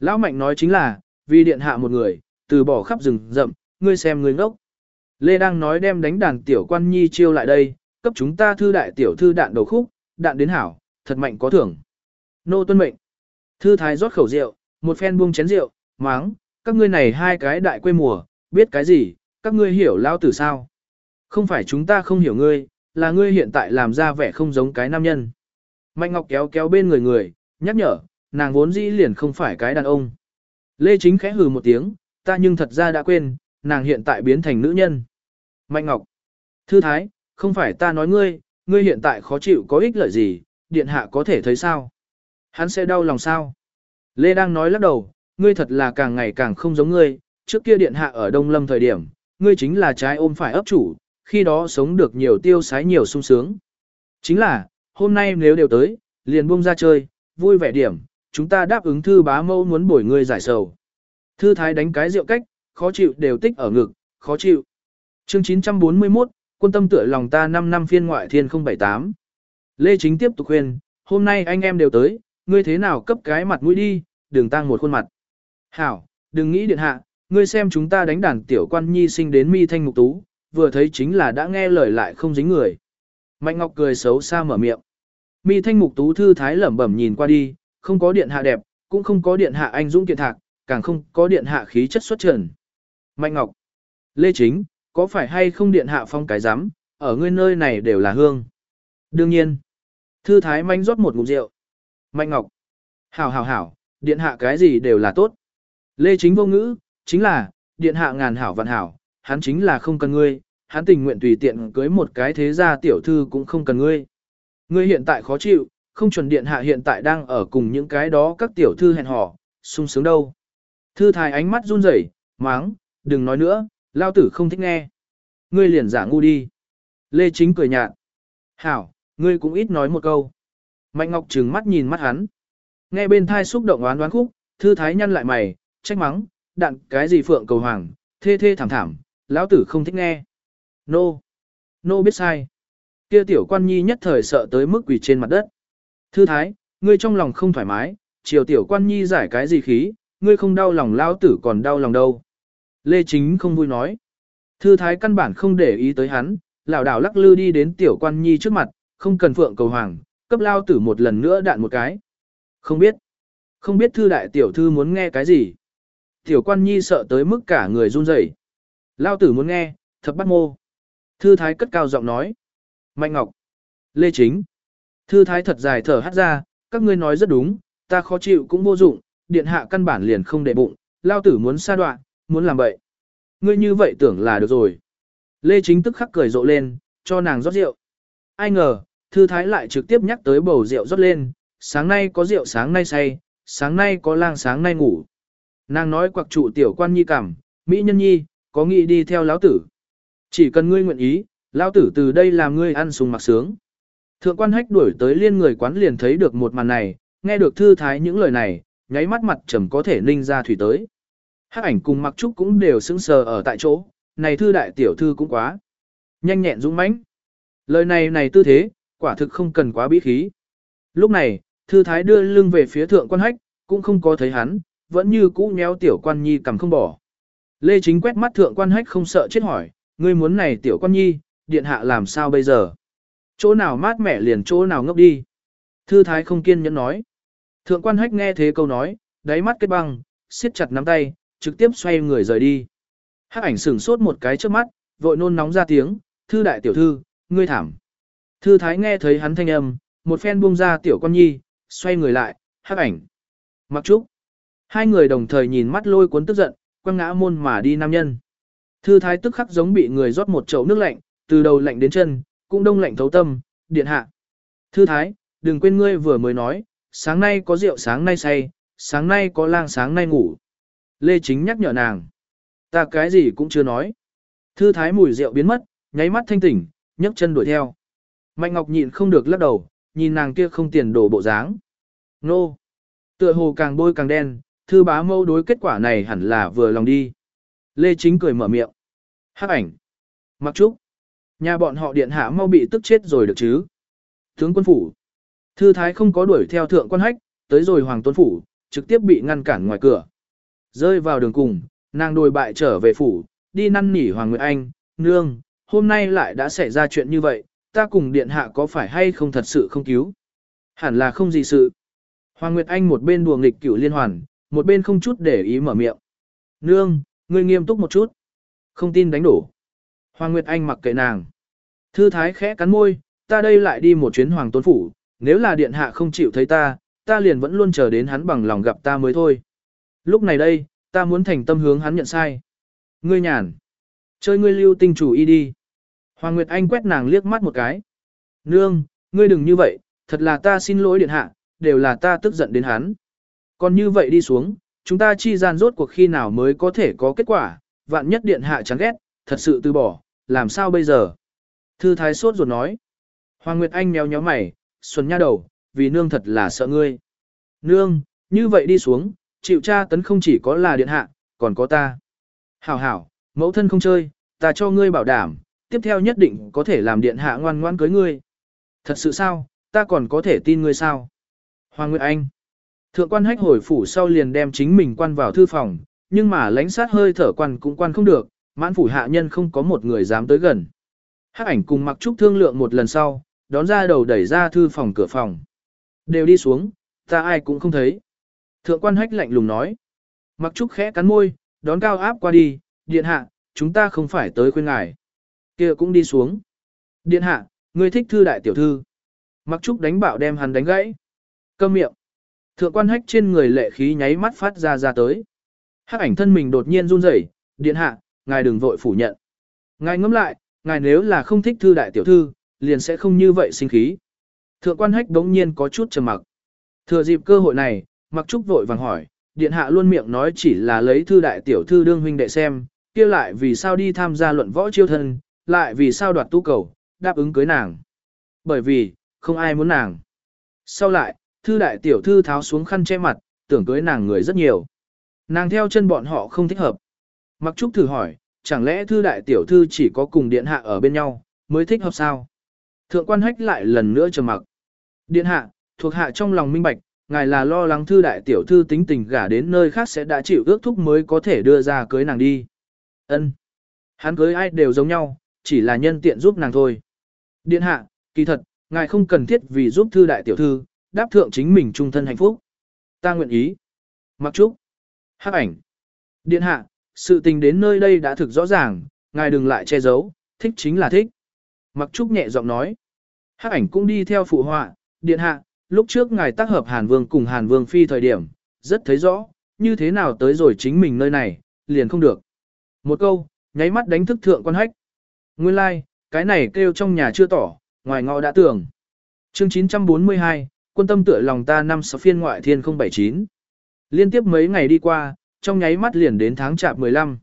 Lão Mạnh nói chính là, vì điện hạ một người, từ bỏ khắp rừng rậm, ngươi xem ngươi ngốc. Lê đang nói đem đánh đàn tiểu quan nhi chiêu lại đây, cấp chúng ta thư đại tiểu thư đạn đầu khúc, đạn đến hảo, thật mạnh có thưởng. Nô tuân mệnh. Thư thái rót khẩu rượu, một phen buông chén rượu, máng, các ngươi này hai cái đại quê mùa, biết cái gì, các ngươi hiểu lao tử sao. Không phải chúng ta không hiểu ngươi, là ngươi hiện tại làm ra vẻ không giống cái nam nhân. Mạnh Ngọc kéo kéo bên người người, nhắc nhở, nàng vốn dĩ liền không phải cái đàn ông. Lê Chính khẽ hừ một tiếng, ta nhưng thật ra đã quên, nàng hiện tại biến thành nữ nhân. Mạnh Ngọc, thư thái, không phải ta nói ngươi, ngươi hiện tại khó chịu có ích lợi gì, điện hạ có thể thấy sao? Hắn sẽ đau lòng sao? Lê đang nói lắc đầu, ngươi thật là càng ngày càng không giống ngươi, trước kia điện hạ ở Đông Lâm thời điểm, ngươi chính là trái ôm phải ấp chủ, khi đó sống được nhiều tiêu sái nhiều sung sướng. Chính là, hôm nay nếu đều tới, liền buông ra chơi, vui vẻ điểm, chúng ta đáp ứng thư bá mâu muốn bổi ngươi giải sầu. Thư thái đánh cái rượu cách, khó chịu đều tích ở ngực, khó chịu. Chương 941, quân tâm tựa lòng ta 5 năm phiên ngoại thiên 078. Lê Chính tiếp tục khuyên, hôm nay anh em đều tới, ngươi thế nào cấp cái mặt mũi đi, đừng tăng một khuôn mặt. Hảo, đừng nghĩ điện hạ, ngươi xem chúng ta đánh đàn tiểu quan nhi sinh đến mi thanh mục tú, vừa thấy chính là đã nghe lời lại không dính người. Mạnh Ngọc cười xấu xa mở miệng. Mi thanh mục tú thư thái lẩm bẩm nhìn qua đi, không có điện hạ đẹp, cũng không có điện hạ anh dũng kiện thạc, càng không có điện hạ khí chất xuất trần. Mạnh Ngọc. Lê Chính, có phải hay không điện hạ phong cái giám, ở ngươi nơi này đều là hương. Đương nhiên. Thư thái manh rót một ngụm rượu. Mạnh Ngọc. Hảo hảo hảo, điện hạ cái gì đều là tốt. Lê Chính vô ngữ, chính là, điện hạ ngàn hảo vạn hảo, hắn chính là không cần ngươi, hắn tình nguyện tùy tiện cưới một cái thế gia tiểu thư cũng không cần ngươi. Ngươi hiện tại khó chịu, không chuẩn điện hạ hiện tại đang ở cùng những cái đó các tiểu thư hẹn hò, sung sướng đâu. Thư thái ánh mắt run rẩy, máng, đừng nói nữa, lao tử không thích nghe. Ngươi liền giả ngu đi. Lê Chính cười nhạt. Hảo, ngươi cũng ít nói một câu. Mạnh Ngọc trừng mắt nhìn mắt hắn. Nghe bên thai xúc động oán đoán khúc, thư thái nhăn lại mày, trách mắng, đạn cái gì phượng cầu hoàng, thê thê thảm thảm, lão tử không thích nghe. Nô, no. nô no biết sai. Kia tiểu quan nhi nhất thời sợ tới mức quỳ trên mặt đất. Thư thái, ngươi trong lòng không thoải mái, chiều tiểu quan nhi giải cái gì khí, ngươi không đau lòng lao tử còn đau lòng đâu. Lê Chính không vui nói. Thư thái căn bản không để ý tới hắn, lão đảo lắc lư đi đến tiểu quan nhi trước mặt, không cần phượng cầu hoàng, cấp lao tử một lần nữa đạn một cái. Không biết. Không biết thư đại tiểu thư muốn nghe cái gì. Tiểu quan nhi sợ tới mức cả người run rẩy. Lao tử muốn nghe, thập bắt mô. Thư thái cất cao giọng nói. Mạnh Ngọc. Lê Chính. Thư thái thật dài thở hát ra, các ngươi nói rất đúng, ta khó chịu cũng vô dụng, điện hạ căn bản liền không để bụng, lao tử muốn xa đoạn, muốn làm bậy. Ngươi như vậy tưởng là được rồi. Lê Chính tức khắc cười rộ lên, cho nàng rót rượu. ai ngờ, thư thái lại trực tiếp nhắc tới bầu rượu rót lên, sáng nay có rượu sáng nay say, sáng nay có lang sáng nay ngủ. Nàng nói quặc trụ tiểu quan nhi cảm, Mỹ nhân nhi, có nghĩ đi theo lão tử. Chỉ cần ngươi nguyện ý, lao tử từ đây làm ngươi ăn sung mặc sướng. Thượng quan hách đuổi tới liên người quán liền thấy được một màn này, nghe được thư thái những lời này, nháy mắt mặt trầm có thể ninh ra thủy tới. Hắc ảnh cùng mặc trúc cũng đều sững sờ ở tại chỗ, này thư đại tiểu thư cũng quá. Nhanh nhẹn dũng mãnh. Lời này này tư thế, quả thực không cần quá bí khí. Lúc này, thư thái đưa lưng về phía thượng quan hách, cũng không có thấy hắn, vẫn như cũ nhéo tiểu quan nhi cầm không bỏ. Lê Chính quét mắt thượng quan hách không sợ chết hỏi, ngươi muốn này tiểu quan nhi, điện hạ làm sao bây giờ? Chỗ nào mát mẻ liền chỗ nào ngốc đi. Thư thái không kiên nhẫn nói. Thượng quan hách nghe thế câu nói, đáy mắt kết băng, siết chặt nắm tay, trực tiếp xoay người rời đi. Hắc ảnh sửng sốt một cái trước mắt, vội nôn nóng ra tiếng, thư đại tiểu thư, ngươi thảm. Thư thái nghe thấy hắn thanh âm, một phen buông ra tiểu con nhi, xoay người lại, hắc ảnh. Mặc trúc. Hai người đồng thời nhìn mắt lôi cuốn tức giận, quăng ngã môn mà đi nam nhân. Thư thái tức khắc giống bị người rót một chậu nước lạnh, từ đầu lạnh đến chân, cũng đông lạnh thấu tâm, điện hạ. Thư thái, đừng quên ngươi vừa mới nói, sáng nay có rượu sáng nay say, sáng nay có lang sáng nay ngủ. Lê Chính nhắc nhở nàng. Ta cái gì cũng chưa nói. Thư thái mùi rượu biến mất, nháy mắt thanh tỉnh, nhấc chân đuổi theo. Mạnh Ngọc nhịn không được lắc đầu, nhìn nàng kia không tiền đổ bộ dáng. Nô! Tựa hồ càng bôi càng đen, thư bá mâu đối kết quả này hẳn là vừa lòng đi. Lê Chính cười mở miệng. Hắc ảnh. Mặc trúc. Nhà bọn họ điện hạ mau bị tức chết rồi được chứ. Tướng quân phủ. Thư thái không có đuổi theo thượng quan hách, tới rồi hoàng tuấn phủ, trực tiếp bị ngăn cản ngoài cửa. Rơi vào đường cùng, nàng đồi bại trở về phủ, đi năn nỉ Hoàng Nguyệt Anh, nương, hôm nay lại đã xảy ra chuyện như vậy, ta cùng điện hạ có phải hay không thật sự không cứu? Hẳn là không gì sự. Hoàng Nguyệt Anh một bên đùa nghịch cửu liên hoàn, một bên không chút để ý mở miệng. Nương, ngươi nghiêm túc một chút. Không tin đánh đổ. Hoàng Nguyệt Anh mặc kệ nàng. Thư thái khẽ cắn môi, ta đây lại đi một chuyến Hoàng Tôn Phủ, nếu là điện hạ không chịu thấy ta, ta liền vẫn luôn chờ đến hắn bằng lòng gặp ta mới thôi. Lúc này đây, ta muốn thành tâm hướng hắn nhận sai. Ngươi nhàn. Chơi ngươi lưu tinh chủ y đi. Hoàng Nguyệt Anh quét nàng liếc mắt một cái. Nương, ngươi đừng như vậy, thật là ta xin lỗi điện hạ, đều là ta tức giận đến hắn. Còn như vậy đi xuống, chúng ta chi gian rốt cuộc khi nào mới có thể có kết quả, vạn nhất điện hạ chán ghét, thật sự từ bỏ, làm sao bây giờ? Thư thái sốt ruột nói. Hoàng Nguyệt Anh méo nhó mày, xuân nha đầu, vì nương thật là sợ ngươi. Nương, như vậy đi xuống, chịu tra tấn không chỉ có là điện hạ, còn có ta. Hảo hảo, mẫu thân không chơi, ta cho ngươi bảo đảm, tiếp theo nhất định có thể làm điện hạ ngoan ngoan cưới ngươi. Thật sự sao, ta còn có thể tin ngươi sao? Hoàng Nguyệt Anh. Thượng quan hách hồi phủ sau liền đem chính mình quan vào thư phòng, nhưng mà lãnh sát hơi thở quan cũng quan không được, mãn phủ hạ nhân không có một người dám tới gần. Hắc ảnh cùng mặc trúc thương lượng một lần sau, đón ra đầu đẩy ra thư phòng cửa phòng. Đều đi xuống, ta ai cũng không thấy. Thượng quan hách lạnh lùng nói. Mặc trúc khẽ cắn môi, đón cao áp qua đi, điện hạ, chúng ta không phải tới khuyên ngài. kia cũng đi xuống. Điện hạ, ngươi thích thư đại tiểu thư. Mặc trúc đánh bạo đem hắn đánh gãy. Câm miệng. Thượng quan hách trên người lệ khí nháy mắt phát ra ra tới. Hắc ảnh thân mình đột nhiên run rẩy, điện hạ, ngài đừng vội phủ nhận. Ngài ngẫm lại, ngài nếu là không thích thư đại tiểu thư, liền sẽ không như vậy sinh khí. Thượng quan hách đống nhiên có chút trầm mặc. Thừa dịp cơ hội này, Mặc Trúc vội vàng hỏi, điện hạ luôn miệng nói chỉ là lấy thư đại tiểu thư đương huynh đệ xem, kia lại vì sao đi tham gia luận võ chiêu thân, lại vì sao đoạt tu cầu, đáp ứng cưới nàng. Bởi vì, không ai muốn nàng. Sau lại, thư đại tiểu thư tháo xuống khăn che mặt, tưởng cưới nàng người rất nhiều. Nàng theo chân bọn họ không thích hợp. Mặc Trúc thử hỏi, chẳng lẽ thư đại tiểu thư chỉ có cùng điện hạ ở bên nhau, mới thích hợp sao? Thượng quan hách lại lần nữa trầm mặc. Điện hạ, thuộc hạ trong lòng minh bạch, ngài là lo lắng thư đại tiểu thư tính tình gả đến nơi khác sẽ đã chịu ước thúc mới có thể đưa ra cưới nàng đi. Ân, Hắn cưới ai đều giống nhau, chỉ là nhân tiện giúp nàng thôi. Điện hạ, kỳ thật, ngài không cần thiết vì giúp thư đại tiểu thư, đáp thượng chính mình trung thân hạnh phúc. Ta nguyện ý. Mặc trúc. Hắc ảnh. Điện hạ, sự tình đến nơi đây đã thực rõ ràng, ngài đừng lại che giấu, thích chính là thích. Mặc trúc nhẹ giọng nói. Hắc ảnh cũng đi theo phụ họa, điện hạ, lúc trước ngài tác hợp Hàn Vương cùng Hàn Vương Phi thời điểm, rất thấy rõ, như thế nào tới rồi chính mình nơi này, liền không được. Một câu, nháy mắt đánh thức thượng quan hách. Nguyên lai, like, cái này kêu trong nhà chưa tỏ, ngoài ngõ đã tưởng. Chương 942, quân tâm tựa lòng ta năm sáu phiên ngoại thiên 079. Liên tiếp mấy ngày đi qua, trong nháy mắt liền đến tháng chạp 15.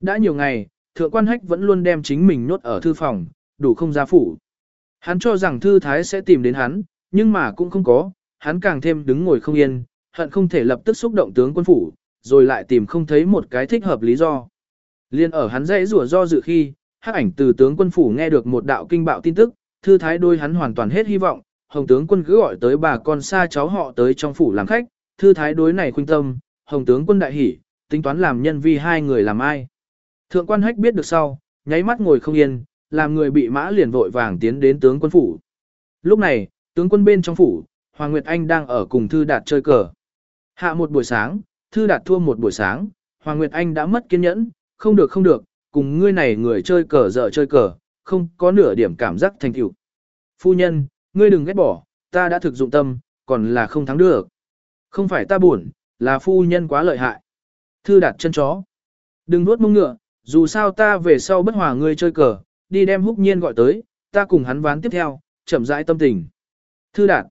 Đã nhiều ngày, thượng quan hách vẫn luôn đem chính mình nhốt ở thư phòng, đủ không ra phủ. Hắn cho rằng thư thái sẽ tìm đến hắn, nhưng mà cũng không có, hắn càng thêm đứng ngồi không yên, hận không thể lập tức xúc động tướng quân phủ, rồi lại tìm không thấy một cái thích hợp lý do. Liên ở hắn dãy rủa do dự khi, hắc ảnh từ tướng quân phủ nghe được một đạo kinh bạo tin tức, thư thái đôi hắn hoàn toàn hết hy vọng, hồng tướng quân cứ gọi tới bà con xa cháu họ tới trong phủ làm khách, thư thái đối này khuynh tâm, hồng tướng quân đại hỉ, tính toán làm nhân vi hai người làm ai. Thượng quan hách biết được sau, nháy mắt ngồi không yên, làm người bị mã liền vội vàng tiến đến tướng quân phủ. Lúc này, tướng quân bên trong phủ, Hoàng Nguyệt Anh đang ở cùng Thư Đạt chơi cờ. Hạ một buổi sáng, Thư Đạt thua một buổi sáng, Hoàng Nguyệt Anh đã mất kiên nhẫn, không được không được, cùng ngươi này người chơi cờ dở chơi cờ, không có nửa điểm cảm giác thành tựu. Phu nhân, ngươi đừng ghét bỏ, ta đã thực dụng tâm, còn là không thắng được. Không phải ta buồn, là phu nhân quá lợi hại. Thư Đạt chân chó. Đừng nuốt mông ngựa, dù sao ta về sau bất hòa ngươi chơi cờ, đi đem húc nhiên gọi tới, ta cùng hắn ván tiếp theo, chậm rãi tâm tình. Thư Đạt.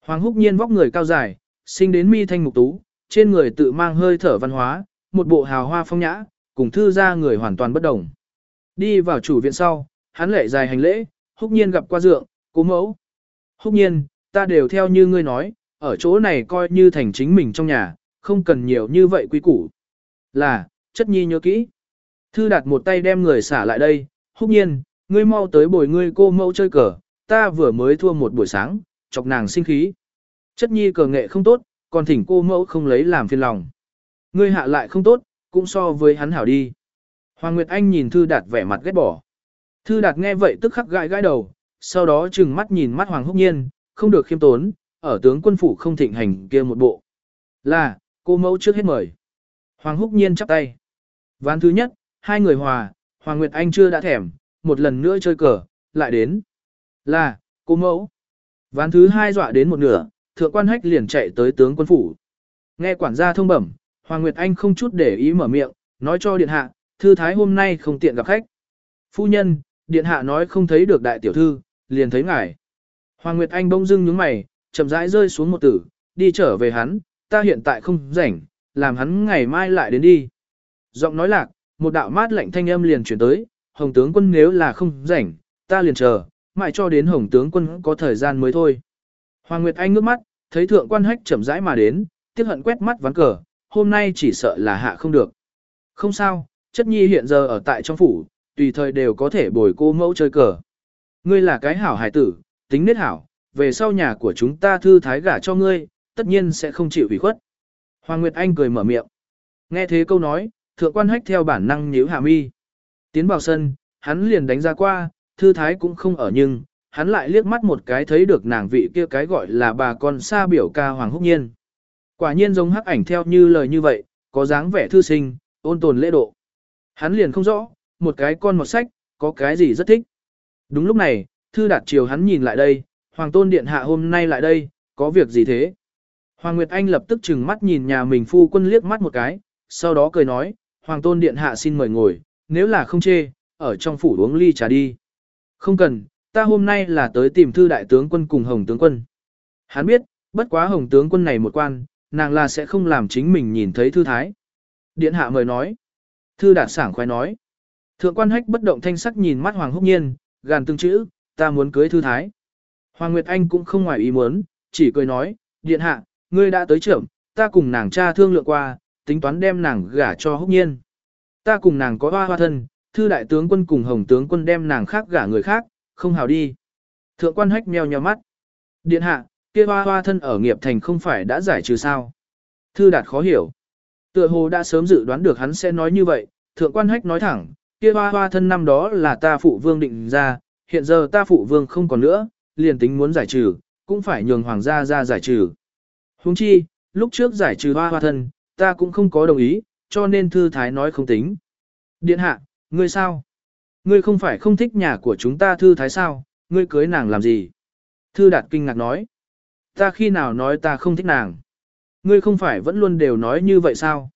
Hoàng húc nhiên vóc người cao dài, sinh đến mi thanh mục tú, trên người tự mang hơi thở văn hóa, một bộ hào hoa phong nhã, cùng thư ra người hoàn toàn bất đồng. Đi vào chủ viện sau, hắn lệ dài hành lễ, húc nhiên gặp qua dượng, cố mẫu. Húc nhiên, ta đều theo như ngươi nói, ở chỗ này coi như thành chính mình trong nhà, không cần nhiều như vậy quý củ. Là, chất nhi nhớ kỹ. Thư đặt một tay đem người xả lại đây, húc nhiên, ngươi mau tới bồi ngươi cô mẫu chơi cờ, ta vừa mới thua một buổi sáng, chọc nàng sinh khí. Chất nhi cờ nghệ không tốt, còn thỉnh cô mẫu không lấy làm phiền lòng. Ngươi hạ lại không tốt, cũng so với hắn hảo đi. Hoàng Nguyệt Anh nhìn Thư Đạt vẻ mặt ghét bỏ. Thư Đạt nghe vậy tức khắc gãi gãi đầu, sau đó trừng mắt nhìn mắt Hoàng Húc Nhiên, không được khiêm tốn, ở tướng quân phủ không thịnh hành kia một bộ. Là, cô mẫu trước hết mời. Hoàng Húc Nhiên chắp tay. Ván thứ nhất, hai người hòa, Hoàng Nguyệt Anh chưa đã thèm, một lần nữa chơi cờ, lại đến. Là, cô mẫu. Ván thứ hai dọa đến một nửa, thượng quan hách liền chạy tới tướng quân phủ. Nghe quản gia thông bẩm, Hoàng Nguyệt Anh không chút để ý mở miệng, nói cho điện hạ, thư thái hôm nay không tiện gặp khách. Phu nhân, điện hạ nói không thấy được đại tiểu thư, liền thấy ngài. Hoàng Nguyệt Anh bỗng dưng nhướng mày, chậm rãi rơi xuống một tử, đi trở về hắn, ta hiện tại không rảnh, làm hắn ngày mai lại đến đi. Giọng nói lạc, một đạo mát lạnh thanh âm liền chuyển tới, Hồng tướng quân nếu là không rảnh, ta liền chờ, mãi cho đến Hồng tướng quân có thời gian mới thôi. Hoàng Nguyệt Anh ngước mắt, thấy thượng quan hách chậm rãi mà đến, tiếc hận quét mắt ván cờ, hôm nay chỉ sợ là hạ không được. Không sao, chất nhi hiện giờ ở tại trong phủ, tùy thời đều có thể bồi cô mẫu chơi cờ. Ngươi là cái hảo hải tử, tính nết hảo, về sau nhà của chúng ta thư thái gả cho ngươi, tất nhiên sẽ không chịu ủy khuất. Hoàng Nguyệt Anh cười mở miệng. Nghe thế câu nói, thượng quan hách theo bản năng nhíu hạ mi. Tiến vào sân, hắn liền đánh ra qua, thư thái cũng không ở nhưng, hắn lại liếc mắt một cái thấy được nàng vị kia cái gọi là bà con xa biểu ca Hoàng Húc Nhiên. Quả nhiên giống hắc ảnh theo như lời như vậy, có dáng vẻ thư sinh, ôn tồn lễ độ. Hắn liền không rõ, một cái con một sách, có cái gì rất thích. Đúng lúc này, thư đạt chiều hắn nhìn lại đây, Hoàng tôn điện hạ hôm nay lại đây, có việc gì thế? Hoàng Nguyệt Anh lập tức chừng mắt nhìn nhà mình phu quân liếc mắt một cái, sau đó cười nói, Hoàng tôn điện hạ xin mời ngồi, nếu là không chê, ở trong phủ uống ly trà đi. Không cần, ta hôm nay là tới tìm thư đại tướng quân cùng hồng tướng quân. Hắn biết, bất quá hồng tướng quân này một quan, nàng là sẽ không làm chính mình nhìn thấy thư thái. Điện hạ mời nói. Thư đạt sảng khoái nói. Thượng quan hách bất động thanh sắc nhìn mắt Hoàng Húc Nhiên, gàn từng chữ, ta muốn cưới thư thái. Hoàng Nguyệt Anh cũng không ngoài ý muốn, chỉ cười nói, điện hạ, ngươi đã tới trưởng, ta cùng nàng cha thương lượng qua, tính toán đem nàng gả cho Húc Nhiên. Ta cùng nàng có hoa hoa thân, thư đại tướng quân cùng hồng tướng quân đem nàng khác gả người khác, không hào đi. Thượng quan hách meo nheo mắt. Điện hạ, kia hoa hoa thân ở nghiệp thành không phải đã giải trừ sao. Thư đạt khó hiểu. Tựa hồ đã sớm dự đoán được hắn sẽ nói như vậy, thượng quan hách nói thẳng, kia hoa hoa thân năm đó là ta phụ vương định ra, hiện giờ ta phụ vương không còn nữa, liền tính muốn giải trừ, cũng phải nhường hoàng gia ra giải trừ. Huống chi, lúc trước giải trừ hoa hoa thân, ta cũng không có đồng ý, cho nên thư thái nói không tính. Điện hạ, ngươi sao? Ngươi không phải không thích nhà của chúng ta thư thái sao, ngươi cưới nàng làm gì? Thư đạt kinh ngạc nói. Ta khi nào nói ta không thích nàng? Ngươi không phải vẫn luôn đều nói như vậy sao?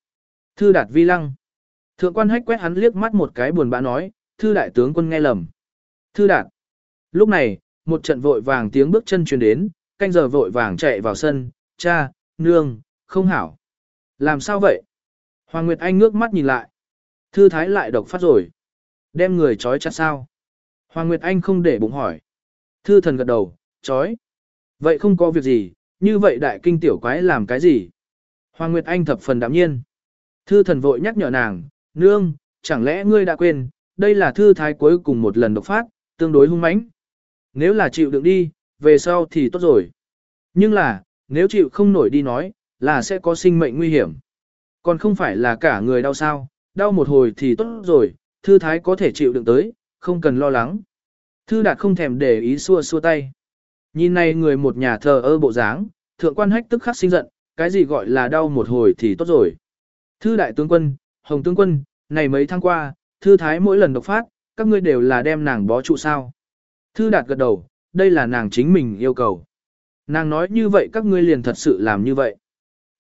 Thư đạt vi lăng. Thượng quan hách quét hắn liếc mắt một cái buồn bã nói, thư đại tướng quân nghe lầm. Thư đạt. Lúc này, một trận vội vàng tiếng bước chân truyền đến, canh giờ vội vàng chạy vào sân, cha, nương, không hảo. Làm sao vậy? Hoàng Nguyệt Anh ngước mắt nhìn lại. Thư thái lại độc phát rồi. Đem người trói chặt sao? Hoàng Nguyệt Anh không để bụng hỏi. Thư thần gật đầu, trói. Vậy không có việc gì, như vậy đại kinh tiểu quái làm cái gì? Hoàng Nguyệt Anh thập phần đạm nhiên. Thư thần vội nhắc nhở nàng, nương, chẳng lẽ ngươi đã quên, đây là thư thái cuối cùng một lần độc phát, tương đối hung mãnh. Nếu là chịu đựng đi, về sau thì tốt rồi. Nhưng là, nếu chịu không nổi đi nói, là sẽ có sinh mệnh nguy hiểm. Còn không phải là cả người đau sao, đau một hồi thì tốt rồi, thư thái có thể chịu đựng tới, không cần lo lắng. Thư đạt không thèm để ý xua xua tay. Nhìn này người một nhà thờ ơ bộ dáng, thượng quan hách tức khắc sinh giận, cái gì gọi là đau một hồi thì tốt rồi. Thư đại tướng quân, hồng tướng quân, này mấy tháng qua, thư thái mỗi lần độc phát, các ngươi đều là đem nàng bó trụ sao. Thư đạt gật đầu, đây là nàng chính mình yêu cầu. Nàng nói như vậy các ngươi liền thật sự làm như vậy.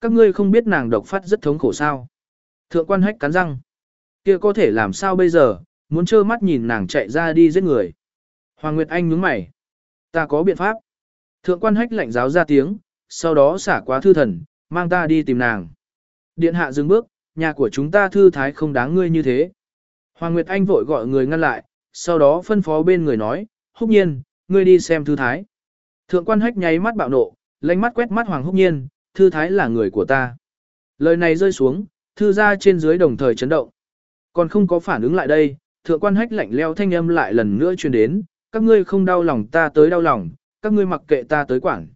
Các ngươi không biết nàng độc phát rất thống khổ sao. Thượng quan hách cắn răng. kia có thể làm sao bây giờ, muốn trơ mắt nhìn nàng chạy ra đi giết người. Hoàng Nguyệt Anh nhướng mày. Ta có biện pháp. Thượng quan hách lạnh giáo ra tiếng, sau đó xả quá thư thần, mang ta đi tìm nàng. Điện hạ dừng bước, nhà của chúng ta thư thái không đáng ngươi như thế. Hoàng Nguyệt Anh vội gọi người ngăn lại, sau đó phân phó bên người nói, húc nhiên, ngươi đi xem thư thái. Thượng quan hách nháy mắt bạo nộ, lánh mắt quét mắt Hoàng húc nhiên, thư thái là người của ta. Lời này rơi xuống, thư ra trên dưới đồng thời chấn động. Còn không có phản ứng lại đây, thượng quan hách lạnh leo thanh âm lại lần nữa truyền đến, các ngươi không đau lòng ta tới đau lòng, các ngươi mặc kệ ta tới quản.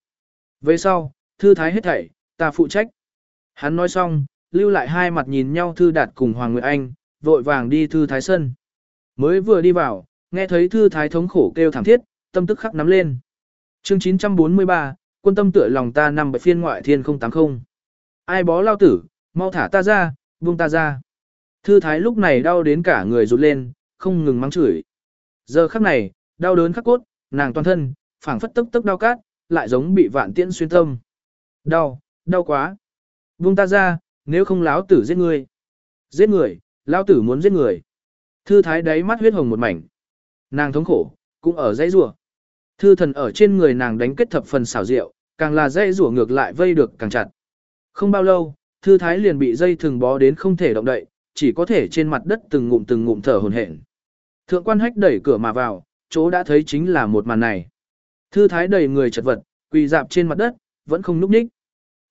Về sau, thư thái hết thảy, ta phụ trách. Hắn nói xong, lưu lại hai mặt nhìn nhau thư đạt cùng Hoàng Nguyệt Anh, vội vàng đi thư thái sân. Mới vừa đi vào, nghe thấy thư thái thống khổ kêu thảm thiết, tâm tức khắc nắm lên. Chương 943, quân tâm tựa lòng ta nằm bởi phiên ngoại thiên 080. Ai bó lao tử, mau thả ta ra, buông ta ra. Thư thái lúc này đau đến cả người rụt lên, không ngừng mắng chửi. Giờ khắc này, đau đớn khắc cốt, nàng toàn thân, phảng phất tức tức đau cát, lại giống bị vạn tiễn xuyên tâm. Đau, đau quá. Buông ta ra, nếu không láo tử giết người. Giết người, lao tử muốn giết người. Thư thái đáy mắt huyết hồng một mảnh. Nàng thống khổ, cũng ở dãy rùa. Thư thần ở trên người nàng đánh kết thập phần xảo diệu, càng là dây rủa ngược lại vây được càng chặt. Không bao lâu, thư thái liền bị dây thừng bó đến không thể động đậy, chỉ có thể trên mặt đất từng ngụm từng ngụm thở hổn hển. Thượng quan hách đẩy cửa mà vào, chỗ đã thấy chính là một màn này. Thư thái đầy người chật vật, quỳ dạp trên mặt đất, vẫn không núp ních.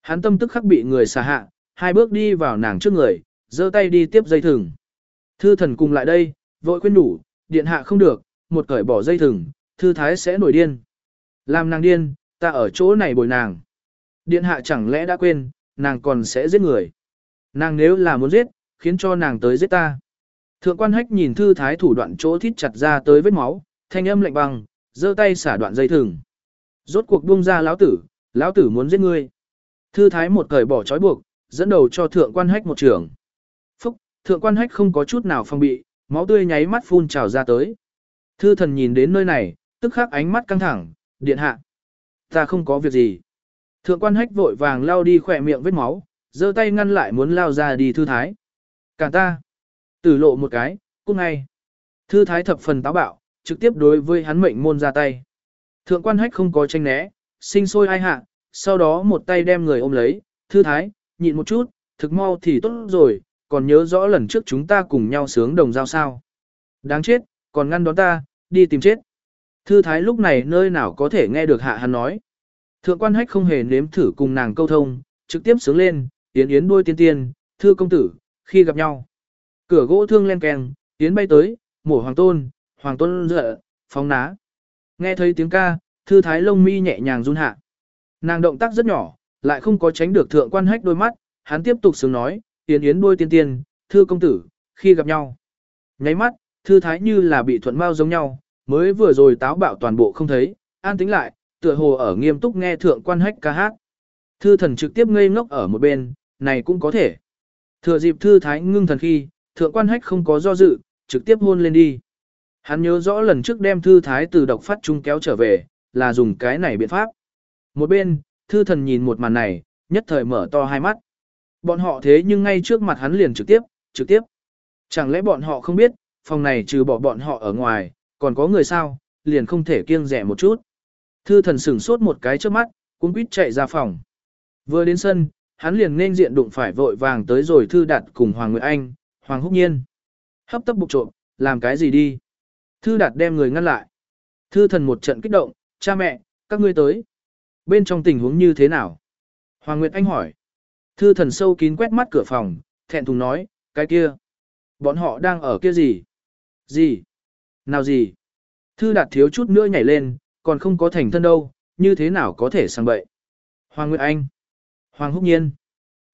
Hắn tâm tức khắc bị người xà hạ, hai bước đi vào nàng trước người, giơ tay đi tiếp dây thừng. Thư thần cùng lại đây, vội khuyên đủ, điện hạ không được, một cởi bỏ dây thừng, thư thái sẽ nổi điên. Làm nàng điên, ta ở chỗ này bồi nàng. Điện hạ chẳng lẽ đã quên, nàng còn sẽ giết người. Nàng nếu là muốn giết, khiến cho nàng tới giết ta. Thượng quan hách nhìn thư thái thủ đoạn chỗ thít chặt ra tới vết máu, thanh âm lạnh băng, giơ tay xả đoạn dây thừng. Rốt cuộc buông ra lão tử, lão tử muốn giết ngươi. Thư thái một cởi bỏ trói buộc, dẫn đầu cho thượng quan hách một trường. Phúc, thượng quan hách không có chút nào phong bị, máu tươi nháy mắt phun trào ra tới. Thư thần nhìn đến nơi này, tức khắc ánh mắt căng thẳng, điện hạ. Ta không có việc gì. Thượng quan hách vội vàng lao đi khỏe miệng vết máu, giơ tay ngăn lại muốn lao ra đi thư thái. Cả ta. Tử lộ một cái, cút ngay. Thư thái thập phần táo bạo, trực tiếp đối với hắn mệnh môn ra tay. Thượng quan hách không có tranh né, sinh sôi ai hạ, sau đó một tay đem người ôm lấy, thư thái, nhịn một chút, thực mau thì tốt rồi, còn nhớ rõ lần trước chúng ta cùng nhau sướng đồng giao sao. Đáng chết, còn ngăn đón ta, đi tìm chết. Thư thái lúc này nơi nào có thể nghe được hạ hắn nói. Thượng quan hách không hề nếm thử cùng nàng câu thông, trực tiếp sướng lên, yến yến đuôi tiên tiên, thư công tử, khi gặp nhau. Cửa gỗ thương len keng, yến bay tới, mổ hoàng tôn, hoàng tôn dựa, phóng ná. Nghe thấy tiếng ca, thư thái lông mi nhẹ nhàng run hạ. Nàng động tác rất nhỏ, lại không có tránh được thượng quan hách đôi mắt, hắn tiếp tục sướng nói, yến yến đuôi tiên tiên, thư công tử, khi gặp nhau. Nháy mắt, thư thái như là bị thuận mau giống nhau, mới vừa rồi táo bạo toàn bộ không thấy, an tính lại, tựa hồ ở nghiêm túc nghe thượng quan hách ca hát. Thư thần trực tiếp ngây ngốc ở một bên, này cũng có thể. Thừa dịp thư thái ngưng thần khi, thượng quan hách không có do dự, trực tiếp hôn lên đi. Hắn nhớ rõ lần trước đem thư thái từ độc phát trung kéo trở về, là dùng cái này biện pháp. Một bên, thư thần nhìn một màn này, nhất thời mở to hai mắt. Bọn họ thế nhưng ngay trước mặt hắn liền trực tiếp, trực tiếp. Chẳng lẽ bọn họ không biết, phòng này trừ bỏ bọn họ ở ngoài, còn có người sao, liền không thể kiêng rẻ một chút. Thư thần sửng sốt một cái trước mắt, cũng quýt chạy ra phòng. Vừa đến sân, hắn liền nên diện đụng phải vội vàng tới rồi thư đạt cùng Hoàng Nguyệt Anh, Hoàng Húc Nhiên. Hấp tấp bục trộm, làm cái gì đi? Thư đạt đem người ngăn lại. Thư thần một trận kích động, cha mẹ, các ngươi tới. Bên trong tình huống như thế nào? Hoàng Nguyệt Anh hỏi. Thư thần sâu kín quét mắt cửa phòng, thẹn thùng nói, cái kia. Bọn họ đang ở kia gì? Gì? Nào gì? Thư đạt thiếu chút nữa nhảy lên, còn không có thành thân đâu, như thế nào có thể sang bậy? Hoàng Nguyệt Anh. Hoàng Húc Nhiên.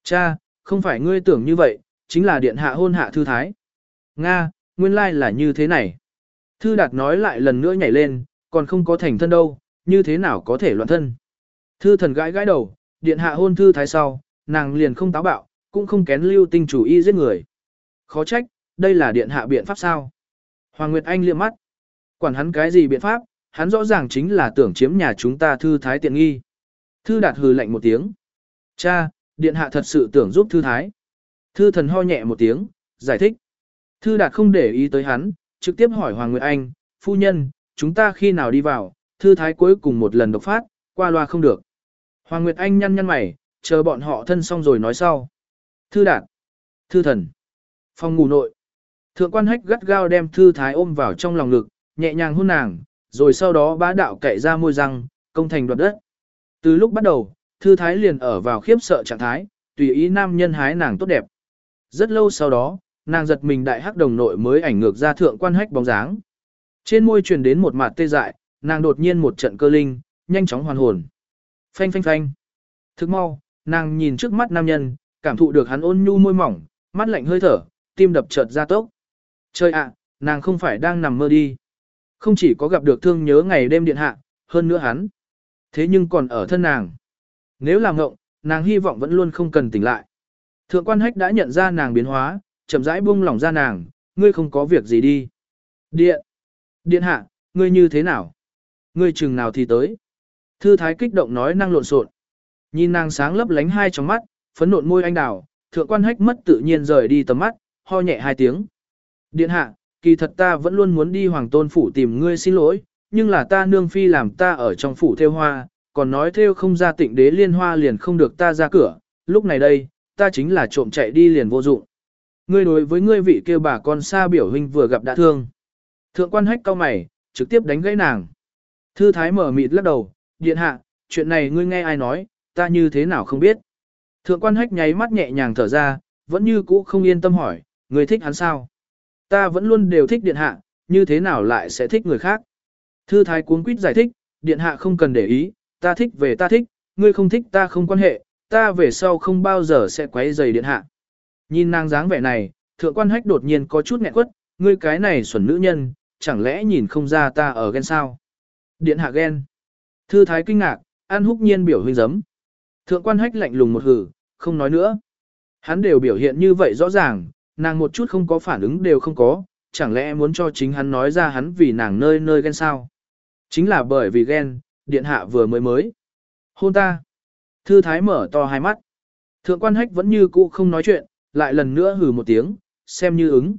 Cha, không phải ngươi tưởng như vậy, chính là điện hạ hôn hạ thư thái. Nga, nguyên lai là như thế này. Thư đạt nói lại lần nữa nhảy lên, còn không có thành thân đâu, như thế nào có thể loạn thân. Thư thần gãi gãi đầu, điện hạ hôn thư thái sau, nàng liền không táo bạo, cũng không kén lưu tinh chủ y giết người. Khó trách, đây là điện hạ biện pháp sao? Hoàng Nguyệt Anh liếc mắt. Quản hắn cái gì biện pháp, hắn rõ ràng chính là tưởng chiếm nhà chúng ta thư thái tiện nghi. Thư đạt hừ lạnh một tiếng. Cha, điện hạ thật sự tưởng giúp thư thái. Thư thần ho nhẹ một tiếng, giải thích. Thư đạt không để ý tới hắn, trực tiếp hỏi Hoàng Nguyệt Anh, phu nhân, chúng ta khi nào đi vào, thư thái cuối cùng một lần độc phát, qua loa không được. Hoàng Nguyệt Anh nhăn nhăn mày, chờ bọn họ thân xong rồi nói sau. Thư đạt, thư thần, phòng ngủ nội. Thượng quan hách gắt gao đem thư thái ôm vào trong lòng ngực, nhẹ nhàng hôn nàng, rồi sau đó bá đạo cậy ra môi răng, công thành đoạt đất. Từ lúc bắt đầu, thư thái liền ở vào khiếp sợ trạng thái, tùy ý nam nhân hái nàng tốt đẹp. Rất lâu sau đó, nàng giật mình đại hắc đồng nội mới ảnh ngược ra thượng quan hách bóng dáng. Trên môi truyền đến một mặt tê dại, nàng đột nhiên một trận cơ linh, nhanh chóng hoàn hồn. Phanh phanh phanh. Thức mau, nàng nhìn trước mắt nam nhân, cảm thụ được hắn ôn nhu môi mỏng, mắt lạnh hơi thở, tim đập chợt ra tốc. Trời ạ, nàng không phải đang nằm mơ đi. Không chỉ có gặp được thương nhớ ngày đêm điện hạ, hơn nữa hắn. Thế nhưng còn ở thân nàng. Nếu làm ngộng, nàng hy vọng vẫn luôn không cần tỉnh lại. Thượng quan hách đã nhận ra nàng biến hóa, chậm rãi buông lỏng ra nàng, ngươi không có việc gì đi. Điện! Điện hạ, ngươi như thế nào? Ngươi chừng nào thì tới? Thư thái kích động nói năng lộn xộn. Nhìn nàng sáng lấp lánh hai trong mắt, phấn nộn môi anh đào, thượng quan hách mất tự nhiên rời đi tầm mắt, ho nhẹ hai tiếng. Điện hạ, kỳ thật ta vẫn luôn muốn đi hoàng tôn phủ tìm ngươi xin lỗi, nhưng là ta nương phi làm ta ở trong phủ theo hoa, còn nói theo không ra tịnh đế liên hoa liền không được ta ra cửa, lúc này đây, ta chính là trộm chạy đi liền vô dụng. Ngươi đối với ngươi vị kêu bà con xa biểu huynh vừa gặp đã thương. Thượng quan hách cao mày, trực tiếp đánh gãy nàng. Thư thái mở mịt lắc đầu, điện hạ, chuyện này ngươi nghe ai nói, ta như thế nào không biết. Thượng quan hách nháy mắt nhẹ nhàng thở ra, vẫn như cũ không yên tâm hỏi, ngươi thích hắn sao? Ta vẫn luôn đều thích điện hạ, như thế nào lại sẽ thích người khác? Thư thái cuốn quýt giải thích, điện hạ không cần để ý, ta thích về ta thích, ngươi không thích ta không quan hệ, ta về sau không bao giờ sẽ quấy rầy điện hạ. Nhìn nàng dáng vẻ này, thượng quan hách đột nhiên có chút nghẹn quất, ngươi cái này xuẩn nữ nhân, chẳng lẽ nhìn không ra ta ở ghen sao? Điện hạ ghen. Thư thái kinh ngạc, an húc nhiên biểu huynh giấm. Thượng quan hách lạnh lùng một hử, không nói nữa. Hắn đều biểu hiện như vậy rõ ràng, nàng một chút không có phản ứng đều không có, chẳng lẽ muốn cho chính hắn nói ra hắn vì nàng nơi nơi ghen sao? Chính là bởi vì ghen, điện hạ vừa mới mới. Hôn ta. Thư thái mở to hai mắt. Thượng quan hách vẫn như cũ không nói chuyện, lại lần nữa hừ một tiếng, xem như ứng.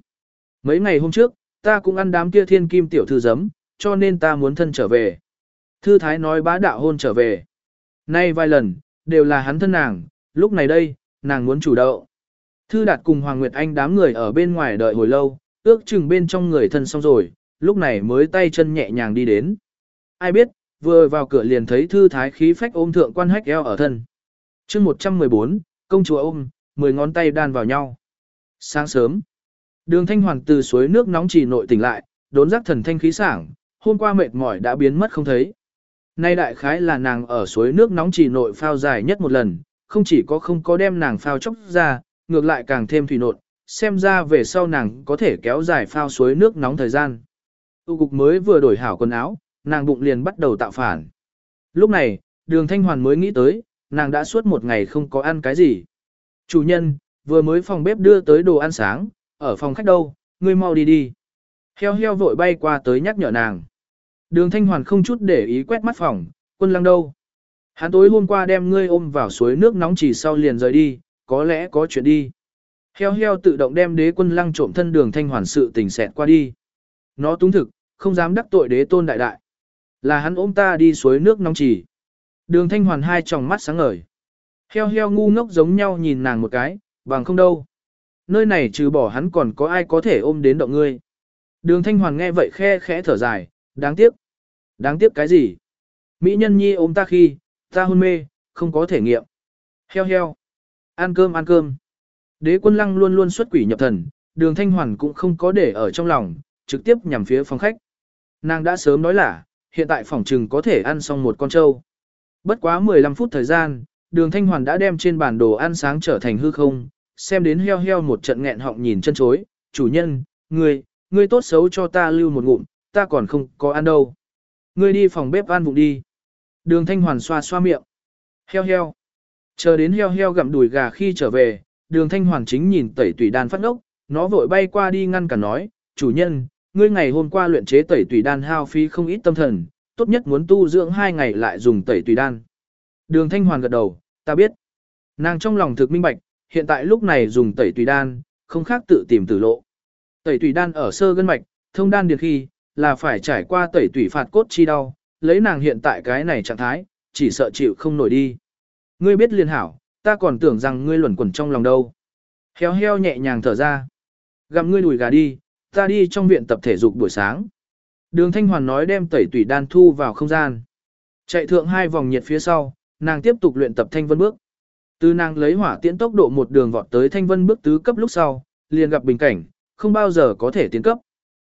Mấy ngày hôm trước, ta cũng ăn đám kia thiên kim tiểu thư giấm, cho nên ta muốn thân trở về. Thư thái nói bá đạo hôn trở về. Nay vài lần, đều là hắn thân nàng, lúc này đây, nàng muốn chủ động. Thư đạt cùng Hoàng Nguyệt Anh đám người ở bên ngoài đợi hồi lâu, ước chừng bên trong người thân xong rồi, lúc này mới tay chân nhẹ nhàng đi đến. Ai biết, vừa vào cửa liền thấy thư thái khí phách ôm thượng quan hách eo ở thân. chương 114, công chúa ôm, 10 ngón tay đan vào nhau. Sáng sớm, đường thanh hoàng từ suối nước nóng chỉ nội tỉnh lại, đốn giác thần thanh khí sảng, hôm qua mệt mỏi đã biến mất không thấy. Nay đại khái là nàng ở suối nước nóng chỉ nội phao dài nhất một lần, không chỉ có không có đem nàng phao chốc ra, ngược lại càng thêm thủy nộn, xem ra về sau nàng có thể kéo dài phao suối nước nóng thời gian. Tu cục mới vừa đổi hảo quần áo, nàng bụng liền bắt đầu tạo phản. Lúc này, đường thanh hoàn mới nghĩ tới, nàng đã suốt một ngày không có ăn cái gì. Chủ nhân, vừa mới phòng bếp đưa tới đồ ăn sáng, ở phòng khách đâu, ngươi mau đi đi. Heo heo vội bay qua tới nhắc nhở nàng. Đường thanh hoàn không chút để ý quét mắt phòng, quân lăng đâu. Hắn tối hôm qua đem ngươi ôm vào suối nước nóng chỉ sau liền rời đi, có lẽ có chuyện đi. Heo heo tự động đem đế quân lăng trộm thân đường thanh hoàn sự tình xẹt qua đi. Nó túng thực, không dám đắc tội đế tôn đại đại. Là hắn ôm ta đi suối nước nóng chỉ. Đường thanh hoàn hai tròng mắt sáng ngời. Heo heo ngu ngốc giống nhau nhìn nàng một cái, bằng không đâu. Nơi này trừ bỏ hắn còn có ai có thể ôm đến động ngươi. Đường thanh hoàn nghe vậy khe khẽ thở dài, đáng tiếc. Đáng tiếc cái gì? Mỹ nhân nhi ôm ta khi, ta hôn mê, không có thể nghiệm. Heo heo. Ăn cơm ăn cơm. Đế quân lăng luôn luôn xuất quỷ nhập thần, đường thanh hoàn cũng không có để ở trong lòng, trực tiếp nhằm phía phòng khách. Nàng đã sớm nói là, hiện tại phòng trừng có thể ăn xong một con trâu. Bất quá 15 phút thời gian, đường thanh hoàn đã đem trên bản đồ ăn sáng trở thành hư không, xem đến heo heo một trận nghẹn họng nhìn chân chối, chủ nhân, ngươi, ngươi tốt xấu cho ta lưu một ngụm, ta còn không có ăn đâu. Ngươi đi phòng bếp ăn vụng đi. Đường thanh hoàn xoa xoa miệng. Heo heo. Chờ đến heo heo gặm đùi gà khi trở về, đường thanh hoàn chính nhìn tẩy tùy đan phát ngốc, nó vội bay qua đi ngăn cả nói, chủ nhân, ngươi ngày hôm qua luyện chế tẩy tùy đan hao phí không ít tâm thần, tốt nhất muốn tu dưỡng hai ngày lại dùng tẩy tùy đan. Đường thanh hoàn gật đầu, ta biết. Nàng trong lòng thực minh bạch, hiện tại lúc này dùng tẩy tùy đan, không khác tự tìm tử lộ. Tẩy tùy đan ở sơ gân mạch, thông đan điền khi, là phải trải qua tẩy tùy phạt cốt chi đau, lấy nàng hiện tại cái này trạng thái, chỉ sợ chịu không nổi đi. Ngươi biết liên hảo, ta còn tưởng rằng ngươi luẩn quẩn trong lòng đâu. Heo heo nhẹ nhàng thở ra. Gặm ngươi đùi gà đi, ta đi trong viện tập thể dục buổi sáng. Đường Thanh Hoàn nói đem tẩy tủy đan thu vào không gian. Chạy thượng hai vòng nhiệt phía sau, nàng tiếp tục luyện tập thanh vân bước. Từ nàng lấy hỏa tiễn tốc độ một đường vọt tới thanh vân bước tứ cấp lúc sau, liền gặp bình cảnh, không bao giờ có thể tiến cấp.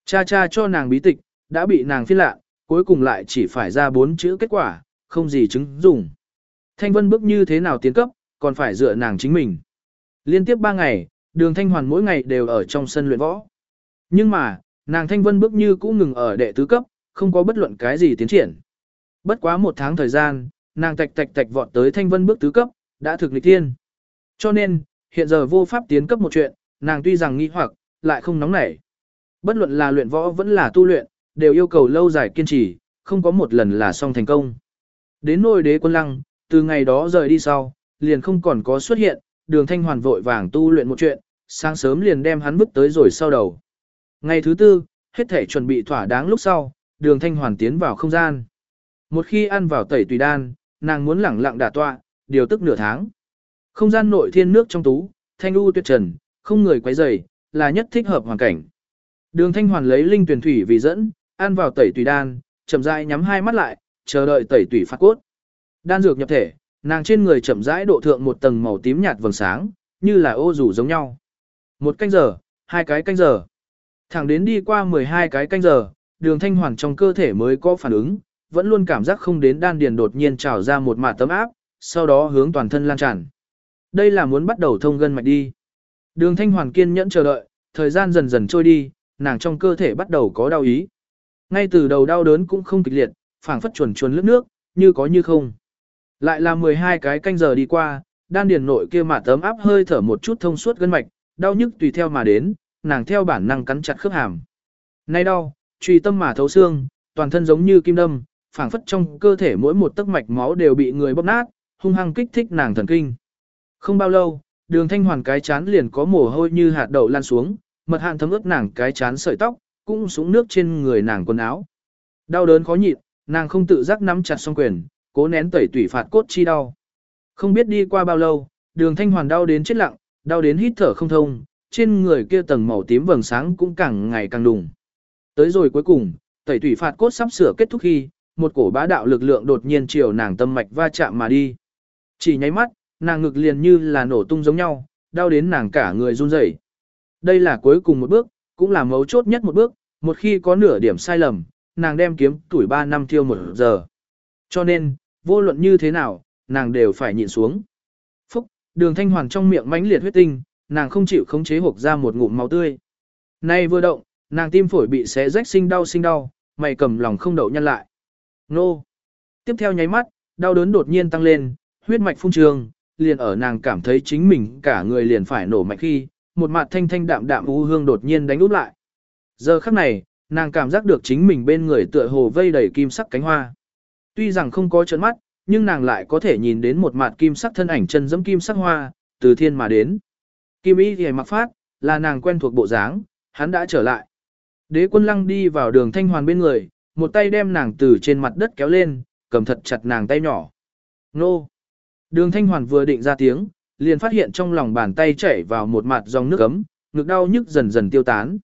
Cha cha cho nàng bí tịch, đã bị nàng phiên lạ, cuối cùng lại chỉ phải ra bốn chữ kết quả, không gì chứng dùng. Thanh vân bước như thế nào tiến cấp, còn phải dựa nàng chính mình. Liên tiếp ba ngày, đường thanh hoàn mỗi ngày đều ở trong sân luyện võ. Nhưng mà, nàng thanh vân bước như cũng ngừng ở đệ tứ cấp, không có bất luận cái gì tiến triển. Bất quá một tháng thời gian, nàng tạch tạch tạch vọt tới thanh vân bước tứ cấp, đã thực lịch tiên. Cho nên, hiện giờ vô pháp tiến cấp một chuyện, nàng tuy rằng nghi hoặc, lại không nóng nảy. Bất luận là luyện võ vẫn là tu luyện, đều yêu cầu lâu dài kiên trì, không có một lần là xong thành công. Đến nôi đế quân lăng, từ ngày đó rời đi sau, liền không còn có xuất hiện, đường thanh hoàn vội vàng tu luyện một chuyện, sáng sớm liền đem hắn bước tới rồi sau đầu. Ngày thứ tư, hết thể chuẩn bị thỏa đáng lúc sau, đường thanh hoàn tiến vào không gian. Một khi ăn vào tẩy tùy đan, nàng muốn lẳng lặng đả tọa, điều tức nửa tháng. Không gian nội thiên nước trong tú, thanh u tuyệt trần, không người quấy rầy, là nhất thích hợp hoàn cảnh. Đường thanh hoàn lấy linh tuyển thủy vì dẫn, ăn vào tẩy tùy đan, chậm rãi nhắm hai mắt lại, chờ đợi tẩy tùy phát cốt. Đan dược nhập thể, nàng trên người chậm rãi độ thượng một tầng màu tím nhạt vầng sáng, như là ô rủ giống nhau. Một canh giờ, hai cái canh giờ. Thẳng đến đi qua 12 cái canh giờ, đường thanh hoàn trong cơ thể mới có phản ứng, vẫn luôn cảm giác không đến đan điền đột nhiên trào ra một mạt tấm áp, sau đó hướng toàn thân lan tràn. Đây là muốn bắt đầu thông gân mạch đi. Đường thanh hoàn kiên nhẫn chờ đợi, thời gian dần dần trôi đi, nàng trong cơ thể bắt đầu có đau ý. Ngay từ đầu đau đớn cũng không kịch liệt, phảng phất chuồn chuồn lướt nước, như có như không. Lại là 12 cái canh giờ đi qua, đan điền nội kia mà tấm áp hơi thở một chút thông suốt gân mạch, đau nhức tùy theo mà đến, nàng theo bản năng cắn chặt khớp hàm. Nay đau, truy tâm mà thấu xương, toàn thân giống như kim đâm, phảng phất trong cơ thể mỗi một tấc mạch máu đều bị người bóp nát, hung hăng kích thích nàng thần kinh. Không bao lâu, đường thanh hoàn cái chán liền có mồ hôi như hạt đậu lan xuống, mật hạn thấm ướt nàng cái chán sợi tóc, cũng súng nước trên người nàng quần áo. Đau đớn khó nhịn, nàng không tự giác nắm chặt song quyền, cố nén tẩy tủy phạt cốt chi đau. Không biết đi qua bao lâu, đường thanh hoàn đau đến chết lặng, đau đến hít thở không thông, trên người kia tầng màu tím vầng sáng cũng càng ngày càng đùng. Tới rồi cuối cùng, tẩy tủy phạt cốt sắp sửa kết thúc khi, một cổ bá đạo lực lượng đột nhiên chiều nàng tâm mạch va chạm mà đi. Chỉ nháy mắt, nàng ngực liền như là nổ tung giống nhau, đau đến nàng cả người run rẩy. Đây là cuối cùng một bước, cũng là mấu chốt nhất một bước, một khi có nửa điểm sai lầm, nàng đem kiếm tuổi 3 năm thiêu một giờ. Cho nên, vô luận như thế nào, nàng đều phải nhịn xuống. Phúc, đường thanh hoàn trong miệng mãnh liệt huyết tinh, nàng không chịu khống chế hộp ra một ngụm máu tươi. Nay vừa động, nàng tim phổi bị xé rách sinh đau sinh đau, mày cầm lòng không đậu nhăn lại. Nô! Tiếp theo nháy mắt, đau đớn đột nhiên tăng lên, huyết mạch phun trường, liền ở nàng cảm thấy chính mình cả người liền phải nổ mạch khi, một mặt thanh thanh đạm đạm u hương đột nhiên đánh úp lại. Giờ khắc này, nàng cảm giác được chính mình bên người tựa hồ vây đầy kim sắc cánh hoa. Tuy rằng không có trận mắt, nhưng nàng lại có thể nhìn đến một mặt kim sắc thân ảnh chân dẫm kim sắc hoa, từ thiên mà đến. Kim y thì mặc phát, là nàng quen thuộc bộ dáng, hắn đã trở lại. Đế quân lăng đi vào đường thanh hoàn bên người, một tay đem nàng từ trên mặt đất kéo lên, cầm thật chặt nàng tay nhỏ. Nô! Đường Thanh Hoàn vừa định ra tiếng, liền phát hiện trong lòng bàn tay chảy vào một mặt dòng nước ấm, ngực đau nhức dần dần tiêu tán.